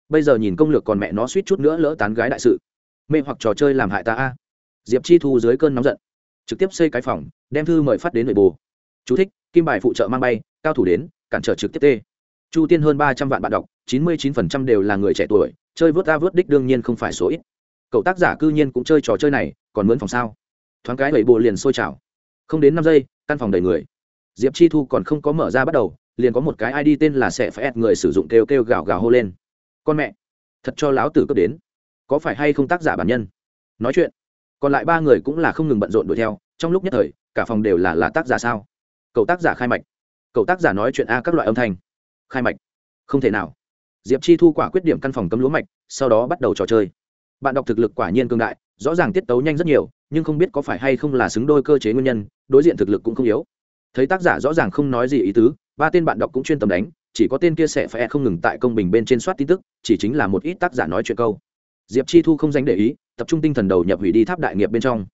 Bây giờ nhìn công lược còn mẹ nó suýt chút nữa lỡ tán gái đại sự. Mê hoặc trò chơi làm hại ta a. Diệp chi thu dưới cơn nóng giận trực tiếp xây cái phòng đem thư mời phát đến nội bồ Chú thích, kim bài phụ trợ mang bay cao thủ đến, cản trở trực tiếp t chu tiên hơn ba trăm vạn bạn đọc, chín mươi chín phần trăm đều là người trẻ tuổi, chơi vớt ta vớt đích đương nhiên không phải số ít. Cậu tác giả cư nhiên cũng chơi trò chơi này, còn mướn phòng sao? Thoáng cái bảy bộ liền sôi trào. Không đến năm giây, căn phòng đầy người. Diệp chi thu còn không có mở ra bắt đầu, liền có một cái id tên là sẽ phải người sử dụng kêu kêu gào gào hô lên. Con mẹ, thật cho lão tử cướp đến. Có phải hay không tác giả bản nhân? Nói chuyện. Còn lại ba người cũng là không ngừng bận rộn đuổi theo, trong lúc nhất thời, cả phòng đều là là tác giả sao? Cậu tác giả khai mạch cậu tác giả nói chuyện a các loại âm thanh. Khai mạch. Không thể nào. Diệp chi thu quả quyết điểm căn phòng cấm lúa mạch, sau đó bắt đầu trò chơi. Bạn đọc thực lực quả nhiên cương đại, rõ ràng tiết tấu nhanh rất nhiều, nhưng không biết có phải hay không là xứng đôi cơ chế nguyên nhân, đối diện thực lực cũng không yếu. Thấy tác giả rõ ràng không nói gì ý tứ, ba tên bạn đọc cũng chuyên tâm đánh, chỉ có tên kia sẽ phải không ngừng tại công bình bên trên soát tin tức, chỉ chính là một ít tác giả nói chuyện câu. Diệp chi thu không dành để ý, tập trung tinh thần đầu nhập hủy đi tháp đại nghiệp bên trong.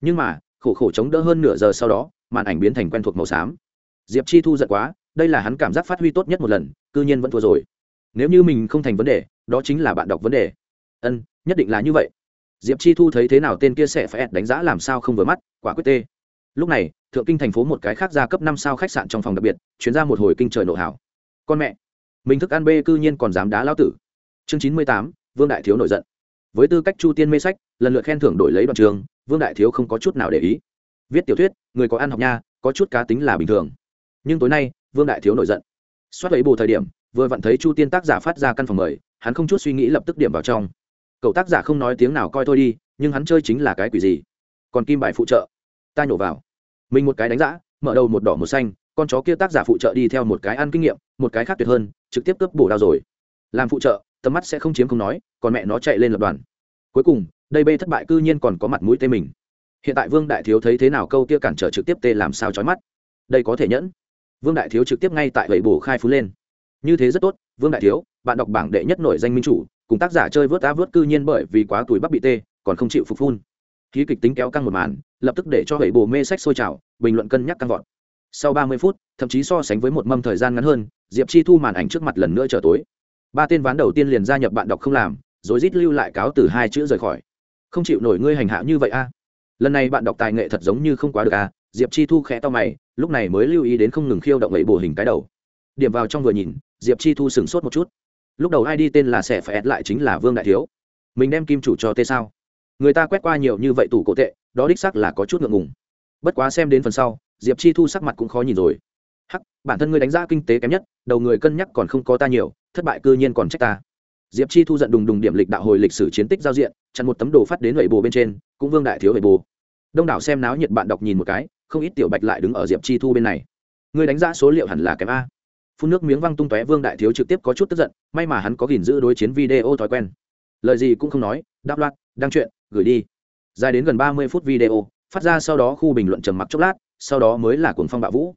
Nhưng mà, khổ khổ chống đỡ hơn nửa giờ sau đó, màn ảnh biến thành quen thuộc màu xám diệp chi thu giận quá, đây là hắn cảm giác phát huy tốt nhất một lần, cư nhiên vẫn thua rồi. Nếu như mình không thành vấn đề, đó chính là bạn đọc vấn đề. Ân, nhất định là như vậy. Diệp chi thu thấy thế nào tên kia sẽ phải đánh giá làm sao không vừa mắt, quả quyết tê. Lúc này, thượng kinh thành phố một cái khác ra cấp năm sao khách sạn trong phòng đặc biệt chuyển ra một hồi kinh trời nộ hảo con mẹ! Mình thức ăn bê cư nhiên còn dám đá lao tử. Chương chín mươi tám, vương đại thiếu nổi giận. Với tư cách chu tiên mê sách, lần lượt khen thưởng đổi lấy đoạn trường, vương đại thiếu không có chút nào để ý. Viết tiểu thuyết, người có ăn học nha, có chút cá tính là bình thường nhưng tối nay, vương đại thiếu nổi giận. Xoát lấy bù thời điểm, vừa vặn thấy chu tiên tác giả phát ra căn phòng mời, hắn không chút suy nghĩ lập tức điểm vào trong. Cậu tác giả không nói tiếng nào coi thôi đi, nhưng hắn chơi chính là cái quỷ gì? Còn kim bài phụ trợ. Ta nhổ vào. Mình một cái đánh giã, mở đầu một đỏ một xanh, con chó kia tác giả phụ trợ đi theo một cái ăn kinh nghiệm, một cái khác tuyệt hơn, trực tiếp cướp bổ đao rồi. Làm phụ trợ, tầm mắt sẽ không chiếm không nói, còn mẹ nó chạy lên lập đoàn. Cuối cùng, đây bê thất bại cư nhiên còn có mặt mũi tê mình. Hiện tại vương đại thiếu thấy thế nào câu kia cản trở trực tiếp tê làm sao chói mắt. Đây có thể nhẫn vương đại thiếu trực tiếp ngay tại vậy bổ khai phú lên. Như thế rất tốt, vương đại thiếu, bạn đọc bảng đệ nhất nổi danh minh chủ, cùng tác giả chơi vớt á vớt cư nhiên bởi vì quá tuổi bắp bị tê, còn không chịu phục phun. Khí kịch tính kéo căng một màn, lập tức để cho vậy bổ mê sách sôi trào, bình luận cân nhắc căng vọt. Sau ba mươi phút, thậm chí so sánh với một mâm thời gian ngắn hơn, diệp chi thu màn ảnh trước mặt lần nữa trở tối. Ba tên ván đầu tiên liền gia nhập bạn đọc không làm, rồi rít lưu lại cáo từ hai chữ rời khỏi. Không chịu nổi ngươi hành hạ như vậy a. Lần này bạn đọc tài nghệ thật giống như không quá được a diệp chi thu khẽ to mày, lúc này mới lưu ý đến không ngừng khiêu động ấy bồ hình cái đầu. Điểm vào trong vừa nhìn, diệp chi thu sửng sốt một chút. Lúc đầu ai đi tên là sẽ phải ép lại chính là vương đại thiếu. Mình đem kim chủ cho tê sao? Người ta quét qua nhiều như vậy tủ cổ tệ, đó đích xác là có chút ngượng ngùng. Bất quá xem đến phần sau, diệp chi thu sắc mặt cũng khó nhìn rồi. Hắc, bản thân ngươi đánh giá kinh tế kém nhất, đầu người cân nhắc còn không có ta nhiều, thất bại cư nhiên còn trách ta. Diệp chi thu giận đùng đùng điểm lịch đạo hồi lịch sử chiến tích giao diện, chặn một tấm đồ phát đến lệ bồ bên trên, cũng vương đại thiếu lệ bồ đông đảo xem náo nhiệt bạn đọc nhìn một cái, không ít tiểu bạch lại đứng ở diệp chi thu bên này. Ngươi đánh giá số liệu hẳn là kém a. Phun nước miếng văng tung tóe vương đại thiếu trực tiếp có chút tức giận, may mà hắn có gìn giữ đối chiến video thói quen. Lời gì cũng không nói, đáp loạt, đăng chuyện, gửi đi. Dài đến gần ba mươi phút video, phát ra sau đó khu bình luận trầm mặc chốc lát, sau đó mới là cuồng phong bạo vũ.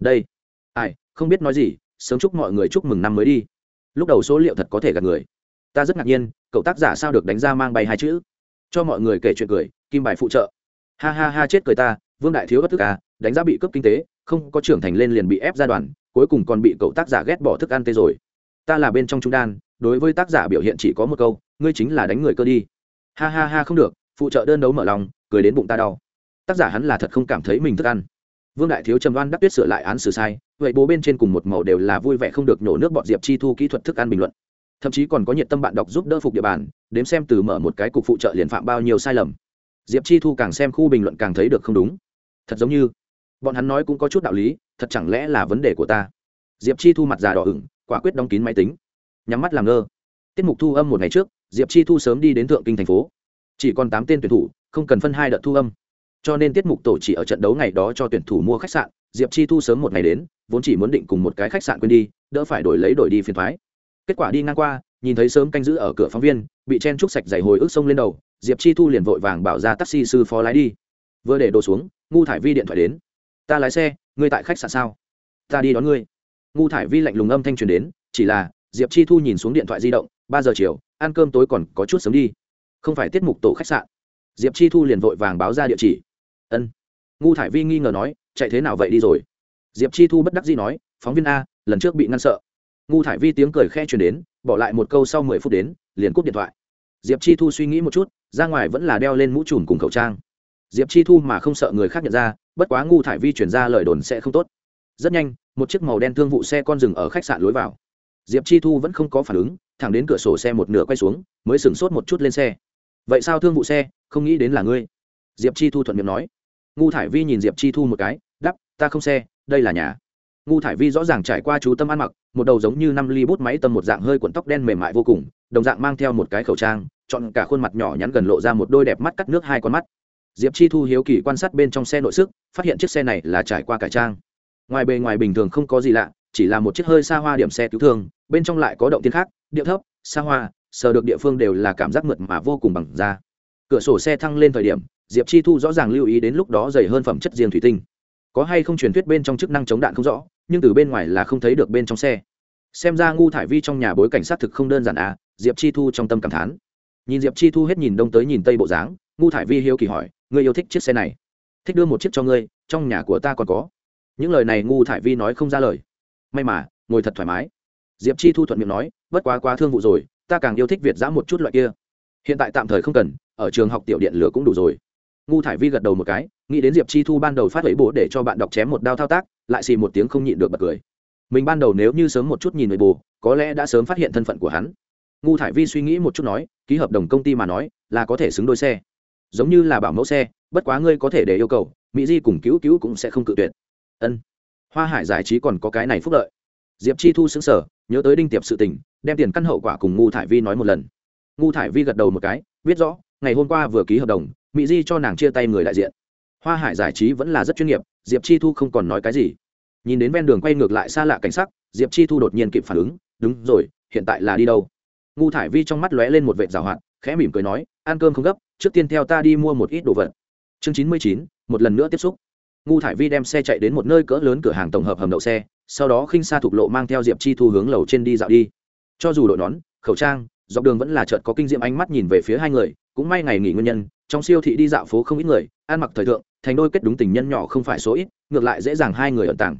Đây. Ai, không biết nói gì, sớm chúc mọi người chúc mừng năm mới đi. Lúc đầu số liệu thật có thể gạt người. Ta rất ngạc nhiên, cậu tác giả sao được đánh ra mang bay hai chữ? Cho mọi người kể chuyện cười, kim bài phụ trợ ha ha ha chết cười ta, vương đại thiếu bất thức à đánh giá bị cướp kinh tế, không có trưởng thành lên liền bị ép ra đoàn, cuối cùng còn bị cậu tác giả ghét bỏ thức ăn tê rồi. Ta là bên trong trung đan, đối với tác giả biểu hiện chỉ có một câu, ngươi chính là đánh người cơ đi. Ha ha ha không được, phụ trợ đơn đấu mở lòng, cười đến bụng ta đau. Tác giả hắn là thật không cảm thấy mình thức ăn. Vương đại thiếu trầm đoan đắc tuyết sửa lại án xử sai, vậy bố bên trên cùng một màu đều là vui vẻ không được nhổ nước bọn diệp chi thu kỹ thuật thức ăn bình luận. Thậm chí còn có nhiệt tâm bạn đọc giúp đỡ phục địa bàn, đếm xem từ mở một cái cục phụ trợ liền phạm bao nhiêu sai lầm diệp chi thu càng xem khu bình luận càng thấy được không đúng. Thật giống như, bọn hắn nói cũng có chút đạo lý, thật chẳng lẽ là vấn đề của ta? Diệp chi thu mặt già đỏ ửng, quả quyết đóng kín máy tính. Nhắm mắt làm ngơ. Tiết mục thu âm một ngày trước, diệp chi thu sớm đi đến thượng kinh thành phố. Chỉ còn tám tên tuyển thủ, không cần phân hai đợt thu âm. Cho nên tiết mục tổ chỉ ở trận đấu ngày đó cho tuyển thủ mua khách sạn. Diệp chi thu sớm một ngày đến, vốn chỉ muốn định cùng một cái khách sạn quên đi, đỡ phải đổi lấy đổi đi phiền thoái. Kết quả đi ngang qua, nhìn thấy sớm canh giữ ở cửa phóng viên, bị chen trúc sạch dày hồi ức sông lên đầu diệp chi thu liền vội vàng bảo ra taxi sư phó lái đi. Vừa để đồ xuống, ngu thải vi điện thoại đến. Ta lái xe, ngươi tại khách sạn sao? Ta đi đón ngươi. Ngu thải vi lạnh lùng âm thanh truyền đến, chỉ là diệp chi thu nhìn xuống điện thoại di động, ba giờ chiều, ăn cơm tối còn có chút sớm đi. Không phải tiết mục tổ khách sạn. Diệp chi thu liền vội vàng báo ra địa chỉ. Ân. Ngu thải vi nghi ngờ nói, chạy thế nào vậy đi rồi? Diệp chi thu bất đắc dĩ nói, phóng viên a, lần trước bị ngăn sợ. Ngu thải vi tiếng cười khe truyền đến, bỏ lại một câu sau mười phút đến, liền cúp điện thoại. Diệp chi thu suy nghĩ một chút ra ngoài vẫn là đeo lên mũ trùm cùng khẩu trang. Diệp chi thu mà không sợ người khác nhận ra, bất quá ngu thải vi chuyển ra lời đồn sẽ không tốt. Rất nhanh, một chiếc màu đen thương vụ xe con dừng ở khách sạn lối vào. Diệp chi thu vẫn không có phản ứng, thẳng đến cửa sổ xe một nửa quay xuống, mới sửng sốt một chút lên xe. Vậy sao thương vụ xe, không nghĩ đến là ngươi? Diệp chi thu thuận miệng nói. Ngu thải vi nhìn diệp chi thu một cái đắp ta không xe, đây là nhà. Ngu thải vi rõ ràng trải qua chú tâm ăn mặc, một đầu giống như năm ly bút máy tâm một dạng hơi cuộn tóc đen mềm mại vô cùng, đồng dạng mang theo một cái khẩu trang chọn cả khuôn mặt nhỏ nhắn gần lộ ra một đôi đẹp mắt cắt nước hai con mắt. Diệp chi thu hiếu kỳ quan sát bên trong xe nội sức, phát hiện chiếc xe này là trải qua cải trang. Ngoài bề ngoài bình thường không có gì lạ, chỉ là một chiếc hơi xa hoa điểm xe cứu thương, bên trong lại có động tiên khác, điệu thấp, xa hoa, sờ được địa phương đều là cảm giác mượt mà vô cùng bằng da. Cửa sổ xe thăng lên thời điểm, diệp chi thu rõ ràng lưu ý đến lúc đó dày hơn phẩm chất riêng thủy tinh. Có hay không truyền thuyết bên trong chức năng chống đạn không rõ, nhưng từ bên ngoài là không thấy được bên trong xe. Xem ra ngu thải vi trong nhà bối cảnh sát thực không đơn giản à diệp chi thu trong tâm cảm thán nhìn diệp chi thu hết nhìn đông tới nhìn tây bộ dáng ngu thải vi hiếu kỳ hỏi, ngươi yêu thích chiếc xe này? Thích đưa một chiếc cho ngươi, trong nhà của ta còn có. Những lời này ngu thải vi nói không ra lời. May mà, ngồi thật thoải mái. Diệp chi thu thuận miệng nói, bất quá quá thương vụ rồi, ta càng yêu thích việt giã một chút loại kia. Hiện tại tạm thời không cần, ở trường học tiểu điện lửa cũng đủ rồi. Ngu thải vi gật đầu một cái, nghĩ đến diệp chi thu ban đầu phát lấy bố để cho bạn đọc chém một đao thao tác, lại xì một tiếng không nhịn được bật cười. Mình ban đầu nếu như sớm một chút nhìn người bồ có lẽ đã sớm phát hiện thân phận của hắn ngu thải vi suy nghĩ một chút nói, ký hợp đồng công ty mà nói, là có thể xứng đôi xe. Giống như là bảo mẫu xe, bất quá ngươi có thể để yêu cầu, mỹ di cùng cứu cứu cũng sẽ không cự tuyệt. Ân. Hoa hải giải trí còn có cái này phúc lợi. Diệp chi thu xứng sở nhớ tới đinh tiệp sự tình, đem tiền căn hậu quả cùng ngu thải vi nói một lần. Ngu thải vi gật đầu một cái, biết rõ, ngày hôm qua vừa ký hợp đồng, mỹ di cho nàng chia tay người đại diện. Hoa hải giải trí vẫn là rất chuyên nghiệp, diệp chi thu không còn nói cái gì. Nhìn đến ven đường quay ngược lại xa lạ cảnh sắc, diệp chi thu đột nhiên kịp phản ứng, đúng rồi, hiện tại là đi đâu? Ngu thải vi trong mắt lóe lên một vệt rào hoạt, khẽ mỉm cười nói, ăn cơm không gấp, trước tiên theo ta đi mua một ít đồ vật. Chương chín mươi chín, một lần nữa tiếp xúc. Ngu thải vi đem xe chạy đến một nơi cỡ lớn cửa hàng tổng hợp hầm đậu xe, sau đó khinh xa thục lộ mang theo diệp chi thu hướng lầu trên đi dạo đi. Cho dù đội nón, khẩu trang, dọc đường vẫn là chợt có kinh diệm ánh mắt nhìn về phía hai người, cũng may ngày nghỉ nguyên nhân, trong siêu thị đi dạo phố không ít người, ăn mặc thời thượng, thành đôi kết đúng tình nhân nhỏ không phải số ít, ngược lại dễ dàng hai người ẩn tàng.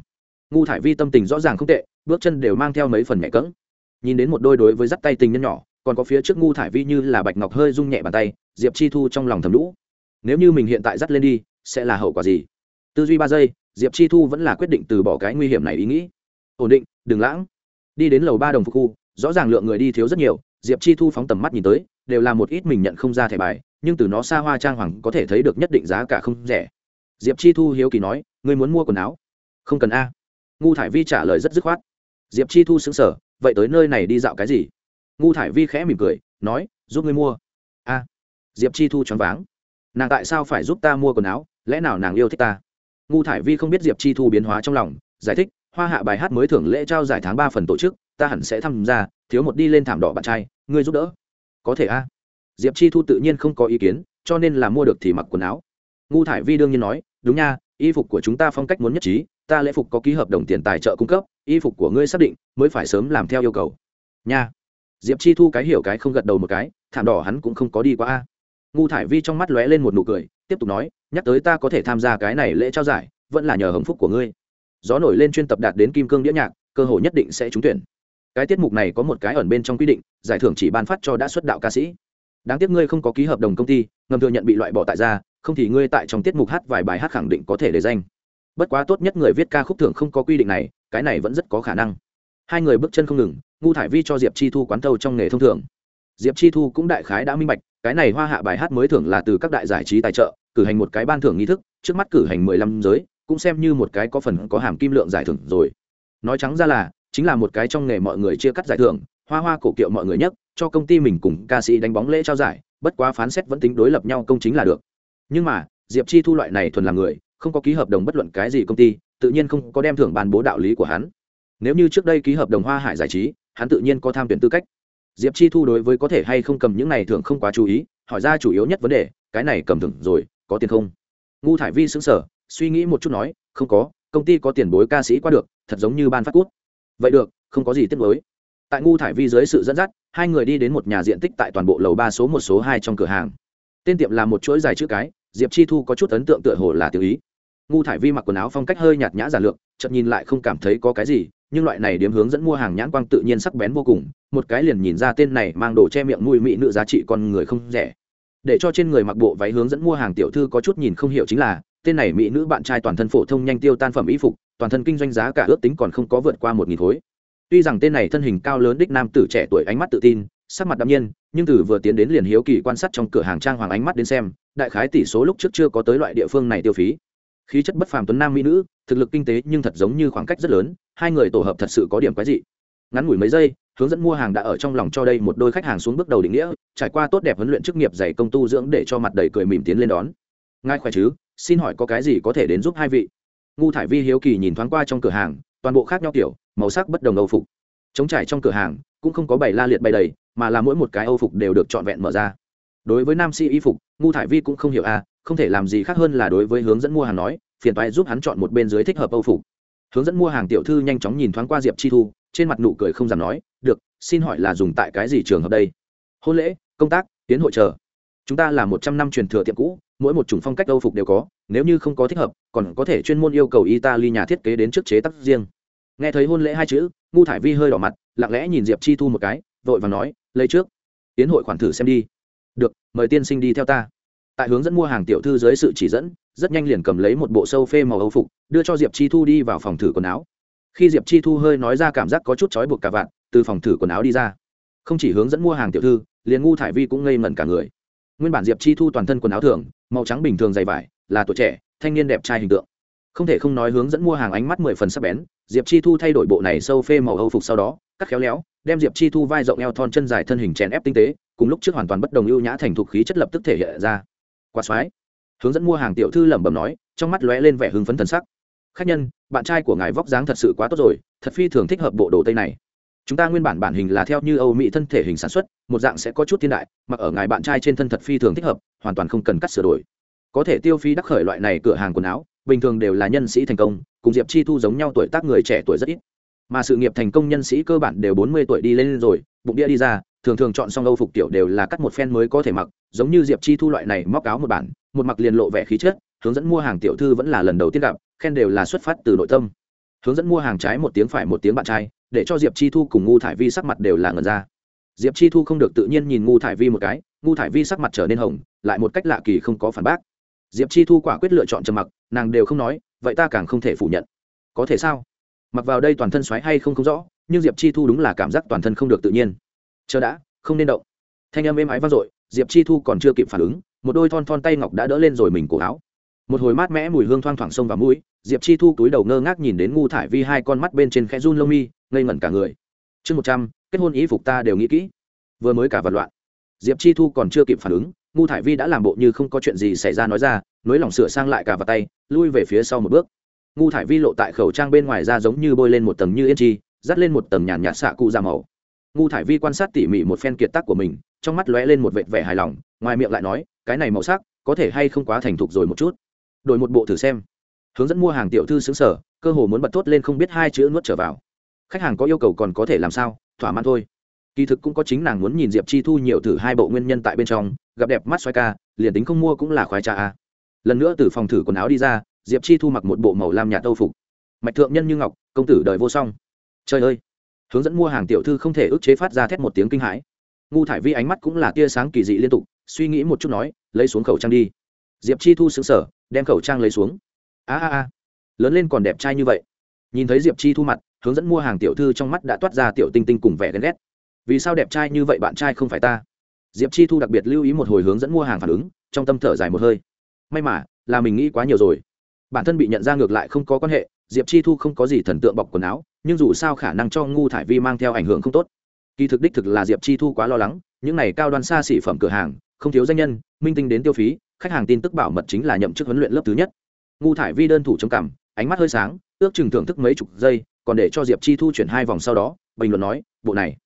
Ngu thải vi tâm tình rõ ràng không tệ, bước chân đều mang theo mấy phần nhẹ cỡng nhìn đến một đôi đối với dắt tay tình nhân nhỏ, còn có phía trước ngu thải vi như là bạch ngọc hơi rung nhẹ bàn tay, diệp chi thu trong lòng thầm lũ. Nếu như mình hiện tại dắt lên đi, sẽ là hậu quả gì? Tư duy ba giây, diệp chi thu vẫn là quyết định từ bỏ cái nguy hiểm này ý nghĩ. Ổn định, đừng lãng. Đi đến lầu ba đồng phục khu, rõ ràng lượng người đi thiếu rất nhiều, diệp chi thu phóng tầm mắt nhìn tới, đều là một ít mình nhận không ra thẻ bài, nhưng từ nó xa hoa trang hoàng có thể thấy được nhất định giá cả không rẻ. Diệp chi thu hiếu kỳ nói, ngươi muốn mua quần áo? Không cần a. Ngu thải vi trả lời rất dứt khoát. Diệp chi thu xứng sở vậy tới nơi này đi dạo cái gì? Ngu thải vi khẽ mỉm cười, nói, giúp ngươi mua. A, diệp chi thu choáng váng. Nàng tại sao phải giúp ta mua quần áo? Lẽ nào nàng yêu thích ta? Ngu thải vi không biết diệp chi thu biến hóa trong lòng, giải thích, hoa hạ bài hát mới thưởng lễ trao giải tháng ba phần tổ chức, ta hẳn sẽ tham gia, thiếu một đi lên thảm đỏ bạn trai, ngươi giúp đỡ. Có thể a. Diệp chi thu tự nhiên không có ý kiến, cho nên là mua được thì mặc quần áo. Ngu thải vi đương nhiên nói, đúng nha, y phục của chúng ta phong cách muốn nhất trí ta lễ phục có ký hợp đồng tiền tài trợ cung cấp, y phục của ngươi xác định, mới phải sớm làm theo yêu cầu. Nha. Diệp chi thu cái hiểu cái không gật đầu một cái, thảm đỏ hắn cũng không có đi qua a. Ngu thải vi trong mắt lóe lên một nụ cười, tiếp tục nói, nhắc tới ta có thể tham gia cái này lễ trao giải, vẫn là nhờ hồng phúc của ngươi. Gió nổi lên chuyên tập đạt đến kim cương đĩa nhạc, cơ hội nhất định sẽ trúng tuyển. Cái tiết mục này có một cái ẩn bên trong quy định, giải thưởng chỉ ban phát cho đã xuất đạo ca sĩ. Đáng tiếc ngươi không có ký hợp đồng công ty, ngầm thừa nhận bị loại bỏ tại ra, không thì ngươi tại trong tiết mục hát vài bài hát khẳng định có thể để danh bất quá tốt nhất người viết ca khúc thưởng không có quy định này, cái này vẫn rất có khả năng. Hai người bước chân không ngừng, ngu thải vi cho diệp chi thu quán thâu trong nghề thông thường. Diệp chi thu cũng đại khái đã minh bạch, cái này hoa hạ bài hát mới thưởng là từ các đại giải trí tài trợ, cử hành một cái ban thưởng nghi thức, trước mắt cử hành mười lăm giới, cũng xem như một cái có phần có hàm kim lượng giải thưởng rồi. Nói trắng ra là, chính là một cái trong nghề mọi người chia cắt giải thưởng, hoa hoa cổ kiệu mọi người nhất, cho công ty mình cùng ca sĩ đánh bóng lễ trao giải, bất quá phán xét vẫn tính đối lập nhau công chính là được. Nhưng mà, diệp chi thu loại này thuần là người không có ký hợp đồng bất luận cái gì công ty, tự nhiên không có đem thưởng bàn bố đạo lý của hắn. Nếu như trước đây ký hợp đồng hoa hải giải trí, hắn tự nhiên có tham tuyển tư cách. Diệp chi thu đối với có thể hay không cầm những này thường không quá chú ý, hỏi ra chủ yếu nhất vấn đề, cái này cầm thưởng rồi, có tiền không? Ngu thải vi xứng sở suy nghĩ một chút nói, không có, công ty có tiền bối ca sĩ qua được, thật giống như ban phát cút. Vậy được, không có gì tiếc nuối. Tại ngu thải vi dưới sự dẫn dắt, hai người đi đến một nhà diện tích tại toàn bộ lầu ba số một, số hai trong cửa hàng. Tên tiệm là một chuỗi dài chữ cái, diệp chi thu có chút ấn tượng tựa hồ là tiểu ý ngu thải vi mặc quần áo phong cách hơi nhạt nhã giản lược, chợt nhìn lại không cảm thấy có cái gì, nhưng loại này điếm hướng dẫn mua hàng nhãn quang tự nhiên sắc bén vô cùng, một cái liền nhìn ra tên này mang đồ che miệng mùi mị nữ giá trị con người không rẻ. Để cho trên người mặc bộ váy hướng dẫn mua hàng tiểu thư có chút nhìn không hiểu chính là, tên này mỹ nữ bạn trai toàn thân phổ thông nhanh tiêu tan phẩm y phục, toàn thân kinh doanh giá cả ước tính còn không có vượt qua một nghìn khối. Tuy rằng tên này thân hình cao lớn đích nam tử trẻ tuổi ánh mắt tự tin, sắc mặt đ nhiên, nhưng từ vừa tiến đến liền hiếu kỳ quan sát trong cửa hàng trang hoàng ánh mắt đến xem, đại khái tỷ số lúc trước chưa có tới loại địa phương này tiêu phí khí chất bất phàm tuấn nam mỹ nữ, thực lực kinh tế nhưng thật giống như khoảng cách rất lớn, hai người tổ hợp thật sự có điểm quái dị. Ngắn ngủi mấy giây, hướng dẫn mua hàng đã ở trong lòng cho đây một đôi khách hàng xuống bước đầu định nghĩa, trải qua tốt đẹp huấn luyện chức nghiệp dày công tu dưỡng để cho mặt đầy cười mỉm tiến lên đón. Ngài khỏe chứ? Xin hỏi có cái gì có thể đến giúp hai vị? Ngu thải vi hiếu kỳ nhìn thoáng qua trong cửa hàng, toàn bộ khác nhau kiểu, màu sắc bất đồng âu phục. Chống trải trong cửa hàng, cũng không có bảy la liệt bày đầy, mà là mỗi một cái âu phục đều được trọn vẹn mở ra. Đối với nam sĩ y phục, ngu thải vi cũng không hiểu à không thể làm gì khác hơn là đối với hướng dẫn mua hàng nói, phiền toái giúp hắn chọn một bên dưới thích hợp âu phục. Hướng dẫn mua hàng tiểu thư nhanh chóng nhìn thoáng qua diệp chi thu, trên mặt nụ cười không dám nói, được, xin hỏi là dùng tại cái gì trường hợp đây? Hôn lễ, công tác, tiến hội chờ. Chúng ta là một trăm năm truyền thừa tiệm cũ, mỗi một chủng phong cách âu phục đều có, nếu như không có thích hợp, còn có thể chuyên môn yêu cầu italy nhà thiết kế đến trước chế tác riêng. Nghe thấy hôn lễ hai chữ, ngu thải vi hơi đỏ mặt, lặng lẽ nhìn diệp chi thu một cái, vội và nói, lấy trước, tiến hội khoản thử xem đi. Được, mời tiên sinh đi theo ta tại hướng dẫn mua hàng tiểu thư dưới sự chỉ dẫn, rất nhanh liền cầm lấy một bộ sâu phê màu âu phục, đưa cho diệp chi thu đi vào phòng thử quần áo. Khi diệp chi thu hơi nói ra cảm giác có chút trói buộc cả vạn, từ phòng thử quần áo đi ra. Không chỉ hướng dẫn mua hàng tiểu thư, liền ngu thải vi cũng ngây ngẩn cả người. Nguyên bản diệp chi thu toàn thân quần áo thường, màu trắng bình thường dày vải, là tuổi trẻ, thanh niên đẹp trai hình tượng. Không thể không nói hướng dẫn mua hàng ánh mắt mười phần sắc bén, diệp chi thu thay đổi bộ này sâu phê màu âu phục sau đó, cắt khéo léo, đem diệp chi thu vai rộng eo thon chân dài thân hình chèn ép tinh tế, cùng lúc trước hoàn toàn bất đồng ưu nhã thành thục khí chất lập tức thể hiện ra quá soái hướng dẫn mua hàng tiểu thư lẩm bẩm nói, trong mắt lóe lên vẻ hưng phấn thần sắc. Khách nhân, bạn trai của ngài vóc dáng thật sự quá tốt rồi, thật phi thường thích hợp bộ đồ tây này. Chúng ta nguyên bản bản hình là theo như âu mỹ thân thể hình sản xuất, một dạng sẽ có chút thiên đại, mặc ở ngài bạn trai trên thân thật phi thường thích hợp, hoàn toàn không cần cắt sửa đổi. Có thể tiêu phí đắc khởi loại này cửa hàng quần áo, bình thường đều là nhân sĩ thành công, cùng diệp chi thu giống nhau tuổi tác người trẻ tuổi rất ít. Mà sự nghiệp thành công nhân sĩ cơ bản đều bốn mươi tuổi đi lên rồi, bụng đĩa đi ra thường thường chọn xong âu phục tiểu đều là cắt một phen mới có thể mặc, giống như diệp chi thu loại này móc áo một bản, một mặc liền lộ vẻ khí chất, hướng dẫn mua hàng tiểu thư vẫn là lần đầu tiên gặp, khen đều là xuất phát từ nội tâm. Hướng dẫn mua hàng trái một tiếng phải một tiếng bạn trai, để cho diệp chi thu cùng ngu thải vi sắc mặt đều là ngần ra. Diệp chi thu không được tự nhiên nhìn ngu thải vi một cái ngu thải vi sắc mặt trở nên hồng, lại một cách lạ kỳ không có phản bác. Diệp chi thu quả quyết lựa chọn trầm mặc, nàng đều không nói, vậy ta càng không thể phủ nhận. Có thể sao? Mặc vào đây toàn thân xoáy hay không không rõ, nhưng diệp chi thu đúng là cảm giác toàn thân không được tự nhiên chờ đã, không nên động. Thanh âm êm ái vang dội, diệp chi thu còn chưa kịp phản ứng, một đôi thon thon tay ngọc đã đỡ lên rồi mình cổ áo. Một hồi mát mẽ mùi hương thoang thoảng sông vào mũi, diệp chi thu túi đầu ngơ ngác nhìn đến ngu thải vi hai con mắt bên trên khe run lông mi, ngây ngẩn cả người. Chương một trăm, kết hôn ý phục ta đều nghĩ kỹ. Vừa mới cả vật loạn. Diệp chi thu còn chưa kịp phản ứng, ngu thải vi đã làm bộ như không có chuyện gì xảy ra nói ra, nối lòng sửa sang lại cả vào tay, lui về phía sau một bước. Ngu thải vi lộ tại khẩu trang bên ngoài ra giống như bôi lên một tầng như yên chi, dắt lên một tầng nhàn nhạt xạ cụ ra màu ngu thải vi quan sát tỉ mỉ một phen kiệt tác của mình, trong mắt lóe lên một vệt vẻ hài lòng, ngoài miệng lại nói, cái này màu sắc, có thể hay không quá thành thục rồi một chút? Đổi một bộ thử xem. Hướng dẫn mua hàng tiểu thư xứng sở cơ hồ muốn bật tốt lên không biết hai chữ nuốt trở vào. Khách hàng có yêu cầu còn có thể làm sao? Thỏa mãn thôi. Kỳ thực cũng có chính nàng muốn nhìn diệp chi thu nhiều thử hai bộ nguyên nhân tại bên trong, gặp đẹp mắt xoay ca, liền tính không mua cũng là khoái trà a. Lần nữa từ phòng thử quần áo đi ra, diệp chi thu mặc một bộ màu lam nhạt âu phục. Mạch thượng nhân như ngọc, công tử đời vô song. Trời ơi! Hướng dẫn mua hàng tiểu thư không thể ức chế phát ra thét một tiếng kinh hãi. Ngu thải vi ánh mắt cũng là tia sáng kỳ dị liên tục, suy nghĩ một chút nói, lấy xuống khẩu trang đi. Diệp chi thu xứng sở đem khẩu trang lấy xuống. A a a, lớn lên còn đẹp trai như vậy. Nhìn thấy diệp chi thu mặt, hướng dẫn mua hàng tiểu thư trong mắt đã toát ra tiểu tinh tinh cùng vẻ ghen ghét. Vì sao đẹp trai như vậy bạn trai không phải ta? Diệp chi thu đặc biệt lưu ý một hồi hướng dẫn mua hàng phản ứng, trong tâm thở dài một hơi. May mà, là mình nghĩ quá nhiều rồi. Bản thân bị nhận ra ngược lại không có quan hệ diệp chi thu không có gì thần tượng bọc quần áo, nhưng dù sao khả năng cho ngu thải vi mang theo ảnh hưởng không tốt. Kỳ thực đích thực là diệp chi thu quá lo lắng, những này cao đoan xa xỉ phẩm cửa hàng, không thiếu danh nhân, minh tinh đến tiêu phí, khách hàng tin tức bảo mật chính là nhậm chức huấn luyện lớp thứ nhất. Ngu thải vi đơn thủ trầm cằm, ánh mắt hơi sáng, ước chừng thưởng thức mấy chục giây, còn để cho diệp chi thu chuyển hai vòng sau đó, bình luận nói, bộ này,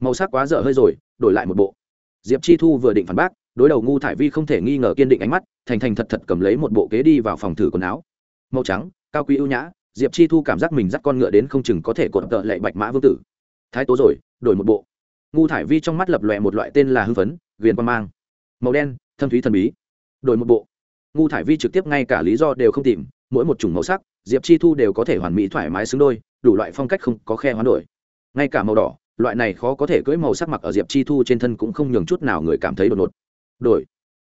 màu sắc quá dở hơi rồi, đổi lại một bộ. Diệp chi thu vừa định phản bác, đối đầu ngu thải vi không thể nghi ngờ kiên định ánh mắt, thành thành thật thật cầm lấy một bộ kế đi vào phòng thử quần áo. Màu trắng, cao quý ưu nhã diệp chi thu cảm giác mình dắt con ngựa đến không chừng có thể cột tợ lệ bạch mã vương tử. Thái tố rồi, đổi một bộ. Ngu thải vi trong mắt lập lòe một loại tên là hưng phấn, viền quan mang. Màu đen, thâm thúy thần bí. Đổi một bộ. Ngu thải vi trực tiếp ngay cả lý do đều không tìm, mỗi một chủng màu sắc, diệp chi thu đều có thể hoàn mỹ thoải mái xứng đôi, đủ loại phong cách không có khe hoán đổi. Ngay cả màu đỏ, loại này khó có thể cưỡi màu sắc mặc ở diệp chi thu trên thân cũng không nhường chút nào người cảm thấy đột ngột. Đổi.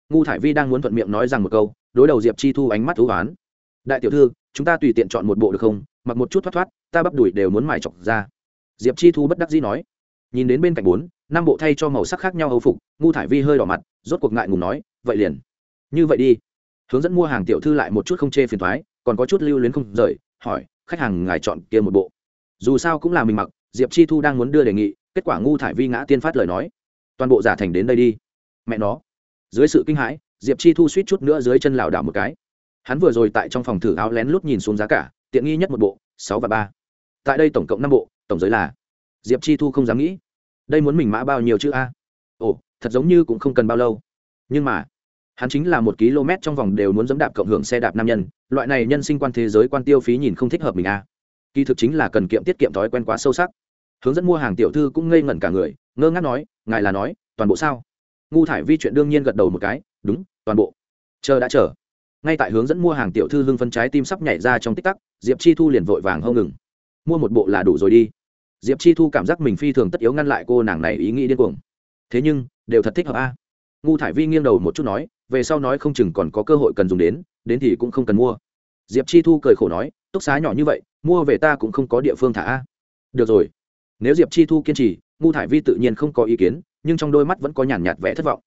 Ngu thải vi đang muốn thuận miệng nói rằng một câu, đối đầu diệp chi thu ánh mắt thú oán. Đại tiểu thư chúng ta tùy tiện chọn một bộ được không? Mặc một chút thoát thoát, ta bắp đùi đều muốn mài chọc ra. Diệp chi thu bất đắc dĩ nói. Nhìn đến bên cạnh bốn, năm bộ thay cho màu sắc khác nhau âu phục, ngu thải vi hơi đỏ mặt, rốt cuộc ngại ngùng nói, vậy liền, như vậy đi. Hướng dẫn mua hàng tiểu thư lại một chút không chê phiền thoái, còn còn có chút lưu luyến không rời, hỏi, khách hàng ngài chọn kia một bộ? Dù sao cũng là mình mặc, diệp chi thu đang muốn đưa đề nghị, kết quả ngu thải vi ngã tiên phát lời nói. Toàn bộ giả thành đến đây đi. Mẹ nó. Dưới sự kinh hãi, diệp chi thu suýt chút nữa dưới chân lảo đảo một cái hắn vừa rồi tại trong phòng thử áo lén lút nhìn xuống giá cả, tiện nghi nhất một bộ, sáu và ba. Tại đây tổng cộng năm bộ, tổng giới là, diệp chi thu không dám nghĩ. Đây muốn mình mã bao nhiêu chữ a? Ồ, thật giống như cũng không cần bao lâu. Nhưng mà, hắn chính là một km trong vòng đều muốn dẫm đạp cộng hưởng xe đạp nam nhân. Loại này nhân sinh quan thế giới quan tiêu phí nhìn không thích hợp mình a. Kỳ thực chính là cần kiệm tiết kiệm thói quen quá sâu sắc. Hướng dẫn mua hàng tiểu thư cũng ngây ngẩn cả người, ngơ ngác nói, ngài là nói, toàn bộ sao? Ngu thải vi chuyện đương nhiên gật đầu một cái, đúng, toàn bộ. Chờ đã chờ ngay tại hướng dẫn mua hàng tiểu thư hưng phân trái tim sắp nhảy ra trong tích tắc, diệp chi thu liền vội vàng hông ngừng. Mua một bộ là đủ rồi đi. Diệp chi thu cảm giác mình phi thường tất yếu ngăn lại cô nàng này ý nghĩ điên cuồng. Thế nhưng, đều thật thích hợp a. Ngu thải vi nghiêng đầu một chút nói, về sau nói không chừng còn có cơ hội cần dùng đến đến thì cũng không cần mua. Diệp chi thu cười khổ nói, túc xá nhỏ như vậy, mua về ta cũng không có địa phương thả a. Được rồi. Nếu diệp chi thu kiên trì, ngu thải vi tự nhiên không có ý kiến, nhưng trong đôi mắt vẫn có nhàn nhạt vẻ thất vọng.